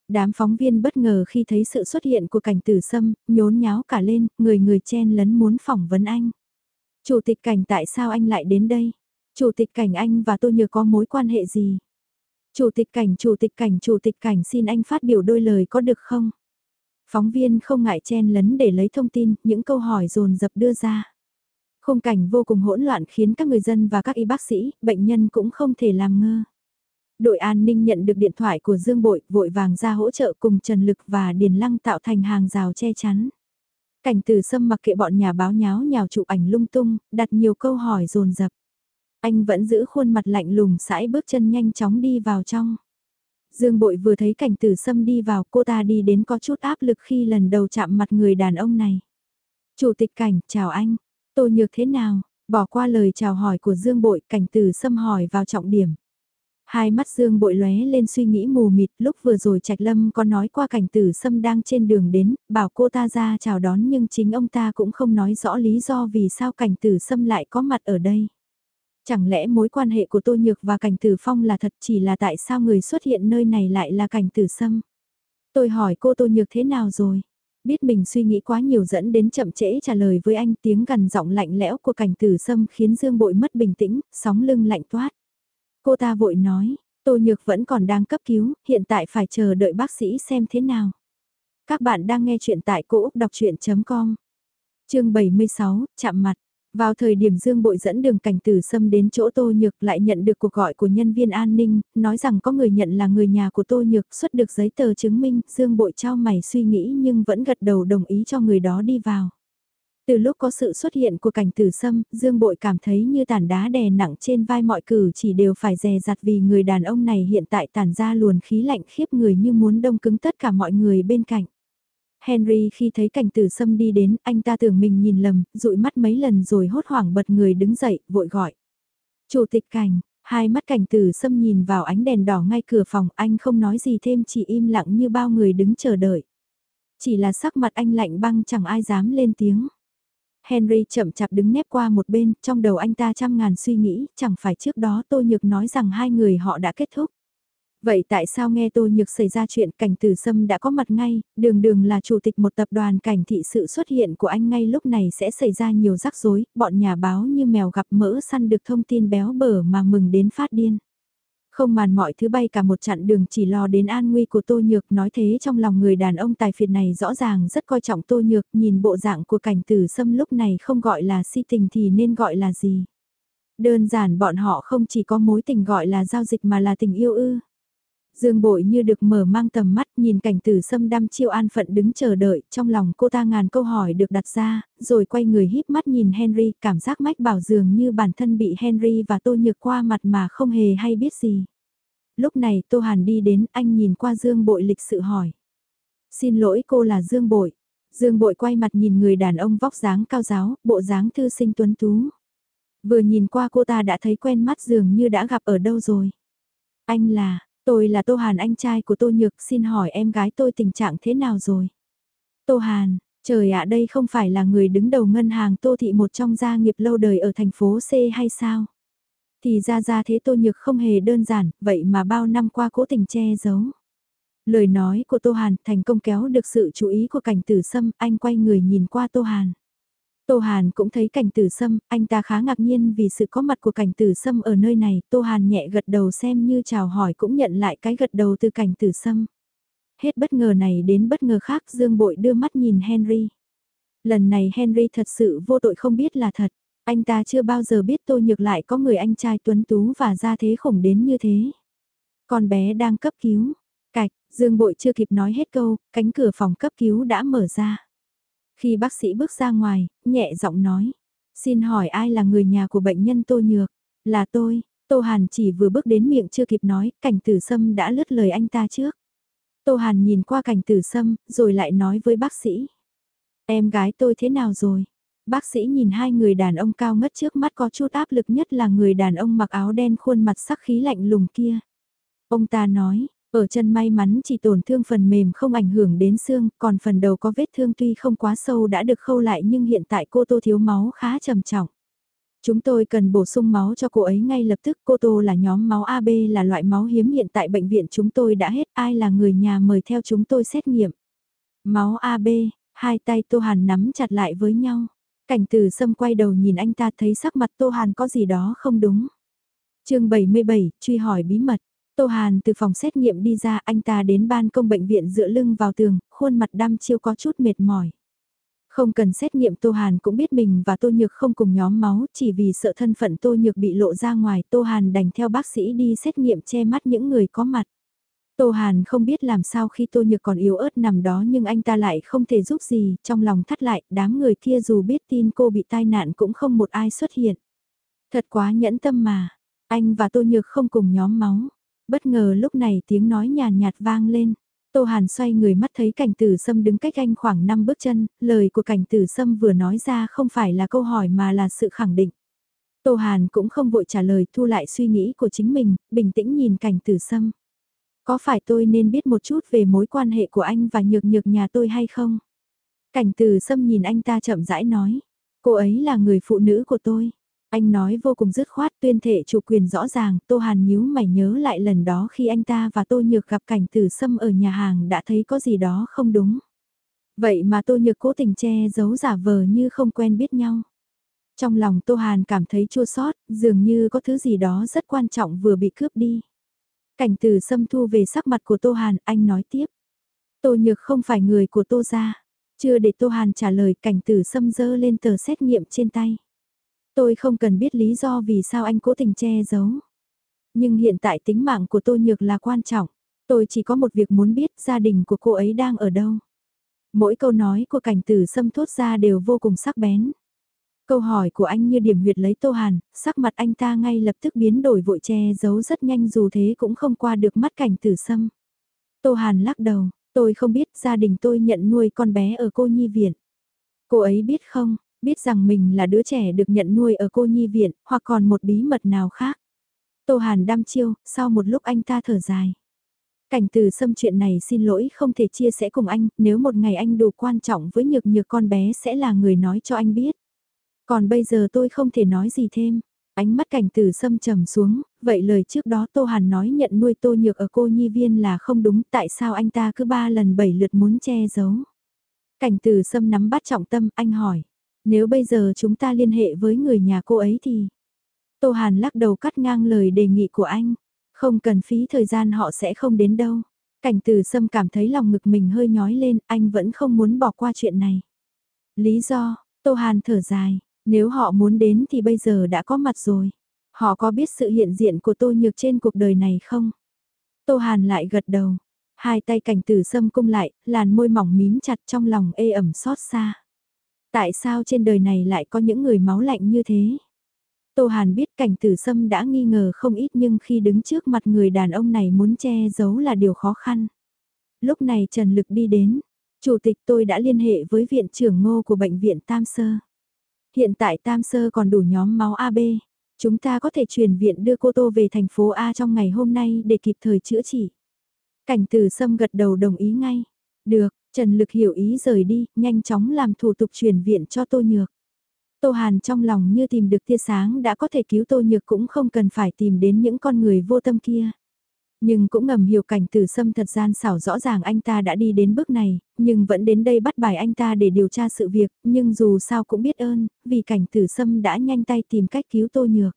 Đám phóng viên bất ngờ khi thấy sự xuất hiện của cảnh tử sâm, nhốn nháo cả lên, người người chen lấn muốn phỏng vấn anh. Chủ tịch cảnh tại sao anh lại đến đây? Chủ tịch cảnh anh và tôi nhờ có mối quan hệ gì? Chủ tịch cảnh, chủ tịch cảnh, chủ tịch cảnh xin anh phát biểu đôi lời có được không? Phóng viên không ngại chen lấn để lấy thông tin, những câu hỏi dồn dập đưa ra. Khung cảnh vô cùng hỗn loạn khiến các người dân và các y bác sĩ, bệnh nhân cũng không thể làm ngơ. Đội an ninh nhận được điện thoại của Dương Bội, vội vàng ra hỗ trợ cùng Trần Lực và Điền Lăng tạo thành hàng rào che chắn. Cảnh từ sâm mặc kệ bọn nhà báo nháo nhào chụp ảnh lung tung, đặt nhiều câu hỏi dồn dập. Anh vẫn giữ khuôn mặt lạnh lùng sải bước chân nhanh chóng đi vào trong. Dương Bội vừa thấy cảnh tử sâm đi vào cô ta đi đến có chút áp lực khi lần đầu chạm mặt người đàn ông này. Chủ tịch cảnh, chào anh. Tô nhược thế nào? Bỏ qua lời chào hỏi của Dương Bội, cảnh tử sâm hỏi vào trọng điểm. Hai mắt Dương Bội lóe lên suy nghĩ mù mịt lúc vừa rồi Trạch Lâm có nói qua cảnh tử sâm đang trên đường đến, bảo cô ta ra chào đón nhưng chính ông ta cũng không nói rõ lý do vì sao cảnh tử sâm lại có mặt ở đây. Chẳng lẽ mối quan hệ của Tô Nhược và cảnh tử phong là thật chỉ là tại sao người xuất hiện nơi này lại là cảnh tử sâm? Tôi hỏi cô Tô Nhược thế nào rồi? Biết mình suy nghĩ quá nhiều dẫn đến chậm trễ trả lời với anh tiếng gần giọng lạnh lẽo của cảnh tử sâm khiến Dương Bội mất bình tĩnh, sóng lưng lạnh toát. Cô ta vội nói, Tô Nhược vẫn còn đang cấp cứu, hiện tại phải chờ đợi bác sĩ xem thế nào. Các bạn đang nghe chuyện tại cỗ đọc chuyện.com Chương 76, chạm mặt. Vào thời điểm Dương Bội dẫn đường cảnh tử xâm đến chỗ Tô Nhược lại nhận được cuộc gọi của nhân viên an ninh, nói rằng có người nhận là người nhà của Tô Nhược xuất được giấy tờ chứng minh, Dương Bội trao mày suy nghĩ nhưng vẫn gật đầu đồng ý cho người đó đi vào. Từ lúc có sự xuất hiện của cảnh tử sâm, Dương Bội cảm thấy như tàn đá đè nặng trên vai mọi cử chỉ đều phải dè dặt vì người đàn ông này hiện tại tàn ra luồn khí lạnh khiếp người như muốn đông cứng tất cả mọi người bên cạnh. Henry khi thấy cảnh tử sâm đi đến, anh ta tưởng mình nhìn lầm, dụi mắt mấy lần rồi hốt hoảng bật người đứng dậy, vội gọi. Chủ tịch cảnh, hai mắt cảnh tử sâm nhìn vào ánh đèn đỏ ngay cửa phòng, anh không nói gì thêm chỉ im lặng như bao người đứng chờ đợi. Chỉ là sắc mặt anh lạnh băng chẳng ai dám lên tiếng. Henry chậm chạp đứng nép qua một bên, trong đầu anh ta trăm ngàn suy nghĩ, chẳng phải trước đó Tô Nhược nói rằng hai người họ đã kết thúc. Vậy tại sao nghe Tô Nhược xảy ra chuyện cảnh tử sâm đã có mặt ngay, đường đường là chủ tịch một tập đoàn cảnh thị sự xuất hiện của anh ngay lúc này sẽ xảy ra nhiều rắc rối, bọn nhà báo như mèo gặp mỡ săn được thông tin béo bở mà mừng đến phát điên. Không màn mọi thứ bay cả một chặng đường chỉ lo đến an nguy của Tô Nhược nói thế trong lòng người đàn ông tài phiệt này rõ ràng rất coi trọng Tô Nhược nhìn bộ dạng của cảnh tử sâm lúc này không gọi là si tình thì nên gọi là gì. Đơn giản bọn họ không chỉ có mối tình gọi là giao dịch mà là tình yêu ư. Dương bội như được mở mang tầm mắt nhìn cảnh tử sâm đăm chiêu an phận đứng chờ đợi, trong lòng cô ta ngàn câu hỏi được đặt ra, rồi quay người híp mắt nhìn Henry, cảm giác mách bảo dường như bản thân bị Henry và Tô Nhược qua mặt mà không hề hay biết gì. Lúc này Tô Hàn đi đến, anh nhìn qua Dương bội lịch sự hỏi. Xin lỗi cô là Dương bội. Dương bội quay mặt nhìn người đàn ông vóc dáng cao giáo, bộ dáng thư sinh tuấn tú. Vừa nhìn qua cô ta đã thấy quen mắt dường như đã gặp ở đâu rồi. Anh là, Tôi là Tô Hàn anh trai của Tô Nhược xin hỏi em gái tôi tình trạng thế nào rồi? Tô Hàn, trời ạ đây không phải là người đứng đầu ngân hàng Tô Thị một trong gia nghiệp lâu đời ở thành phố C hay sao? Thì ra ra thế Tô Nhược không hề đơn giản, vậy mà bao năm qua cố tình che giấu. Lời nói của Tô Hàn thành công kéo được sự chú ý của cảnh tử sâm, anh quay người nhìn qua Tô Hàn. Tô Hàn cũng thấy cảnh tử sâm, anh ta khá ngạc nhiên vì sự có mặt của cảnh tử sâm ở nơi này, Tô Hàn nhẹ gật đầu xem như chào hỏi cũng nhận lại cái gật đầu từ cảnh tử sâm. Hết bất ngờ này đến bất ngờ khác Dương Bội đưa mắt nhìn Henry. Lần này Henry thật sự vô tội không biết là thật, anh ta chưa bao giờ biết Tô Nhược lại có người anh trai tuấn tú và ra thế khủng đến như thế. Con bé đang cấp cứu, cạch, Dương Bội chưa kịp nói hết câu, cánh cửa phòng cấp cứu đã mở ra. Khi bác sĩ bước ra ngoài, nhẹ giọng nói, xin hỏi ai là người nhà của bệnh nhân Tô Nhược? Là tôi, Tô Hàn chỉ vừa bước đến miệng chưa kịp nói, cảnh tử sâm đã lướt lời anh ta trước. Tô Hàn nhìn qua cảnh tử sâm, rồi lại nói với bác sĩ. Em gái tôi thế nào rồi? Bác sĩ nhìn hai người đàn ông cao ngất trước mắt có chút áp lực nhất là người đàn ông mặc áo đen khuôn mặt sắc khí lạnh lùng kia. Ông ta nói, ở chân may mắn chỉ tổn thương phần mềm không ảnh hưởng đến xương, còn phần đầu có vết thương tuy không quá sâu đã được khâu lại nhưng hiện tại cô tô thiếu máu khá trầm trọng. Chúng tôi cần bổ sung máu cho cô ấy ngay lập tức. Cô Tô là nhóm máu AB là loại máu hiếm hiện tại bệnh viện chúng tôi đã hết. Ai là người nhà mời theo chúng tôi xét nghiệm. Máu AB, hai tay Tô Hàn nắm chặt lại với nhau. Cảnh từ sâm quay đầu nhìn anh ta thấy sắc mặt Tô Hàn có gì đó không đúng. chương 77, truy hỏi bí mật. Tô Hàn từ phòng xét nghiệm đi ra anh ta đến ban công bệnh viện dựa lưng vào tường, khuôn mặt đăm chiêu có chút mệt mỏi. Không cần xét nghiệm Tô Hàn cũng biết mình và Tô Nhược không cùng nhóm máu chỉ vì sợ thân phận Tô Nhược bị lộ ra ngoài Tô Hàn đành theo bác sĩ đi xét nghiệm che mắt những người có mặt. Tô Hàn không biết làm sao khi Tô Nhược còn yếu ớt nằm đó nhưng anh ta lại không thể giúp gì, trong lòng thắt lại, đám người kia dù biết tin cô bị tai nạn cũng không một ai xuất hiện. Thật quá nhẫn tâm mà, anh và Tô Nhược không cùng nhóm máu. Bất ngờ lúc này tiếng nói nhàn nhạt vang lên. Tô Hàn xoay người mắt thấy cảnh tử sâm đứng cách anh khoảng 5 bước chân, lời của cảnh tử sâm vừa nói ra không phải là câu hỏi mà là sự khẳng định. Tô Hàn cũng không vội trả lời thu lại suy nghĩ của chính mình, bình tĩnh nhìn cảnh tử sâm. Có phải tôi nên biết một chút về mối quan hệ của anh và nhược nhược nhà tôi hay không? Cảnh tử sâm nhìn anh ta chậm rãi nói, cô ấy là người phụ nữ của tôi. Anh nói vô cùng dứt khoát tuyên thể chủ quyền rõ ràng, Tô Hàn nhíu mày nhớ lại lần đó khi anh ta và Tô Nhược gặp cảnh tử sâm ở nhà hàng đã thấy có gì đó không đúng. Vậy mà Tô Nhược cố tình che giấu giả vờ như không quen biết nhau. Trong lòng Tô Hàn cảm thấy chua xót, dường như có thứ gì đó rất quan trọng vừa bị cướp đi. Cảnh tử sâm thu về sắc mặt của Tô Hàn, anh nói tiếp. Tô Nhược không phải người của Tô gia. Chưa để Tô Hàn trả lời cảnh tử sâm dơ lên tờ xét nghiệm trên tay. Tôi không cần biết lý do vì sao anh cố tình che giấu. Nhưng hiện tại tính mạng của tôi nhược là quan trọng. Tôi chỉ có một việc muốn biết gia đình của cô ấy đang ở đâu. Mỗi câu nói của cảnh tử xâm thốt ra đều vô cùng sắc bén. Câu hỏi của anh như điểm huyệt lấy Tô Hàn, sắc mặt anh ta ngay lập tức biến đổi vội che giấu rất nhanh dù thế cũng không qua được mắt cảnh tử xâm. Tô Hàn lắc đầu, tôi không biết gia đình tôi nhận nuôi con bé ở cô nhi viện. Cô ấy biết không, biết rằng mình là đứa trẻ được nhận nuôi ở cô nhi viện, hoặc còn một bí mật nào khác. Tô Hàn đăm chiêu, sau một lúc anh ta thở dài. Cảnh từ xâm chuyện này xin lỗi không thể chia sẻ cùng anh, nếu một ngày anh đủ quan trọng với nhược nhược con bé sẽ là người nói cho anh biết. Còn bây giờ tôi không thể nói gì thêm. Ánh mắt cảnh từ xâm trầm xuống, vậy lời trước đó Tô Hàn nói nhận nuôi Tô Nhược ở cô nhi viên là không đúng, tại sao anh ta cứ ba lần bảy lượt muốn che giấu. Cảnh từ xâm nắm bắt trọng tâm, anh hỏi. Nếu bây giờ chúng ta liên hệ với người nhà cô ấy thì... Tô Hàn lắc đầu cắt ngang lời đề nghị của anh. Không cần phí thời gian họ sẽ không đến đâu. Cảnh từ sâm cảm thấy lòng ngực mình hơi nhói lên, anh vẫn không muốn bỏ qua chuyện này. Lý do, Tô Hàn thở dài, nếu họ muốn đến thì bây giờ đã có mặt rồi. Họ có biết sự hiện diện của Tô Nhược trên cuộc đời này không? Tô Hàn lại gật đầu. Hai tay cảnh tử sâm cung lại, làn môi mỏng mím chặt trong lòng ê ẩm xót xa. Tại sao trên đời này lại có những người máu lạnh như thế? Tô Hàn biết cảnh tử sâm đã nghi ngờ không ít nhưng khi đứng trước mặt người đàn ông này muốn che giấu là điều khó khăn. Lúc này Trần Lực đi đến. Chủ tịch tôi đã liên hệ với viện trưởng ngô của bệnh viện Tam Sơ. Hiện tại Tam Sơ còn đủ nhóm máu AB. Chúng ta có thể chuyển viện đưa cô Tô về thành phố A trong ngày hôm nay để kịp thời chữa trị. Cảnh tử sâm gật đầu đồng ý ngay. Được, Trần Lực hiểu ý rời đi, nhanh chóng làm thủ tục chuyển viện cho Tô Nhược. Tô Hàn trong lòng như tìm được tia sáng đã có thể cứu Tô Nhược cũng không cần phải tìm đến những con người vô tâm kia. Nhưng cũng ngầm hiểu cảnh tử sâm thật gian xảo rõ ràng anh ta đã đi đến bước này, nhưng vẫn đến đây bắt bài anh ta để điều tra sự việc, nhưng dù sao cũng biết ơn, vì cảnh tử sâm đã nhanh tay tìm cách cứu Tô Nhược.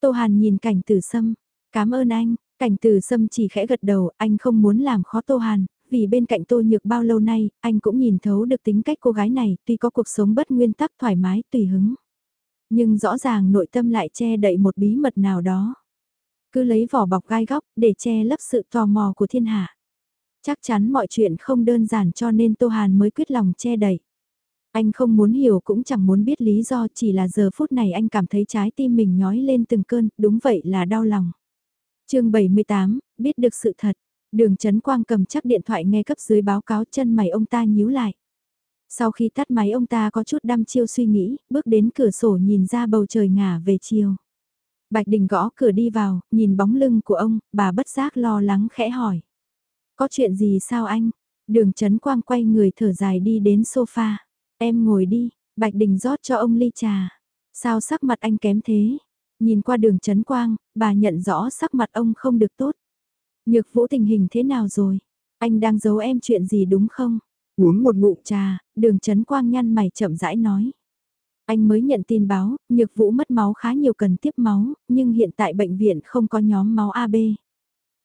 Tô Hàn nhìn cảnh tử sâm, cảm ơn anh, cảnh tử sâm chỉ khẽ gật đầu, anh không muốn làm khó Tô Hàn, vì bên cạnh Tô Nhược bao lâu nay, anh cũng nhìn thấu được tính cách cô gái này, tuy có cuộc sống bất nguyên tắc thoải mái, tùy hứng. Nhưng rõ ràng nội tâm lại che đậy một bí mật nào đó. Cứ lấy vỏ bọc gai góc để che lấp sự tò mò của thiên hạ. Chắc chắn mọi chuyện không đơn giản cho nên Tô Hàn mới quyết lòng che đậy. Anh không muốn hiểu cũng chẳng muốn biết lý do chỉ là giờ phút này anh cảm thấy trái tim mình nhói lên từng cơn, đúng vậy là đau lòng. chương 78, biết được sự thật, Đường Trấn Quang cầm chắc điện thoại nghe cấp dưới báo cáo chân mày ông ta nhíu lại. Sau khi tắt máy ông ta có chút đăm chiêu suy nghĩ, bước đến cửa sổ nhìn ra bầu trời ngả về chiều. Bạch Đình gõ cửa đi vào, nhìn bóng lưng của ông, bà bất giác lo lắng khẽ hỏi. Có chuyện gì sao anh? Đường Trấn Quang quay người thở dài đi đến sofa. Em ngồi đi, Bạch Đình rót cho ông ly trà. Sao sắc mặt anh kém thế? Nhìn qua đường chấn quang, bà nhận rõ sắc mặt ông không được tốt. Nhược vũ tình hình thế nào rồi? Anh đang giấu em chuyện gì đúng không? Uống một ngụm trà, đường chấn quang nhăn mày chậm rãi nói. Anh mới nhận tin báo, nhược vũ mất máu khá nhiều cần tiếp máu, nhưng hiện tại bệnh viện không có nhóm máu AB.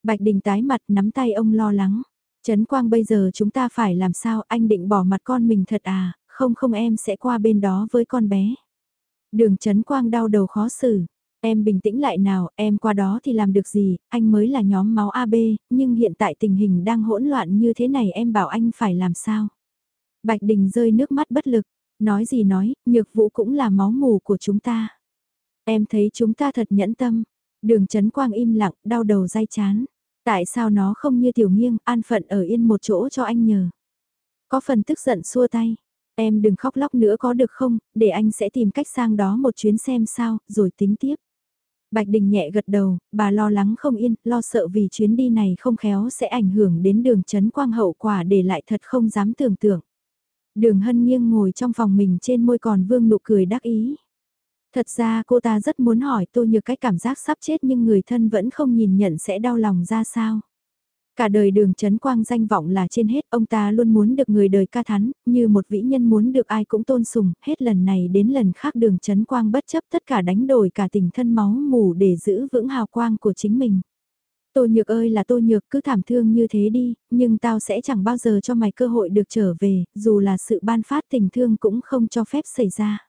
Bạch Đình tái mặt nắm tay ông lo lắng. Trấn Quang bây giờ chúng ta phải làm sao anh định bỏ mặt con mình thật à, không không em sẽ qua bên đó với con bé. Đường Trấn Quang đau đầu khó xử. Em bình tĩnh lại nào, em qua đó thì làm được gì, anh mới là nhóm máu AB, nhưng hiện tại tình hình đang hỗn loạn như thế này em bảo anh phải làm sao. Bạch Đình rơi nước mắt bất lực, nói gì nói, nhược vũ cũng là máu mù của chúng ta. Em thấy chúng ta thật nhẫn tâm, đường chấn Quang im lặng, đau đầu dai chán. Tại sao nó không như tiểu nghiêng, an phận ở yên một chỗ cho anh nhờ. Có phần tức giận xua tay. Em đừng khóc lóc nữa có được không, để anh sẽ tìm cách sang đó một chuyến xem sao, rồi tính tiếp. Bạch Đình nhẹ gật đầu, bà lo lắng không yên, lo sợ vì chuyến đi này không khéo sẽ ảnh hưởng đến đường chấn quang hậu quả để lại thật không dám tưởng tượng. Đường hân nghiêng ngồi trong phòng mình trên môi còn vương nụ cười đắc ý. Thật ra cô ta rất muốn hỏi tôi như cái cảm giác sắp chết nhưng người thân vẫn không nhìn nhận sẽ đau lòng ra sao. Cả đời đường chấn quang danh vọng là trên hết, ông ta luôn muốn được người đời ca thắn, như một vĩ nhân muốn được ai cũng tôn sùng, hết lần này đến lần khác đường chấn quang bất chấp tất cả đánh đổi cả tình thân máu mù để giữ vững hào quang của chính mình. Tô nhược ơi là tô nhược cứ thảm thương như thế đi, nhưng tao sẽ chẳng bao giờ cho mày cơ hội được trở về, dù là sự ban phát tình thương cũng không cho phép xảy ra.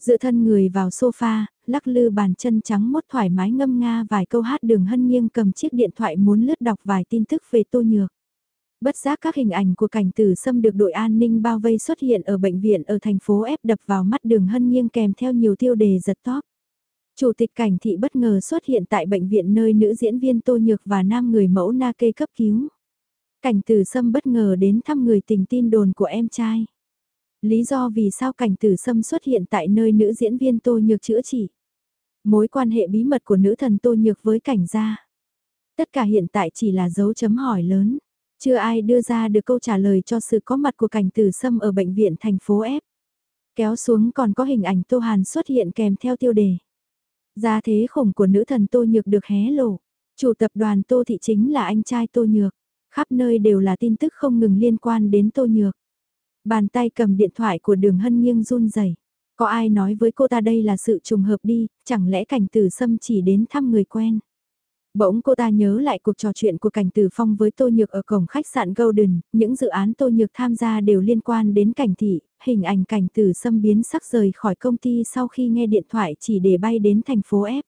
Dựa thân người vào sofa, lắc lư bàn chân trắng mốt thoải mái ngâm nga vài câu hát đường hân nghiêng cầm chiếc điện thoại muốn lướt đọc vài tin tức về tô nhược. Bất giác các hình ảnh của cảnh tử xâm được đội an ninh bao vây xuất hiện ở bệnh viện ở thành phố ép đập vào mắt đường hân nghiêng kèm theo nhiều tiêu đề giật top. Chủ tịch cảnh thị bất ngờ xuất hiện tại bệnh viện nơi nữ diễn viên Tô Nhược và nam người mẫu Na Kê cấp cứu. Cảnh tử xâm bất ngờ đến thăm người tình tin đồn của em trai. Lý do vì sao cảnh tử sâm xuất hiện tại nơi nữ diễn viên Tô Nhược chữa trị. Mối quan hệ bí mật của nữ thần Tô Nhược với cảnh gia. Tất cả hiện tại chỉ là dấu chấm hỏi lớn. Chưa ai đưa ra được câu trả lời cho sự có mặt của cảnh tử sâm ở bệnh viện thành phố F. Kéo xuống còn có hình ảnh Tô Hàn xuất hiện kèm theo tiêu đề. Gia thế khủng của nữ thần Tô Nhược được hé lộ. Chủ tập đoàn Tô Thị chính là anh trai Tô Nhược. Khắp nơi đều là tin tức không ngừng liên quan đến Tô Nhược. Bàn tay cầm điện thoại của đường hân nghiêng run rẩy Có ai nói với cô ta đây là sự trùng hợp đi, chẳng lẽ cảnh tử sâm chỉ đến thăm người quen. Bỗng cô ta nhớ lại cuộc trò chuyện của cảnh tử phong với Tô Nhược ở cổng khách sạn Golden, những dự án Tô Nhược tham gia đều liên quan đến cảnh thị, hình ảnh cảnh tử xâm biến sắc rời khỏi công ty sau khi nghe điện thoại chỉ để bay đến thành phố F.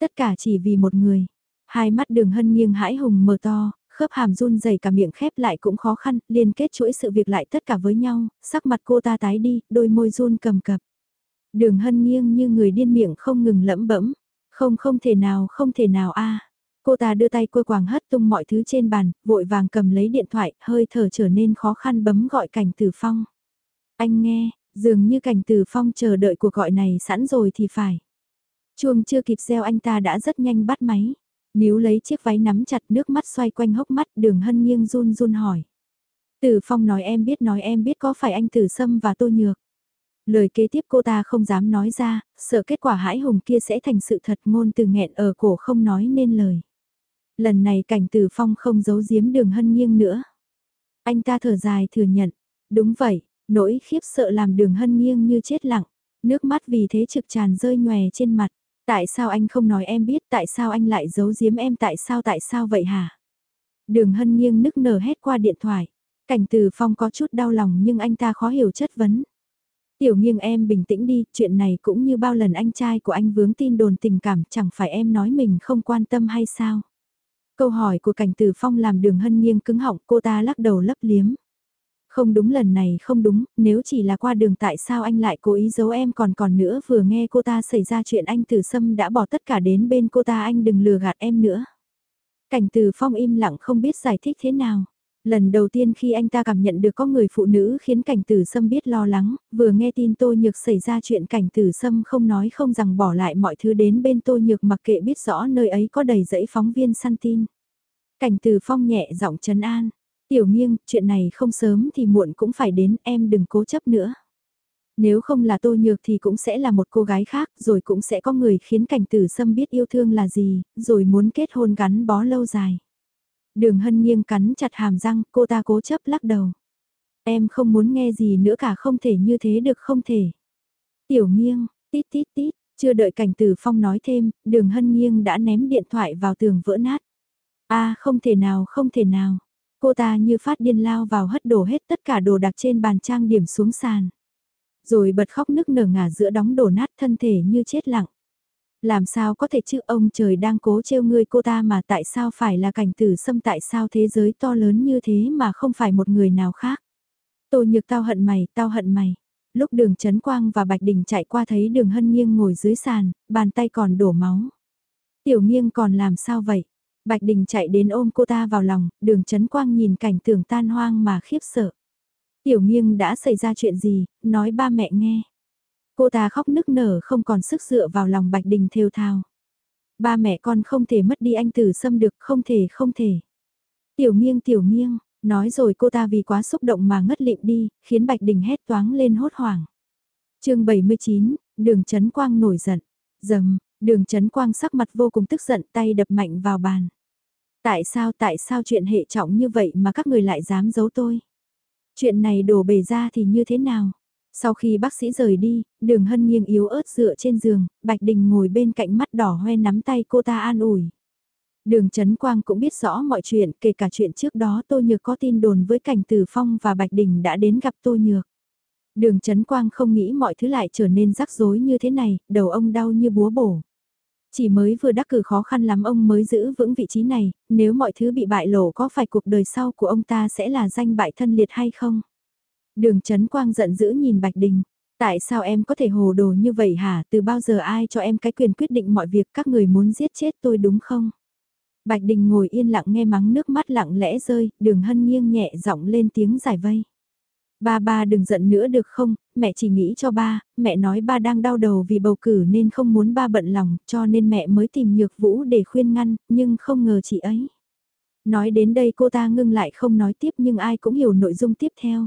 Tất cả chỉ vì một người. Hai mắt đường hân nghiêng hãi hùng mở to, khớp hàm run dày cả miệng khép lại cũng khó khăn, liên kết chuỗi sự việc lại tất cả với nhau, sắc mặt cô ta tái đi, đôi môi run cầm cập. Đường hân nghiêng như người điên miệng không ngừng lẫm bẫm, không không thể nào không thể nào a Cô ta đưa tay quơ quàng hất tung mọi thứ trên bàn, vội vàng cầm lấy điện thoại, hơi thở trở nên khó khăn bấm gọi cảnh tử phong. Anh nghe, dường như cảnh tử phong chờ đợi cuộc gọi này sẵn rồi thì phải. Chuông chưa kịp gieo anh ta đã rất nhanh bắt máy. Níu lấy chiếc váy nắm chặt nước mắt xoay quanh hốc mắt đường hân nghiêng run run hỏi. Tử Phong nói em biết nói em biết có phải anh Tử Sâm và Tô Nhược. Lời kế tiếp cô ta không dám nói ra, sợ kết quả hãi hùng kia sẽ thành sự thật ngôn từ nghẹn ở cổ không nói nên lời. Lần này cảnh Tử Phong không giấu giếm đường hân nghiêng nữa. Anh ta thở dài thừa nhận, đúng vậy, nỗi khiếp sợ làm đường hân nghiêng như chết lặng, nước mắt vì thế trực tràn rơi nhòe trên mặt. Tại sao anh không nói em biết, tại sao anh lại giấu giếm em, tại sao tại sao vậy hả? Đường hân nghiêng nức nở hét qua điện thoại. Cảnh từ phong có chút đau lòng nhưng anh ta khó hiểu chất vấn. Tiểu nghiêng em bình tĩnh đi, chuyện này cũng như bao lần anh trai của anh vướng tin đồn tình cảm chẳng phải em nói mình không quan tâm hay sao? Câu hỏi của cảnh từ phong làm đường hân nghiêng cứng họng cô ta lắc đầu lấp liếm. Không đúng lần này không đúng, nếu chỉ là qua đường tại sao anh lại cố ý giấu em còn còn nữa vừa nghe cô ta xảy ra chuyện anh Tử Sâm đã bỏ tất cả đến bên cô ta anh đừng lừa gạt em nữa. Cảnh Từ Phong im lặng không biết giải thích thế nào. Lần đầu tiên khi anh ta cảm nhận được có người phụ nữ khiến cảnh tử sâm biết lo lắng, vừa nghe tin Tô Nhược xảy ra chuyện cảnh tử sâm không nói không rằng bỏ lại mọi thứ đến bên Tô Nhược mặc kệ biết rõ nơi ấy có đầy dãy phóng viên săn tin. Cảnh tử phong nhẹ giọng trấn an, Tiểu nghiêng, chuyện này không sớm thì muộn cũng phải đến, em đừng cố chấp nữa. Nếu không là tô nhược thì cũng sẽ là một cô gái khác, rồi cũng sẽ có người khiến cảnh tử sâm biết yêu thương là gì, rồi muốn kết hôn gắn bó lâu dài. Đường hân nghiêng cắn chặt hàm răng, cô ta cố chấp lắc đầu. Em không muốn nghe gì nữa cả không thể như thế được không thể. Tiểu nghiêng, tít tít tít, chưa đợi cảnh tử phong nói thêm, đường hân nghiêng đã ném điện thoại vào tường vỡ nát. a không thể nào không thể nào. Cô ta như phát điên lao vào hất đổ hết tất cả đồ đạc trên bàn trang điểm xuống sàn. Rồi bật khóc nức nở ngả giữa đóng đổ nát thân thể như chết lặng. Làm sao có thể chứ ông trời đang cố trêu ngươi cô ta mà tại sao phải là cảnh tử xâm tại sao thế giới to lớn như thế mà không phải một người nào khác. Tô nhược tao hận mày, tao hận mày. Lúc đường Trấn Quang và Bạch Đình chạy qua thấy đường hân nghiêng ngồi dưới sàn, bàn tay còn đổ máu. Tiểu nghiêng còn làm sao vậy? Bạch Đình chạy đến ôm cô ta vào lòng, đường Trấn Quang nhìn cảnh tường tan hoang mà khiếp sợ. Tiểu nghiêng đã xảy ra chuyện gì, nói ba mẹ nghe. Cô ta khóc nức nở không còn sức dựa vào lòng Bạch Đình thêu thao. Ba mẹ con không thể mất đi anh tử xâm được, không thể không thể. Tiểu nghiêng tiểu nghiêng, nói rồi cô ta vì quá xúc động mà ngất lịm đi, khiến Bạch Đình hét toáng lên hốt hoảng. chương 79, đường Trấn Quang nổi giận. Dầm, đường Trấn Quang sắc mặt vô cùng tức giận tay đập mạnh vào bàn. Tại sao tại sao chuyện hệ trọng như vậy mà các người lại dám giấu tôi? Chuyện này đổ bể ra thì như thế nào? Sau khi bác sĩ rời đi, đường hân nghiêng yếu ớt dựa trên giường, Bạch Đình ngồi bên cạnh mắt đỏ hoe nắm tay cô ta an ủi. Đường Trấn Quang cũng biết rõ mọi chuyện, kể cả chuyện trước đó Tô Nhược có tin đồn với Cảnh Tử Phong và Bạch Đình đã đến gặp Tô Nhược. Đường Trấn Quang không nghĩ mọi thứ lại trở nên rắc rối như thế này, đầu ông đau như búa bổ. Chỉ mới vừa đắc cử khó khăn lắm ông mới giữ vững vị trí này, nếu mọi thứ bị bại lộ có phải cuộc đời sau của ông ta sẽ là danh bại thân liệt hay không? Đường Trấn Quang giận dữ nhìn Bạch Đình. Tại sao em có thể hồ đồ như vậy hả? Từ bao giờ ai cho em cái quyền quyết định mọi việc các người muốn giết chết tôi đúng không? Bạch Đình ngồi yên lặng nghe mắng nước mắt lặng lẽ rơi, đường hân nghiêng nhẹ giọng lên tiếng giải vây. Ba ba đừng giận nữa được không, mẹ chỉ nghĩ cho ba, mẹ nói ba đang đau đầu vì bầu cử nên không muốn ba bận lòng, cho nên mẹ mới tìm nhược vũ để khuyên ngăn, nhưng không ngờ chị ấy. Nói đến đây cô ta ngưng lại không nói tiếp nhưng ai cũng hiểu nội dung tiếp theo.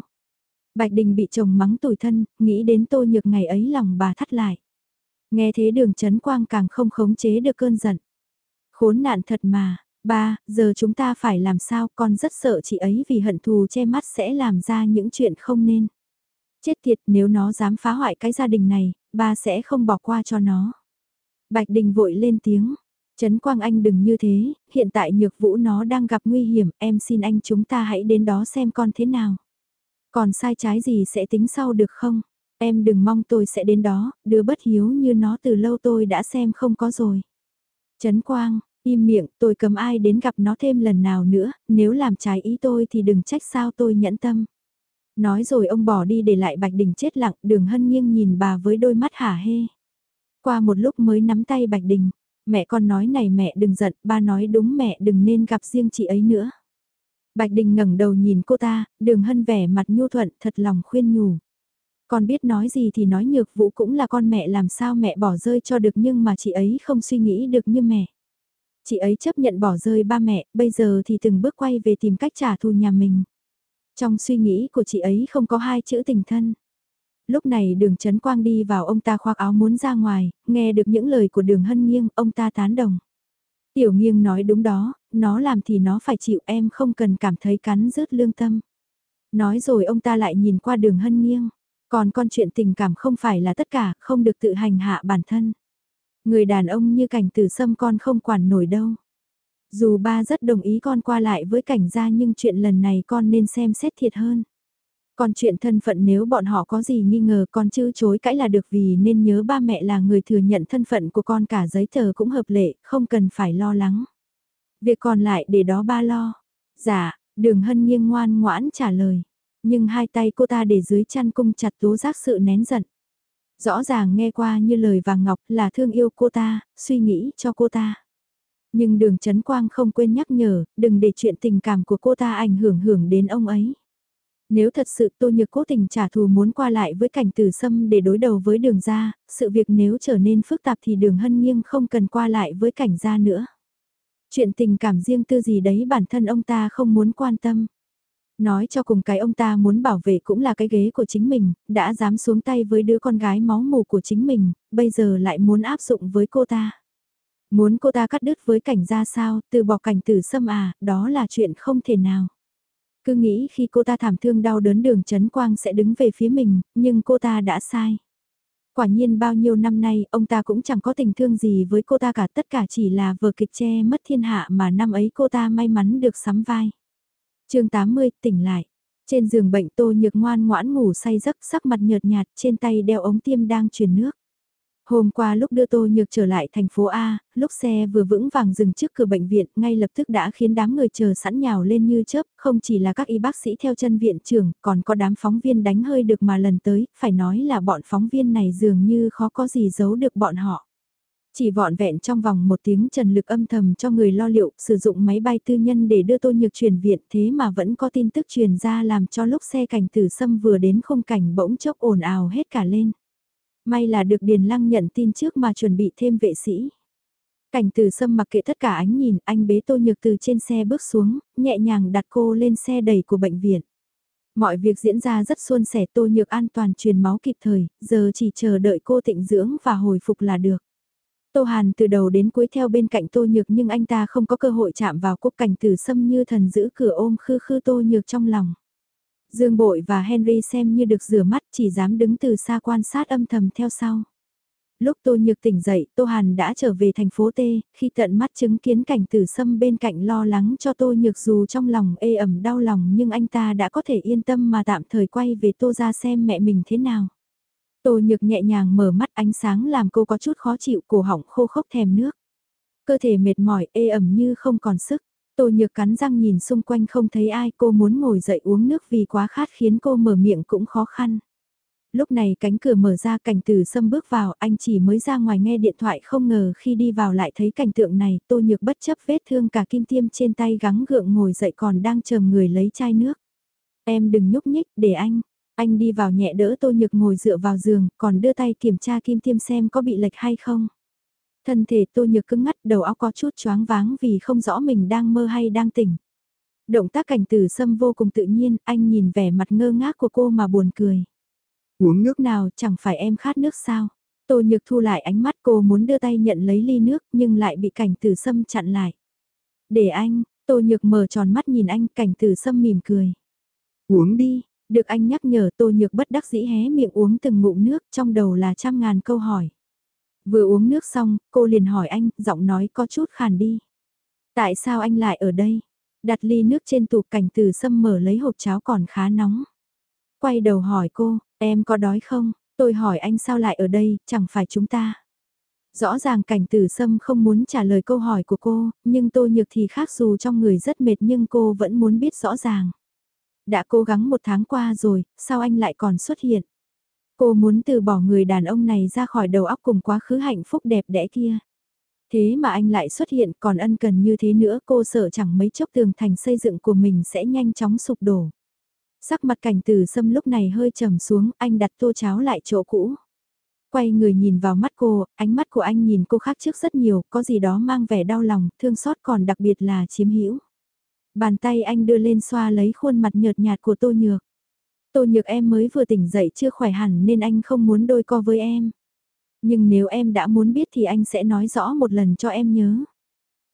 Bạch Đình bị chồng mắng tủi thân, nghĩ đến tô nhược ngày ấy lòng bà thắt lại. Nghe thế đường chấn quang càng không khống chế được cơn giận. Khốn nạn thật mà, ba, giờ chúng ta phải làm sao con rất sợ chị ấy vì hận thù che mắt sẽ làm ra những chuyện không nên. Chết tiệt nếu nó dám phá hoại cái gia đình này, ba sẽ không bỏ qua cho nó. Bạch Đình vội lên tiếng, Trấn Quang Anh đừng như thế, hiện tại nhược vũ nó đang gặp nguy hiểm, em xin anh chúng ta hãy đến đó xem con thế nào. Còn sai trái gì sẽ tính sau được không? Em đừng mong tôi sẽ đến đó, đứa bất hiếu như nó từ lâu tôi đã xem không có rồi. Trấn Quang, im miệng, tôi cấm ai đến gặp nó thêm lần nào nữa, nếu làm trái ý tôi thì đừng trách sao tôi nhẫn tâm. Nói rồi ông bỏ đi để lại Bạch Đình chết lặng, đường hân nghiêng nhìn bà với đôi mắt hả hê. Qua một lúc mới nắm tay Bạch Đình, mẹ con nói này mẹ đừng giận, ba nói đúng mẹ đừng nên gặp riêng chị ấy nữa. Bạch Đình ngẩng đầu nhìn cô ta, đường hân vẻ mặt nhu thuận thật lòng khuyên nhủ. Con biết nói gì thì nói nhược vũ cũng là con mẹ làm sao mẹ bỏ rơi cho được nhưng mà chị ấy không suy nghĩ được như mẹ. Chị ấy chấp nhận bỏ rơi ba mẹ, bây giờ thì từng bước quay về tìm cách trả thù nhà mình. Trong suy nghĩ của chị ấy không có hai chữ tình thân. Lúc này đường Trấn Quang đi vào ông ta khoác áo muốn ra ngoài, nghe được những lời của đường hân nghiêng, ông ta tán đồng. Tiểu nghiêng nói đúng đó, nó làm thì nó phải chịu em không cần cảm thấy cắn rứt lương tâm. Nói rồi ông ta lại nhìn qua đường hân nghiêng. Còn con chuyện tình cảm không phải là tất cả, không được tự hành hạ bản thân. Người đàn ông như cảnh tử sâm con không quản nổi đâu. Dù ba rất đồng ý con qua lại với cảnh gia nhưng chuyện lần này con nên xem xét thiệt hơn. Còn chuyện thân phận nếu bọn họ có gì nghi ngờ con chứ chối cãi là được vì nên nhớ ba mẹ là người thừa nhận thân phận của con cả giấy tờ cũng hợp lệ, không cần phải lo lắng. Việc còn lại để đó ba lo. Dạ, đường hân nghiêng ngoan ngoãn trả lời. Nhưng hai tay cô ta để dưới chăn cung chặt tố giác sự nén giận. Rõ ràng nghe qua như lời vàng ngọc là thương yêu cô ta, suy nghĩ cho cô ta. Nhưng đường chấn quang không quên nhắc nhở, đừng để chuyện tình cảm của cô ta ảnh hưởng hưởng đến ông ấy. Nếu thật sự Tô Nhược cố tình trả thù muốn qua lại với cảnh tử sâm để đối đầu với đường ra, sự việc nếu trở nên phức tạp thì đường hân nghiêng không cần qua lại với cảnh gia nữa. Chuyện tình cảm riêng tư gì đấy bản thân ông ta không muốn quan tâm. Nói cho cùng cái ông ta muốn bảo vệ cũng là cái ghế của chính mình, đã dám xuống tay với đứa con gái máu mù của chính mình, bây giờ lại muốn áp dụng với cô ta. Muốn cô ta cắt đứt với cảnh ra sao, từ bỏ cảnh tử xâm à, đó là chuyện không thể nào. Cứ nghĩ khi cô ta thảm thương đau đớn đường chấn quang sẽ đứng về phía mình, nhưng cô ta đã sai. Quả nhiên bao nhiêu năm nay ông ta cũng chẳng có tình thương gì với cô ta cả tất cả chỉ là vở kịch che mất thiên hạ mà năm ấy cô ta may mắn được sắm vai chương 80 tỉnh lại. Trên giường bệnh tô nhược ngoan ngoãn ngủ say giấc sắc mặt nhợt nhạt trên tay đeo ống tiêm đang truyền nước. Hôm qua lúc đưa Tô Nhược trở lại thành phố A, lúc xe vừa vững vàng dừng trước cửa bệnh viện, ngay lập tức đã khiến đám người chờ sẵn nhào lên như chớp, không chỉ là các y bác sĩ theo chân viện trưởng, còn có đám phóng viên đánh hơi được mà lần tới, phải nói là bọn phóng viên này dường như khó có gì giấu được bọn họ. Chỉ vọn vẹn trong vòng một tiếng trần lực âm thầm cho người lo liệu sử dụng máy bay tư nhân để đưa Tô Nhược chuyển viện thế mà vẫn có tin tức truyền ra làm cho lúc xe cảnh tử sâm vừa đến khung cảnh bỗng chốc ồn ào hết cả lên. May là được Điền Lăng nhận tin trước mà chuẩn bị thêm vệ sĩ. Cảnh từ sâm mặc kệ tất cả ánh nhìn, anh bế tô nhược từ trên xe bước xuống, nhẹ nhàng đặt cô lên xe đầy của bệnh viện. Mọi việc diễn ra rất suôn sẻ tô nhược an toàn truyền máu kịp thời, giờ chỉ chờ đợi cô tịnh dưỡng và hồi phục là được. Tô Hàn từ đầu đến cuối theo bên cạnh Tô Nhược nhưng anh ta không có cơ hội chạm vào cúc cảnh tử sâm như thần giữ cửa ôm khư khư Tô Nhược trong lòng. Dương Bội và Henry xem như được rửa mắt chỉ dám đứng từ xa quan sát âm thầm theo sau. Lúc Tô Nhược tỉnh dậy, Tô Hàn đã trở về thành phố T, khi tận mắt chứng kiến cảnh tử sâm bên cạnh lo lắng cho Tô Nhược dù trong lòng ê ẩm đau lòng nhưng anh ta đã có thể yên tâm mà tạm thời quay về Tô ra xem mẹ mình thế nào. Tô Nhược nhẹ nhàng mở mắt ánh sáng làm cô có chút khó chịu, cổ họng khô khốc thèm nước. Cơ thể mệt mỏi, ê ẩm như không còn sức. Tô nhược cắn răng nhìn xung quanh không thấy ai, cô muốn ngồi dậy uống nước vì quá khát khiến cô mở miệng cũng khó khăn. Lúc này cánh cửa mở ra, cảnh Từ xâm bước vào, anh chỉ mới ra ngoài nghe điện thoại không ngờ khi đi vào lại thấy cảnh tượng này, tô nhược bất chấp vết thương cả kim tiêm trên tay gắng gượng ngồi dậy còn đang chờ người lấy chai nước. Em đừng nhúc nhích, để anh. Anh đi vào nhẹ đỡ tô nhược ngồi dựa vào giường còn đưa tay kiểm tra kim tiêm xem có bị lệch hay không. Thân thể tô nhược cứng ngắt đầu óc có chút choáng váng vì không rõ mình đang mơ hay đang tỉnh. Động tác cảnh tử sâm vô cùng tự nhiên, anh nhìn vẻ mặt ngơ ngác của cô mà buồn cười. Uống nước nào chẳng phải em khát nước sao? Tô nhược thu lại ánh mắt cô muốn đưa tay nhận lấy ly nước nhưng lại bị cảnh tử sâm chặn lại. Để anh, tô nhược mở tròn mắt nhìn anh cảnh tử sâm mỉm cười. Uống đi, được anh nhắc nhở tô nhược bất đắc dĩ hé miệng uống từng ngụm nước trong đầu là trăm ngàn câu hỏi. Vừa uống nước xong, cô liền hỏi anh, giọng nói có chút khàn đi. Tại sao anh lại ở đây? Đặt ly nước trên tủ cảnh từ sâm mở lấy hộp cháo còn khá nóng. Quay đầu hỏi cô, em có đói không? Tôi hỏi anh sao lại ở đây, chẳng phải chúng ta. Rõ ràng cảnh tử sâm không muốn trả lời câu hỏi của cô, nhưng tôi nhược thì khác dù trong người rất mệt nhưng cô vẫn muốn biết rõ ràng. Đã cố gắng một tháng qua rồi, sao anh lại còn xuất hiện? Cô muốn từ bỏ người đàn ông này ra khỏi đầu óc cùng quá khứ hạnh phúc đẹp đẽ kia. Thế mà anh lại xuất hiện còn ân cần như thế nữa cô sợ chẳng mấy chốc tường thành xây dựng của mình sẽ nhanh chóng sụp đổ. Sắc mặt cảnh từ sâm lúc này hơi trầm xuống, anh đặt tô cháo lại chỗ cũ. Quay người nhìn vào mắt cô, ánh mắt của anh nhìn cô khác trước rất nhiều, có gì đó mang vẻ đau lòng, thương xót còn đặc biệt là chiếm hữu. Bàn tay anh đưa lên xoa lấy khuôn mặt nhợt nhạt của tô nhược. Tô nhược em mới vừa tỉnh dậy chưa khỏe hẳn nên anh không muốn đôi co với em. Nhưng nếu em đã muốn biết thì anh sẽ nói rõ một lần cho em nhớ.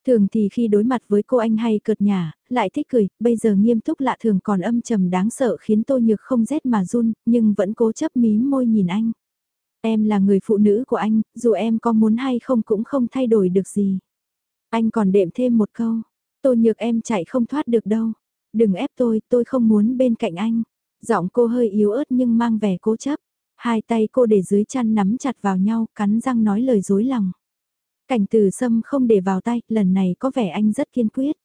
Thường thì khi đối mặt với cô anh hay cợt nhả, lại thích cười, bây giờ nghiêm túc lạ thường còn âm trầm đáng sợ khiến tô nhược không rét mà run, nhưng vẫn cố chấp mí môi nhìn anh. Em là người phụ nữ của anh, dù em có muốn hay không cũng không thay đổi được gì. Anh còn đệm thêm một câu, tô nhược em chạy không thoát được đâu. Đừng ép tôi, tôi không muốn bên cạnh anh. Giọng cô hơi yếu ớt nhưng mang vẻ cố chấp. Hai tay cô để dưới chăn nắm chặt vào nhau, cắn răng nói lời dối lòng. Cảnh từ sâm không để vào tay, lần này có vẻ anh rất kiên quyết.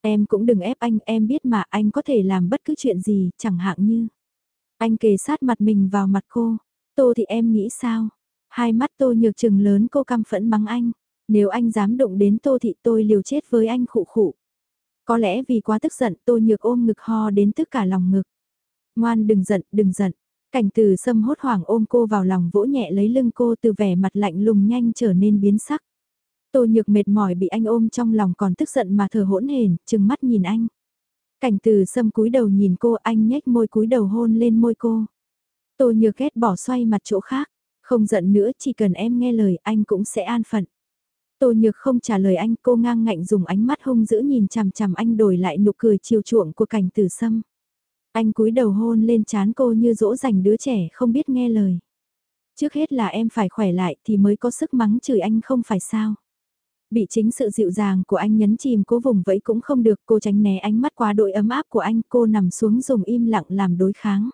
Em cũng đừng ép anh, em biết mà anh có thể làm bất cứ chuyện gì, chẳng hạn như. Anh kề sát mặt mình vào mặt cô. Tô thì em nghĩ sao? Hai mắt tô nhược trừng lớn cô căm phẫn mắng anh. Nếu anh dám động đến tô thị tôi liều chết với anh khụ khụ. Có lẽ vì quá tức giận tô nhược ôm ngực ho đến tất cả lòng ngực. Ngoan đừng giận, đừng giận. Cảnh từ sâm hốt hoảng ôm cô vào lòng vỗ nhẹ lấy lưng cô từ vẻ mặt lạnh lùng nhanh trở nên biến sắc. Tô nhược mệt mỏi bị anh ôm trong lòng còn tức giận mà thở hỗn hển, chừng mắt nhìn anh. Cảnh từ sâm cúi đầu nhìn cô anh nhếch môi cúi đầu hôn lên môi cô. Tô nhược ghét bỏ xoay mặt chỗ khác, không giận nữa chỉ cần em nghe lời anh cũng sẽ an phận. Tô nhược không trả lời anh, cô ngang ngạnh dùng ánh mắt hung dữ nhìn chằm chằm anh đổi lại nụ cười chiều chuộng của cảnh tử sâm. Anh cúi đầu hôn lên chán cô như dỗ dành đứa trẻ không biết nghe lời. Trước hết là em phải khỏe lại thì mới có sức mắng chửi anh không phải sao. Bị chính sự dịu dàng của anh nhấn chìm cố vùng vẫy cũng không được, cô tránh né ánh mắt quá đội ấm áp của anh, cô nằm xuống dùng im lặng làm đối kháng.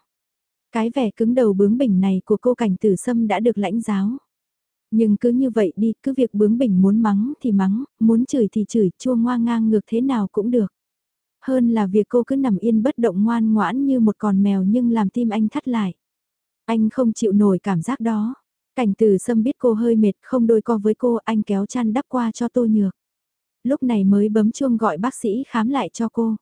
Cái vẻ cứng đầu bướng bỉnh này của cô cảnh tử sâm đã được lãnh giáo. Nhưng cứ như vậy đi, cứ việc bướng bỉnh muốn mắng thì mắng, muốn chửi thì chửi, chua ngoa ngang ngược thế nào cũng được. Hơn là việc cô cứ nằm yên bất động ngoan ngoãn như một con mèo nhưng làm tim anh thắt lại. Anh không chịu nổi cảm giác đó. Cảnh từ sâm biết cô hơi mệt không đôi co với cô anh kéo chăn đắp qua cho tô nhược. Lúc này mới bấm chuông gọi bác sĩ khám lại cho cô.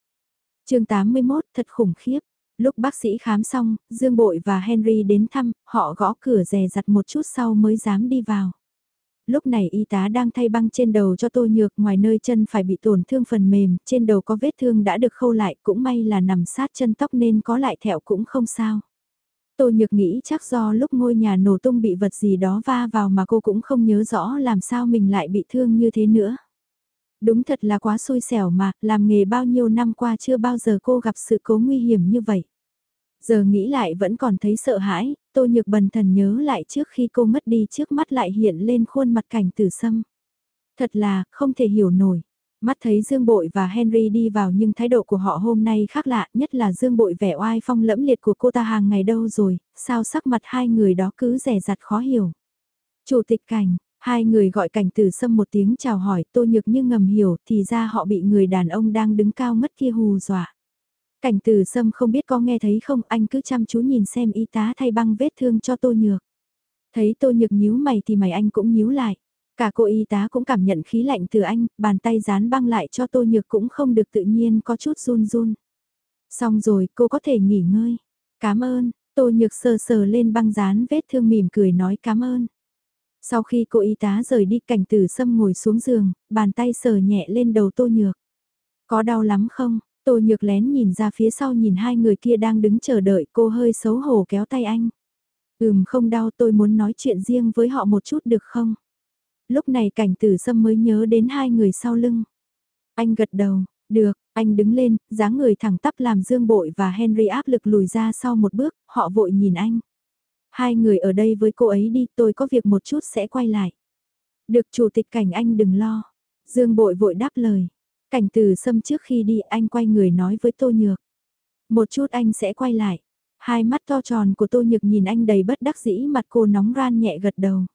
chương 81 thật khủng khiếp. Lúc bác sĩ khám xong, Dương Bội và Henry đến thăm, họ gõ cửa rè rặt một chút sau mới dám đi vào. Lúc này y tá đang thay băng trên đầu cho tô nhược ngoài nơi chân phải bị tổn thương phần mềm, trên đầu có vết thương đã được khâu lại, cũng may là nằm sát chân tóc nên có lại thẹo cũng không sao. Tô Nhược nghĩ chắc do lúc ngôi nhà nổ tung bị vật gì đó va vào mà cô cũng không nhớ rõ làm sao mình lại bị thương như thế nữa. Đúng thật là quá xui xẻo mà, làm nghề bao nhiêu năm qua chưa bao giờ cô gặp sự cố nguy hiểm như vậy. Giờ nghĩ lại vẫn còn thấy sợ hãi, Tô Nhược bần thần nhớ lại trước khi cô mất đi trước mắt lại hiện lên khuôn mặt cảnh tử sâm. Thật là, không thể hiểu nổi. Mắt thấy Dương Bội và Henry đi vào nhưng thái độ của họ hôm nay khác lạ, nhất là Dương Bội vẻ oai phong lẫm liệt của cô ta hàng ngày đâu rồi, sao sắc mặt hai người đó cứ rẻ rặt khó hiểu. Chủ tịch cảnh, hai người gọi cảnh tử sâm một tiếng chào hỏi tô nhược như ngầm hiểu thì ra họ bị người đàn ông đang đứng cao mất kia hù dọa. Cảnh tử sâm không biết có nghe thấy không anh cứ chăm chú nhìn xem y tá thay băng vết thương cho tô nhược. Thấy tô nhược nhíu mày thì mày anh cũng nhíu lại. Cả cô y tá cũng cảm nhận khí lạnh từ anh, bàn tay dán băng lại cho tô nhược cũng không được tự nhiên có chút run run. Xong rồi, cô có thể nghỉ ngơi. Cảm ơn, tô nhược sờ sờ lên băng dán vết thương mỉm cười nói cảm ơn. Sau khi cô y tá rời đi cảnh tử sâm ngồi xuống giường, bàn tay sờ nhẹ lên đầu tô nhược. Có đau lắm không? Tô nhược lén nhìn ra phía sau nhìn hai người kia đang đứng chờ đợi cô hơi xấu hổ kéo tay anh. Ừm không đau tôi muốn nói chuyện riêng với họ một chút được không? lúc này cảnh tử sâm mới nhớ đến hai người sau lưng. Anh gật đầu, được, anh đứng lên, dáng người thẳng tắp làm Dương Bội và Henry áp lực lùi ra sau một bước, họ vội nhìn anh. Hai người ở đây với cô ấy đi, tôi có việc một chút sẽ quay lại. Được chủ tịch cảnh anh đừng lo. Dương Bội vội đáp lời. Cảnh từ xâm trước khi đi anh quay người nói với Tô Nhược. Một chút anh sẽ quay lại. Hai mắt to tròn của Tô Nhược nhìn anh đầy bất đắc dĩ mặt cô nóng ran nhẹ gật đầu.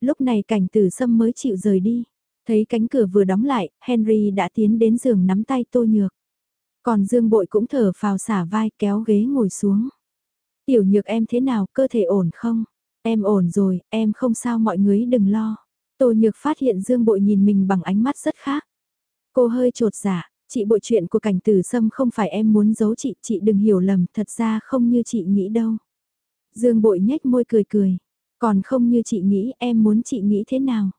Lúc này cảnh tử sâm mới chịu rời đi. Thấy cánh cửa vừa đóng lại, Henry đã tiến đến giường nắm tay tô nhược. Còn Dương Bội cũng thở phào xả vai kéo ghế ngồi xuống. Tiểu nhược em thế nào, cơ thể ổn không? Em ổn rồi, em không sao mọi người đừng lo. Tô nhược phát hiện Dương Bội nhìn mình bằng ánh mắt rất khác. Cô hơi trột dạ, chị bội chuyện của cảnh tử sâm không phải em muốn giấu chị, chị đừng hiểu lầm, thật ra không như chị nghĩ đâu. Dương Bội nhếch môi cười cười. Còn không như chị nghĩ em muốn chị nghĩ thế nào?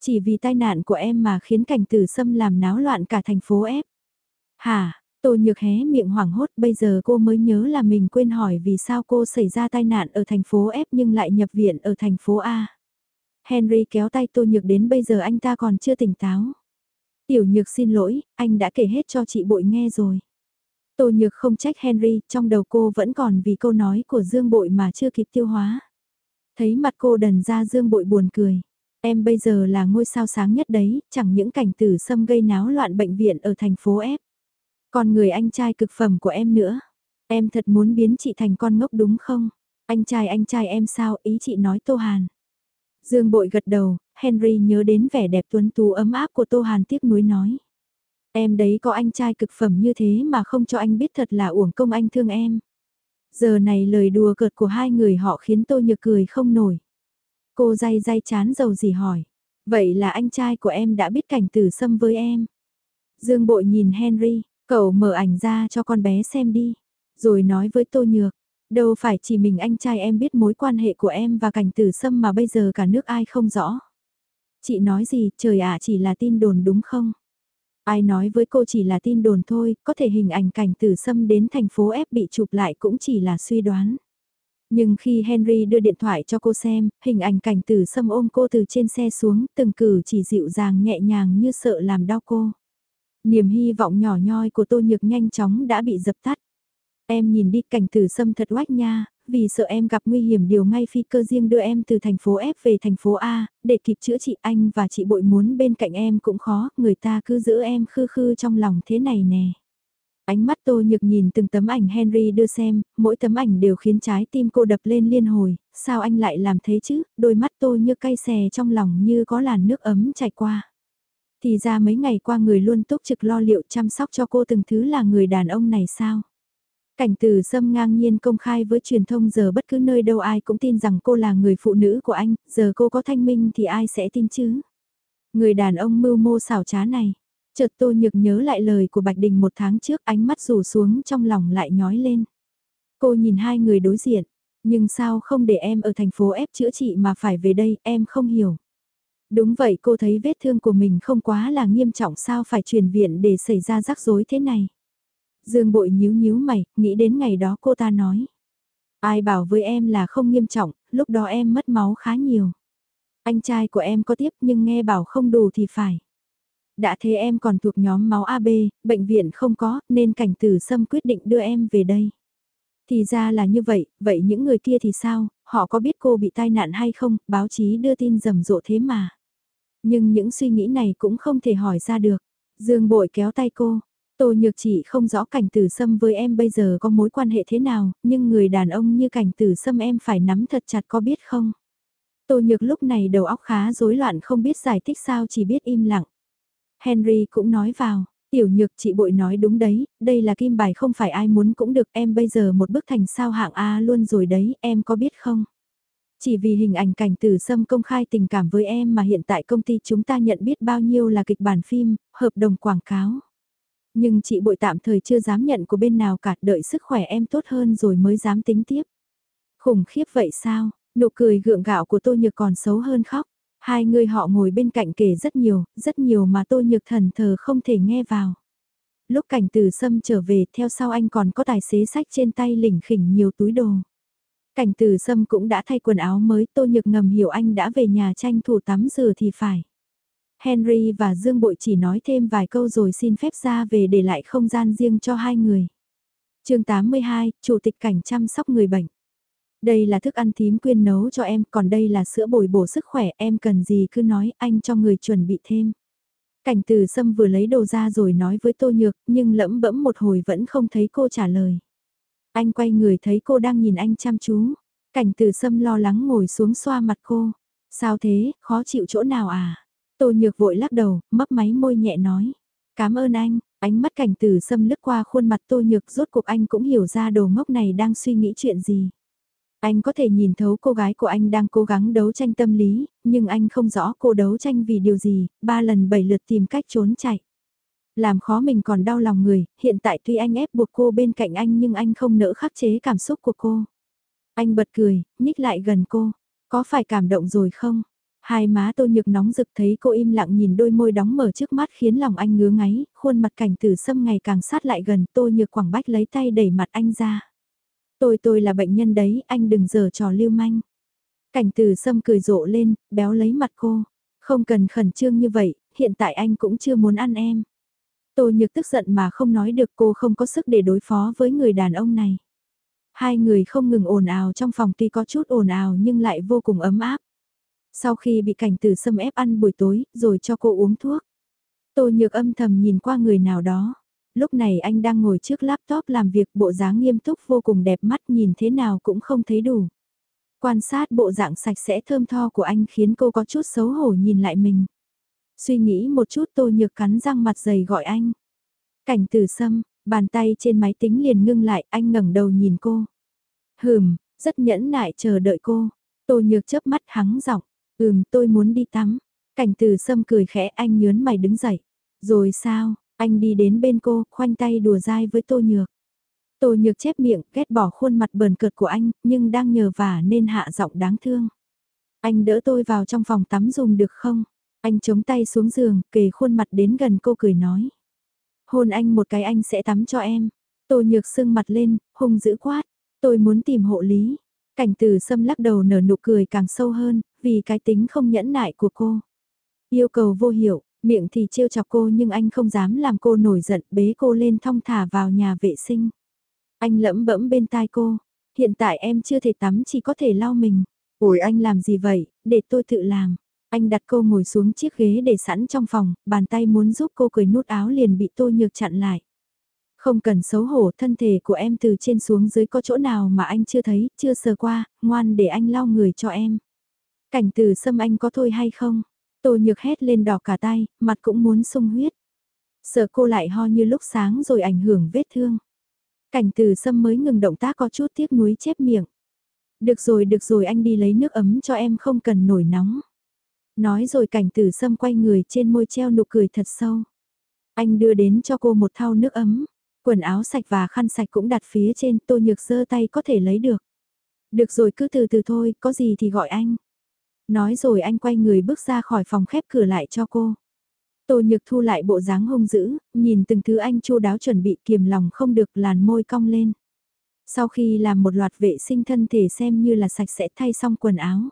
Chỉ vì tai nạn của em mà khiến cảnh tử Sâm làm náo loạn cả thành phố ép. Hả, Tô Nhược hé miệng hoảng hốt bây giờ cô mới nhớ là mình quên hỏi vì sao cô xảy ra tai nạn ở thành phố F nhưng lại nhập viện ở thành phố A. Henry kéo tay Tô Nhược đến bây giờ anh ta còn chưa tỉnh táo. Tiểu Nhược xin lỗi, anh đã kể hết cho chị Bội nghe rồi. Tô Nhược không trách Henry, trong đầu cô vẫn còn vì câu nói của Dương Bội mà chưa kịp tiêu hóa. Thấy mặt cô đần ra dương bội buồn cười. Em bây giờ là ngôi sao sáng nhất đấy, chẳng những cảnh tử xâm gây náo loạn bệnh viện ở thành phố F. Còn người anh trai cực phẩm của em nữa. Em thật muốn biến chị thành con ngốc đúng không? Anh trai anh trai em sao ý chị nói Tô Hàn. Dương bội gật đầu, Henry nhớ đến vẻ đẹp tuấn tú ấm áp của Tô Hàn tiếc nuối nói. Em đấy có anh trai cực phẩm như thế mà không cho anh biết thật là uổng công anh thương em. Giờ này lời đùa cợt của hai người họ khiến tôi nhược cười không nổi. Cô day day chán dầu gì hỏi. Vậy là anh trai của em đã biết cảnh tử xâm với em. Dương bội nhìn Henry, cậu mở ảnh ra cho con bé xem đi. Rồi nói với tô nhược, đâu phải chỉ mình anh trai em biết mối quan hệ của em và cảnh tử sâm mà bây giờ cả nước ai không rõ. Chị nói gì, trời ạ chỉ là tin đồn đúng không? Ai nói với cô chỉ là tin đồn thôi, có thể hình ảnh cảnh tử sâm đến thành phố F bị chụp lại cũng chỉ là suy đoán. Nhưng khi Henry đưa điện thoại cho cô xem, hình ảnh cảnh tử sâm ôm cô từ trên xe xuống, từng cử chỉ dịu dàng nhẹ nhàng như sợ làm đau cô. Niềm hy vọng nhỏ nhoi của tô nhược nhanh chóng đã bị dập tắt. Em nhìn đi cảnh tử xâm thật oách nha, vì sợ em gặp nguy hiểm điều ngay phi cơ riêng đưa em từ thành phố F về thành phố A, để kịp chữa trị anh và chị bội muốn bên cạnh em cũng khó, người ta cứ giữ em khư khư trong lòng thế này nè. Ánh mắt tôi nhược nhìn từng tấm ảnh Henry đưa xem, mỗi tấm ảnh đều khiến trái tim cô đập lên liên hồi, sao anh lại làm thế chứ, đôi mắt tôi như cay xè trong lòng như có làn nước ấm chảy qua. Thì ra mấy ngày qua người luôn túc trực lo liệu chăm sóc cho cô từng thứ là người đàn ông này sao? Cảnh từ sâm ngang nhiên công khai với truyền thông giờ bất cứ nơi đâu ai cũng tin rằng cô là người phụ nữ của anh, giờ cô có thanh minh thì ai sẽ tin chứ? Người đàn ông mưu mô xảo trá này. Chợt tô nhược nhớ lại lời của Bạch Đình một tháng trước ánh mắt rủ xuống trong lòng lại nhói lên. Cô nhìn hai người đối diện, nhưng sao không để em ở thành phố ép chữa trị mà phải về đây, em không hiểu. Đúng vậy cô thấy vết thương của mình không quá là nghiêm trọng sao phải chuyển viện để xảy ra rắc rối thế này. Dương bội nhíu nhíu mày, nghĩ đến ngày đó cô ta nói. Ai bảo với em là không nghiêm trọng, lúc đó em mất máu khá nhiều. Anh trai của em có tiếp nhưng nghe bảo không đủ thì phải. Đã thế em còn thuộc nhóm máu AB, bệnh viện không có, nên cảnh tử sâm quyết định đưa em về đây. Thì ra là như vậy, vậy những người kia thì sao, họ có biết cô bị tai nạn hay không, báo chí đưa tin rầm rộ thế mà. Nhưng những suy nghĩ này cũng không thể hỏi ra được. Dương bội kéo tay cô, Tô Nhược chị không rõ cảnh tử sâm với em bây giờ có mối quan hệ thế nào, nhưng người đàn ông như cảnh tử sâm em phải nắm thật chặt có biết không? Tô Nhược lúc này đầu óc khá rối loạn không biết giải thích sao chỉ biết im lặng. Henry cũng nói vào, tiểu nhược chị bội nói đúng đấy, đây là kim bài không phải ai muốn cũng được em bây giờ một bước thành sao hạng A luôn rồi đấy, em có biết không? Chỉ vì hình ảnh cảnh tử sâm công khai tình cảm với em mà hiện tại công ty chúng ta nhận biết bao nhiêu là kịch bản phim, hợp đồng quảng cáo. Nhưng chị bội tạm thời chưa dám nhận của bên nào cả đợi sức khỏe em tốt hơn rồi mới dám tính tiếp. Khủng khiếp vậy sao, nụ cười gượng gạo của tôi nhược còn xấu hơn khóc. Hai người họ ngồi bên cạnh kể rất nhiều, rất nhiều mà tôi nhược thần thờ không thể nghe vào. Lúc cảnh từ sâm trở về theo sau anh còn có tài xế sách trên tay lỉnh khỉnh nhiều túi đồ. Cảnh từ sâm cũng đã thay quần áo mới tô nhược ngầm hiểu anh đã về nhà tranh thủ tắm rửa thì phải. Henry và Dương Bội chỉ nói thêm vài câu rồi xin phép ra về để lại không gian riêng cho hai người. chương 82, Chủ tịch cảnh chăm sóc người bệnh. Đây là thức ăn thím quyên nấu cho em, còn đây là sữa bồi bổ sức khỏe, em cần gì cứ nói, anh cho người chuẩn bị thêm. Cảnh từ sâm vừa lấy đồ ra rồi nói với tô nhược, nhưng lẫm bẫm một hồi vẫn không thấy cô trả lời. Anh quay người thấy cô đang nhìn anh chăm chú. Cảnh từ sâm lo lắng ngồi xuống xoa mặt cô. Sao thế, khó chịu chỗ nào à? Tô nhược vội lắc đầu, mấp máy môi nhẹ nói. Cảm ơn anh, ánh mắt cảnh từ sâm lướt qua khuôn mặt tô nhược rốt cuộc anh cũng hiểu ra đồ ngốc này đang suy nghĩ chuyện gì. Anh có thể nhìn thấu cô gái của anh đang cố gắng đấu tranh tâm lý, nhưng anh không rõ cô đấu tranh vì điều gì, ba lần bảy lượt tìm cách trốn chạy. Làm khó mình còn đau lòng người, hiện tại tuy anh ép buộc cô bên cạnh anh nhưng anh không nỡ khắc chế cảm xúc của cô. Anh bật cười, nhích lại gần cô. Có phải cảm động rồi không? Hai má tô nhược nóng rực thấy cô im lặng nhìn đôi môi đóng mở trước mắt khiến lòng anh ngứa ngáy, khuôn mặt cảnh tử sâm ngày càng sát lại gần tô nhược quảng bách lấy tay đẩy mặt anh ra. Tôi tôi là bệnh nhân đấy, anh đừng giờ trò lưu manh. Cảnh tử sâm cười rộ lên, béo lấy mặt cô. Không cần khẩn trương như vậy, hiện tại anh cũng chưa muốn ăn em. Tô nhược tức giận mà không nói được cô không có sức để đối phó với người đàn ông này. Hai người không ngừng ồn ào trong phòng tuy có chút ồn ào nhưng lại vô cùng ấm áp. Sau khi bị cảnh tử xâm ép ăn buổi tối, rồi cho cô uống thuốc. Tô nhược âm thầm nhìn qua người nào đó. Lúc này anh đang ngồi trước laptop làm việc bộ dáng nghiêm túc vô cùng đẹp mắt nhìn thế nào cũng không thấy đủ. Quan sát bộ dạng sạch sẽ thơm tho của anh khiến cô có chút xấu hổ nhìn lại mình. Suy nghĩ một chút tô nhược cắn răng mặt dày gọi anh. Cảnh tử sâm, bàn tay trên máy tính liền ngưng lại anh ngẩng đầu nhìn cô. Hừm, rất nhẫn nại chờ đợi cô. Tô nhược chớp mắt hắng giọng. Ừm, tôi muốn đi tắm. Cảnh từ sâm cười khẽ anh nhớn mày đứng dậy. Rồi sao, anh đi đến bên cô, khoanh tay đùa dai với tô nhược. Tô nhược chép miệng, ghét bỏ khuôn mặt bờn cợt của anh, nhưng đang nhờ vả nên hạ giọng đáng thương. Anh đỡ tôi vào trong phòng tắm dùng được không? Anh chống tay xuống giường, kề khuôn mặt đến gần cô cười nói. Hôn anh một cái anh sẽ tắm cho em. Tô nhược sưng mặt lên, hung dữ quát. Tôi muốn tìm hộ lý. Cảnh từ sâm lắc đầu nở nụ cười càng sâu hơn, vì cái tính không nhẫn nại của cô. Yêu cầu vô hiệu, miệng thì trêu chọc cô nhưng anh không dám làm cô nổi giận bế cô lên thong thả vào nhà vệ sinh. Anh lẫm bẫm bên tai cô, hiện tại em chưa thể tắm chỉ có thể lau mình. Ủi anh làm gì vậy, để tôi tự làm. Anh đặt cô ngồi xuống chiếc ghế để sẵn trong phòng, bàn tay muốn giúp cô cười nút áo liền bị tôi nhược chặn lại. Không cần xấu hổ thân thể của em từ trên xuống dưới có chỗ nào mà anh chưa thấy, chưa sờ qua, ngoan để anh lau người cho em. Cảnh từ xâm anh có thôi hay không? Tô nhược hét lên đỏ cả tay, mặt cũng muốn sung huyết. Sợ cô lại ho như lúc sáng rồi ảnh hưởng vết thương. Cảnh từ xâm mới ngừng động tác có chút tiếc nuối chép miệng. Được rồi được rồi anh đi lấy nước ấm cho em không cần nổi nóng. Nói rồi cảnh tử sâm quay người trên môi treo nụ cười thật sâu. Anh đưa đến cho cô một thau nước ấm. Quần áo sạch và khăn sạch cũng đặt phía trên tô nhược sơ tay có thể lấy được. Được rồi cứ từ từ thôi, có gì thì gọi anh. Nói rồi anh quay người bước ra khỏi phòng khép cửa lại cho cô. Tô Nhược Thu lại bộ dáng hung dữ, nhìn từng thứ anh chu đáo chuẩn bị kiềm lòng không được làn môi cong lên. Sau khi làm một loạt vệ sinh thân thể xem như là sạch sẽ thay xong quần áo.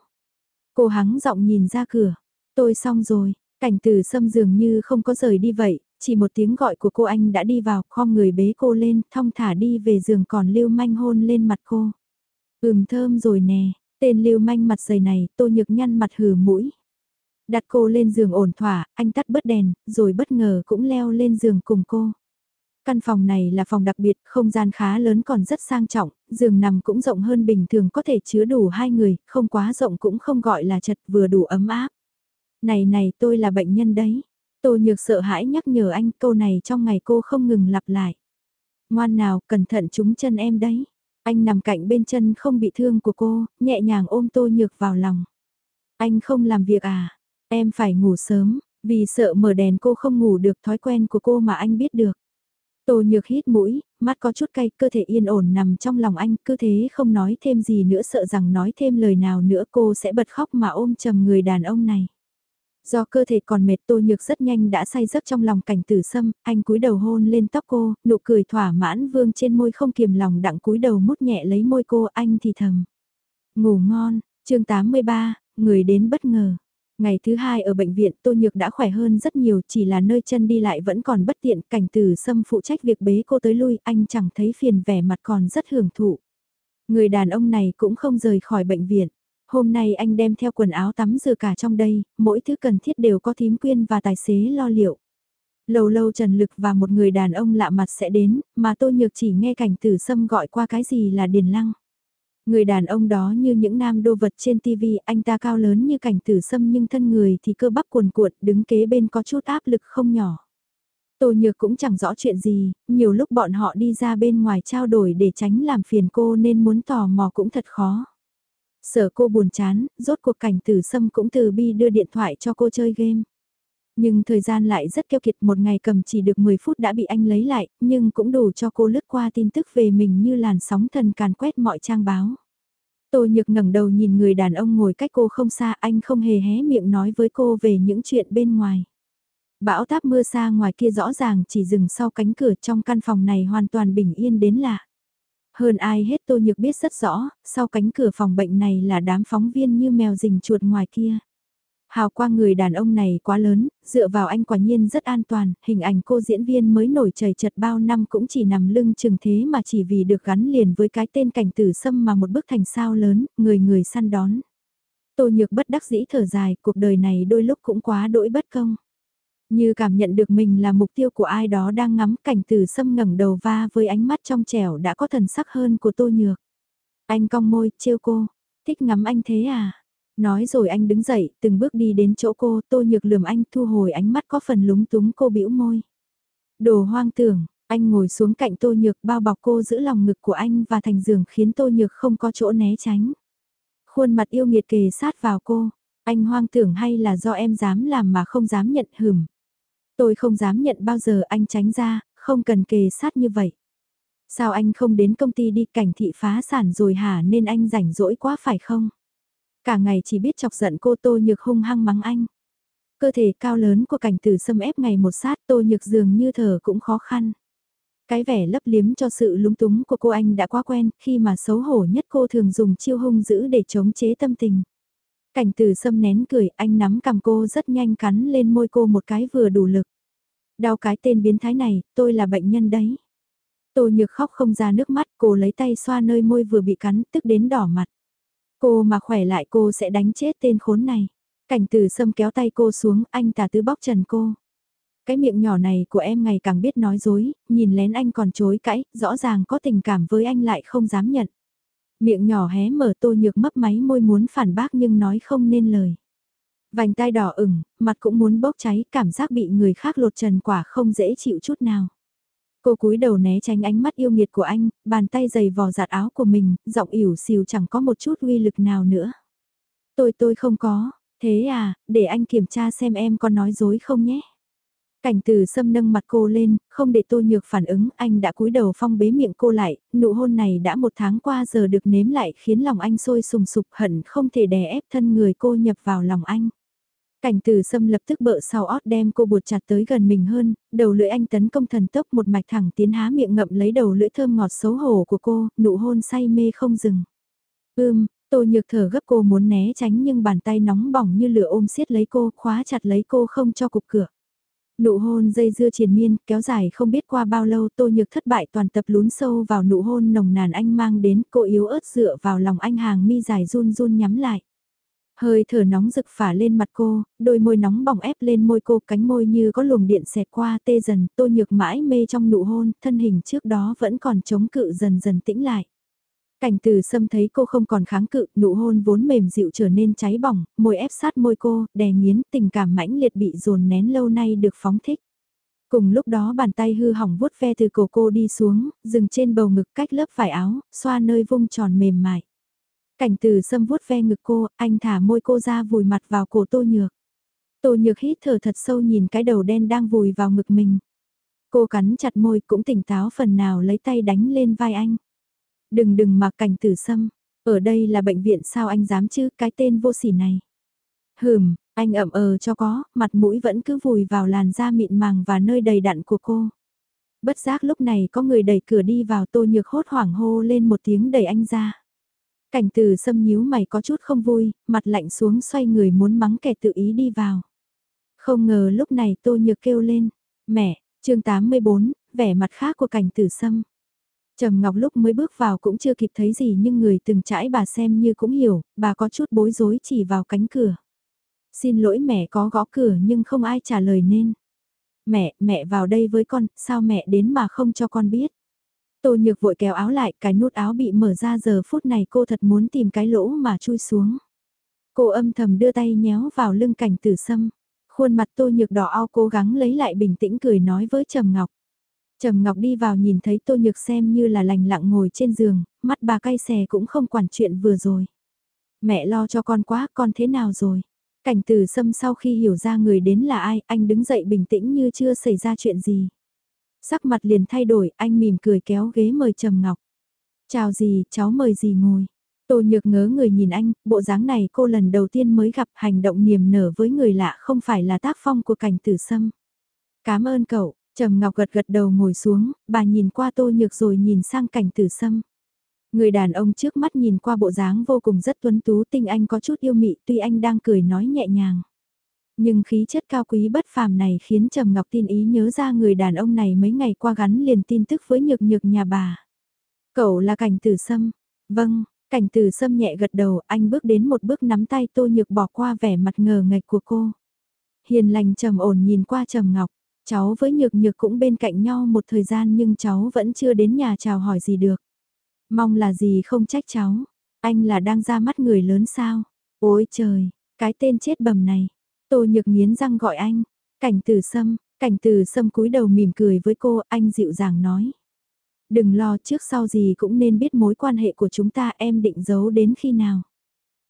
Cô hắng giọng nhìn ra cửa. Tôi xong rồi, cảnh từ sâm dường như không có rời đi vậy, chỉ một tiếng gọi của cô anh đã đi vào, khom người bế cô lên, thong thả đi về giường còn lưu manh hôn lên mặt cô. Ừm thơm rồi nè, tên lưu manh mặt dày này, tô nhược nhăn mặt hừ mũi. Đặt cô lên giường ổn thỏa, anh tắt bớt đèn, rồi bất ngờ cũng leo lên giường cùng cô. Căn phòng này là phòng đặc biệt, không gian khá lớn còn rất sang trọng, giường nằm cũng rộng hơn bình thường có thể chứa đủ hai người, không quá rộng cũng không gọi là chật vừa đủ ấm áp. Này này tôi là bệnh nhân đấy. Tô nhược sợ hãi nhắc nhở anh câu này trong ngày cô không ngừng lặp lại. Ngoan nào, cẩn thận chúng chân em đấy. Anh nằm cạnh bên chân không bị thương của cô, nhẹ nhàng ôm tô nhược vào lòng. Anh không làm việc à? Em phải ngủ sớm, vì sợ mở đèn cô không ngủ được thói quen của cô mà anh biết được. Tô nhược hít mũi, mắt có chút cay, cơ thể yên ổn nằm trong lòng anh, cứ thế không nói thêm gì nữa sợ rằng nói thêm lời nào nữa cô sẽ bật khóc mà ôm chầm người đàn ông này. Do cơ thể còn mệt tô nhược rất nhanh đã say giấc trong lòng cảnh tử sâm, anh cúi đầu hôn lên tóc cô, nụ cười thỏa mãn vương trên môi không kiềm lòng đặng cúi đầu mút nhẹ lấy môi cô anh thì thầm. Ngủ ngon, chương 83, người đến bất ngờ. Ngày thứ hai ở bệnh viện Tô Nhược đã khỏe hơn rất nhiều chỉ là nơi chân đi lại vẫn còn bất tiện cảnh từ xâm phụ trách việc bế cô tới lui anh chẳng thấy phiền vẻ mặt còn rất hưởng thụ. Người đàn ông này cũng không rời khỏi bệnh viện. Hôm nay anh đem theo quần áo tắm rửa cả trong đây, mỗi thứ cần thiết đều có thím quyên và tài xế lo liệu. Lâu lâu Trần Lực và một người đàn ông lạ mặt sẽ đến, mà Tô Nhược chỉ nghe cảnh tử sâm gọi qua cái gì là Điền Lăng. Người đàn ông đó như những nam đô vật trên TV, anh ta cao lớn như cảnh tử sâm nhưng thân người thì cơ bắp cuồn cuộn, đứng kế bên có chút áp lực không nhỏ. Tô Nhược cũng chẳng rõ chuyện gì, nhiều lúc bọn họ đi ra bên ngoài trao đổi để tránh làm phiền cô nên muốn tò mò cũng thật khó. Sợ cô buồn chán, rốt cuộc cảnh tử sâm cũng từ bi đưa điện thoại cho cô chơi game. Nhưng thời gian lại rất keo kiệt một ngày cầm chỉ được 10 phút đã bị anh lấy lại, nhưng cũng đủ cho cô lướt qua tin tức về mình như làn sóng thần càn quét mọi trang báo. Tô Nhược ngẩng đầu nhìn người đàn ông ngồi cách cô không xa anh không hề hé miệng nói với cô về những chuyện bên ngoài. Bão táp mưa xa ngoài kia rõ ràng chỉ dừng sau cánh cửa trong căn phòng này hoàn toàn bình yên đến lạ. Hơn ai hết Tô Nhược biết rất rõ, sau cánh cửa phòng bệnh này là đám phóng viên như mèo rình chuột ngoài kia. Hào quang người đàn ông này quá lớn, dựa vào anh quả nhiên rất an toàn, hình ảnh cô diễn viên mới nổi trời chật bao năm cũng chỉ nằm lưng chừng thế mà chỉ vì được gắn liền với cái tên cảnh tử sâm mà một bức thành sao lớn, người người săn đón. Tô nhược bất đắc dĩ thở dài, cuộc đời này đôi lúc cũng quá đỗi bất công. Như cảm nhận được mình là mục tiêu của ai đó đang ngắm cảnh tử sâm ngẩng đầu va với ánh mắt trong trẻo đã có thần sắc hơn của tô nhược. Anh cong môi, trêu cô, thích ngắm anh thế à? Nói rồi anh đứng dậy, từng bước đi đến chỗ cô, tô nhược lườm anh thu hồi ánh mắt có phần lúng túng cô bĩu môi. Đồ hoang tưởng, anh ngồi xuống cạnh tô nhược bao bọc cô giữ lòng ngực của anh và thành giường khiến tô nhược không có chỗ né tránh. Khuôn mặt yêu nghiệt kề sát vào cô, anh hoang tưởng hay là do em dám làm mà không dám nhận hửm. Tôi không dám nhận bao giờ anh tránh ra, không cần kề sát như vậy. Sao anh không đến công ty đi cảnh thị phá sản rồi hả nên anh rảnh rỗi quá phải không? Cả ngày chỉ biết chọc giận cô Tô Nhược hung hăng mắng anh. Cơ thể cao lớn của cảnh tử xâm ép ngày một sát tô nhược dường như thở cũng khó khăn. Cái vẻ lấp liếm cho sự lúng túng của cô anh đã quá quen, khi mà xấu hổ nhất cô thường dùng chiêu hung dữ để chống chế tâm tình. Cảnh tử xâm nén cười, anh nắm cầm cô rất nhanh cắn lên môi cô một cái vừa đủ lực. Đau cái tên biến thái này, tôi là bệnh nhân đấy. Tô nhược khóc không ra nước mắt, cô lấy tay xoa nơi môi vừa bị cắn, tức đến đỏ mặt. Cô mà khỏe lại cô sẽ đánh chết tên khốn này. Cảnh tử sâm kéo tay cô xuống, anh tà tứ bóc trần cô. Cái miệng nhỏ này của em ngày càng biết nói dối, nhìn lén anh còn chối cãi, rõ ràng có tình cảm với anh lại không dám nhận. Miệng nhỏ hé mở tô nhược mấp máy môi muốn phản bác nhưng nói không nên lời. Vành tai đỏ ửng, mặt cũng muốn bốc cháy, cảm giác bị người khác lột trần quả không dễ chịu chút nào. Cô cúi đầu né tránh ánh mắt yêu nghiệt của anh, bàn tay dày vò giặt áo của mình, giọng ỉu xìu chẳng có một chút uy lực nào nữa. Tôi tôi không có, thế à, để anh kiểm tra xem em có nói dối không nhé. Cảnh từ sâm nâng mặt cô lên, không để tô nhược phản ứng, anh đã cúi đầu phong bế miệng cô lại, nụ hôn này đã một tháng qua giờ được nếm lại khiến lòng anh sôi sùng sục hận không thể đè ép thân người cô nhập vào lòng anh. Cảnh từ sâm lập tức bợ sau ót đem cô buộc chặt tới gần mình hơn, đầu lưỡi anh tấn công thần tốc một mạch thẳng tiến há miệng ngậm lấy đầu lưỡi thơm ngọt xấu hổ của cô, nụ hôn say mê không dừng. Ưm, tô nhược thở gấp cô muốn né tránh nhưng bàn tay nóng bỏng như lửa ôm siết lấy cô, khóa chặt lấy cô không cho cục cửa. Nụ hôn dây dưa triền miên, kéo dài không biết qua bao lâu tô nhược thất bại toàn tập lún sâu vào nụ hôn nồng nàn anh mang đến, cô yếu ớt dựa vào lòng anh hàng mi dài run run nhắm lại. Hơi thở nóng rực phả lên mặt cô, đôi môi nóng bỏng ép lên môi cô cánh môi như có luồng điện xẹt qua tê dần, tô nhược mãi mê trong nụ hôn, thân hình trước đó vẫn còn chống cự dần dần tĩnh lại. Cảnh từ sâm thấy cô không còn kháng cự, nụ hôn vốn mềm dịu trở nên cháy bỏng, môi ép sát môi cô, đè nghiến, tình cảm mãnh liệt bị dồn nén lâu nay được phóng thích. Cùng lúc đó bàn tay hư hỏng vuốt ve từ cổ cô đi xuống, dừng trên bầu ngực cách lớp vải áo, xoa nơi vung tròn mềm mại. Cảnh từ sâm vuốt ve ngực cô, anh thả môi cô ra vùi mặt vào cổ tô nhược. Tô nhược hít thở thật sâu nhìn cái đầu đen đang vùi vào ngực mình. Cô cắn chặt môi cũng tỉnh táo phần nào lấy tay đánh lên vai anh. Đừng đừng mà cảnh tử sâm, ở đây là bệnh viện sao anh dám chứ cái tên vô sỉ này. Hừm, anh ậm ờ cho có, mặt mũi vẫn cứ vùi vào làn da mịn màng và nơi đầy đặn của cô. Bất giác lúc này có người đẩy cửa đi vào tô nhược hốt hoảng hô lên một tiếng đẩy anh ra. Cảnh từ sâm nhíu mày có chút không vui, mặt lạnh xuống xoay người muốn mắng kẻ tự ý đi vào. Không ngờ lúc này tô nhược kêu lên, mẹ, chương 84, vẻ mặt khác của cảnh tử sâm. Trầm Ngọc lúc mới bước vào cũng chưa kịp thấy gì nhưng người từng trải bà xem như cũng hiểu, bà có chút bối rối chỉ vào cánh cửa. Xin lỗi mẹ có gõ cửa nhưng không ai trả lời nên. Mẹ, mẹ vào đây với con, sao mẹ đến mà không cho con biết. Tô nhược vội kéo áo lại, cái nút áo bị mở ra giờ phút này cô thật muốn tìm cái lỗ mà chui xuống. Cô âm thầm đưa tay nhéo vào lưng cảnh tử sâm. Khuôn mặt tô nhược đỏ ao cố gắng lấy lại bình tĩnh cười nói với Trầm Ngọc. Trầm Ngọc đi vào nhìn thấy Tô Nhược xem như là lành lặng ngồi trên giường, mắt bà cay xè cũng không quản chuyện vừa rồi. Mẹ lo cho con quá, con thế nào rồi? Cảnh tử sâm sau khi hiểu ra người đến là ai, anh đứng dậy bình tĩnh như chưa xảy ra chuyện gì. Sắc mặt liền thay đổi, anh mỉm cười kéo ghế mời Trầm Ngọc. Chào gì, cháu mời gì ngồi. Tô nhược ngớ người nhìn anh, bộ dáng này cô lần đầu tiên mới gặp hành động niềm nở với người lạ không phải là tác phong của cảnh tử sâm. Cảm ơn cậu, Trầm Ngọc gật gật đầu ngồi xuống, bà nhìn qua tô nhược rồi nhìn sang cảnh tử sâm. Người đàn ông trước mắt nhìn qua bộ dáng vô cùng rất tuấn tú tinh anh có chút yêu mị tuy anh đang cười nói nhẹ nhàng. Nhưng khí chất cao quý bất phàm này khiến Trầm Ngọc tin ý nhớ ra người đàn ông này mấy ngày qua gắn liền tin tức với nhược nhược nhà bà. Cậu là cảnh tử sâm. Vâng, cảnh tử sâm nhẹ gật đầu anh bước đến một bước nắm tay tô nhược bỏ qua vẻ mặt ngờ ngạch của cô. Hiền lành trầm ổn nhìn qua Trầm Ngọc. Cháu với nhược nhược cũng bên cạnh nhau một thời gian nhưng cháu vẫn chưa đến nhà chào hỏi gì được. Mong là gì không trách cháu. Anh là đang ra mắt người lớn sao? Ôi trời, cái tên chết bầm này. Tô nhược nghiến răng gọi anh. Cảnh từ sâm, cảnh từ sâm cúi đầu mỉm cười với cô, anh dịu dàng nói. Đừng lo trước sau gì cũng nên biết mối quan hệ của chúng ta em định giấu đến khi nào.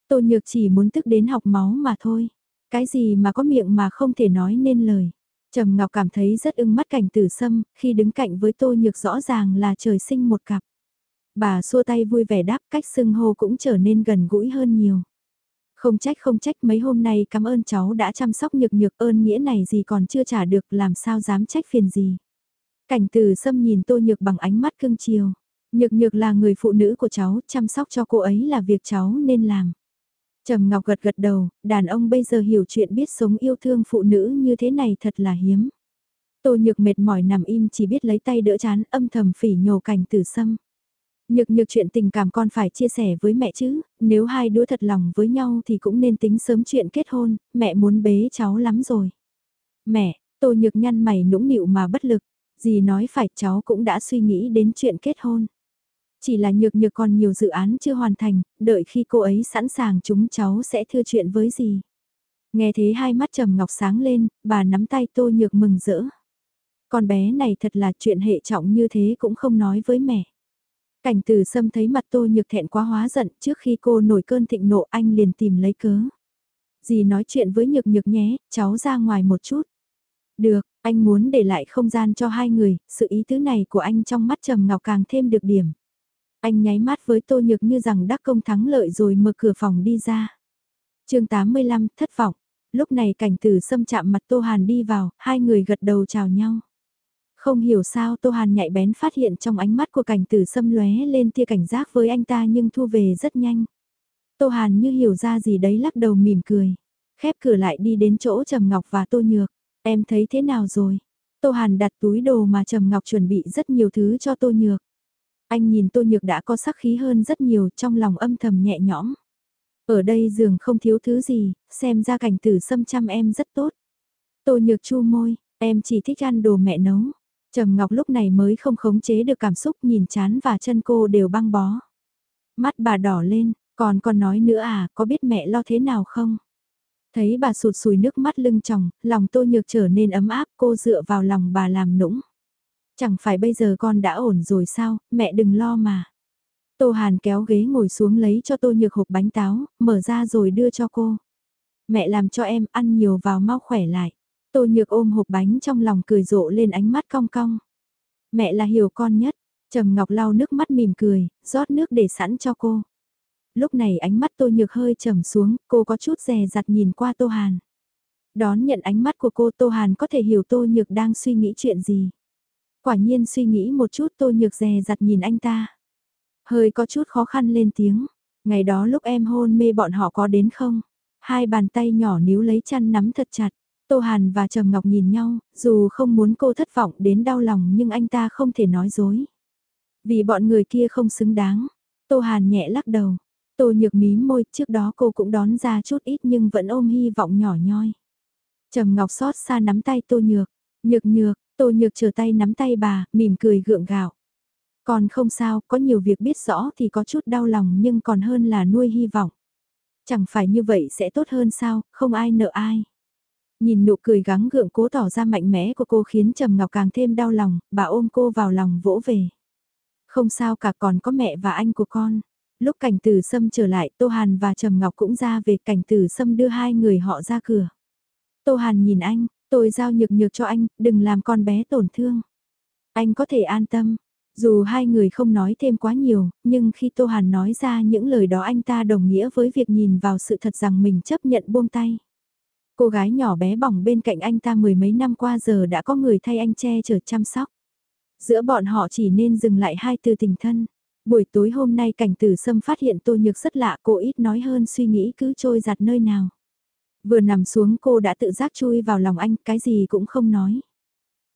Tô nhược chỉ muốn tức đến học máu mà thôi. Cái gì mà có miệng mà không thể nói nên lời. Trầm Ngọc cảm thấy rất ưng mắt cảnh tử sâm, khi đứng cạnh với Tô Nhược rõ ràng là trời sinh một cặp. Bà xua tay vui vẻ đáp cách xưng hô cũng trở nên gần gũi hơn nhiều. Không trách không trách mấy hôm nay cảm ơn cháu đã chăm sóc nhược nhược ơn nghĩa này gì còn chưa trả được làm sao dám trách phiền gì. Cảnh từ sâm nhìn tô nhược bằng ánh mắt cưng chiều. Nhược nhược là người phụ nữ của cháu, chăm sóc cho cô ấy là việc cháu nên làm. Trầm Ngọc gật gật đầu, đàn ông bây giờ hiểu chuyện biết sống yêu thương phụ nữ như thế này thật là hiếm. Tô nhược mệt mỏi nằm im chỉ biết lấy tay đỡ chán âm thầm phỉ nhổ cảnh tử sâm. Nhược nhược chuyện tình cảm con phải chia sẻ với mẹ chứ, nếu hai đứa thật lòng với nhau thì cũng nên tính sớm chuyện kết hôn, mẹ muốn bế cháu lắm rồi. Mẹ, tô nhược nhăn mày nũng nịu mà bất lực, gì nói phải cháu cũng đã suy nghĩ đến chuyện kết hôn. Chỉ là nhược nhược còn nhiều dự án chưa hoàn thành, đợi khi cô ấy sẵn sàng chúng cháu sẽ thưa chuyện với gì. Nghe thế hai mắt trầm ngọc sáng lên, bà nắm tay tô nhược mừng rỡ. Con bé này thật là chuyện hệ trọng như thế cũng không nói với mẹ. Cảnh từ sâm thấy mặt tô nhược thẹn quá hóa giận trước khi cô nổi cơn thịnh nộ anh liền tìm lấy cớ. Dì nói chuyện với nhược nhược nhé, cháu ra ngoài một chút. Được, anh muốn để lại không gian cho hai người, sự ý tứ này của anh trong mắt Trầm Ngọc càng thêm được điểm. Anh nháy mắt với Tô Nhược như rằng đắc công thắng lợi rồi mở cửa phòng đi ra. chương 85, thất vọng. Lúc này cảnh tử xâm chạm mặt Tô Hàn đi vào, hai người gật đầu chào nhau. Không hiểu sao Tô Hàn nhạy bén phát hiện trong ánh mắt của cảnh tử xâm lóe lên tia cảnh giác với anh ta nhưng thu về rất nhanh. Tô Hàn như hiểu ra gì đấy lắc đầu mỉm cười. Khép cửa lại đi đến chỗ Trầm Ngọc và Tô Nhược. Em thấy thế nào rồi? Tô Hàn đặt túi đồ mà Trầm Ngọc chuẩn bị rất nhiều thứ cho Tô Nhược. Anh nhìn Tô Nhược đã có sắc khí hơn rất nhiều trong lòng âm thầm nhẹ nhõm. Ở đây giường không thiếu thứ gì, xem ra cảnh tử xâm chăm em rất tốt. Tô Nhược chu môi, em chỉ thích ăn đồ mẹ nấu. Trầm Ngọc lúc này mới không khống chế được cảm xúc nhìn chán và chân cô đều băng bó. Mắt bà đỏ lên, còn còn nói nữa à, có biết mẹ lo thế nào không? Thấy bà sụt sùi nước mắt lưng tròng, lòng tô nhược trở nên ấm áp cô dựa vào lòng bà làm nũng. Chẳng phải bây giờ con đã ổn rồi sao, mẹ đừng lo mà. Tô Hàn kéo ghế ngồi xuống lấy cho tô nhược hộp bánh táo, mở ra rồi đưa cho cô. Mẹ làm cho em ăn nhiều vào mau khỏe lại. Tô nhược ôm hộp bánh trong lòng cười rộ lên ánh mắt cong cong. Mẹ là hiểu con nhất, Trầm Ngọc lau nước mắt mỉm cười, rót nước để sẵn cho cô. Lúc này ánh mắt Tô Nhược hơi trầm xuống, cô có chút dè dặt nhìn qua Tô Hàn. Đón nhận ánh mắt của cô Tô Hàn có thể hiểu Tô Nhược đang suy nghĩ chuyện gì. Quả nhiên suy nghĩ một chút Tô Nhược dè dặt nhìn anh ta. Hơi có chút khó khăn lên tiếng. Ngày đó lúc em hôn mê bọn họ có đến không? Hai bàn tay nhỏ níu lấy chăn nắm thật chặt. Tô Hàn và Trầm Ngọc nhìn nhau, dù không muốn cô thất vọng đến đau lòng nhưng anh ta không thể nói dối. Vì bọn người kia không xứng đáng. Tô Hàn nhẹ lắc đầu. Tô nhược mí môi, trước đó cô cũng đón ra chút ít nhưng vẫn ôm hy vọng nhỏ nhoi. Trầm Ngọc xót xa nắm tay Tô nhược. Nhược nhược, Tô nhược chờ tay nắm tay bà, mỉm cười gượng gạo. Còn không sao, có nhiều việc biết rõ thì có chút đau lòng nhưng còn hơn là nuôi hy vọng. Chẳng phải như vậy sẽ tốt hơn sao, không ai nợ ai. Nhìn nụ cười gắng gượng cố tỏ ra mạnh mẽ của cô khiến Trầm Ngọc càng thêm đau lòng, bà ôm cô vào lòng vỗ về. Không sao cả còn có mẹ và anh của con. Lúc cảnh tử sâm trở lại Tô Hàn và Trầm Ngọc cũng ra về cảnh tử sâm đưa hai người họ ra cửa. Tô Hàn nhìn anh, tôi giao nhược nhược cho anh, đừng làm con bé tổn thương. Anh có thể an tâm, dù hai người không nói thêm quá nhiều, nhưng khi Tô Hàn nói ra những lời đó anh ta đồng nghĩa với việc nhìn vào sự thật rằng mình chấp nhận buông tay. Cô gái nhỏ bé bỏng bên cạnh anh ta mười mấy năm qua giờ đã có người thay anh che chở chăm sóc. Giữa bọn họ chỉ nên dừng lại hai từ tình thân. Buổi tối hôm nay cảnh tử sâm phát hiện tô nhược rất lạ, cô ít nói hơn suy nghĩ cứ trôi giặt nơi nào. Vừa nằm xuống cô đã tự giác chui vào lòng anh, cái gì cũng không nói.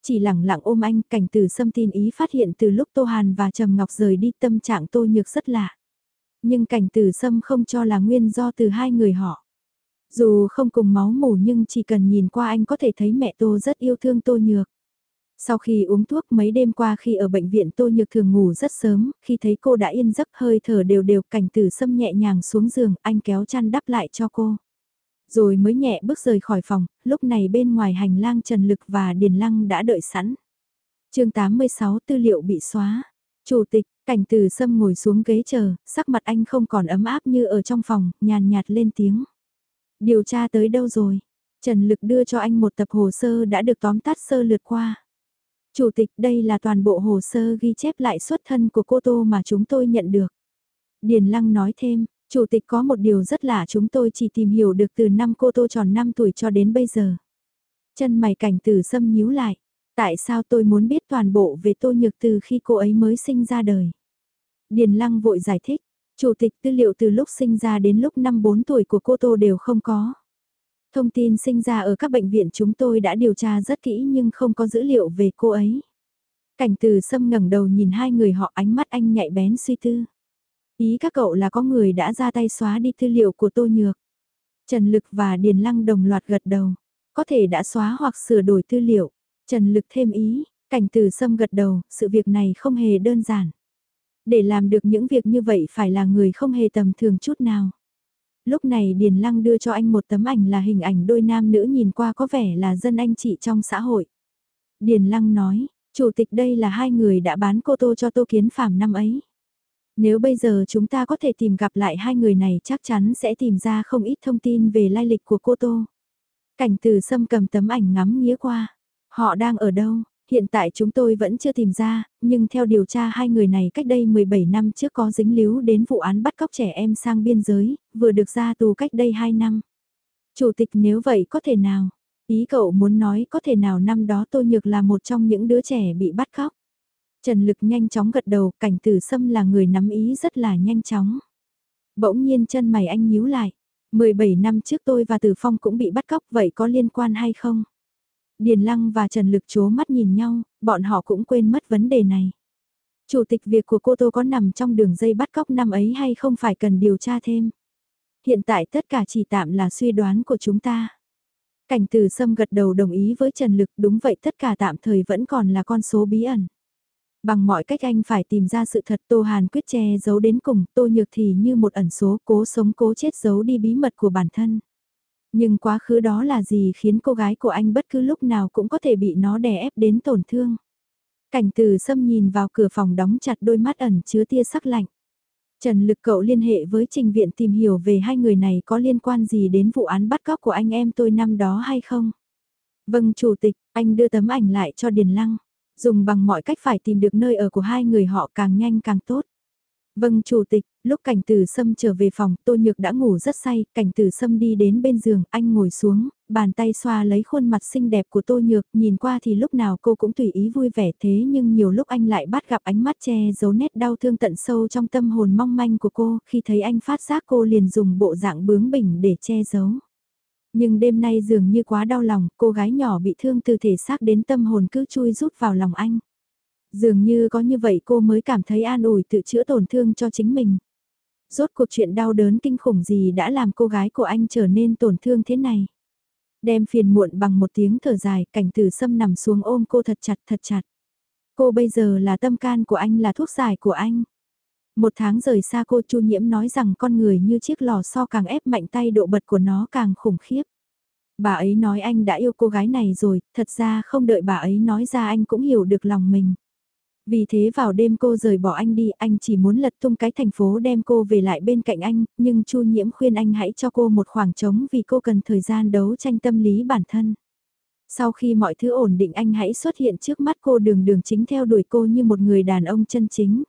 Chỉ lặng lặng ôm anh, cảnh tử sâm tin ý phát hiện từ lúc Tô Hàn và Trầm Ngọc rời đi tâm trạng tô nhược rất lạ. Nhưng cảnh tử sâm không cho là nguyên do từ hai người họ. Dù không cùng máu mủ nhưng chỉ cần nhìn qua anh có thể thấy mẹ Tô rất yêu thương Tô Nhược. Sau khi uống thuốc mấy đêm qua khi ở bệnh viện Tô Nhược thường ngủ rất sớm, khi thấy cô đã yên giấc hơi thở đều đều cảnh tử xâm nhẹ nhàng xuống giường, anh kéo chăn đắp lại cho cô. Rồi mới nhẹ bước rời khỏi phòng, lúc này bên ngoài hành lang Trần Lực và Điền Lăng đã đợi sẵn. chương 86 tư liệu bị xóa. Chủ tịch, cảnh tử xâm ngồi xuống ghế chờ, sắc mặt anh không còn ấm áp như ở trong phòng, nhàn nhạt lên tiếng. Điều tra tới đâu rồi? Trần Lực đưa cho anh một tập hồ sơ đã được tóm tắt sơ lượt qua. Chủ tịch đây là toàn bộ hồ sơ ghi chép lại xuất thân của cô Tô mà chúng tôi nhận được. Điền Lăng nói thêm, Chủ tịch có một điều rất lạ chúng tôi chỉ tìm hiểu được từ năm cô Tô tròn 5 tuổi cho đến bây giờ. Chân mày cảnh tử sâm nhíu lại. Tại sao tôi muốn biết toàn bộ về Tô Nhược từ khi cô ấy mới sinh ra đời? Điền Lăng vội giải thích, chủ tịch tư liệu từ lúc sinh ra đến lúc năm 4 tuổi của cô Tô đều không có. Thông tin sinh ra ở các bệnh viện chúng tôi đã điều tra rất kỹ nhưng không có dữ liệu về cô ấy. Cảnh từ sâm ngẩng đầu nhìn hai người họ ánh mắt anh nhạy bén suy tư. Ý các cậu là có người đã ra tay xóa đi tư liệu của Tô Nhược. Trần Lực và Điền Lăng đồng loạt gật đầu. Có thể đã xóa hoặc sửa đổi tư liệu. Trần Lực thêm ý, cảnh từ sâm gật đầu, sự việc này không hề đơn giản. Để làm được những việc như vậy phải là người không hề tầm thường chút nào. Lúc này Điền Lăng đưa cho anh một tấm ảnh là hình ảnh đôi nam nữ nhìn qua có vẻ là dân anh chị trong xã hội. Điền Lăng nói, chủ tịch đây là hai người đã bán cô tô cho tô kiến phàm năm ấy. Nếu bây giờ chúng ta có thể tìm gặp lại hai người này chắc chắn sẽ tìm ra không ít thông tin về lai lịch của cô tô. Cảnh từ sâm cầm tấm ảnh ngắm nghĩa qua. Họ đang ở đâu? Hiện tại chúng tôi vẫn chưa tìm ra, nhưng theo điều tra hai người này cách đây 17 năm trước có dính líu đến vụ án bắt cóc trẻ em sang biên giới, vừa được ra tù cách đây 2 năm. Chủ tịch nếu vậy có thể nào? Ý cậu muốn nói có thể nào năm đó tôi nhược là một trong những đứa trẻ bị bắt cóc? Trần Lực nhanh chóng gật đầu, cảnh tử sâm là người nắm ý rất là nhanh chóng. Bỗng nhiên chân mày anh nhíu lại. 17 năm trước tôi và Tử Phong cũng bị bắt cóc vậy có liên quan hay không? Điền Lăng và Trần Lực chố mắt nhìn nhau, bọn họ cũng quên mất vấn đề này. Chủ tịch việc của cô Tô có nằm trong đường dây bắt cóc năm ấy hay không phải cần điều tra thêm. Hiện tại tất cả chỉ tạm là suy đoán của chúng ta. Cảnh từ sâm gật đầu đồng ý với Trần Lực đúng vậy tất cả tạm thời vẫn còn là con số bí ẩn. Bằng mọi cách anh phải tìm ra sự thật Tô Hàn quyết che giấu đến cùng, Tô Nhược thì như một ẩn số cố sống cố chết giấu đi bí mật của bản thân. Nhưng quá khứ đó là gì khiến cô gái của anh bất cứ lúc nào cũng có thể bị nó đè ép đến tổn thương. Cảnh từ sâm nhìn vào cửa phòng đóng chặt đôi mắt ẩn chứa tia sắc lạnh. Trần Lực cậu liên hệ với trình viện tìm hiểu về hai người này có liên quan gì đến vụ án bắt cóc của anh em tôi năm đó hay không? Vâng chủ tịch, anh đưa tấm ảnh lại cho Điền Lăng. Dùng bằng mọi cách phải tìm được nơi ở của hai người họ càng nhanh càng tốt. Vâng chủ tịch, lúc cảnh tử sâm trở về phòng, tô nhược đã ngủ rất say, cảnh tử sâm đi đến bên giường, anh ngồi xuống, bàn tay xoa lấy khuôn mặt xinh đẹp của tô nhược, nhìn qua thì lúc nào cô cũng tùy ý vui vẻ thế nhưng nhiều lúc anh lại bắt gặp ánh mắt che giấu nét đau thương tận sâu trong tâm hồn mong manh của cô, khi thấy anh phát giác cô liền dùng bộ dạng bướng bỉnh để che giấu. Nhưng đêm nay dường như quá đau lòng, cô gái nhỏ bị thương từ thể xác đến tâm hồn cứ chui rút vào lòng anh. Dường như có như vậy cô mới cảm thấy an ủi tự chữa tổn thương cho chính mình. Rốt cuộc chuyện đau đớn kinh khủng gì đã làm cô gái của anh trở nên tổn thương thế này. Đem phiền muộn bằng một tiếng thở dài, cảnh tử sâm nằm xuống ôm cô thật chặt thật chặt. Cô bây giờ là tâm can của anh là thuốc giải của anh. Một tháng rời xa cô Chu Nhiễm nói rằng con người như chiếc lò xo càng ép mạnh tay độ bật của nó càng khủng khiếp. Bà ấy nói anh đã yêu cô gái này rồi, thật ra không đợi bà ấy nói ra anh cũng hiểu được lòng mình. Vì thế vào đêm cô rời bỏ anh đi, anh chỉ muốn lật tung cái thành phố đem cô về lại bên cạnh anh, nhưng Chu Nhiễm khuyên anh hãy cho cô một khoảng trống vì cô cần thời gian đấu tranh tâm lý bản thân. Sau khi mọi thứ ổn định anh hãy xuất hiện trước mắt cô đường đường chính theo đuổi cô như một người đàn ông chân chính.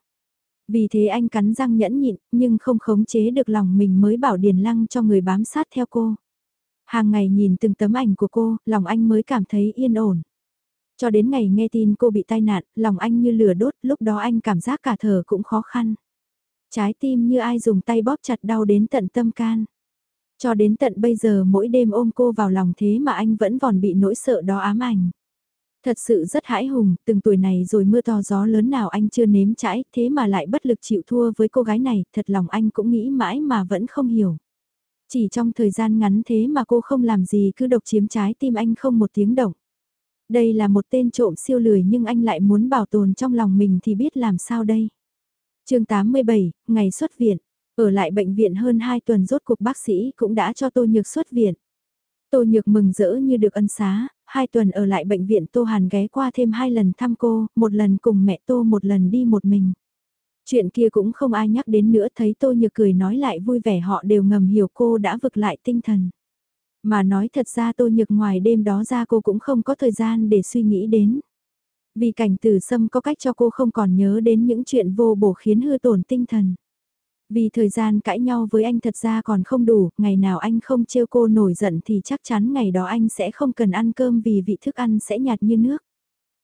Vì thế anh cắn răng nhẫn nhịn, nhưng không khống chế được lòng mình mới bảo Điền Lăng cho người bám sát theo cô. Hàng ngày nhìn từng tấm ảnh của cô, lòng anh mới cảm thấy yên ổn. Cho đến ngày nghe tin cô bị tai nạn, lòng anh như lửa đốt, lúc đó anh cảm giác cả thở cũng khó khăn. Trái tim như ai dùng tay bóp chặt đau đến tận tâm can. Cho đến tận bây giờ mỗi đêm ôm cô vào lòng thế mà anh vẫn còn bị nỗi sợ đó ám ảnh. Thật sự rất hãi hùng, từng tuổi này rồi mưa to gió lớn nào anh chưa nếm trải, thế mà lại bất lực chịu thua với cô gái này, thật lòng anh cũng nghĩ mãi mà vẫn không hiểu. Chỉ trong thời gian ngắn thế mà cô không làm gì cứ độc chiếm trái tim anh không một tiếng động. Đây là một tên trộm siêu lười nhưng anh lại muốn bảo tồn trong lòng mình thì biết làm sao đây. chương 87, ngày xuất viện, ở lại bệnh viện hơn 2 tuần rốt cuộc bác sĩ cũng đã cho Tô Nhược xuất viện. Tô Nhược mừng rỡ như được ân xá, hai tuần ở lại bệnh viện Tô Hàn ghé qua thêm hai lần thăm cô, một lần cùng mẹ Tô một lần đi một mình. Chuyện kia cũng không ai nhắc đến nữa thấy Tô Nhược cười nói lại vui vẻ họ đều ngầm hiểu cô đã vực lại tinh thần. Mà nói thật ra Tô Nhược ngoài đêm đó ra cô cũng không có thời gian để suy nghĩ đến. Vì cảnh tử sâm có cách cho cô không còn nhớ đến những chuyện vô bổ khiến hư tổn tinh thần. Vì thời gian cãi nhau với anh thật ra còn không đủ, ngày nào anh không trêu cô nổi giận thì chắc chắn ngày đó anh sẽ không cần ăn cơm vì vị thức ăn sẽ nhạt như nước.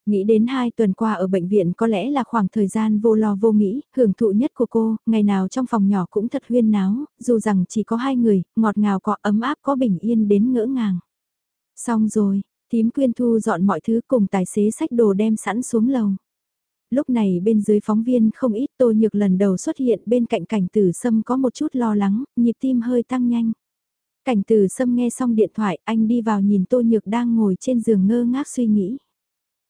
Nghĩ đến hai tuần qua ở bệnh viện có lẽ là khoảng thời gian vô lo vô nghĩ, hưởng thụ nhất của cô, ngày nào trong phòng nhỏ cũng thật huyên náo, dù rằng chỉ có hai người, ngọt ngào có ấm áp có bình yên đến ngỡ ngàng. Xong rồi, Thím quyên thu dọn mọi thứ cùng tài xế sách đồ đem sẵn xuống lầu. Lúc này bên dưới phóng viên không ít tô nhược lần đầu xuất hiện bên cạnh cảnh tử sâm có một chút lo lắng, nhịp tim hơi tăng nhanh. Cảnh tử sâm nghe xong điện thoại, anh đi vào nhìn tô nhược đang ngồi trên giường ngơ ngác suy nghĩ.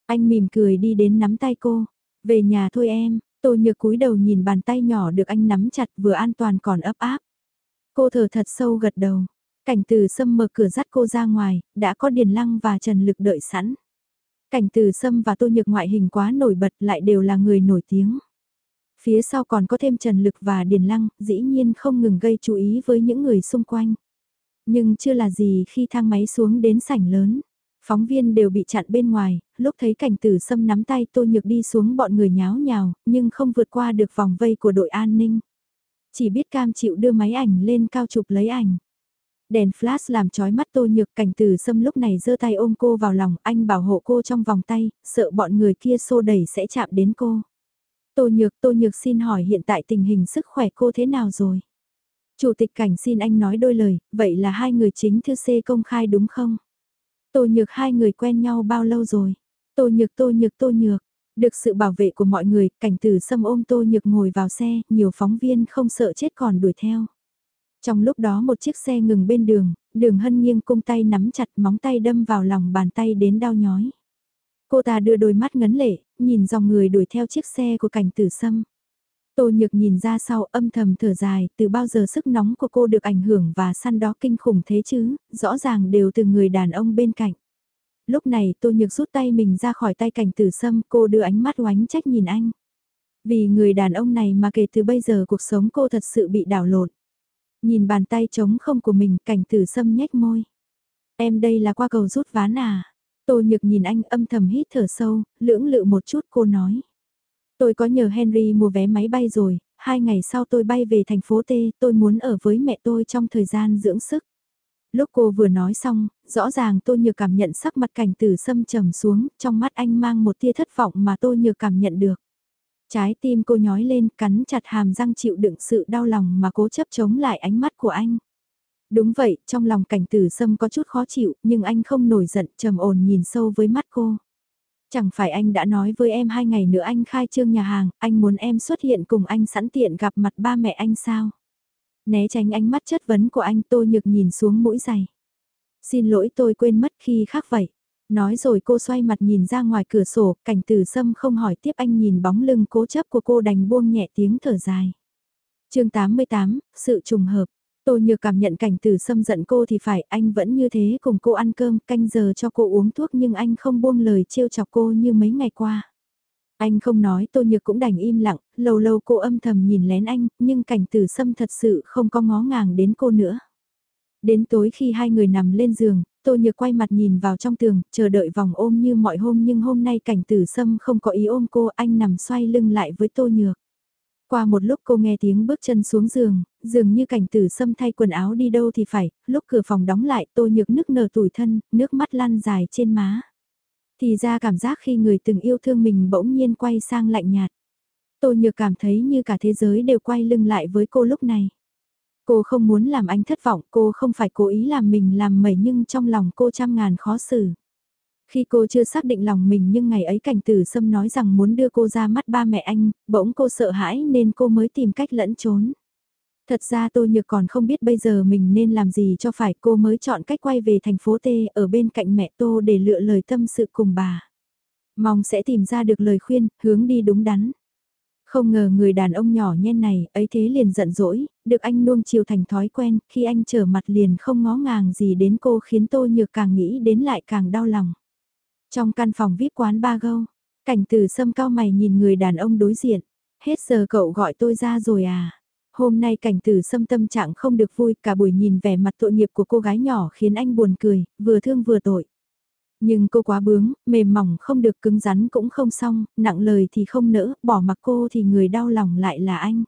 Anh mỉm cười đi đến nắm tay cô. Về nhà thôi em, tô nhược cúi đầu nhìn bàn tay nhỏ được anh nắm chặt vừa an toàn còn ấp áp. Cô thở thật sâu gật đầu. Cảnh từ sâm mở cửa dắt cô ra ngoài, đã có Điền Lăng và Trần Lực đợi sẵn. Cảnh từ sâm và tô nhược ngoại hình quá nổi bật lại đều là người nổi tiếng. Phía sau còn có thêm Trần Lực và Điền Lăng, dĩ nhiên không ngừng gây chú ý với những người xung quanh. Nhưng chưa là gì khi thang máy xuống đến sảnh lớn. Phóng viên đều bị chặn bên ngoài, lúc thấy cảnh tử sâm nắm tay tô nhược đi xuống bọn người nháo nhào, nhưng không vượt qua được vòng vây của đội an ninh. Chỉ biết cam chịu đưa máy ảnh lên cao chụp lấy ảnh. Đèn flash làm chói mắt tô nhược cảnh tử sâm lúc này giơ tay ôm cô vào lòng, anh bảo hộ cô trong vòng tay, sợ bọn người kia xô đẩy sẽ chạm đến cô. Tô nhược, tô nhược xin hỏi hiện tại tình hình sức khỏe cô thế nào rồi? Chủ tịch cảnh xin anh nói đôi lời, vậy là hai người chính thư C công khai đúng không? Tô nhược hai người quen nhau bao lâu rồi? Tô nhược tô nhược tô nhược. Được sự bảo vệ của mọi người, cảnh tử xâm ôm tô nhược ngồi vào xe, nhiều phóng viên không sợ chết còn đuổi theo. Trong lúc đó một chiếc xe ngừng bên đường, đường hân nghiêng cung tay nắm chặt móng tay đâm vào lòng bàn tay đến đau nhói. Cô ta đưa đôi mắt ngấn lệ, nhìn dòng người đuổi theo chiếc xe của cảnh tử sâm. Tô nhược nhìn ra sau âm thầm thở dài, từ bao giờ sức nóng của cô được ảnh hưởng và săn đó kinh khủng thế chứ, rõ ràng đều từ người đàn ông bên cạnh. Lúc này tô nhược rút tay mình ra khỏi tay cảnh tử sâm, cô đưa ánh mắt oánh trách nhìn anh. Vì người đàn ông này mà kể từ bây giờ cuộc sống cô thật sự bị đảo lộn. Nhìn bàn tay trống không của mình, cảnh tử sâm nhếch môi. Em đây là qua cầu rút ván à? Tô nhược nhìn anh âm thầm hít thở sâu, lưỡng lự một chút cô nói. Tôi có nhờ Henry mua vé máy bay rồi, hai ngày sau tôi bay về thành phố T, tôi muốn ở với mẹ tôi trong thời gian dưỡng sức. Lúc cô vừa nói xong, rõ ràng tôi nhược cảm nhận sắc mặt cảnh tử sâm trầm xuống, trong mắt anh mang một tia thất vọng mà tôi nhược cảm nhận được. Trái tim cô nhói lên, cắn chặt hàm răng chịu đựng sự đau lòng mà cố chấp chống lại ánh mắt của anh. Đúng vậy, trong lòng cảnh tử sâm có chút khó chịu, nhưng anh không nổi giận, trầm ổn nhìn sâu với mắt cô. Chẳng phải anh đã nói với em hai ngày nữa anh khai trương nhà hàng, anh muốn em xuất hiện cùng anh sẵn tiện gặp mặt ba mẹ anh sao? Né tránh ánh mắt chất vấn của anh tô nhược nhìn xuống mũi giày. Xin lỗi tôi quên mất khi khác vậy. Nói rồi cô xoay mặt nhìn ra ngoài cửa sổ, cảnh tử sâm không hỏi tiếp anh nhìn bóng lưng cố chấp của cô đành buông nhẹ tiếng thở dài. chương 88, sự trùng hợp. Tô Nhược cảm nhận cảnh tử xâm giận cô thì phải, anh vẫn như thế cùng cô ăn cơm, canh giờ cho cô uống thuốc nhưng anh không buông lời trêu chọc cô như mấy ngày qua. Anh không nói Tô Nhược cũng đành im lặng, lâu lâu cô âm thầm nhìn lén anh, nhưng cảnh tử xâm thật sự không có ngó ngàng đến cô nữa. Đến tối khi hai người nằm lên giường, Tô Nhược quay mặt nhìn vào trong tường, chờ đợi vòng ôm như mọi hôm nhưng hôm nay cảnh tử sâm không có ý ôm cô, anh nằm xoay lưng lại với Tô Nhược. Qua một lúc cô nghe tiếng bước chân xuống giường, dường như cảnh tử xâm thay quần áo đi đâu thì phải, lúc cửa phòng đóng lại tô nhược nức nở tủi thân, nước mắt lăn dài trên má. Thì ra cảm giác khi người từng yêu thương mình bỗng nhiên quay sang lạnh nhạt. Tô nhược cảm thấy như cả thế giới đều quay lưng lại với cô lúc này. Cô không muốn làm anh thất vọng, cô không phải cố ý làm mình làm mẩy nhưng trong lòng cô trăm ngàn khó xử. Khi cô chưa xác định lòng mình nhưng ngày ấy cảnh tử sâm nói rằng muốn đưa cô ra mắt ba mẹ anh, bỗng cô sợ hãi nên cô mới tìm cách lẫn trốn. Thật ra tôi nhược còn không biết bây giờ mình nên làm gì cho phải cô mới chọn cách quay về thành phố T ở bên cạnh mẹ Tô để lựa lời tâm sự cùng bà. Mong sẽ tìm ra được lời khuyên, hướng đi đúng đắn. Không ngờ người đàn ông nhỏ nhen này, ấy thế liền giận dỗi, được anh nuông chiều thành thói quen, khi anh trở mặt liền không ngó ngàng gì đến cô khiến tôi nhược càng nghĩ đến lại càng đau lòng. Trong căn phòng VIP quán ba gâu, cảnh từ sâm cao mày nhìn người đàn ông đối diện. Hết giờ cậu gọi tôi ra rồi à? Hôm nay cảnh tử xâm tâm trạng không được vui, cả buổi nhìn vẻ mặt tội nghiệp của cô gái nhỏ khiến anh buồn cười, vừa thương vừa tội. Nhưng cô quá bướng, mềm mỏng không được cứng rắn cũng không xong, nặng lời thì không nỡ, bỏ mặc cô thì người đau lòng lại là anh.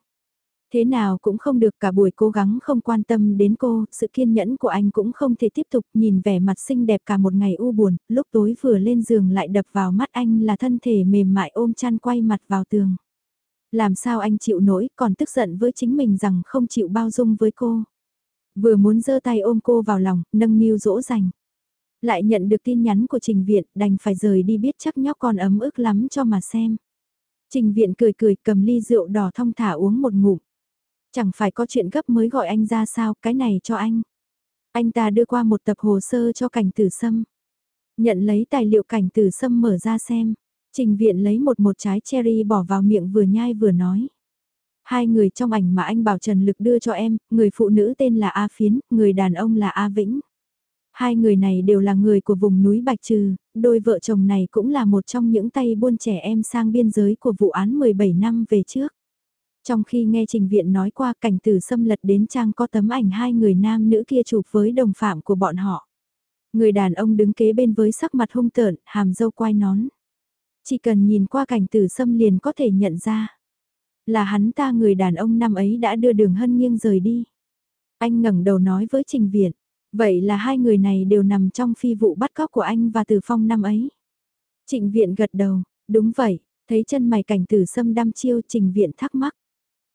Thế nào cũng không được cả buổi cố gắng không quan tâm đến cô, sự kiên nhẫn của anh cũng không thể tiếp tục nhìn vẻ mặt xinh đẹp cả một ngày u buồn, lúc tối vừa lên giường lại đập vào mắt anh là thân thể mềm mại ôm chăn quay mặt vào tường. Làm sao anh chịu nổi còn tức giận với chính mình rằng không chịu bao dung với cô. Vừa muốn giơ tay ôm cô vào lòng, nâng niu dỗ dành. Lại nhận được tin nhắn của trình viện đành phải rời đi biết chắc nhóc con ấm ức lắm cho mà xem. Trình viện cười cười cầm ly rượu đỏ thong thả uống một ngụm. Chẳng phải có chuyện gấp mới gọi anh ra sao, cái này cho anh. Anh ta đưa qua một tập hồ sơ cho cảnh tử sâm. Nhận lấy tài liệu cảnh tử sâm mở ra xem. Trình viện lấy một một trái cherry bỏ vào miệng vừa nhai vừa nói. Hai người trong ảnh mà anh bảo Trần Lực đưa cho em, người phụ nữ tên là A Phiến, người đàn ông là A Vĩnh. Hai người này đều là người của vùng núi Bạch Trừ, đôi vợ chồng này cũng là một trong những tay buôn trẻ em sang biên giới của vụ án 17 năm về trước. Trong khi nghe trình viện nói qua cảnh tử xâm lật đến trang có tấm ảnh hai người nam nữ kia chụp với đồng phạm của bọn họ. Người đàn ông đứng kế bên với sắc mặt hung tợn, hàm dâu quai nón. Chỉ cần nhìn qua cảnh tử sâm liền có thể nhận ra. Là hắn ta người đàn ông năm ấy đã đưa đường hân nghiêng rời đi. Anh ngẩng đầu nói với trình viện. Vậy là hai người này đều nằm trong phi vụ bắt cóc của anh và Từ Phong năm ấy. Trịnh viện gật đầu, đúng vậy, thấy chân mày cảnh tử sâm đăm chiêu trình viện thắc mắc.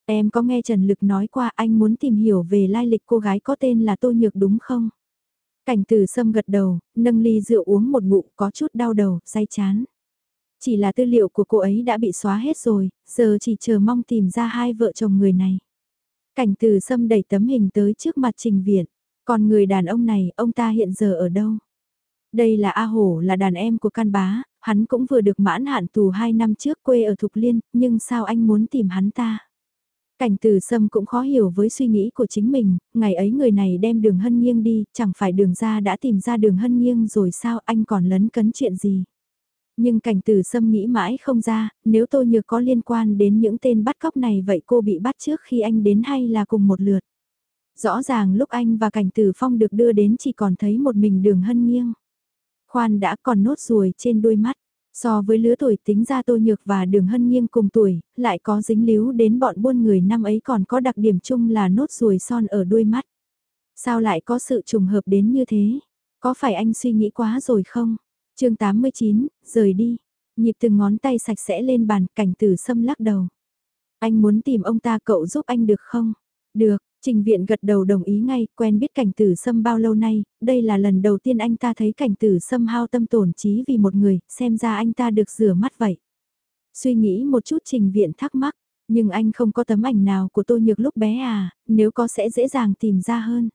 Em có nghe Trần Lực nói qua anh muốn tìm hiểu về lai lịch cô gái có tên là Tô Nhược đúng không? Cảnh tử sâm gật đầu, nâng ly rượu uống một ngụm có chút đau đầu, say chán. Chỉ là tư liệu của cô ấy đã bị xóa hết rồi, giờ chỉ chờ mong tìm ra hai vợ chồng người này. Cảnh Từ sâm đẩy tấm hình tới trước mặt trình viện. Còn người đàn ông này, ông ta hiện giờ ở đâu? Đây là A Hổ là đàn em của can bá, hắn cũng vừa được mãn hạn tù 2 năm trước quê ở Thục Liên, nhưng sao anh muốn tìm hắn ta? Cảnh từ sâm cũng khó hiểu với suy nghĩ của chính mình, ngày ấy người này đem đường hân nghiêng đi, chẳng phải đường ra đã tìm ra đường hân nghiêng rồi sao anh còn lấn cấn chuyện gì? Nhưng cảnh từ sâm nghĩ mãi không ra, nếu tôi nhược có liên quan đến những tên bắt cóc này vậy cô bị bắt trước khi anh đến hay là cùng một lượt? Rõ ràng lúc anh và cảnh tử phong được đưa đến chỉ còn thấy một mình đường hân nghiêng. Khoan đã còn nốt ruồi trên đôi mắt. So với lứa tuổi tính ra tô nhược và đường hân nghiêng cùng tuổi, lại có dính líu đến bọn buôn người năm ấy còn có đặc điểm chung là nốt ruồi son ở đôi mắt. Sao lại có sự trùng hợp đến như thế? Có phải anh suy nghĩ quá rồi không? Chương 89, rời đi. Nhịp từng ngón tay sạch sẽ lên bàn cảnh tử sâm lắc đầu. Anh muốn tìm ông ta cậu giúp anh được không? Được, Trình viện gật đầu đồng ý ngay, quen biết cảnh tử sâm bao lâu nay, đây là lần đầu tiên anh ta thấy cảnh tử sâm hao tâm tổn trí vì một người, xem ra anh ta được rửa mắt vậy. Suy nghĩ một chút trình viện thắc mắc, nhưng anh không có tấm ảnh nào của tôi nhược lúc bé à, nếu có sẽ dễ dàng tìm ra hơn.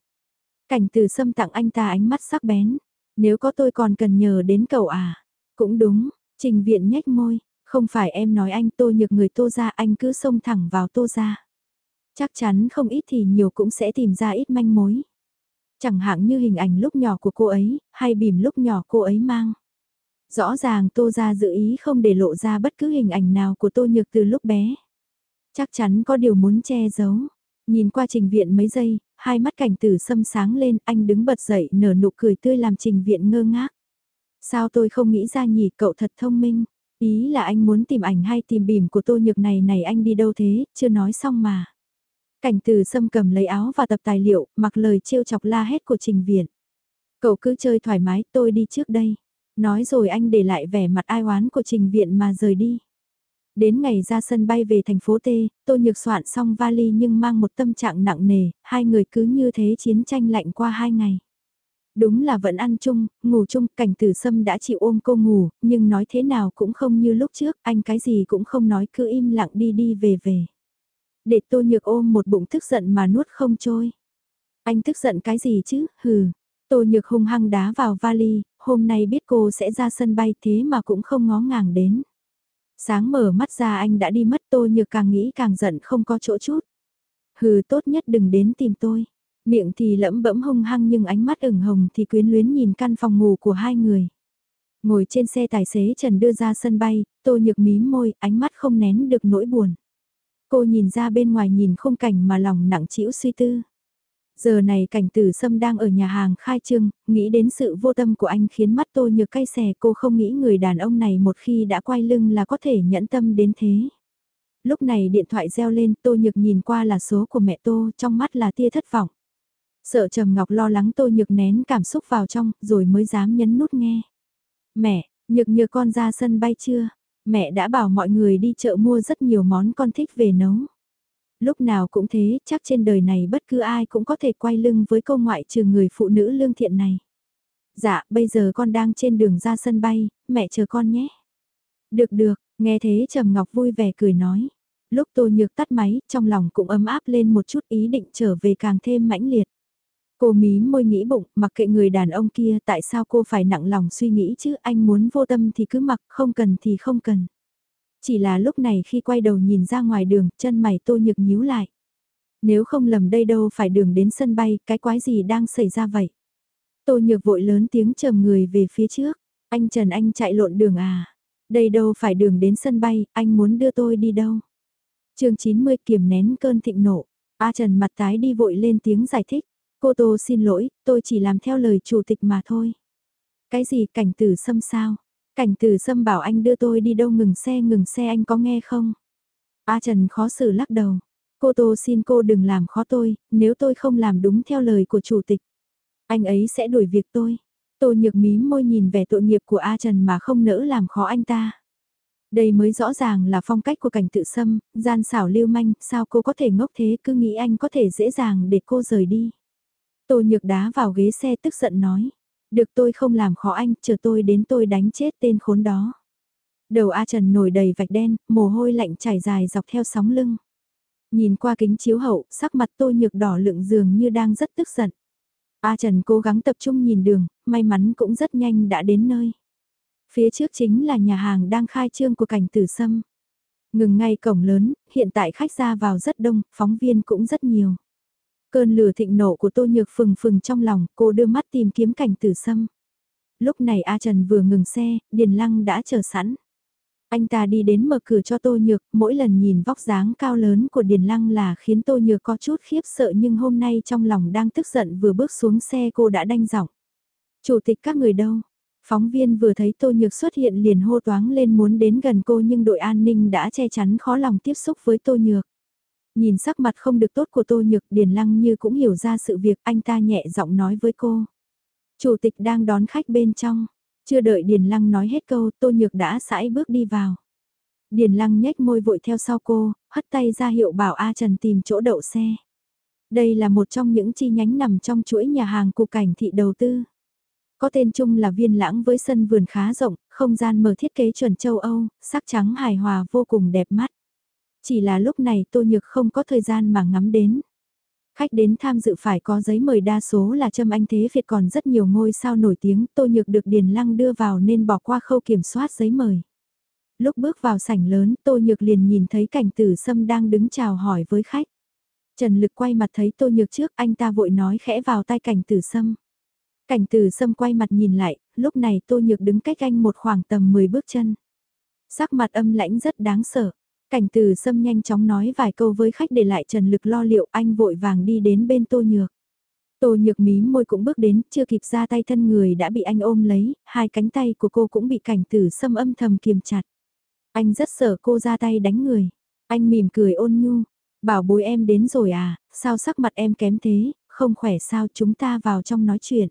Cảnh tử sâm tặng anh ta ánh mắt sắc bén, nếu có tôi còn cần nhờ đến cậu à. Cũng đúng, trình viện nhếch môi, không phải em nói anh tôi nhược người tô ra anh cứ xông thẳng vào tô ra. Chắc chắn không ít thì nhiều cũng sẽ tìm ra ít manh mối. Chẳng hạn như hình ảnh lúc nhỏ của cô ấy, hay bìm lúc nhỏ cô ấy mang. Rõ ràng Tô ra dự ý không để lộ ra bất cứ hình ảnh nào của Tô Nhược từ lúc bé. Chắc chắn có điều muốn che giấu. Nhìn qua trình viện mấy giây, hai mắt cảnh tử sâm sáng lên, anh đứng bật dậy nở nụ cười tươi làm trình viện ngơ ngác. Sao tôi không nghĩ ra nhỉ cậu thật thông minh. Ý là anh muốn tìm ảnh hay tìm bìm của tô nhược này này anh đi đâu thế, chưa nói xong mà. Cảnh từ sâm cầm lấy áo và tập tài liệu, mặc lời trêu chọc la hét của trình viện. Cậu cứ chơi thoải mái, tôi đi trước đây. Nói rồi anh để lại vẻ mặt ai oán của trình viện mà rời đi. Đến ngày ra sân bay về thành phố T, tôi nhược soạn xong vali nhưng mang một tâm trạng nặng nề, hai người cứ như thế chiến tranh lạnh qua hai ngày. Đúng là vẫn ăn chung, ngủ chung, cảnh tử sâm đã chịu ôm cô ngủ, nhưng nói thế nào cũng không như lúc trước, anh cái gì cũng không nói cứ im lặng đi đi về về để tô nhược ôm một bụng tức giận mà nuốt không trôi. Anh tức giận cái gì chứ, hừ. Tô nhược hung hăng đá vào vali, hôm nay biết cô sẽ ra sân bay thế mà cũng không ngó ngàng đến. Sáng mở mắt ra anh đã đi mất tôi, nhược càng nghĩ càng giận không có chỗ chút. Hừ tốt nhất đừng đến tìm tôi. Miệng thì lẫm bẫm hung hăng nhưng ánh mắt ửng hồng thì quyến luyến nhìn căn phòng ngủ của hai người. Ngồi trên xe tài xế Trần đưa ra sân bay, tô nhược mím môi, ánh mắt không nén được nỗi buồn. Cô nhìn ra bên ngoài nhìn khung cảnh mà lòng nặng trĩu suy tư. Giờ này cảnh tử sâm đang ở nhà hàng khai trương, nghĩ đến sự vô tâm của anh khiến mắt tôi nhược cay xè cô không nghĩ người đàn ông này một khi đã quay lưng là có thể nhẫn tâm đến thế. Lúc này điện thoại reo lên, Tô Nhược nhìn qua là số của mẹ Tô, trong mắt là tia thất vọng. Sợ Trầm Ngọc lo lắng Tô Nhược nén cảm xúc vào trong, rồi mới dám nhấn nút nghe. Mẹ, Nhược Nhược con ra sân bay chưa? Mẹ đã bảo mọi người đi chợ mua rất nhiều món con thích về nấu. Lúc nào cũng thế, chắc trên đời này bất cứ ai cũng có thể quay lưng với câu ngoại trừ người phụ nữ lương thiện này. Dạ, bây giờ con đang trên đường ra sân bay, mẹ chờ con nhé. Được được, nghe thế Trầm Ngọc vui vẻ cười nói. Lúc Tô Nhược tắt máy, trong lòng cũng ấm áp lên một chút ý định trở về càng thêm mãnh liệt. Cô mí môi nghĩ bụng, mặc kệ người đàn ông kia tại sao cô phải nặng lòng suy nghĩ chứ anh muốn vô tâm thì cứ mặc, không cần thì không cần. Chỉ là lúc này khi quay đầu nhìn ra ngoài đường, chân mày tô nhược nhíu lại. Nếu không lầm đây đâu phải đường đến sân bay, cái quái gì đang xảy ra vậy? Tô nhược vội lớn tiếng trầm người về phía trước. Anh Trần anh chạy lộn đường à? Đây đâu phải đường đến sân bay, anh muốn đưa tôi đi đâu? chương 90 kiềm nén cơn thịnh nộ. A Trần mặt tái đi vội lên tiếng giải thích. Cô Tô xin lỗi, tôi chỉ làm theo lời chủ tịch mà thôi. Cái gì cảnh tử xâm sao? Cảnh tử xâm bảo anh đưa tôi đi đâu ngừng xe ngừng xe anh có nghe không? A Trần khó xử lắc đầu. Cô Tô xin cô đừng làm khó tôi, nếu tôi không làm đúng theo lời của chủ tịch. Anh ấy sẽ đuổi việc tôi. Tô nhược mí môi nhìn vẻ tội nghiệp của A Trần mà không nỡ làm khó anh ta. Đây mới rõ ràng là phong cách của cảnh tự xâm, gian xảo lưu manh, sao cô có thể ngốc thế cứ nghĩ anh có thể dễ dàng để cô rời đi. Tô nhược đá vào ghế xe tức giận nói. Được tôi không làm khó anh, chờ tôi đến tôi đánh chết tên khốn đó. Đầu A Trần nổi đầy vạch đen, mồ hôi lạnh chảy dài dọc theo sóng lưng. Nhìn qua kính chiếu hậu, sắc mặt tôi nhược đỏ lượng dường như đang rất tức giận. A Trần cố gắng tập trung nhìn đường, may mắn cũng rất nhanh đã đến nơi. Phía trước chính là nhà hàng đang khai trương của cảnh tử sâm. Ngừng ngay cổng lớn, hiện tại khách ra vào rất đông, phóng viên cũng rất nhiều. Cơn lửa thịnh nộ của Tô Nhược phừng phừng trong lòng, cô đưa mắt tìm kiếm cảnh tử sâm. Lúc này A Trần vừa ngừng xe, Điền Lăng đã chờ sẵn. Anh ta đi đến mở cửa cho Tô Nhược, mỗi lần nhìn vóc dáng cao lớn của Điền Lăng là khiến Tô Nhược có chút khiếp sợ nhưng hôm nay trong lòng đang tức giận vừa bước xuống xe cô đã đanh giọng. Chủ tịch các người đâu? Phóng viên vừa thấy Tô Nhược xuất hiện liền hô toáng lên muốn đến gần cô nhưng đội an ninh đã che chắn khó lòng tiếp xúc với Tô Nhược. Nhìn sắc mặt không được tốt của Tô Nhược Điền Lăng như cũng hiểu ra sự việc anh ta nhẹ giọng nói với cô. Chủ tịch đang đón khách bên trong. Chưa đợi Điền Lăng nói hết câu Tô Nhược đã sải bước đi vào. Điền Lăng nhếch môi vội theo sau cô, hất tay ra hiệu bảo A Trần tìm chỗ đậu xe. Đây là một trong những chi nhánh nằm trong chuỗi nhà hàng cục cảnh thị đầu tư. Có tên chung là viên lãng với sân vườn khá rộng, không gian mở thiết kế chuẩn châu Âu, sắc trắng hài hòa vô cùng đẹp mắt. Chỉ là lúc này Tô Nhược không có thời gian mà ngắm đến. Khách đến tham dự phải có giấy mời đa số là Trâm Anh Thế Việt còn rất nhiều ngôi sao nổi tiếng Tô Nhược được Điền Lăng đưa vào nên bỏ qua khâu kiểm soát giấy mời. Lúc bước vào sảnh lớn Tô Nhược liền nhìn thấy cảnh tử sâm đang đứng chào hỏi với khách. Trần Lực quay mặt thấy Tô Nhược trước anh ta vội nói khẽ vào tay cảnh tử sâm. Cảnh tử sâm quay mặt nhìn lại, lúc này Tô Nhược đứng cách anh một khoảng tầm 10 bước chân. Sắc mặt âm lãnh rất đáng sợ. Cảnh từ sâm nhanh chóng nói vài câu với khách để lại trần lực lo liệu anh vội vàng đi đến bên tô nhược. Tô nhược mí môi cũng bước đến, chưa kịp ra tay thân người đã bị anh ôm lấy, hai cánh tay của cô cũng bị cảnh tử sâm âm thầm kiềm chặt. Anh rất sợ cô ra tay đánh người. Anh mỉm cười ôn nhu. Bảo bối em đến rồi à, sao sắc mặt em kém thế, không khỏe sao chúng ta vào trong nói chuyện.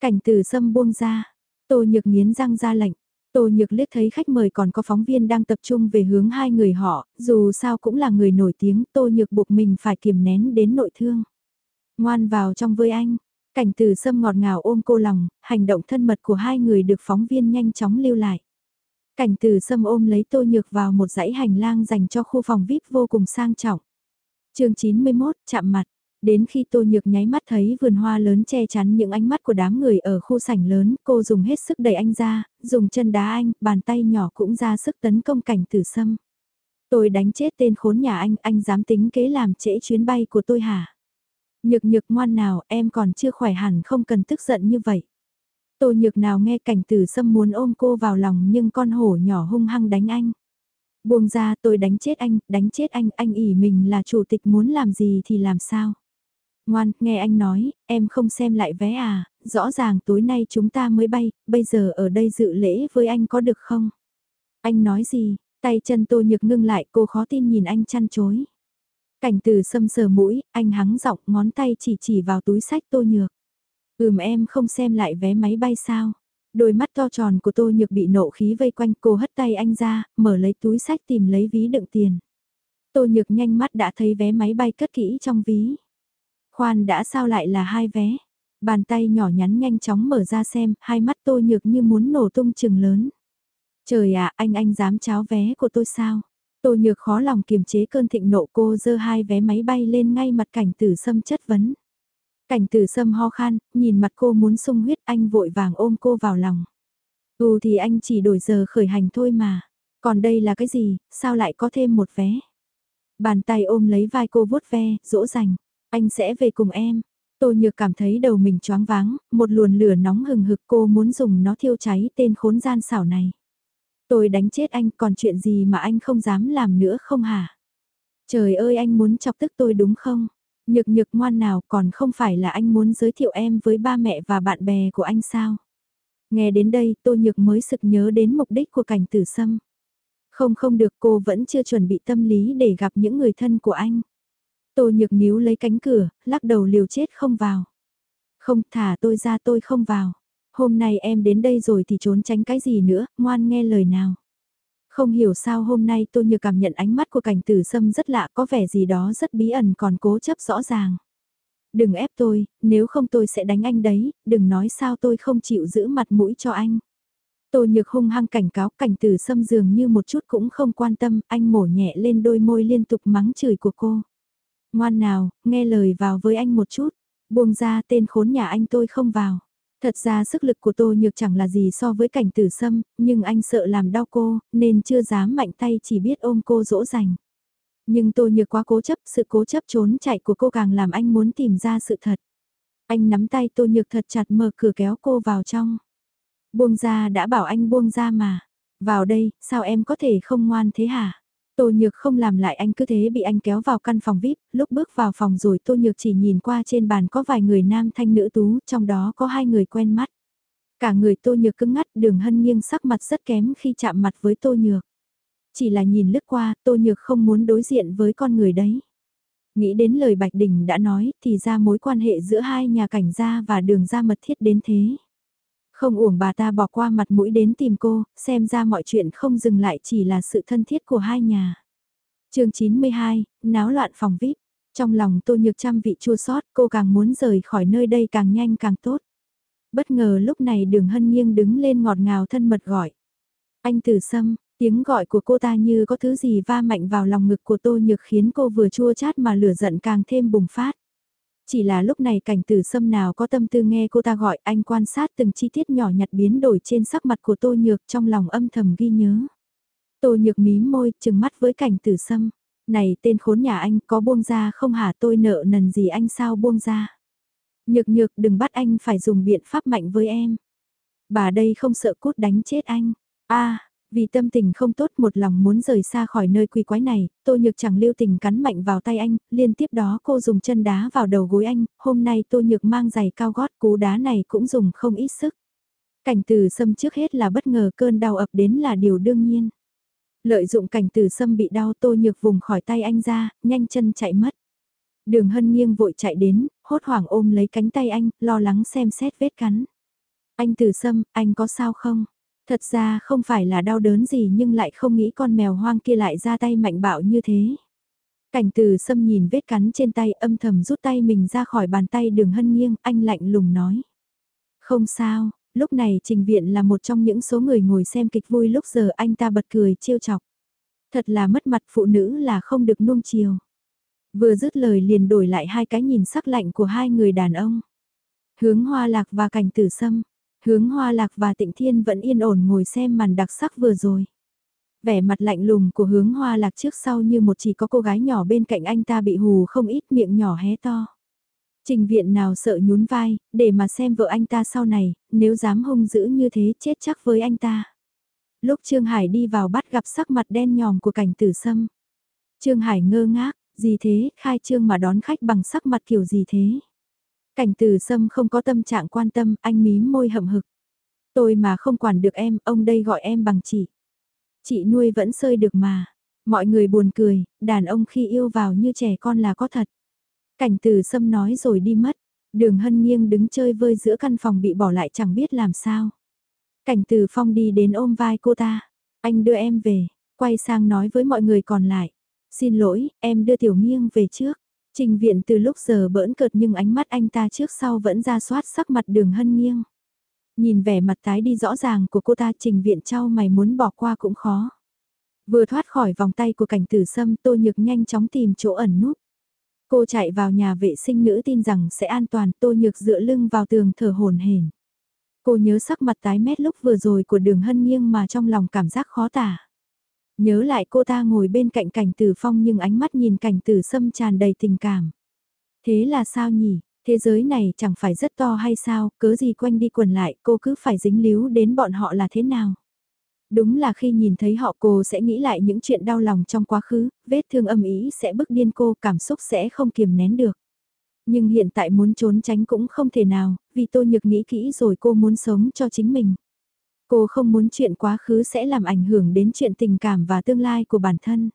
Cảnh tử sâm buông ra. Tô nhược nghiến răng ra lệnh, Tô Nhược liếc thấy khách mời còn có phóng viên đang tập trung về hướng hai người họ, dù sao cũng là người nổi tiếng, Tô Nhược buộc mình phải kiềm nén đến nội thương. Ngoan vào trong với anh, cảnh từ sâm ngọt ngào ôm cô lòng, hành động thân mật của hai người được phóng viên nhanh chóng lưu lại. Cảnh từ sâm ôm lấy Tô Nhược vào một dãy hành lang dành cho khu phòng VIP vô cùng sang trọng. chương 91, chạm mặt. Đến khi Tô Nhược nháy mắt thấy vườn hoa lớn che chắn những ánh mắt của đám người ở khu sảnh lớn, cô dùng hết sức đẩy anh ra, dùng chân đá anh, bàn tay nhỏ cũng ra sức tấn công cảnh tử sâm. Tôi đánh chết tên khốn nhà anh, anh dám tính kế làm trễ chuyến bay của tôi hả? Nhược nhược ngoan nào, em còn chưa khỏe hẳn không cần tức giận như vậy. Tô nhược nào nghe cảnh tử sâm muốn ôm cô vào lòng nhưng con hổ nhỏ hung hăng đánh anh. Buông ra tôi đánh chết anh, đánh chết anh, anh ỉ mình là chủ tịch muốn làm gì thì làm sao. Ngoan, nghe anh nói, em không xem lại vé à, rõ ràng tối nay chúng ta mới bay, bây giờ ở đây dự lễ với anh có được không? Anh nói gì? Tay chân tô nhược ngưng lại cô khó tin nhìn anh chăn chối. Cảnh từ sâm sờ mũi, anh hắng giọng ngón tay chỉ chỉ vào túi sách tô nhược. Ừm em không xem lại vé máy bay sao. Đôi mắt to tròn của tô nhược bị nộ khí vây quanh cô hất tay anh ra, mở lấy túi sách tìm lấy ví đựng tiền. Tô nhược nhanh mắt đã thấy vé máy bay cất kỹ trong ví. Khoan đã sao lại là hai vé. Bàn tay nhỏ nhắn nhanh chóng mở ra xem, hai mắt tôi nhược như muốn nổ tung chừng lớn. Trời ạ, anh anh dám cháo vé của tôi sao? Tô nhược khó lòng kiềm chế cơn thịnh nộ cô dơ hai vé máy bay lên ngay mặt cảnh tử sâm chất vấn. Cảnh tử sâm ho khan, nhìn mặt cô muốn sung huyết anh vội vàng ôm cô vào lòng. Ừ thì anh chỉ đổi giờ khởi hành thôi mà. Còn đây là cái gì, sao lại có thêm một vé? Bàn tay ôm lấy vai cô vuốt ve, dỗ dành. Anh sẽ về cùng em. Tô nhược cảm thấy đầu mình choáng váng, một luồn lửa nóng hừng hực cô muốn dùng nó thiêu cháy tên khốn gian xảo này. Tôi đánh chết anh còn chuyện gì mà anh không dám làm nữa không hả? Trời ơi anh muốn chọc tức tôi đúng không? Nhược nhược ngoan nào còn không phải là anh muốn giới thiệu em với ba mẹ và bạn bè của anh sao? Nghe đến đây tô nhược mới sực nhớ đến mục đích của cảnh tử sâm. Không không được cô vẫn chưa chuẩn bị tâm lý để gặp những người thân của anh. Tô nhược níu lấy cánh cửa, lắc đầu liều chết không vào. Không thả tôi ra tôi không vào. Hôm nay em đến đây rồi thì trốn tránh cái gì nữa, ngoan nghe lời nào. Không hiểu sao hôm nay tôi nhược cảm nhận ánh mắt của cảnh tử sâm rất lạ có vẻ gì đó rất bí ẩn còn cố chấp rõ ràng. Đừng ép tôi, nếu không tôi sẽ đánh anh đấy, đừng nói sao tôi không chịu giữ mặt mũi cho anh. Tô nhược hung hăng cảnh cáo cảnh tử sâm dường như một chút cũng không quan tâm, anh mổ nhẹ lên đôi môi liên tục mắng chửi của cô. Ngoan nào, nghe lời vào với anh một chút, buông ra tên khốn nhà anh tôi không vào. Thật ra sức lực của Tô Nhược chẳng là gì so với cảnh tử sâm, nhưng anh sợ làm đau cô, nên chưa dám mạnh tay chỉ biết ôm cô dỗ dành. Nhưng Tô Nhược quá cố chấp, sự cố chấp trốn chạy của cô càng làm anh muốn tìm ra sự thật. Anh nắm tay Tô Nhược thật chặt mở cửa kéo cô vào trong. Buông ra đã bảo anh buông ra mà. Vào đây, sao em có thể không ngoan thế hả? Tô Nhược không làm lại anh cứ thế bị anh kéo vào căn phòng VIP, lúc bước vào phòng rồi Tô Nhược chỉ nhìn qua trên bàn có vài người nam thanh nữ tú, trong đó có hai người quen mắt. Cả người Tô Nhược cứng ngắt đường hân nghiêng sắc mặt rất kém khi chạm mặt với Tô Nhược. Chỉ là nhìn lướt qua, Tô Nhược không muốn đối diện với con người đấy. Nghĩ đến lời Bạch Đình đã nói thì ra mối quan hệ giữa hai nhà cảnh gia và đường gia mật thiết đến thế. Không uổng bà ta bỏ qua mặt mũi đến tìm cô, xem ra mọi chuyện không dừng lại chỉ là sự thân thiết của hai nhà. chương 92, náo loạn phòng VIP. Trong lòng tô nhược trăm vị chua sót, cô càng muốn rời khỏi nơi đây càng nhanh càng tốt. Bất ngờ lúc này đường hân nghiêng đứng lên ngọt ngào thân mật gọi. Anh tử sâm, tiếng gọi của cô ta như có thứ gì va mạnh vào lòng ngực của tô nhược khiến cô vừa chua chát mà lửa giận càng thêm bùng phát. Chỉ là lúc này cảnh tử sâm nào có tâm tư nghe cô ta gọi, anh quan sát từng chi tiết nhỏ nhặt biến đổi trên sắc mặt của tô nhược, trong lòng âm thầm ghi nhớ. Tô nhược mí môi chừng mắt với cảnh tử sâm. Này, tên khốn nhà anh, có buông ra không hả tôi nợ nần gì anh sao buông ra. Nhược nhược, đừng bắt anh phải dùng biện pháp mạnh với em. Bà đây không sợ cút đánh chết anh. a vì tâm tình không tốt một lòng muốn rời xa khỏi nơi quỷ quái này, Tô Nhược chẳng lưu tình cắn mạnh vào tay anh, liên tiếp đó cô dùng chân đá vào đầu gối anh, hôm nay Tô Nhược mang giày cao gót cú đá này cũng dùng không ít sức. Cảnh từ sâm trước hết là bất ngờ cơn đau ập đến là điều đương nhiên. Lợi dụng cảnh từ sâm bị đau Tô Nhược vùng khỏi tay anh ra, nhanh chân chạy mất. Đường hân nghiêng vội chạy đến, hốt hoảng ôm lấy cánh tay anh, lo lắng xem xét vết cắn. Anh từ sâm, anh có sao không? Thật ra không phải là đau đớn gì nhưng lại không nghĩ con mèo hoang kia lại ra tay mạnh bạo như thế. Cảnh từ sâm nhìn vết cắn trên tay âm thầm rút tay mình ra khỏi bàn tay đường hân nghiêng, anh lạnh lùng nói. Không sao, lúc này trình viện là một trong những số người ngồi xem kịch vui lúc giờ anh ta bật cười trêu chọc. Thật là mất mặt phụ nữ là không được nuông chiều. Vừa dứt lời liền đổi lại hai cái nhìn sắc lạnh của hai người đàn ông. Hướng hoa lạc và cảnh tử sâm, Hướng Hoa Lạc và Tịnh Thiên vẫn yên ổn ngồi xem màn đặc sắc vừa rồi. Vẻ mặt lạnh lùng của hướng Hoa Lạc trước sau như một chỉ có cô gái nhỏ bên cạnh anh ta bị hù không ít miệng nhỏ hé to. Trình viện nào sợ nhún vai, để mà xem vợ anh ta sau này, nếu dám hung dữ như thế chết chắc với anh ta. Lúc Trương Hải đi vào bắt gặp sắc mặt đen nhòm của cảnh tử sâm. Trương Hải ngơ ngác, gì thế, khai trương mà đón khách bằng sắc mặt kiểu gì thế? Cảnh từ sâm không có tâm trạng quan tâm, anh mím môi hậm hực. Tôi mà không quản được em, ông đây gọi em bằng chị. Chị nuôi vẫn sơi được mà. Mọi người buồn cười, đàn ông khi yêu vào như trẻ con là có thật. Cảnh từ sâm nói rồi đi mất. Đường hân nghiêng đứng chơi vơi giữa căn phòng bị bỏ lại chẳng biết làm sao. Cảnh từ phong đi đến ôm vai cô ta. Anh đưa em về, quay sang nói với mọi người còn lại. Xin lỗi, em đưa tiểu nghiêng về trước. Trình viện từ lúc giờ bỡn cợt nhưng ánh mắt anh ta trước sau vẫn ra soát sắc mặt đường hân nghiêng. Nhìn vẻ mặt tái đi rõ ràng của cô ta, trình viện trao mày muốn bỏ qua cũng khó. Vừa thoát khỏi vòng tay của cảnh tử sâm, tô nhược nhanh chóng tìm chỗ ẩn núp. Cô chạy vào nhà vệ sinh nữ tin rằng sẽ an toàn, tô nhược dựa lưng vào tường thở hồn hển. Cô nhớ sắc mặt tái mét lúc vừa rồi của đường hân nghiêng mà trong lòng cảm giác khó tả. Nhớ lại cô ta ngồi bên cạnh cảnh tử phong nhưng ánh mắt nhìn cảnh tử sâm tràn đầy tình cảm. Thế là sao nhỉ, thế giới này chẳng phải rất to hay sao, cớ gì quanh đi quần lại cô cứ phải dính líu đến bọn họ là thế nào. Đúng là khi nhìn thấy họ cô sẽ nghĩ lại những chuyện đau lòng trong quá khứ, vết thương âm ý sẽ bức điên cô, cảm xúc sẽ không kiềm nén được. Nhưng hiện tại muốn trốn tránh cũng không thể nào, vì tôi nhược nghĩ kỹ rồi cô muốn sống cho chính mình. Cô không muốn chuyện quá khứ sẽ làm ảnh hưởng đến chuyện tình cảm và tương lai của bản thân.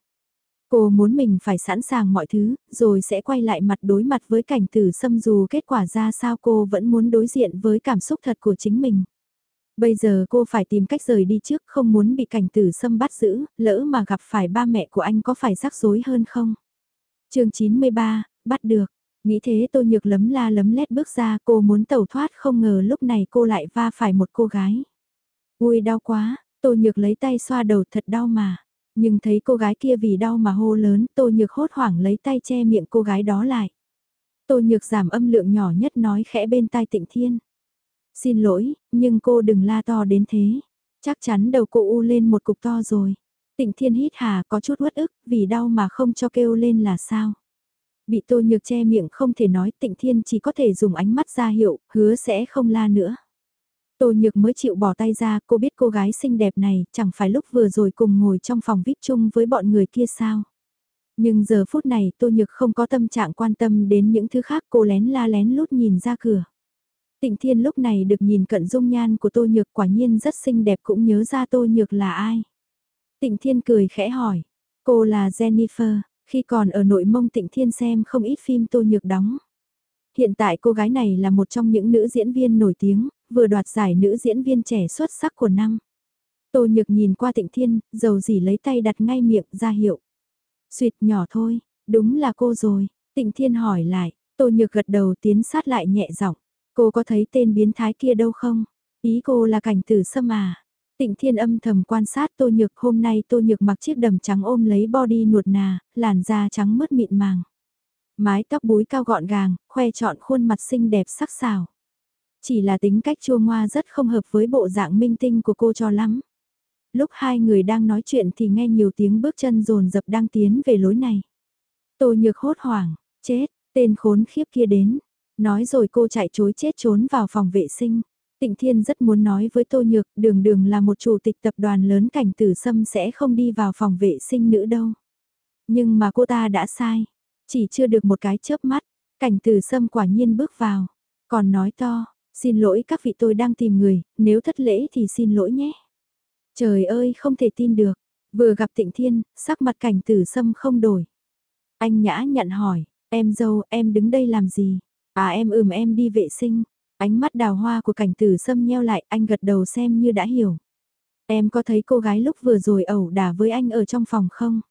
Cô muốn mình phải sẵn sàng mọi thứ, rồi sẽ quay lại mặt đối mặt với cảnh tử xâm dù kết quả ra sao cô vẫn muốn đối diện với cảm xúc thật của chính mình. Bây giờ cô phải tìm cách rời đi trước không muốn bị cảnh tử xâm bắt giữ, lỡ mà gặp phải ba mẹ của anh có phải rắc rối hơn không? chương 93, bắt được. Nghĩ thế tôi nhược lấm la lấm lét bước ra cô muốn tẩu thoát không ngờ lúc này cô lại va phải một cô gái. Ui đau quá, tôi nhược lấy tay xoa đầu thật đau mà. Nhưng thấy cô gái kia vì đau mà hô lớn tôi nhược hốt hoảng lấy tay che miệng cô gái đó lại. Tôi nhược giảm âm lượng nhỏ nhất nói khẽ bên tai tịnh thiên. Xin lỗi, nhưng cô đừng la to đến thế. Chắc chắn đầu cô u lên một cục to rồi. Tịnh thiên hít hà có chút uất ức vì đau mà không cho kêu lên là sao. Bị tô nhược che miệng không thể nói tịnh thiên chỉ có thể dùng ánh mắt ra hiệu, hứa sẽ không la nữa. Tô nhược mới chịu bỏ tay ra, cô biết cô gái xinh đẹp này, chẳng phải lúc vừa rồi cùng ngồi trong phòng VIP chung với bọn người kia sao. Nhưng giờ phút này Tô Nhược không có tâm trạng quan tâm đến những thứ khác cô lén la lén lút nhìn ra cửa. Tịnh Thiên lúc này được nhìn cận dung nhan của Tô Nhược quả nhiên rất xinh đẹp cũng nhớ ra Tô Nhược là ai. Tịnh Thiên cười khẽ hỏi, cô là Jennifer, khi còn ở nội mông Tịnh Thiên xem không ít phim Tô Nhược đóng. Hiện tại cô gái này là một trong những nữ diễn viên nổi tiếng, vừa đoạt giải nữ diễn viên trẻ xuất sắc của năm. Tô Nhược nhìn qua Tịnh Thiên, dầu gì lấy tay đặt ngay miệng ra hiệu. Xuyệt nhỏ thôi, đúng là cô rồi, Tịnh Thiên hỏi lại, Tô Nhược gật đầu tiến sát lại nhẹ giọng. Cô có thấy tên biến thái kia đâu không? Ý cô là cảnh tử sâm à? Tịnh Thiên âm thầm quan sát Tô Nhược hôm nay Tô Nhược mặc chiếc đầm trắng ôm lấy body nuột nà, làn da trắng mướt mịn màng. Mái tóc búi cao gọn gàng, khoe trọn khuôn mặt xinh đẹp sắc sảo. Chỉ là tính cách chua ngoa rất không hợp với bộ dạng minh tinh của cô cho lắm. Lúc hai người đang nói chuyện thì nghe nhiều tiếng bước chân rồn rập đang tiến về lối này. Tô Nhược hốt hoảng, chết, tên khốn khiếp kia đến, Nói rồi cô chạy chối chết trốn vào phòng vệ sinh. Tịnh Thiên rất muốn nói với Tô Nhược, đường đường là một chủ tịch tập đoàn lớn cảnh tử sâm sẽ không đi vào phòng vệ sinh nữa đâu. Nhưng mà cô ta đã sai. Chỉ chưa được một cái chớp mắt, cảnh tử sâm quả nhiên bước vào. Còn nói to, xin lỗi các vị tôi đang tìm người, nếu thất lễ thì xin lỗi nhé. Trời ơi không thể tin được, vừa gặp Tịnh Thiên, sắc mặt cảnh tử sâm không đổi. Anh nhã nhận hỏi, em dâu em đứng đây làm gì? À em ừm em đi vệ sinh, ánh mắt đào hoa của cảnh tử sâm nheo lại anh gật đầu xem như đã hiểu. Em có thấy cô gái lúc vừa rồi ẩu đả với anh ở trong phòng không?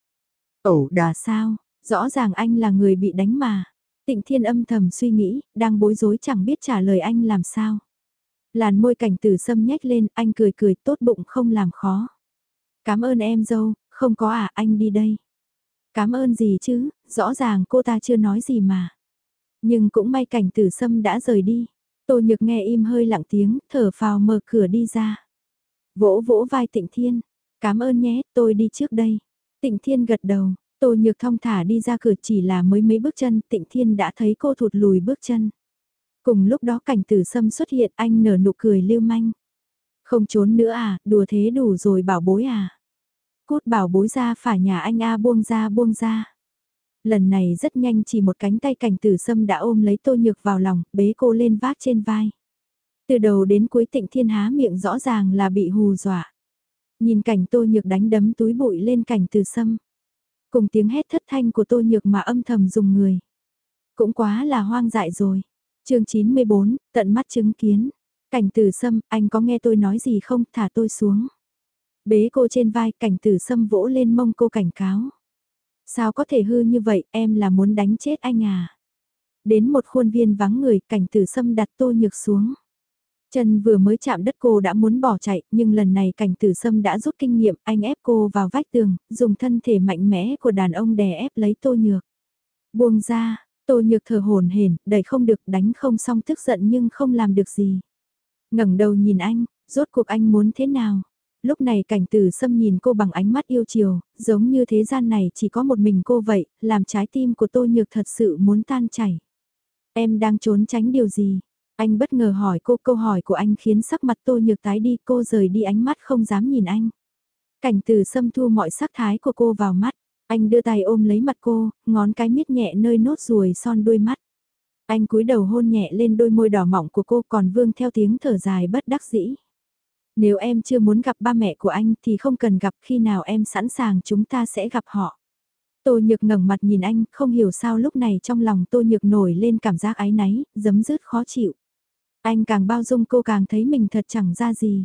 Ẩu đả sao? Rõ ràng anh là người bị đánh mà. Tịnh thiên âm thầm suy nghĩ, đang bối rối chẳng biết trả lời anh làm sao. Làn môi cảnh tử sâm nhếch lên, anh cười cười tốt bụng không làm khó. Cảm ơn em dâu, không có à anh đi đây. Cảm ơn gì chứ, rõ ràng cô ta chưa nói gì mà. Nhưng cũng may cảnh tử sâm đã rời đi. Tô nhược nghe im hơi lặng tiếng, thở phào mở cửa đi ra. Vỗ vỗ vai tịnh thiên. Cảm ơn nhé, tôi đi trước đây. Tịnh thiên gật đầu, tô nhược thong thả đi ra cửa chỉ là mới mấy bước chân, tịnh thiên đã thấy cô thụt lùi bước chân. Cùng lúc đó cảnh tử sâm xuất hiện anh nở nụ cười lưu manh. Không trốn nữa à, đùa thế đủ rồi bảo bối à. Cút bảo bối ra phải nhà anh A buông ra buông ra. Lần này rất nhanh chỉ một cánh tay cảnh tử sâm đã ôm lấy tô nhược vào lòng, bế cô lên vác trên vai. Từ đầu đến cuối tịnh thiên há miệng rõ ràng là bị hù dọa. Nhìn cảnh tô nhược đánh đấm túi bụi lên cảnh từ sâm. Cùng tiếng hét thất thanh của tô nhược mà âm thầm dùng người. Cũng quá là hoang dại rồi. chương 94, tận mắt chứng kiến. Cảnh tử sâm, anh có nghe tôi nói gì không, thả tôi xuống. Bế cô trên vai, cảnh tử sâm vỗ lên mông cô cảnh cáo. Sao có thể hư như vậy, em là muốn đánh chết anh à? Đến một khuôn viên vắng người, cảnh tử sâm đặt tô nhược xuống. Chân vừa mới chạm đất cô đã muốn bỏ chạy, nhưng lần này cảnh tử sâm đã rút kinh nghiệm, anh ép cô vào vách tường, dùng thân thể mạnh mẽ của đàn ông đè ép lấy tô nhược. Buông ra, tô nhược thở hồn hển, đẩy không được, đánh không xong tức giận nhưng không làm được gì. ngẩng đầu nhìn anh, rốt cuộc anh muốn thế nào? Lúc này cảnh tử sâm nhìn cô bằng ánh mắt yêu chiều, giống như thế gian này chỉ có một mình cô vậy, làm trái tim của tô nhược thật sự muốn tan chảy. Em đang trốn tránh điều gì? Anh bất ngờ hỏi cô câu hỏi của anh khiến sắc mặt tô nhược tái đi cô rời đi ánh mắt không dám nhìn anh. Cảnh từ xâm thu mọi sắc thái của cô vào mắt, anh đưa tay ôm lấy mặt cô, ngón cái miết nhẹ nơi nốt ruồi son đôi mắt. Anh cúi đầu hôn nhẹ lên đôi môi đỏ mọng của cô còn vương theo tiếng thở dài bất đắc dĩ. Nếu em chưa muốn gặp ba mẹ của anh thì không cần gặp khi nào em sẵn sàng chúng ta sẽ gặp họ. Tô Nhược ngẩng mặt nhìn anh, không hiểu sao lúc này trong lòng Tô Nhược nổi lên cảm giác ái náy, giấm dứt khó chịu. Anh càng bao dung cô càng thấy mình thật chẳng ra gì.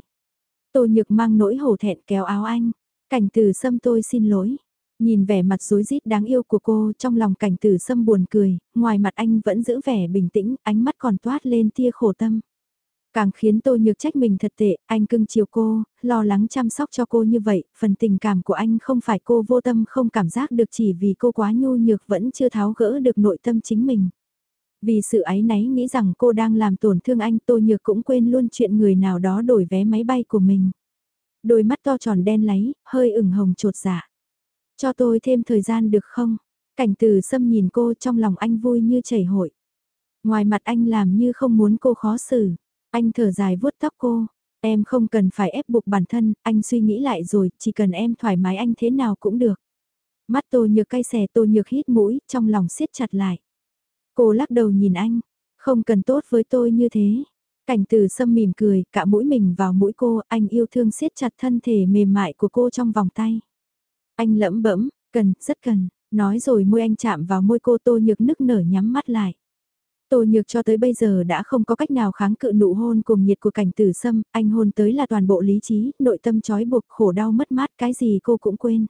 Tô Nhược mang nỗi hổ thẹn kéo áo anh. Cảnh tử sâm tôi xin lỗi. Nhìn vẻ mặt rối rít đáng yêu của cô trong lòng cảnh tử sâm buồn cười, ngoài mặt anh vẫn giữ vẻ bình tĩnh, ánh mắt còn toát lên tia khổ tâm. Càng khiến tôi nhược trách mình thật tệ, anh cưng chiều cô, lo lắng chăm sóc cho cô như vậy, phần tình cảm của anh không phải cô vô tâm không cảm giác được chỉ vì cô quá nhu nhược vẫn chưa tháo gỡ được nội tâm chính mình. Vì sự áy náy nghĩ rằng cô đang làm tổn thương anh Tô Nhược cũng quên luôn chuyện người nào đó đổi vé máy bay của mình. Đôi mắt to tròn đen láy, hơi ửng hồng trột dạ. Cho tôi thêm thời gian được không? Cảnh từ xâm nhìn cô trong lòng anh vui như chảy hội. Ngoài mặt anh làm như không muốn cô khó xử. Anh thở dài vuốt tóc cô. Em không cần phải ép buộc bản thân, anh suy nghĩ lại rồi, chỉ cần em thoải mái anh thế nào cũng được. Mắt tô nhược cay xè tô nhược hít mũi, trong lòng siết chặt lại. Cô lắc đầu nhìn anh, không cần tốt với tôi như thế. Cảnh từ sâm mỉm cười, cả mũi mình vào mũi cô, anh yêu thương siết chặt thân thể mềm mại của cô trong vòng tay. Anh lẫm bẫm, cần, rất cần, nói rồi môi anh chạm vào môi cô tô nhược nức nở nhắm mắt lại. Tô Nhược cho tới bây giờ đã không có cách nào kháng cự nụ hôn cùng nhiệt của cảnh tử sâm, anh hôn tới là toàn bộ lý trí, nội tâm trói buộc khổ đau mất mát cái gì cô cũng quên.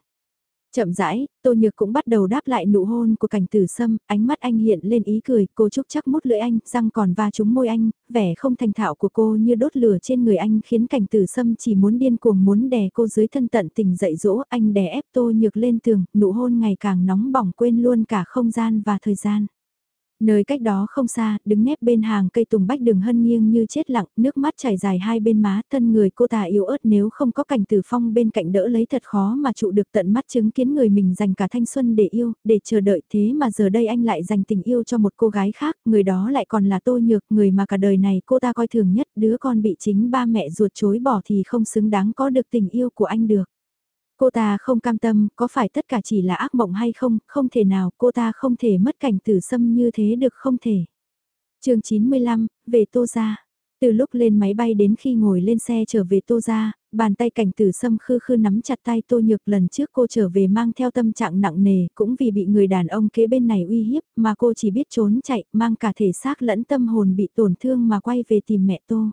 Chậm rãi, Tô Nhược cũng bắt đầu đáp lại nụ hôn của cảnh tử sâm, ánh mắt anh hiện lên ý cười, cô chúc chắc mút lưỡi anh, răng còn va trúng môi anh, vẻ không thành thạo của cô như đốt lửa trên người anh khiến cảnh tử sâm chỉ muốn điên cuồng muốn đè cô dưới thân tận tình dạy dỗ anh đè ép Tô Nhược lên tường, nụ hôn ngày càng nóng bỏng quên luôn cả không gian và thời gian. Nơi cách đó không xa, đứng nép bên hàng cây tùng bách đường hân nghiêng như chết lặng, nước mắt chảy dài hai bên má, thân người cô ta yếu ớt nếu không có cảnh tử phong bên cạnh đỡ lấy thật khó mà trụ được tận mắt chứng kiến người mình dành cả thanh xuân để yêu, để chờ đợi thế mà giờ đây anh lại dành tình yêu cho một cô gái khác, người đó lại còn là tô nhược, người mà cả đời này cô ta coi thường nhất, đứa con bị chính ba mẹ ruột chối bỏ thì không xứng đáng có được tình yêu của anh được. Cô ta không cam tâm, có phải tất cả chỉ là ác mộng hay không, không thể nào, cô ta không thể mất cảnh tử xâm như thế được không thể. chương 95, về Tô Gia. Từ lúc lên máy bay đến khi ngồi lên xe trở về Tô Gia, bàn tay cảnh tử xâm khư khư nắm chặt tay Tô Nhược lần trước cô trở về mang theo tâm trạng nặng nề, cũng vì bị người đàn ông kế bên này uy hiếp mà cô chỉ biết trốn chạy, mang cả thể xác lẫn tâm hồn bị tổn thương mà quay về tìm mẹ Tô.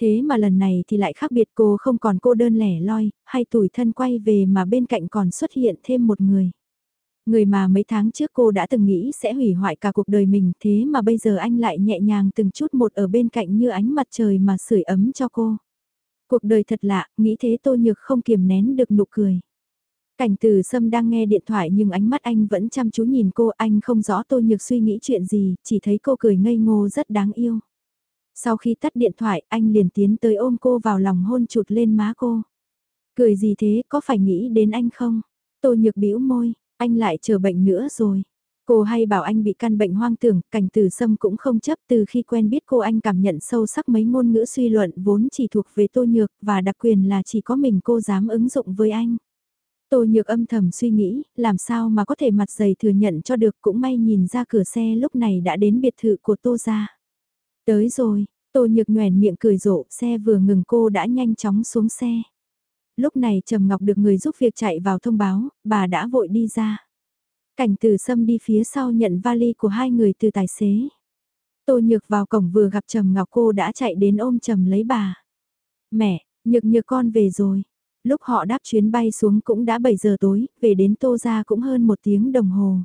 Thế mà lần này thì lại khác biệt cô không còn cô đơn lẻ loi, hay tủi thân quay về mà bên cạnh còn xuất hiện thêm một người. Người mà mấy tháng trước cô đã từng nghĩ sẽ hủy hoại cả cuộc đời mình thế mà bây giờ anh lại nhẹ nhàng từng chút một ở bên cạnh như ánh mặt trời mà sưởi ấm cho cô. Cuộc đời thật lạ, nghĩ thế tô nhược không kiềm nén được nụ cười. Cảnh từ sâm đang nghe điện thoại nhưng ánh mắt anh vẫn chăm chú nhìn cô anh không rõ tô nhược suy nghĩ chuyện gì, chỉ thấy cô cười ngây ngô rất đáng yêu. Sau khi tắt điện thoại, anh liền tiến tới ôm cô vào lòng hôn chụt lên má cô. Cười gì thế, có phải nghĩ đến anh không? Tô nhược bĩu môi, anh lại chờ bệnh nữa rồi. Cô hay bảo anh bị căn bệnh hoang tưởng, cảnh từ sâm cũng không chấp từ khi quen biết cô anh cảm nhận sâu sắc mấy ngôn ngữ suy luận vốn chỉ thuộc về tô nhược và đặc quyền là chỉ có mình cô dám ứng dụng với anh. Tô nhược âm thầm suy nghĩ, làm sao mà có thể mặt dày thừa nhận cho được cũng may nhìn ra cửa xe lúc này đã đến biệt thự của tô gia. Tới rồi, Tô Nhược nhoèn miệng cười rộ, xe vừa ngừng cô đã nhanh chóng xuống xe. Lúc này Trầm Ngọc được người giúp việc chạy vào thông báo, bà đã vội đi ra. Cảnh từ sâm đi phía sau nhận vali của hai người từ tài xế. Tô Nhược vào cổng vừa gặp Trầm Ngọc cô đã chạy đến ôm Trầm lấy bà. Mẹ, Nhược Nhược con về rồi. Lúc họ đáp chuyến bay xuống cũng đã 7 giờ tối, về đến Tô ra cũng hơn một tiếng đồng hồ.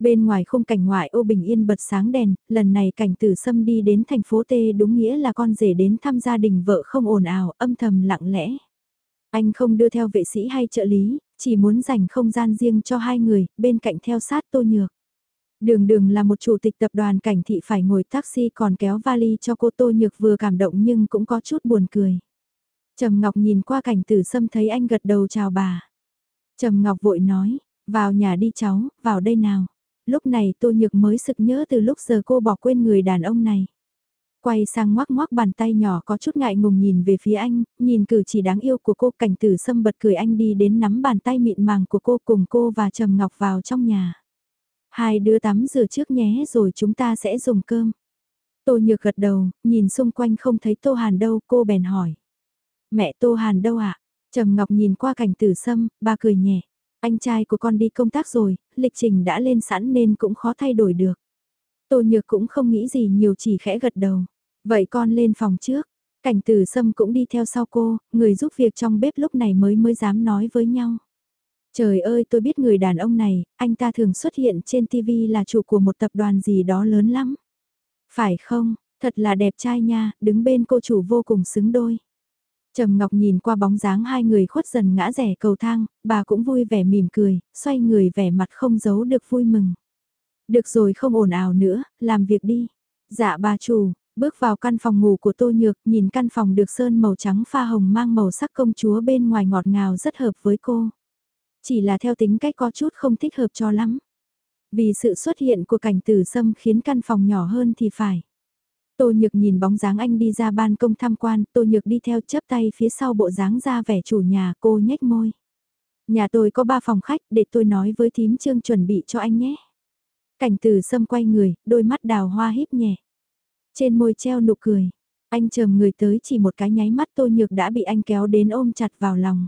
Bên ngoài khung cảnh ngoại ô bình yên bật sáng đèn, lần này cảnh tử sâm đi đến thành phố T đúng nghĩa là con rể đến thăm gia đình vợ không ồn ào, âm thầm lặng lẽ. Anh không đưa theo vệ sĩ hay trợ lý, chỉ muốn dành không gian riêng cho hai người, bên cạnh theo sát tô nhược. Đường đường là một chủ tịch tập đoàn cảnh thị phải ngồi taxi còn kéo vali cho cô tô nhược vừa cảm động nhưng cũng có chút buồn cười. Trầm Ngọc nhìn qua cảnh tử sâm thấy anh gật đầu chào bà. Trầm Ngọc vội nói, vào nhà đi cháu, vào đây nào. Lúc này Tô Nhược mới sực nhớ từ lúc giờ cô bỏ quên người đàn ông này. Quay sang ngoác ngoác bàn tay nhỏ có chút ngại ngùng nhìn về phía anh, nhìn cử chỉ đáng yêu của cô cảnh tử sâm bật cười anh đi đến nắm bàn tay mịn màng của cô cùng cô và Trầm Ngọc vào trong nhà. Hai đứa tắm rửa trước nhé rồi chúng ta sẽ dùng cơm. Tô Nhược gật đầu, nhìn xung quanh không thấy Tô Hàn đâu, cô bèn hỏi. Mẹ Tô Hàn đâu ạ? À? Trầm Ngọc nhìn qua cảnh tử sâm, ba cười nhẹ. Anh trai của con đi công tác rồi, lịch trình đã lên sẵn nên cũng khó thay đổi được. Tô Nhược cũng không nghĩ gì nhiều chỉ khẽ gật đầu. Vậy con lên phòng trước. Cảnh tử sâm cũng đi theo sau cô, người giúp việc trong bếp lúc này mới mới dám nói với nhau. Trời ơi tôi biết người đàn ông này, anh ta thường xuất hiện trên TV là chủ của một tập đoàn gì đó lớn lắm. Phải không, thật là đẹp trai nha, đứng bên cô chủ vô cùng xứng đôi. Trầm Ngọc nhìn qua bóng dáng hai người khuất dần ngã rẻ cầu thang, bà cũng vui vẻ mỉm cười, xoay người vẻ mặt không giấu được vui mừng. Được rồi không ồn ào nữa, làm việc đi. Dạ bà chủ, bước vào căn phòng ngủ của Tô Nhược, nhìn căn phòng được sơn màu trắng pha hồng mang màu sắc công chúa bên ngoài ngọt ngào rất hợp với cô. Chỉ là theo tính cách có chút không thích hợp cho lắm. Vì sự xuất hiện của cảnh tử sâm khiến căn phòng nhỏ hơn thì phải. Tô Nhược nhìn bóng dáng anh đi ra ban công tham quan, Tô Nhược đi theo chấp tay phía sau bộ dáng ra vẻ chủ nhà, cô nhếch môi. Nhà tôi có ba phòng khách, để tôi nói với thím trương chuẩn bị cho anh nhé. Cảnh từ sâm quay người, đôi mắt đào hoa híp nhẹ. Trên môi treo nụ cười, anh chờ người tới chỉ một cái nháy mắt Tô Nhược đã bị anh kéo đến ôm chặt vào lòng.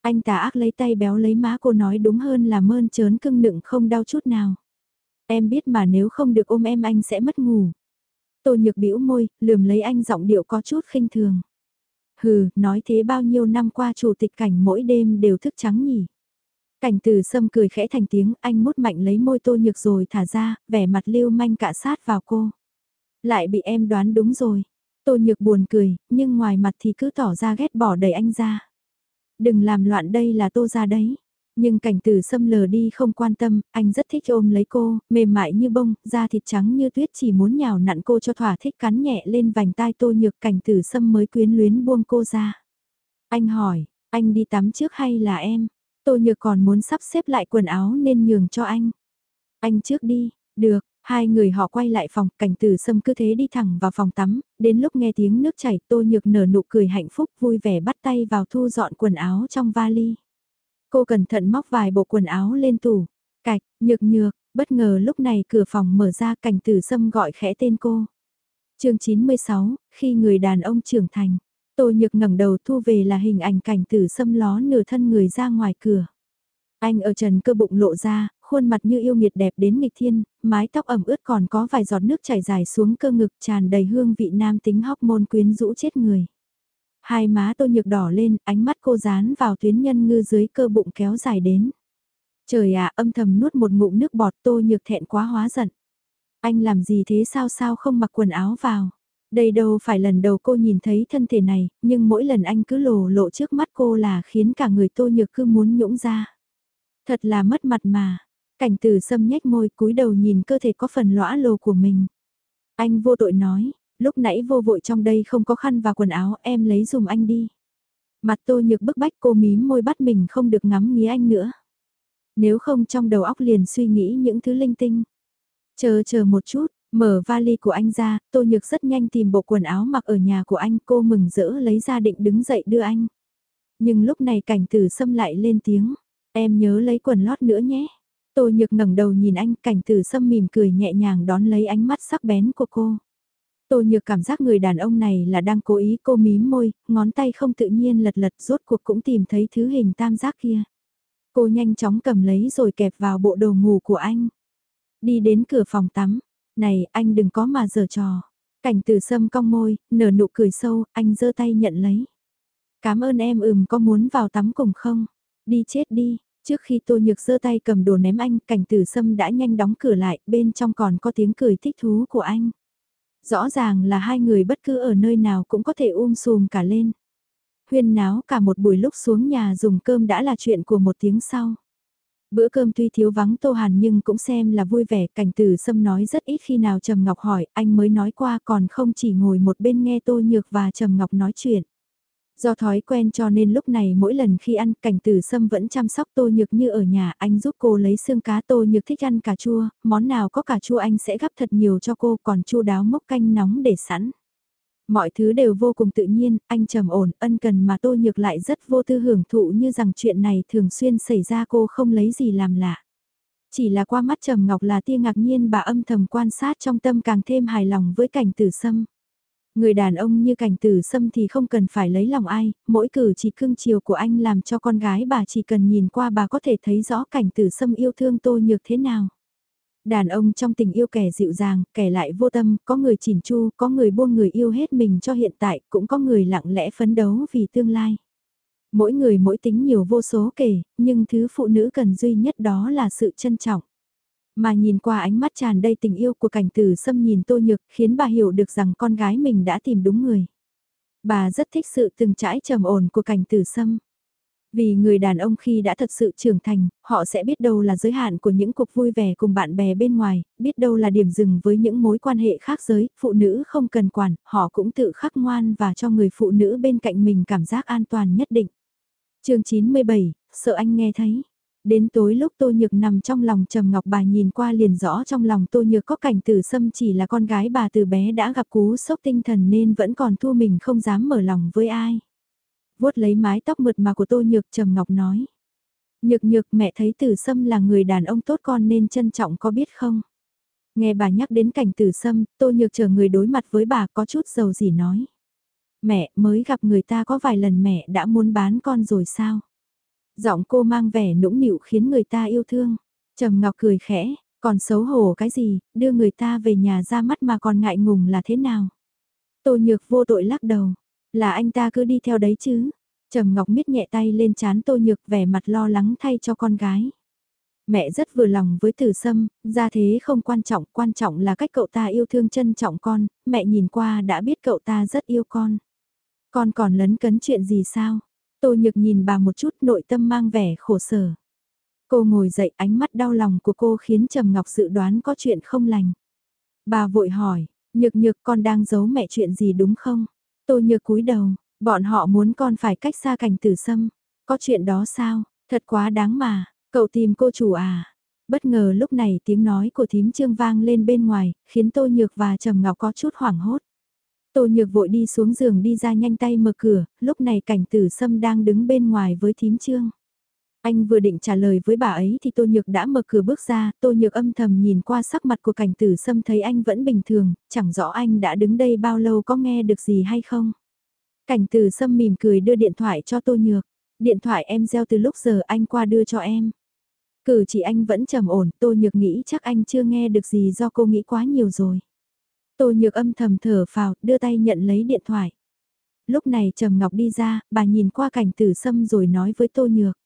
Anh tà ác lấy tay béo lấy má cô nói đúng hơn là mơn trớn cưng nựng không đau chút nào. Em biết mà nếu không được ôm em anh sẽ mất ngủ. Tô nhược bĩu môi, lườm lấy anh giọng điệu có chút khinh thường. Hừ, nói thế bao nhiêu năm qua chủ tịch cảnh mỗi đêm đều thức trắng nhỉ. Cảnh từ sâm cười khẽ thành tiếng, anh mút mạnh lấy môi tô nhược rồi thả ra, vẻ mặt lưu manh cạ sát vào cô. Lại bị em đoán đúng rồi. Tô nhược buồn cười, nhưng ngoài mặt thì cứ tỏ ra ghét bỏ đẩy anh ra. Đừng làm loạn đây là tô ra đấy. Nhưng cảnh tử xâm lờ đi không quan tâm, anh rất thích ôm lấy cô, mềm mại như bông, da thịt trắng như tuyết chỉ muốn nhào nặn cô cho thỏa thích cắn nhẹ lên vành tai tô nhược cảnh tử xâm mới quyến luyến buông cô ra. Anh hỏi, anh đi tắm trước hay là em? Tô nhược còn muốn sắp xếp lại quần áo nên nhường cho anh. Anh trước đi, được, Hai người họ quay lại phòng, cảnh tử sâm cứ thế đi thẳng vào phòng tắm, đến lúc nghe tiếng nước chảy tô nhược nở nụ cười hạnh phúc vui vẻ bắt tay vào thu dọn quần áo trong vali. Cô cẩn thận móc vài bộ quần áo lên tủ. Cạch, nhược nhược, bất ngờ lúc này cửa phòng mở ra cảnh tử sâm gọi khẽ tên cô. chương 96, khi người đàn ông trưởng thành, tô nhược ngẩng đầu thu về là hình ảnh cảnh tử sâm ló nửa thân người ra ngoài cửa. Anh ở trần cơ bụng lộ ra, khuôn mặt như yêu nghiệt đẹp đến nghịch thiên, mái tóc ẩm ướt còn có vài giọt nước chảy dài xuống cơ ngực tràn đầy hương vị nam tính hóc môn quyến rũ chết người. Hai má tô nhược đỏ lên, ánh mắt cô dán vào tuyến nhân ngư dưới cơ bụng kéo dài đến. Trời ạ, âm thầm nuốt một ngụm nước bọt tô nhược thẹn quá hóa giận. Anh làm gì thế sao sao không mặc quần áo vào. Đây đâu phải lần đầu cô nhìn thấy thân thể này, nhưng mỗi lần anh cứ lồ lộ trước mắt cô là khiến cả người tô nhược cứ muốn nhũng ra. Thật là mất mặt mà. Cảnh từ sâm nhếch môi cúi đầu nhìn cơ thể có phần lõa lồ của mình. Anh vô tội nói, lúc nãy vô vội trong đây không có khăn và quần áo em lấy dùm anh đi. Mặt tô nhược bức bách cô mím môi bắt mình không được ngắm nghía anh nữa. Nếu không trong đầu óc liền suy nghĩ những thứ linh tinh. Chờ chờ một chút, mở vali của anh ra, tô nhược rất nhanh tìm bộ quần áo mặc ở nhà của anh cô mừng rỡ lấy ra định đứng dậy đưa anh. Nhưng lúc này cảnh tử xâm lại lên tiếng, em nhớ lấy quần lót nữa nhé. Tô nhược ngẩng đầu nhìn anh cảnh tử sâm mỉm cười nhẹ nhàng đón lấy ánh mắt sắc bén của cô. Tô Nhược cảm giác người đàn ông này là đang cố ý cô mím môi, ngón tay không tự nhiên lật lật rốt cuộc cũng tìm thấy thứ hình tam giác kia. Cô nhanh chóng cầm lấy rồi kẹp vào bộ đồ ngủ của anh. Đi đến cửa phòng tắm. Này, anh đừng có mà giở trò. Cảnh từ sâm cong môi, nở nụ cười sâu, anh giơ tay nhận lấy. Cảm ơn em ừm có muốn vào tắm cùng không? Đi chết đi. Trước khi Tô Nhược giơ tay cầm đồ ném anh, cảnh tử sâm đã nhanh đóng cửa lại, bên trong còn có tiếng cười thích thú của anh. Rõ ràng là hai người bất cứ ở nơi nào cũng có thể um sùm cả lên. Huyên náo cả một buổi lúc xuống nhà dùng cơm đã là chuyện của một tiếng sau. Bữa cơm tuy thiếu vắng Tô Hàn nhưng cũng xem là vui vẻ, cảnh tử sâm nói rất ít khi nào Trầm Ngọc hỏi, anh mới nói qua còn không chỉ ngồi một bên nghe Tô Nhược và Trầm Ngọc nói chuyện. Do thói quen cho nên lúc này mỗi lần khi ăn cảnh tử sâm vẫn chăm sóc tô nhược như ở nhà anh giúp cô lấy xương cá tô nhược thích ăn cà chua, món nào có cà chua anh sẽ gắp thật nhiều cho cô còn chu đáo mốc canh nóng để sẵn. Mọi thứ đều vô cùng tự nhiên, anh trầm ổn, ân cần mà tô nhược lại rất vô tư hưởng thụ như rằng chuyện này thường xuyên xảy ra cô không lấy gì làm lạ. Chỉ là qua mắt trầm ngọc là tia ngạc nhiên bà âm thầm quan sát trong tâm càng thêm hài lòng với cảnh tử sâm. Người đàn ông như cảnh tử sâm thì không cần phải lấy lòng ai, mỗi cử chỉ cưng chiều của anh làm cho con gái bà chỉ cần nhìn qua bà có thể thấy rõ cảnh tử sâm yêu thương tô nhược thế nào. Đàn ông trong tình yêu kẻ dịu dàng, kẻ lại vô tâm, có người chỉn chu, có người buông người yêu hết mình cho hiện tại, cũng có người lặng lẽ phấn đấu vì tương lai. Mỗi người mỗi tính nhiều vô số kể, nhưng thứ phụ nữ cần duy nhất đó là sự trân trọng. Mà nhìn qua ánh mắt tràn đầy tình yêu của cảnh tử xâm nhìn tô nhược khiến bà hiểu được rằng con gái mình đã tìm đúng người. Bà rất thích sự từng trải trầm ổn của cảnh tử xâm, Vì người đàn ông khi đã thật sự trưởng thành, họ sẽ biết đâu là giới hạn của những cuộc vui vẻ cùng bạn bè bên ngoài, biết đâu là điểm dừng với những mối quan hệ khác giới, phụ nữ không cần quản, họ cũng tự khắc ngoan và cho người phụ nữ bên cạnh mình cảm giác an toàn nhất định. chương 97, sợ anh nghe thấy. Đến tối lúc Tô Nhược nằm trong lòng Trầm Ngọc bà nhìn qua liền rõ trong lòng Tô Nhược có cảnh tử sâm chỉ là con gái bà từ bé đã gặp cú sốc tinh thần nên vẫn còn thua mình không dám mở lòng với ai. vuốt lấy mái tóc mượt mà của Tô Nhược Trầm Ngọc nói. Nhược nhược mẹ thấy tử sâm là người đàn ông tốt con nên trân trọng có biết không? Nghe bà nhắc đến cảnh tử sâm, Tô Nhược chờ người đối mặt với bà có chút dầu gì nói. Mẹ mới gặp người ta có vài lần mẹ đã muốn bán con rồi sao? Giọng cô mang vẻ nũng nịu khiến người ta yêu thương. Trầm Ngọc cười khẽ, còn xấu hổ cái gì, đưa người ta về nhà ra mắt mà còn ngại ngùng là thế nào. Tô Nhược vô tội lắc đầu, là anh ta cứ đi theo đấy chứ. Trầm Ngọc miết nhẹ tay lên chán Tô Nhược vẻ mặt lo lắng thay cho con gái. Mẹ rất vừa lòng với Tử Sâm, ra thế không quan trọng, quan trọng là cách cậu ta yêu thương trân trọng con, mẹ nhìn qua đã biết cậu ta rất yêu con. Con còn lấn cấn chuyện gì sao? Tô Nhược nhìn bà một chút nội tâm mang vẻ khổ sở. Cô ngồi dậy ánh mắt đau lòng của cô khiến Trầm Ngọc dự đoán có chuyện không lành. Bà vội hỏi, Nhược Nhược con đang giấu mẹ chuyện gì đúng không? Tô Nhược cúi đầu, bọn họ muốn con phải cách xa cảnh tử sâm. Có chuyện đó sao? Thật quá đáng mà, cậu tìm cô chủ à? Bất ngờ lúc này tiếng nói của thím trương vang lên bên ngoài, khiến Tô Nhược và Trầm Ngọc có chút hoảng hốt. Tô Nhược vội đi xuống giường đi ra nhanh tay mở cửa, lúc này cảnh tử sâm đang đứng bên ngoài với thím trương. Anh vừa định trả lời với bà ấy thì Tô Nhược đã mở cửa bước ra, Tô Nhược âm thầm nhìn qua sắc mặt của cảnh tử sâm thấy anh vẫn bình thường, chẳng rõ anh đã đứng đây bao lâu có nghe được gì hay không. Cảnh tử sâm mỉm cười đưa điện thoại cho Tô Nhược, điện thoại em gieo từ lúc giờ anh qua đưa cho em. Cử chỉ anh vẫn trầm ổn, Tô Nhược nghĩ chắc anh chưa nghe được gì do cô nghĩ quá nhiều rồi. Tô Nhược âm thầm thở phào, đưa tay nhận lấy điện thoại. Lúc này Trầm Ngọc đi ra, bà nhìn qua cảnh tử sâm rồi nói với Tô Nhược.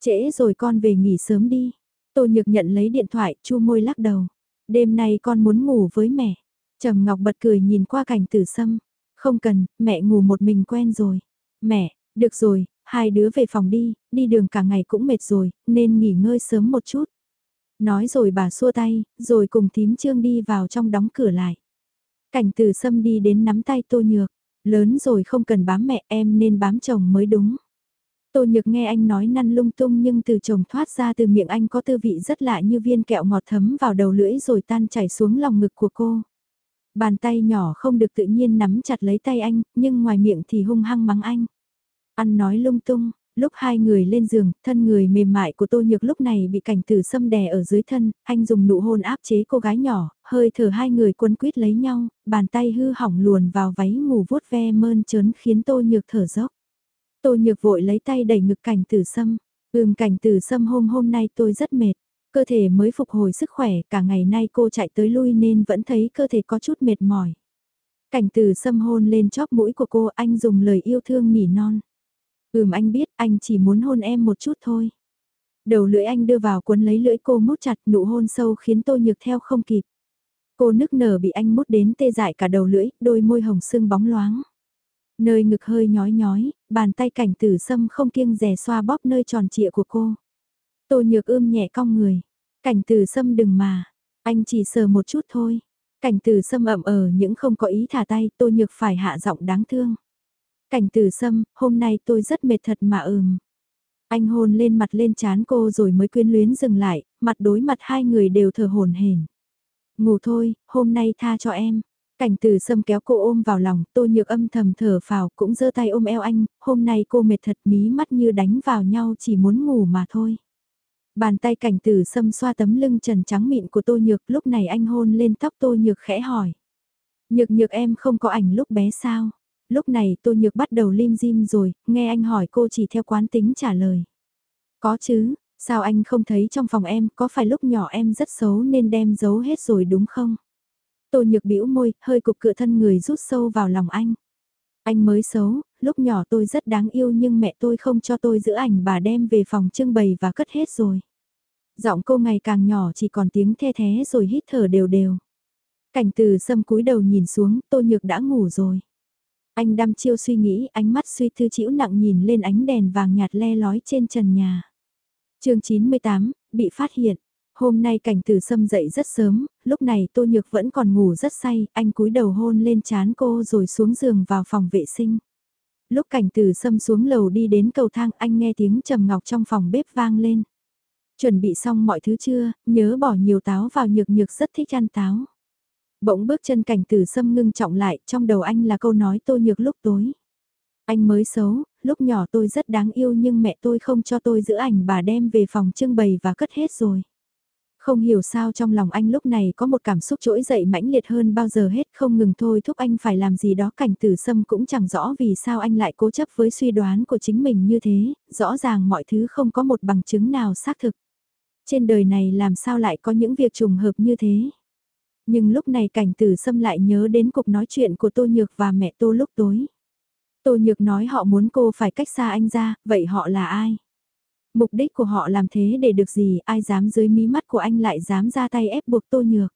Trễ rồi con về nghỉ sớm đi. Tô Nhược nhận lấy điện thoại, chu môi lắc đầu. Đêm nay con muốn ngủ với mẹ. Trầm Ngọc bật cười nhìn qua cảnh tử sâm. Không cần, mẹ ngủ một mình quen rồi. Mẹ, được rồi, hai đứa về phòng đi, đi đường cả ngày cũng mệt rồi, nên nghỉ ngơi sớm một chút. Nói rồi bà xua tay, rồi cùng thím trương đi vào trong đóng cửa lại. Cảnh từ sâm đi đến nắm tay tô nhược, lớn rồi không cần bám mẹ em nên bám chồng mới đúng. Tô nhược nghe anh nói năn lung tung nhưng từ chồng thoát ra từ miệng anh có tư vị rất lạ như viên kẹo ngọt thấm vào đầu lưỡi rồi tan chảy xuống lòng ngực của cô. Bàn tay nhỏ không được tự nhiên nắm chặt lấy tay anh, nhưng ngoài miệng thì hung hăng mắng anh. Ăn nói lung tung, Lúc hai người lên giường, thân người mềm mại của Tô Nhược lúc này bị cảnh tử xâm đè ở dưới thân, anh dùng nụ hôn áp chế cô gái nhỏ, hơi thở hai người quấn quýt lấy nhau, bàn tay hư hỏng luồn vào váy ngủ vuốt ve mơn trớn khiến Tô Nhược thở dốc. Tô Nhược vội lấy tay đẩy ngực cảnh tử xâm. Ừm cảnh tử xâm hôm hôm nay tôi rất mệt. Cơ thể mới phục hồi sức khỏe, cả ngày nay cô chạy tới lui nên vẫn thấy cơ thể có chút mệt mỏi. Cảnh tử xâm hôn lên chóp mũi của cô, anh dùng lời yêu thương nỉ non. Ừm anh biết, anh chỉ muốn hôn em một chút thôi. Đầu lưỡi anh đưa vào cuốn lấy lưỡi cô mút chặt nụ hôn sâu khiến tôi nhược theo không kịp. Cô nức nở bị anh mút đến tê dại cả đầu lưỡi, đôi môi hồng sưng bóng loáng. Nơi ngực hơi nhói nhói, bàn tay cảnh tử sâm không kiêng rẻ xoa bóp nơi tròn trịa của cô. Tô nhược ươm nhẹ cong người. Cảnh tử sâm đừng mà, anh chỉ sờ một chút thôi. Cảnh tử sâm ậm ở những không có ý thả tay, tô nhược phải hạ giọng đáng thương. Cảnh tử sâm, hôm nay tôi rất mệt thật mà ừm. Anh hôn lên mặt lên chán cô rồi mới quyến luyến dừng lại, mặt đối mặt hai người đều thở hồn hển. Ngủ thôi, hôm nay tha cho em. Cảnh tử sâm kéo cô ôm vào lòng, tô nhược âm thầm thở phào cũng giơ tay ôm eo anh, hôm nay cô mệt thật mí mắt như đánh vào nhau chỉ muốn ngủ mà thôi. Bàn tay cảnh tử sâm xoa tấm lưng trần trắng mịn của tô nhược lúc này anh hôn lên tóc tô nhược khẽ hỏi. Nhược nhược em không có ảnh lúc bé sao? Lúc này tô nhược bắt đầu lim dim rồi, nghe anh hỏi cô chỉ theo quán tính trả lời. Có chứ, sao anh không thấy trong phòng em, có phải lúc nhỏ em rất xấu nên đem giấu hết rồi đúng không? Tô nhược bĩu môi, hơi cục cựa thân người rút sâu vào lòng anh. Anh mới xấu, lúc nhỏ tôi rất đáng yêu nhưng mẹ tôi không cho tôi giữ ảnh bà đem về phòng trưng bày và cất hết rồi. Giọng cô ngày càng nhỏ chỉ còn tiếng the thế rồi hít thở đều đều. Cảnh từ sâm cúi đầu nhìn xuống, tô nhược đã ngủ rồi. Anh đăm chiêu suy nghĩ, ánh mắt suy thư chịu nặng nhìn lên ánh đèn vàng nhạt le lói trên trần nhà. chương 98, bị phát hiện. Hôm nay cảnh tử sâm dậy rất sớm, lúc này tô nhược vẫn còn ngủ rất say, anh cúi đầu hôn lên chán cô rồi xuống giường vào phòng vệ sinh. Lúc cảnh tử sâm xuống lầu đi đến cầu thang anh nghe tiếng trầm ngọc trong phòng bếp vang lên. Chuẩn bị xong mọi thứ chưa, nhớ bỏ nhiều táo vào nhược nhược rất thích ăn táo. Bỗng bước chân cảnh tử sâm ngưng trọng lại, trong đầu anh là câu nói tôi nhược lúc tối. Anh mới xấu, lúc nhỏ tôi rất đáng yêu nhưng mẹ tôi không cho tôi giữ ảnh bà đem về phòng trưng bày và cất hết rồi. Không hiểu sao trong lòng anh lúc này có một cảm xúc trỗi dậy mãnh liệt hơn bao giờ hết không ngừng thôi thúc anh phải làm gì đó cảnh tử sâm cũng chẳng rõ vì sao anh lại cố chấp với suy đoán của chính mình như thế, rõ ràng mọi thứ không có một bằng chứng nào xác thực. Trên đời này làm sao lại có những việc trùng hợp như thế. Nhưng lúc này cảnh tử sâm lại nhớ đến cuộc nói chuyện của Tô Nhược và mẹ Tô lúc tối. Tô Nhược nói họ muốn cô phải cách xa anh ra, vậy họ là ai? Mục đích của họ làm thế để được gì, ai dám dưới mí mắt của anh lại dám ra tay ép buộc Tô Nhược.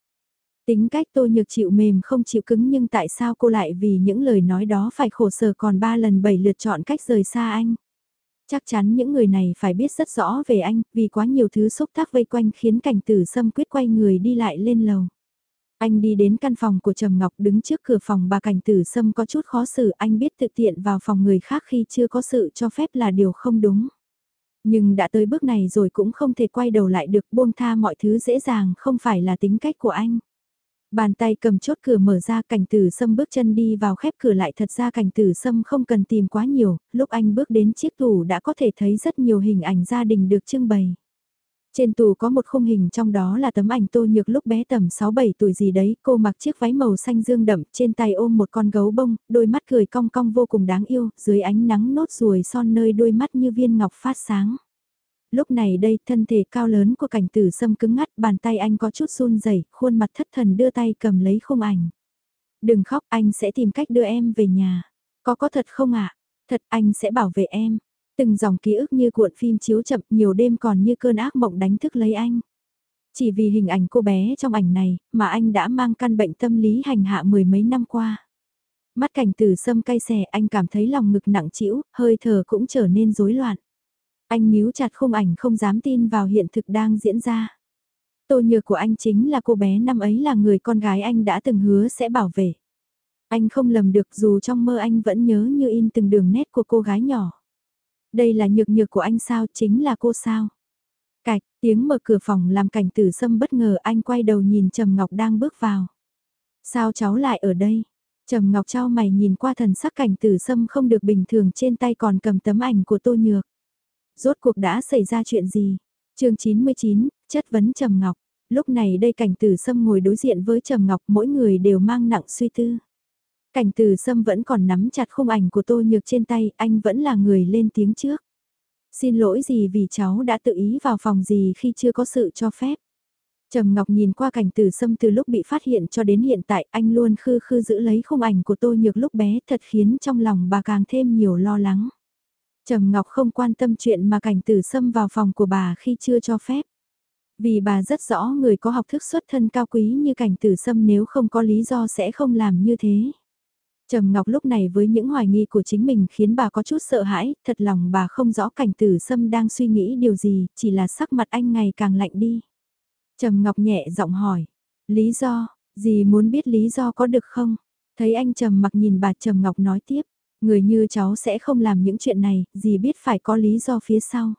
Tính cách Tô Nhược chịu mềm không chịu cứng nhưng tại sao cô lại vì những lời nói đó phải khổ sở còn ba lần bảy lượt chọn cách rời xa anh. Chắc chắn những người này phải biết rất rõ về anh, vì quá nhiều thứ xúc tác vây quanh khiến cảnh tử sâm quyết quay người đi lại lên lầu. Anh đi đến căn phòng của Trầm Ngọc đứng trước cửa phòng bà cảnh tử sâm có chút khó xử anh biết tự tiện vào phòng người khác khi chưa có sự cho phép là điều không đúng. Nhưng đã tới bước này rồi cũng không thể quay đầu lại được buông tha mọi thứ dễ dàng không phải là tính cách của anh. Bàn tay cầm chốt cửa mở ra cảnh tử sâm bước chân đi vào khép cửa lại thật ra cảnh tử sâm không cần tìm quá nhiều, lúc anh bước đến chiếc tủ đã có thể thấy rất nhiều hình ảnh gia đình được trưng bày. Trên tủ có một khung hình trong đó là tấm ảnh tô nhược lúc bé tầm 6-7 tuổi gì đấy, cô mặc chiếc váy màu xanh dương đậm, trên tay ôm một con gấu bông, đôi mắt cười cong cong vô cùng đáng yêu, dưới ánh nắng nốt ruồi son nơi đôi mắt như viên ngọc phát sáng. Lúc này đây, thân thể cao lớn của cảnh tử sâm cứng ngắt, bàn tay anh có chút run rẩy khuôn mặt thất thần đưa tay cầm lấy khung ảnh. Đừng khóc, anh sẽ tìm cách đưa em về nhà. Có có thật không ạ? Thật, anh sẽ bảo vệ em. Từng dòng ký ức như cuộn phim chiếu chậm nhiều đêm còn như cơn ác mộng đánh thức lấy anh. Chỉ vì hình ảnh cô bé trong ảnh này mà anh đã mang căn bệnh tâm lý hành hạ mười mấy năm qua. Mắt cảnh từ sâm cay xè anh cảm thấy lòng ngực nặng trĩu, hơi thở cũng trở nên rối loạn. Anh níu chặt khung ảnh không dám tin vào hiện thực đang diễn ra. Tô nhược của anh chính là cô bé năm ấy là người con gái anh đã từng hứa sẽ bảo vệ. Anh không lầm được dù trong mơ anh vẫn nhớ như in từng đường nét của cô gái nhỏ. Đây là nhược nhược của anh sao, chính là cô sao? Cạch, tiếng mở cửa phòng làm cảnh tử sâm bất ngờ anh quay đầu nhìn Trầm Ngọc đang bước vào. Sao cháu lại ở đây? Trầm Ngọc trao mày nhìn qua thần sắc cảnh tử sâm không được bình thường trên tay còn cầm tấm ảnh của tô nhược. Rốt cuộc đã xảy ra chuyện gì? chương 99, chất vấn Trầm Ngọc. Lúc này đây cảnh tử sâm ngồi đối diện với Trầm Ngọc mỗi người đều mang nặng suy tư. Cảnh Từ sâm vẫn còn nắm chặt khung ảnh của tôi nhược trên tay, anh vẫn là người lên tiếng trước. Xin lỗi gì vì cháu đã tự ý vào phòng gì khi chưa có sự cho phép. Trầm Ngọc nhìn qua cảnh Từ sâm từ lúc bị phát hiện cho đến hiện tại anh luôn khư khư giữ lấy khung ảnh của tôi nhược lúc bé thật khiến trong lòng bà càng thêm nhiều lo lắng. Trầm Ngọc không quan tâm chuyện mà cảnh Từ sâm vào phòng của bà khi chưa cho phép. Vì bà rất rõ người có học thức xuất thân cao quý như cảnh tử sâm nếu không có lý do sẽ không làm như thế. Trầm Ngọc lúc này với những hoài nghi của chính mình khiến bà có chút sợ hãi, thật lòng bà không rõ cảnh tử sâm đang suy nghĩ điều gì, chỉ là sắc mặt anh ngày càng lạnh đi. Trầm Ngọc nhẹ giọng hỏi, lý do, gì muốn biết lý do có được không? Thấy anh Trầm mặc nhìn bà Trầm Ngọc nói tiếp, người như cháu sẽ không làm những chuyện này, gì biết phải có lý do phía sau.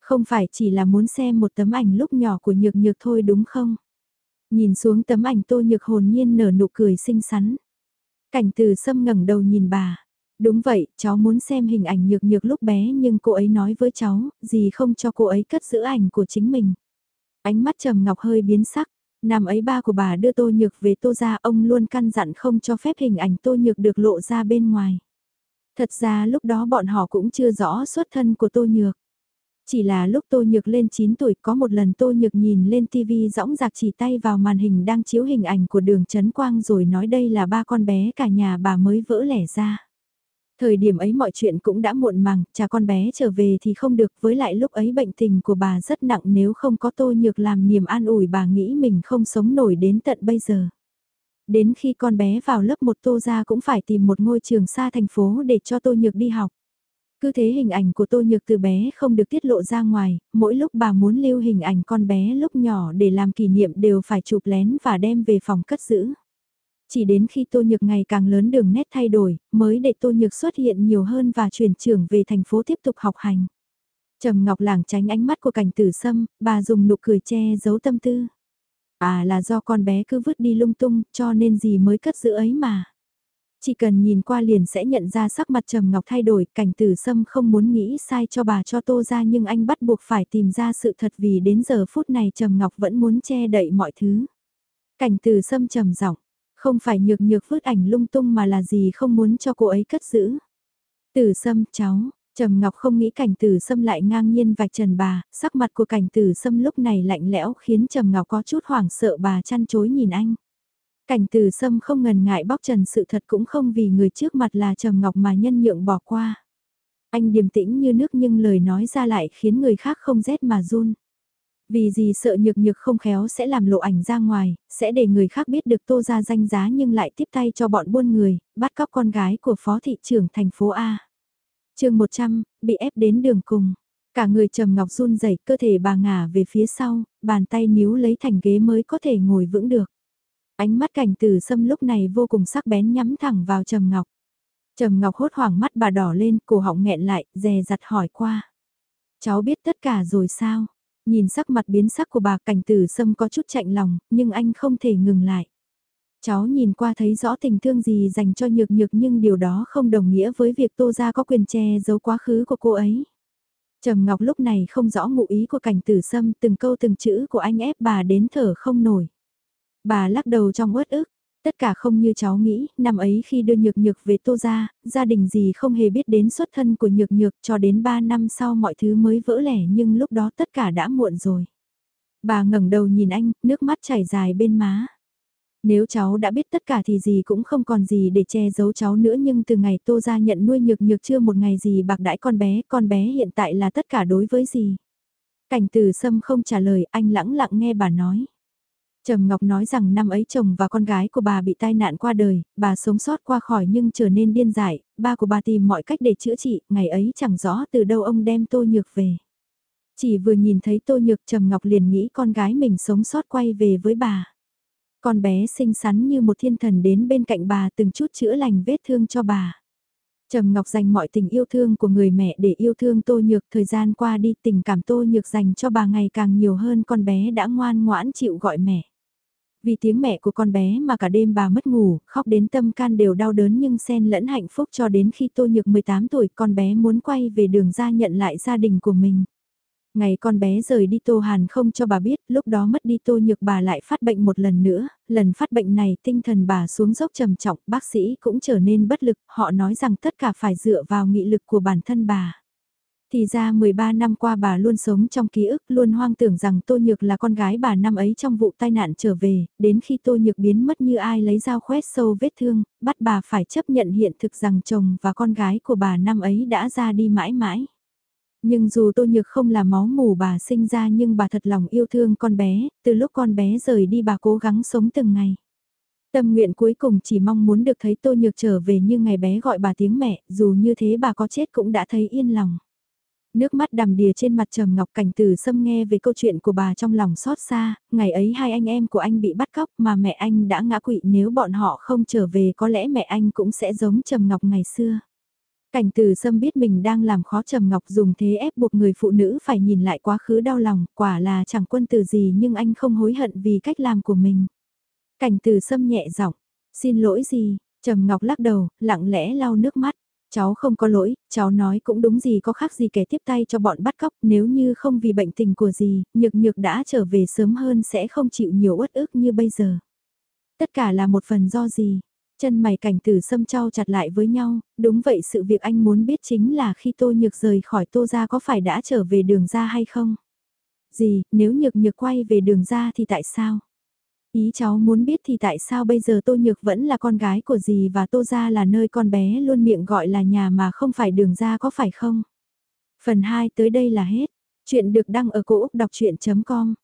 Không phải chỉ là muốn xem một tấm ảnh lúc nhỏ của nhược nhược thôi đúng không? Nhìn xuống tấm ảnh tô nhược hồn nhiên nở nụ cười xinh xắn. Cảnh từ sâm ngẩng đầu nhìn bà. Đúng vậy, cháu muốn xem hình ảnh nhược nhược lúc bé nhưng cô ấy nói với cháu, gì không cho cô ấy cất giữ ảnh của chính mình. Ánh mắt trầm ngọc hơi biến sắc, năm ấy ba của bà đưa tô nhược về tô ra ông luôn căn dặn không cho phép hình ảnh tô nhược được lộ ra bên ngoài. Thật ra lúc đó bọn họ cũng chưa rõ xuất thân của tô nhược. Chỉ là lúc Tô Nhược lên 9 tuổi có một lần Tô Nhược nhìn lên TV rõng rạc chỉ tay vào màn hình đang chiếu hình ảnh của đường Trấn Quang rồi nói đây là ba con bé cả nhà bà mới vỡ lẻ ra. Thời điểm ấy mọi chuyện cũng đã muộn màng, cha con bé trở về thì không được với lại lúc ấy bệnh tình của bà rất nặng nếu không có Tô Nhược làm niềm an ủi bà nghĩ mình không sống nổi đến tận bây giờ. Đến khi con bé vào lớp 1 Tô ra cũng phải tìm một ngôi trường xa thành phố để cho Tô Nhược đi học. Cứ thế hình ảnh của Tô Nhược từ bé không được tiết lộ ra ngoài, mỗi lúc bà muốn lưu hình ảnh con bé lúc nhỏ để làm kỷ niệm đều phải chụp lén và đem về phòng cất giữ. Chỉ đến khi Tô Nhược ngày càng lớn đường nét thay đổi, mới để Tô Nhược xuất hiện nhiều hơn và chuyển trưởng về thành phố tiếp tục học hành. Trầm Ngọc Lảng tránh ánh mắt của cảnh tử sâm, bà dùng nụ cười che giấu tâm tư. À là do con bé cứ vứt đi lung tung, cho nên gì mới cất giữ ấy mà. Chỉ cần nhìn qua liền sẽ nhận ra sắc mặt Trầm Ngọc thay đổi, cảnh tử sâm không muốn nghĩ sai cho bà cho tô ra nhưng anh bắt buộc phải tìm ra sự thật vì đến giờ phút này Trầm Ngọc vẫn muốn che đậy mọi thứ. Cảnh tử sâm trầm giọng không phải nhược nhược vứt ảnh lung tung mà là gì không muốn cho cô ấy cất giữ. Tử sâm cháu, Trầm Ngọc không nghĩ cảnh tử sâm lại ngang nhiên vạch trần bà, sắc mặt của cảnh tử sâm lúc này lạnh lẽo khiến Trầm Ngọc có chút hoảng sợ bà chăn chối nhìn anh. Cảnh từ sâm không ngần ngại bóc trần sự thật cũng không vì người trước mặt là trầm ngọc mà nhân nhượng bỏ qua. Anh điềm tĩnh như nước nhưng lời nói ra lại khiến người khác không rét mà run. Vì gì sợ nhược nhược không khéo sẽ làm lộ ảnh ra ngoài, sẽ để người khác biết được tô ra danh giá nhưng lại tiếp tay cho bọn buôn người, bắt cóc con gái của phó thị trưởng thành phố A. chương 100, bị ép đến đường cùng. Cả người trầm ngọc run rẩy cơ thể bà ngả về phía sau, bàn tay níu lấy thành ghế mới có thể ngồi vững được. Ánh mắt cảnh từ sâm lúc này vô cùng sắc bén nhắm thẳng vào Trầm Ngọc. Trầm Ngọc hốt hoảng mắt bà đỏ lên, cổ họng nghẹn lại, dè dặt hỏi qua. Cháu biết tất cả rồi sao? Nhìn sắc mặt biến sắc của bà cảnh tử sâm có chút chạnh lòng, nhưng anh không thể ngừng lại. Cháu nhìn qua thấy rõ tình thương gì dành cho nhược nhược nhưng điều đó không đồng nghĩa với việc Tô Gia có quyền che giấu quá khứ của cô ấy. Trầm Ngọc lúc này không rõ ngụ ý của cảnh tử sâm từng câu từng chữ của anh ép bà đến thở không nổi. Bà lắc đầu trong uất ức, tất cả không như cháu nghĩ, năm ấy khi đưa nhược nhược về tô gia gia đình gì không hề biết đến xuất thân của nhược nhược cho đến 3 năm sau mọi thứ mới vỡ lẻ nhưng lúc đó tất cả đã muộn rồi. Bà ngẩng đầu nhìn anh, nước mắt chảy dài bên má. Nếu cháu đã biết tất cả thì gì cũng không còn gì để che giấu cháu nữa nhưng từ ngày tô gia nhận nuôi nhược nhược chưa một ngày gì bạc đãi con bé, con bé hiện tại là tất cả đối với gì. Cảnh từ sâm không trả lời, anh lặng lặng nghe bà nói. Trầm Ngọc nói rằng năm ấy chồng và con gái của bà bị tai nạn qua đời, bà sống sót qua khỏi nhưng trở nên điên dại, ba của bà tìm mọi cách để chữa trị, ngày ấy chẳng rõ từ đâu ông đem Tô Nhược về. Chỉ vừa nhìn thấy Tô Nhược Trầm Ngọc liền nghĩ con gái mình sống sót quay về với bà. Con bé xinh xắn như một thiên thần đến bên cạnh bà từng chút chữa lành vết thương cho bà. Trầm Ngọc dành mọi tình yêu thương của người mẹ để yêu thương Tô Nhược thời gian qua đi tình cảm Tô Nhược dành cho bà ngày càng nhiều hơn con bé đã ngoan ngoãn chịu gọi mẹ. Vì tiếng mẹ của con bé mà cả đêm bà mất ngủ, khóc đến tâm can đều đau đớn nhưng xen lẫn hạnh phúc cho đến khi Tô Nhược 18 tuổi con bé muốn quay về đường ra nhận lại gia đình của mình. Ngày con bé rời đi Tô Hàn không cho bà biết, lúc đó mất đi Tô Nhược bà lại phát bệnh một lần nữa, lần phát bệnh này tinh thần bà xuống dốc trầm trọng, bác sĩ cũng trở nên bất lực, họ nói rằng tất cả phải dựa vào nghị lực của bản thân bà. Thì ra 13 năm qua bà luôn sống trong ký ức, luôn hoang tưởng rằng Tô Nhược là con gái bà năm ấy trong vụ tai nạn trở về, đến khi Tô Nhược biến mất như ai lấy dao khoét sâu vết thương, bắt bà phải chấp nhận hiện thực rằng chồng và con gái của bà năm ấy đã ra đi mãi mãi. Nhưng dù Tô Nhược không là máu mù bà sinh ra nhưng bà thật lòng yêu thương con bé, từ lúc con bé rời đi bà cố gắng sống từng ngày. Tâm nguyện cuối cùng chỉ mong muốn được thấy Tô Nhược trở về như ngày bé gọi bà tiếng mẹ, dù như thế bà có chết cũng đã thấy yên lòng. Nước mắt đầm đìa trên mặt trầm ngọc cảnh từ sâm nghe về câu chuyện của bà trong lòng xót xa, ngày ấy hai anh em của anh bị bắt cóc mà mẹ anh đã ngã quỵ nếu bọn họ không trở về có lẽ mẹ anh cũng sẽ giống trầm ngọc ngày xưa. Cảnh từ sâm biết mình đang làm khó Trầm Ngọc dùng thế ép buộc người phụ nữ phải nhìn lại quá khứ đau lòng, quả là chẳng quân từ gì nhưng anh không hối hận vì cách làm của mình. Cảnh từ sâm nhẹ giọng, xin lỗi gì, Trầm Ngọc lắc đầu, lặng lẽ lau nước mắt. Cháu không có lỗi, cháu nói cũng đúng gì có khác gì kẻ tiếp tay cho bọn bắt cóc nếu như không vì bệnh tình của gì, nhược nhược đã trở về sớm hơn sẽ không chịu nhiều uất ức như bây giờ. Tất cả là một phần do gì, Chân mày cảnh tử sâm trao chặt lại với nhau, đúng vậy sự việc anh muốn biết chính là khi tô nhược rời khỏi tô ra có phải đã trở về đường ra hay không? Gì, nếu nhược nhược quay về đường ra thì tại sao? Ý cháu muốn biết thì tại sao bây giờ Tô Nhược vẫn là con gái của dì và Tô Gia là nơi con bé luôn miệng gọi là nhà mà không phải đường ra có phải không? Phần 2 tới đây là hết. Chuyện được đăng ở cổ Úc đọc chuyện.com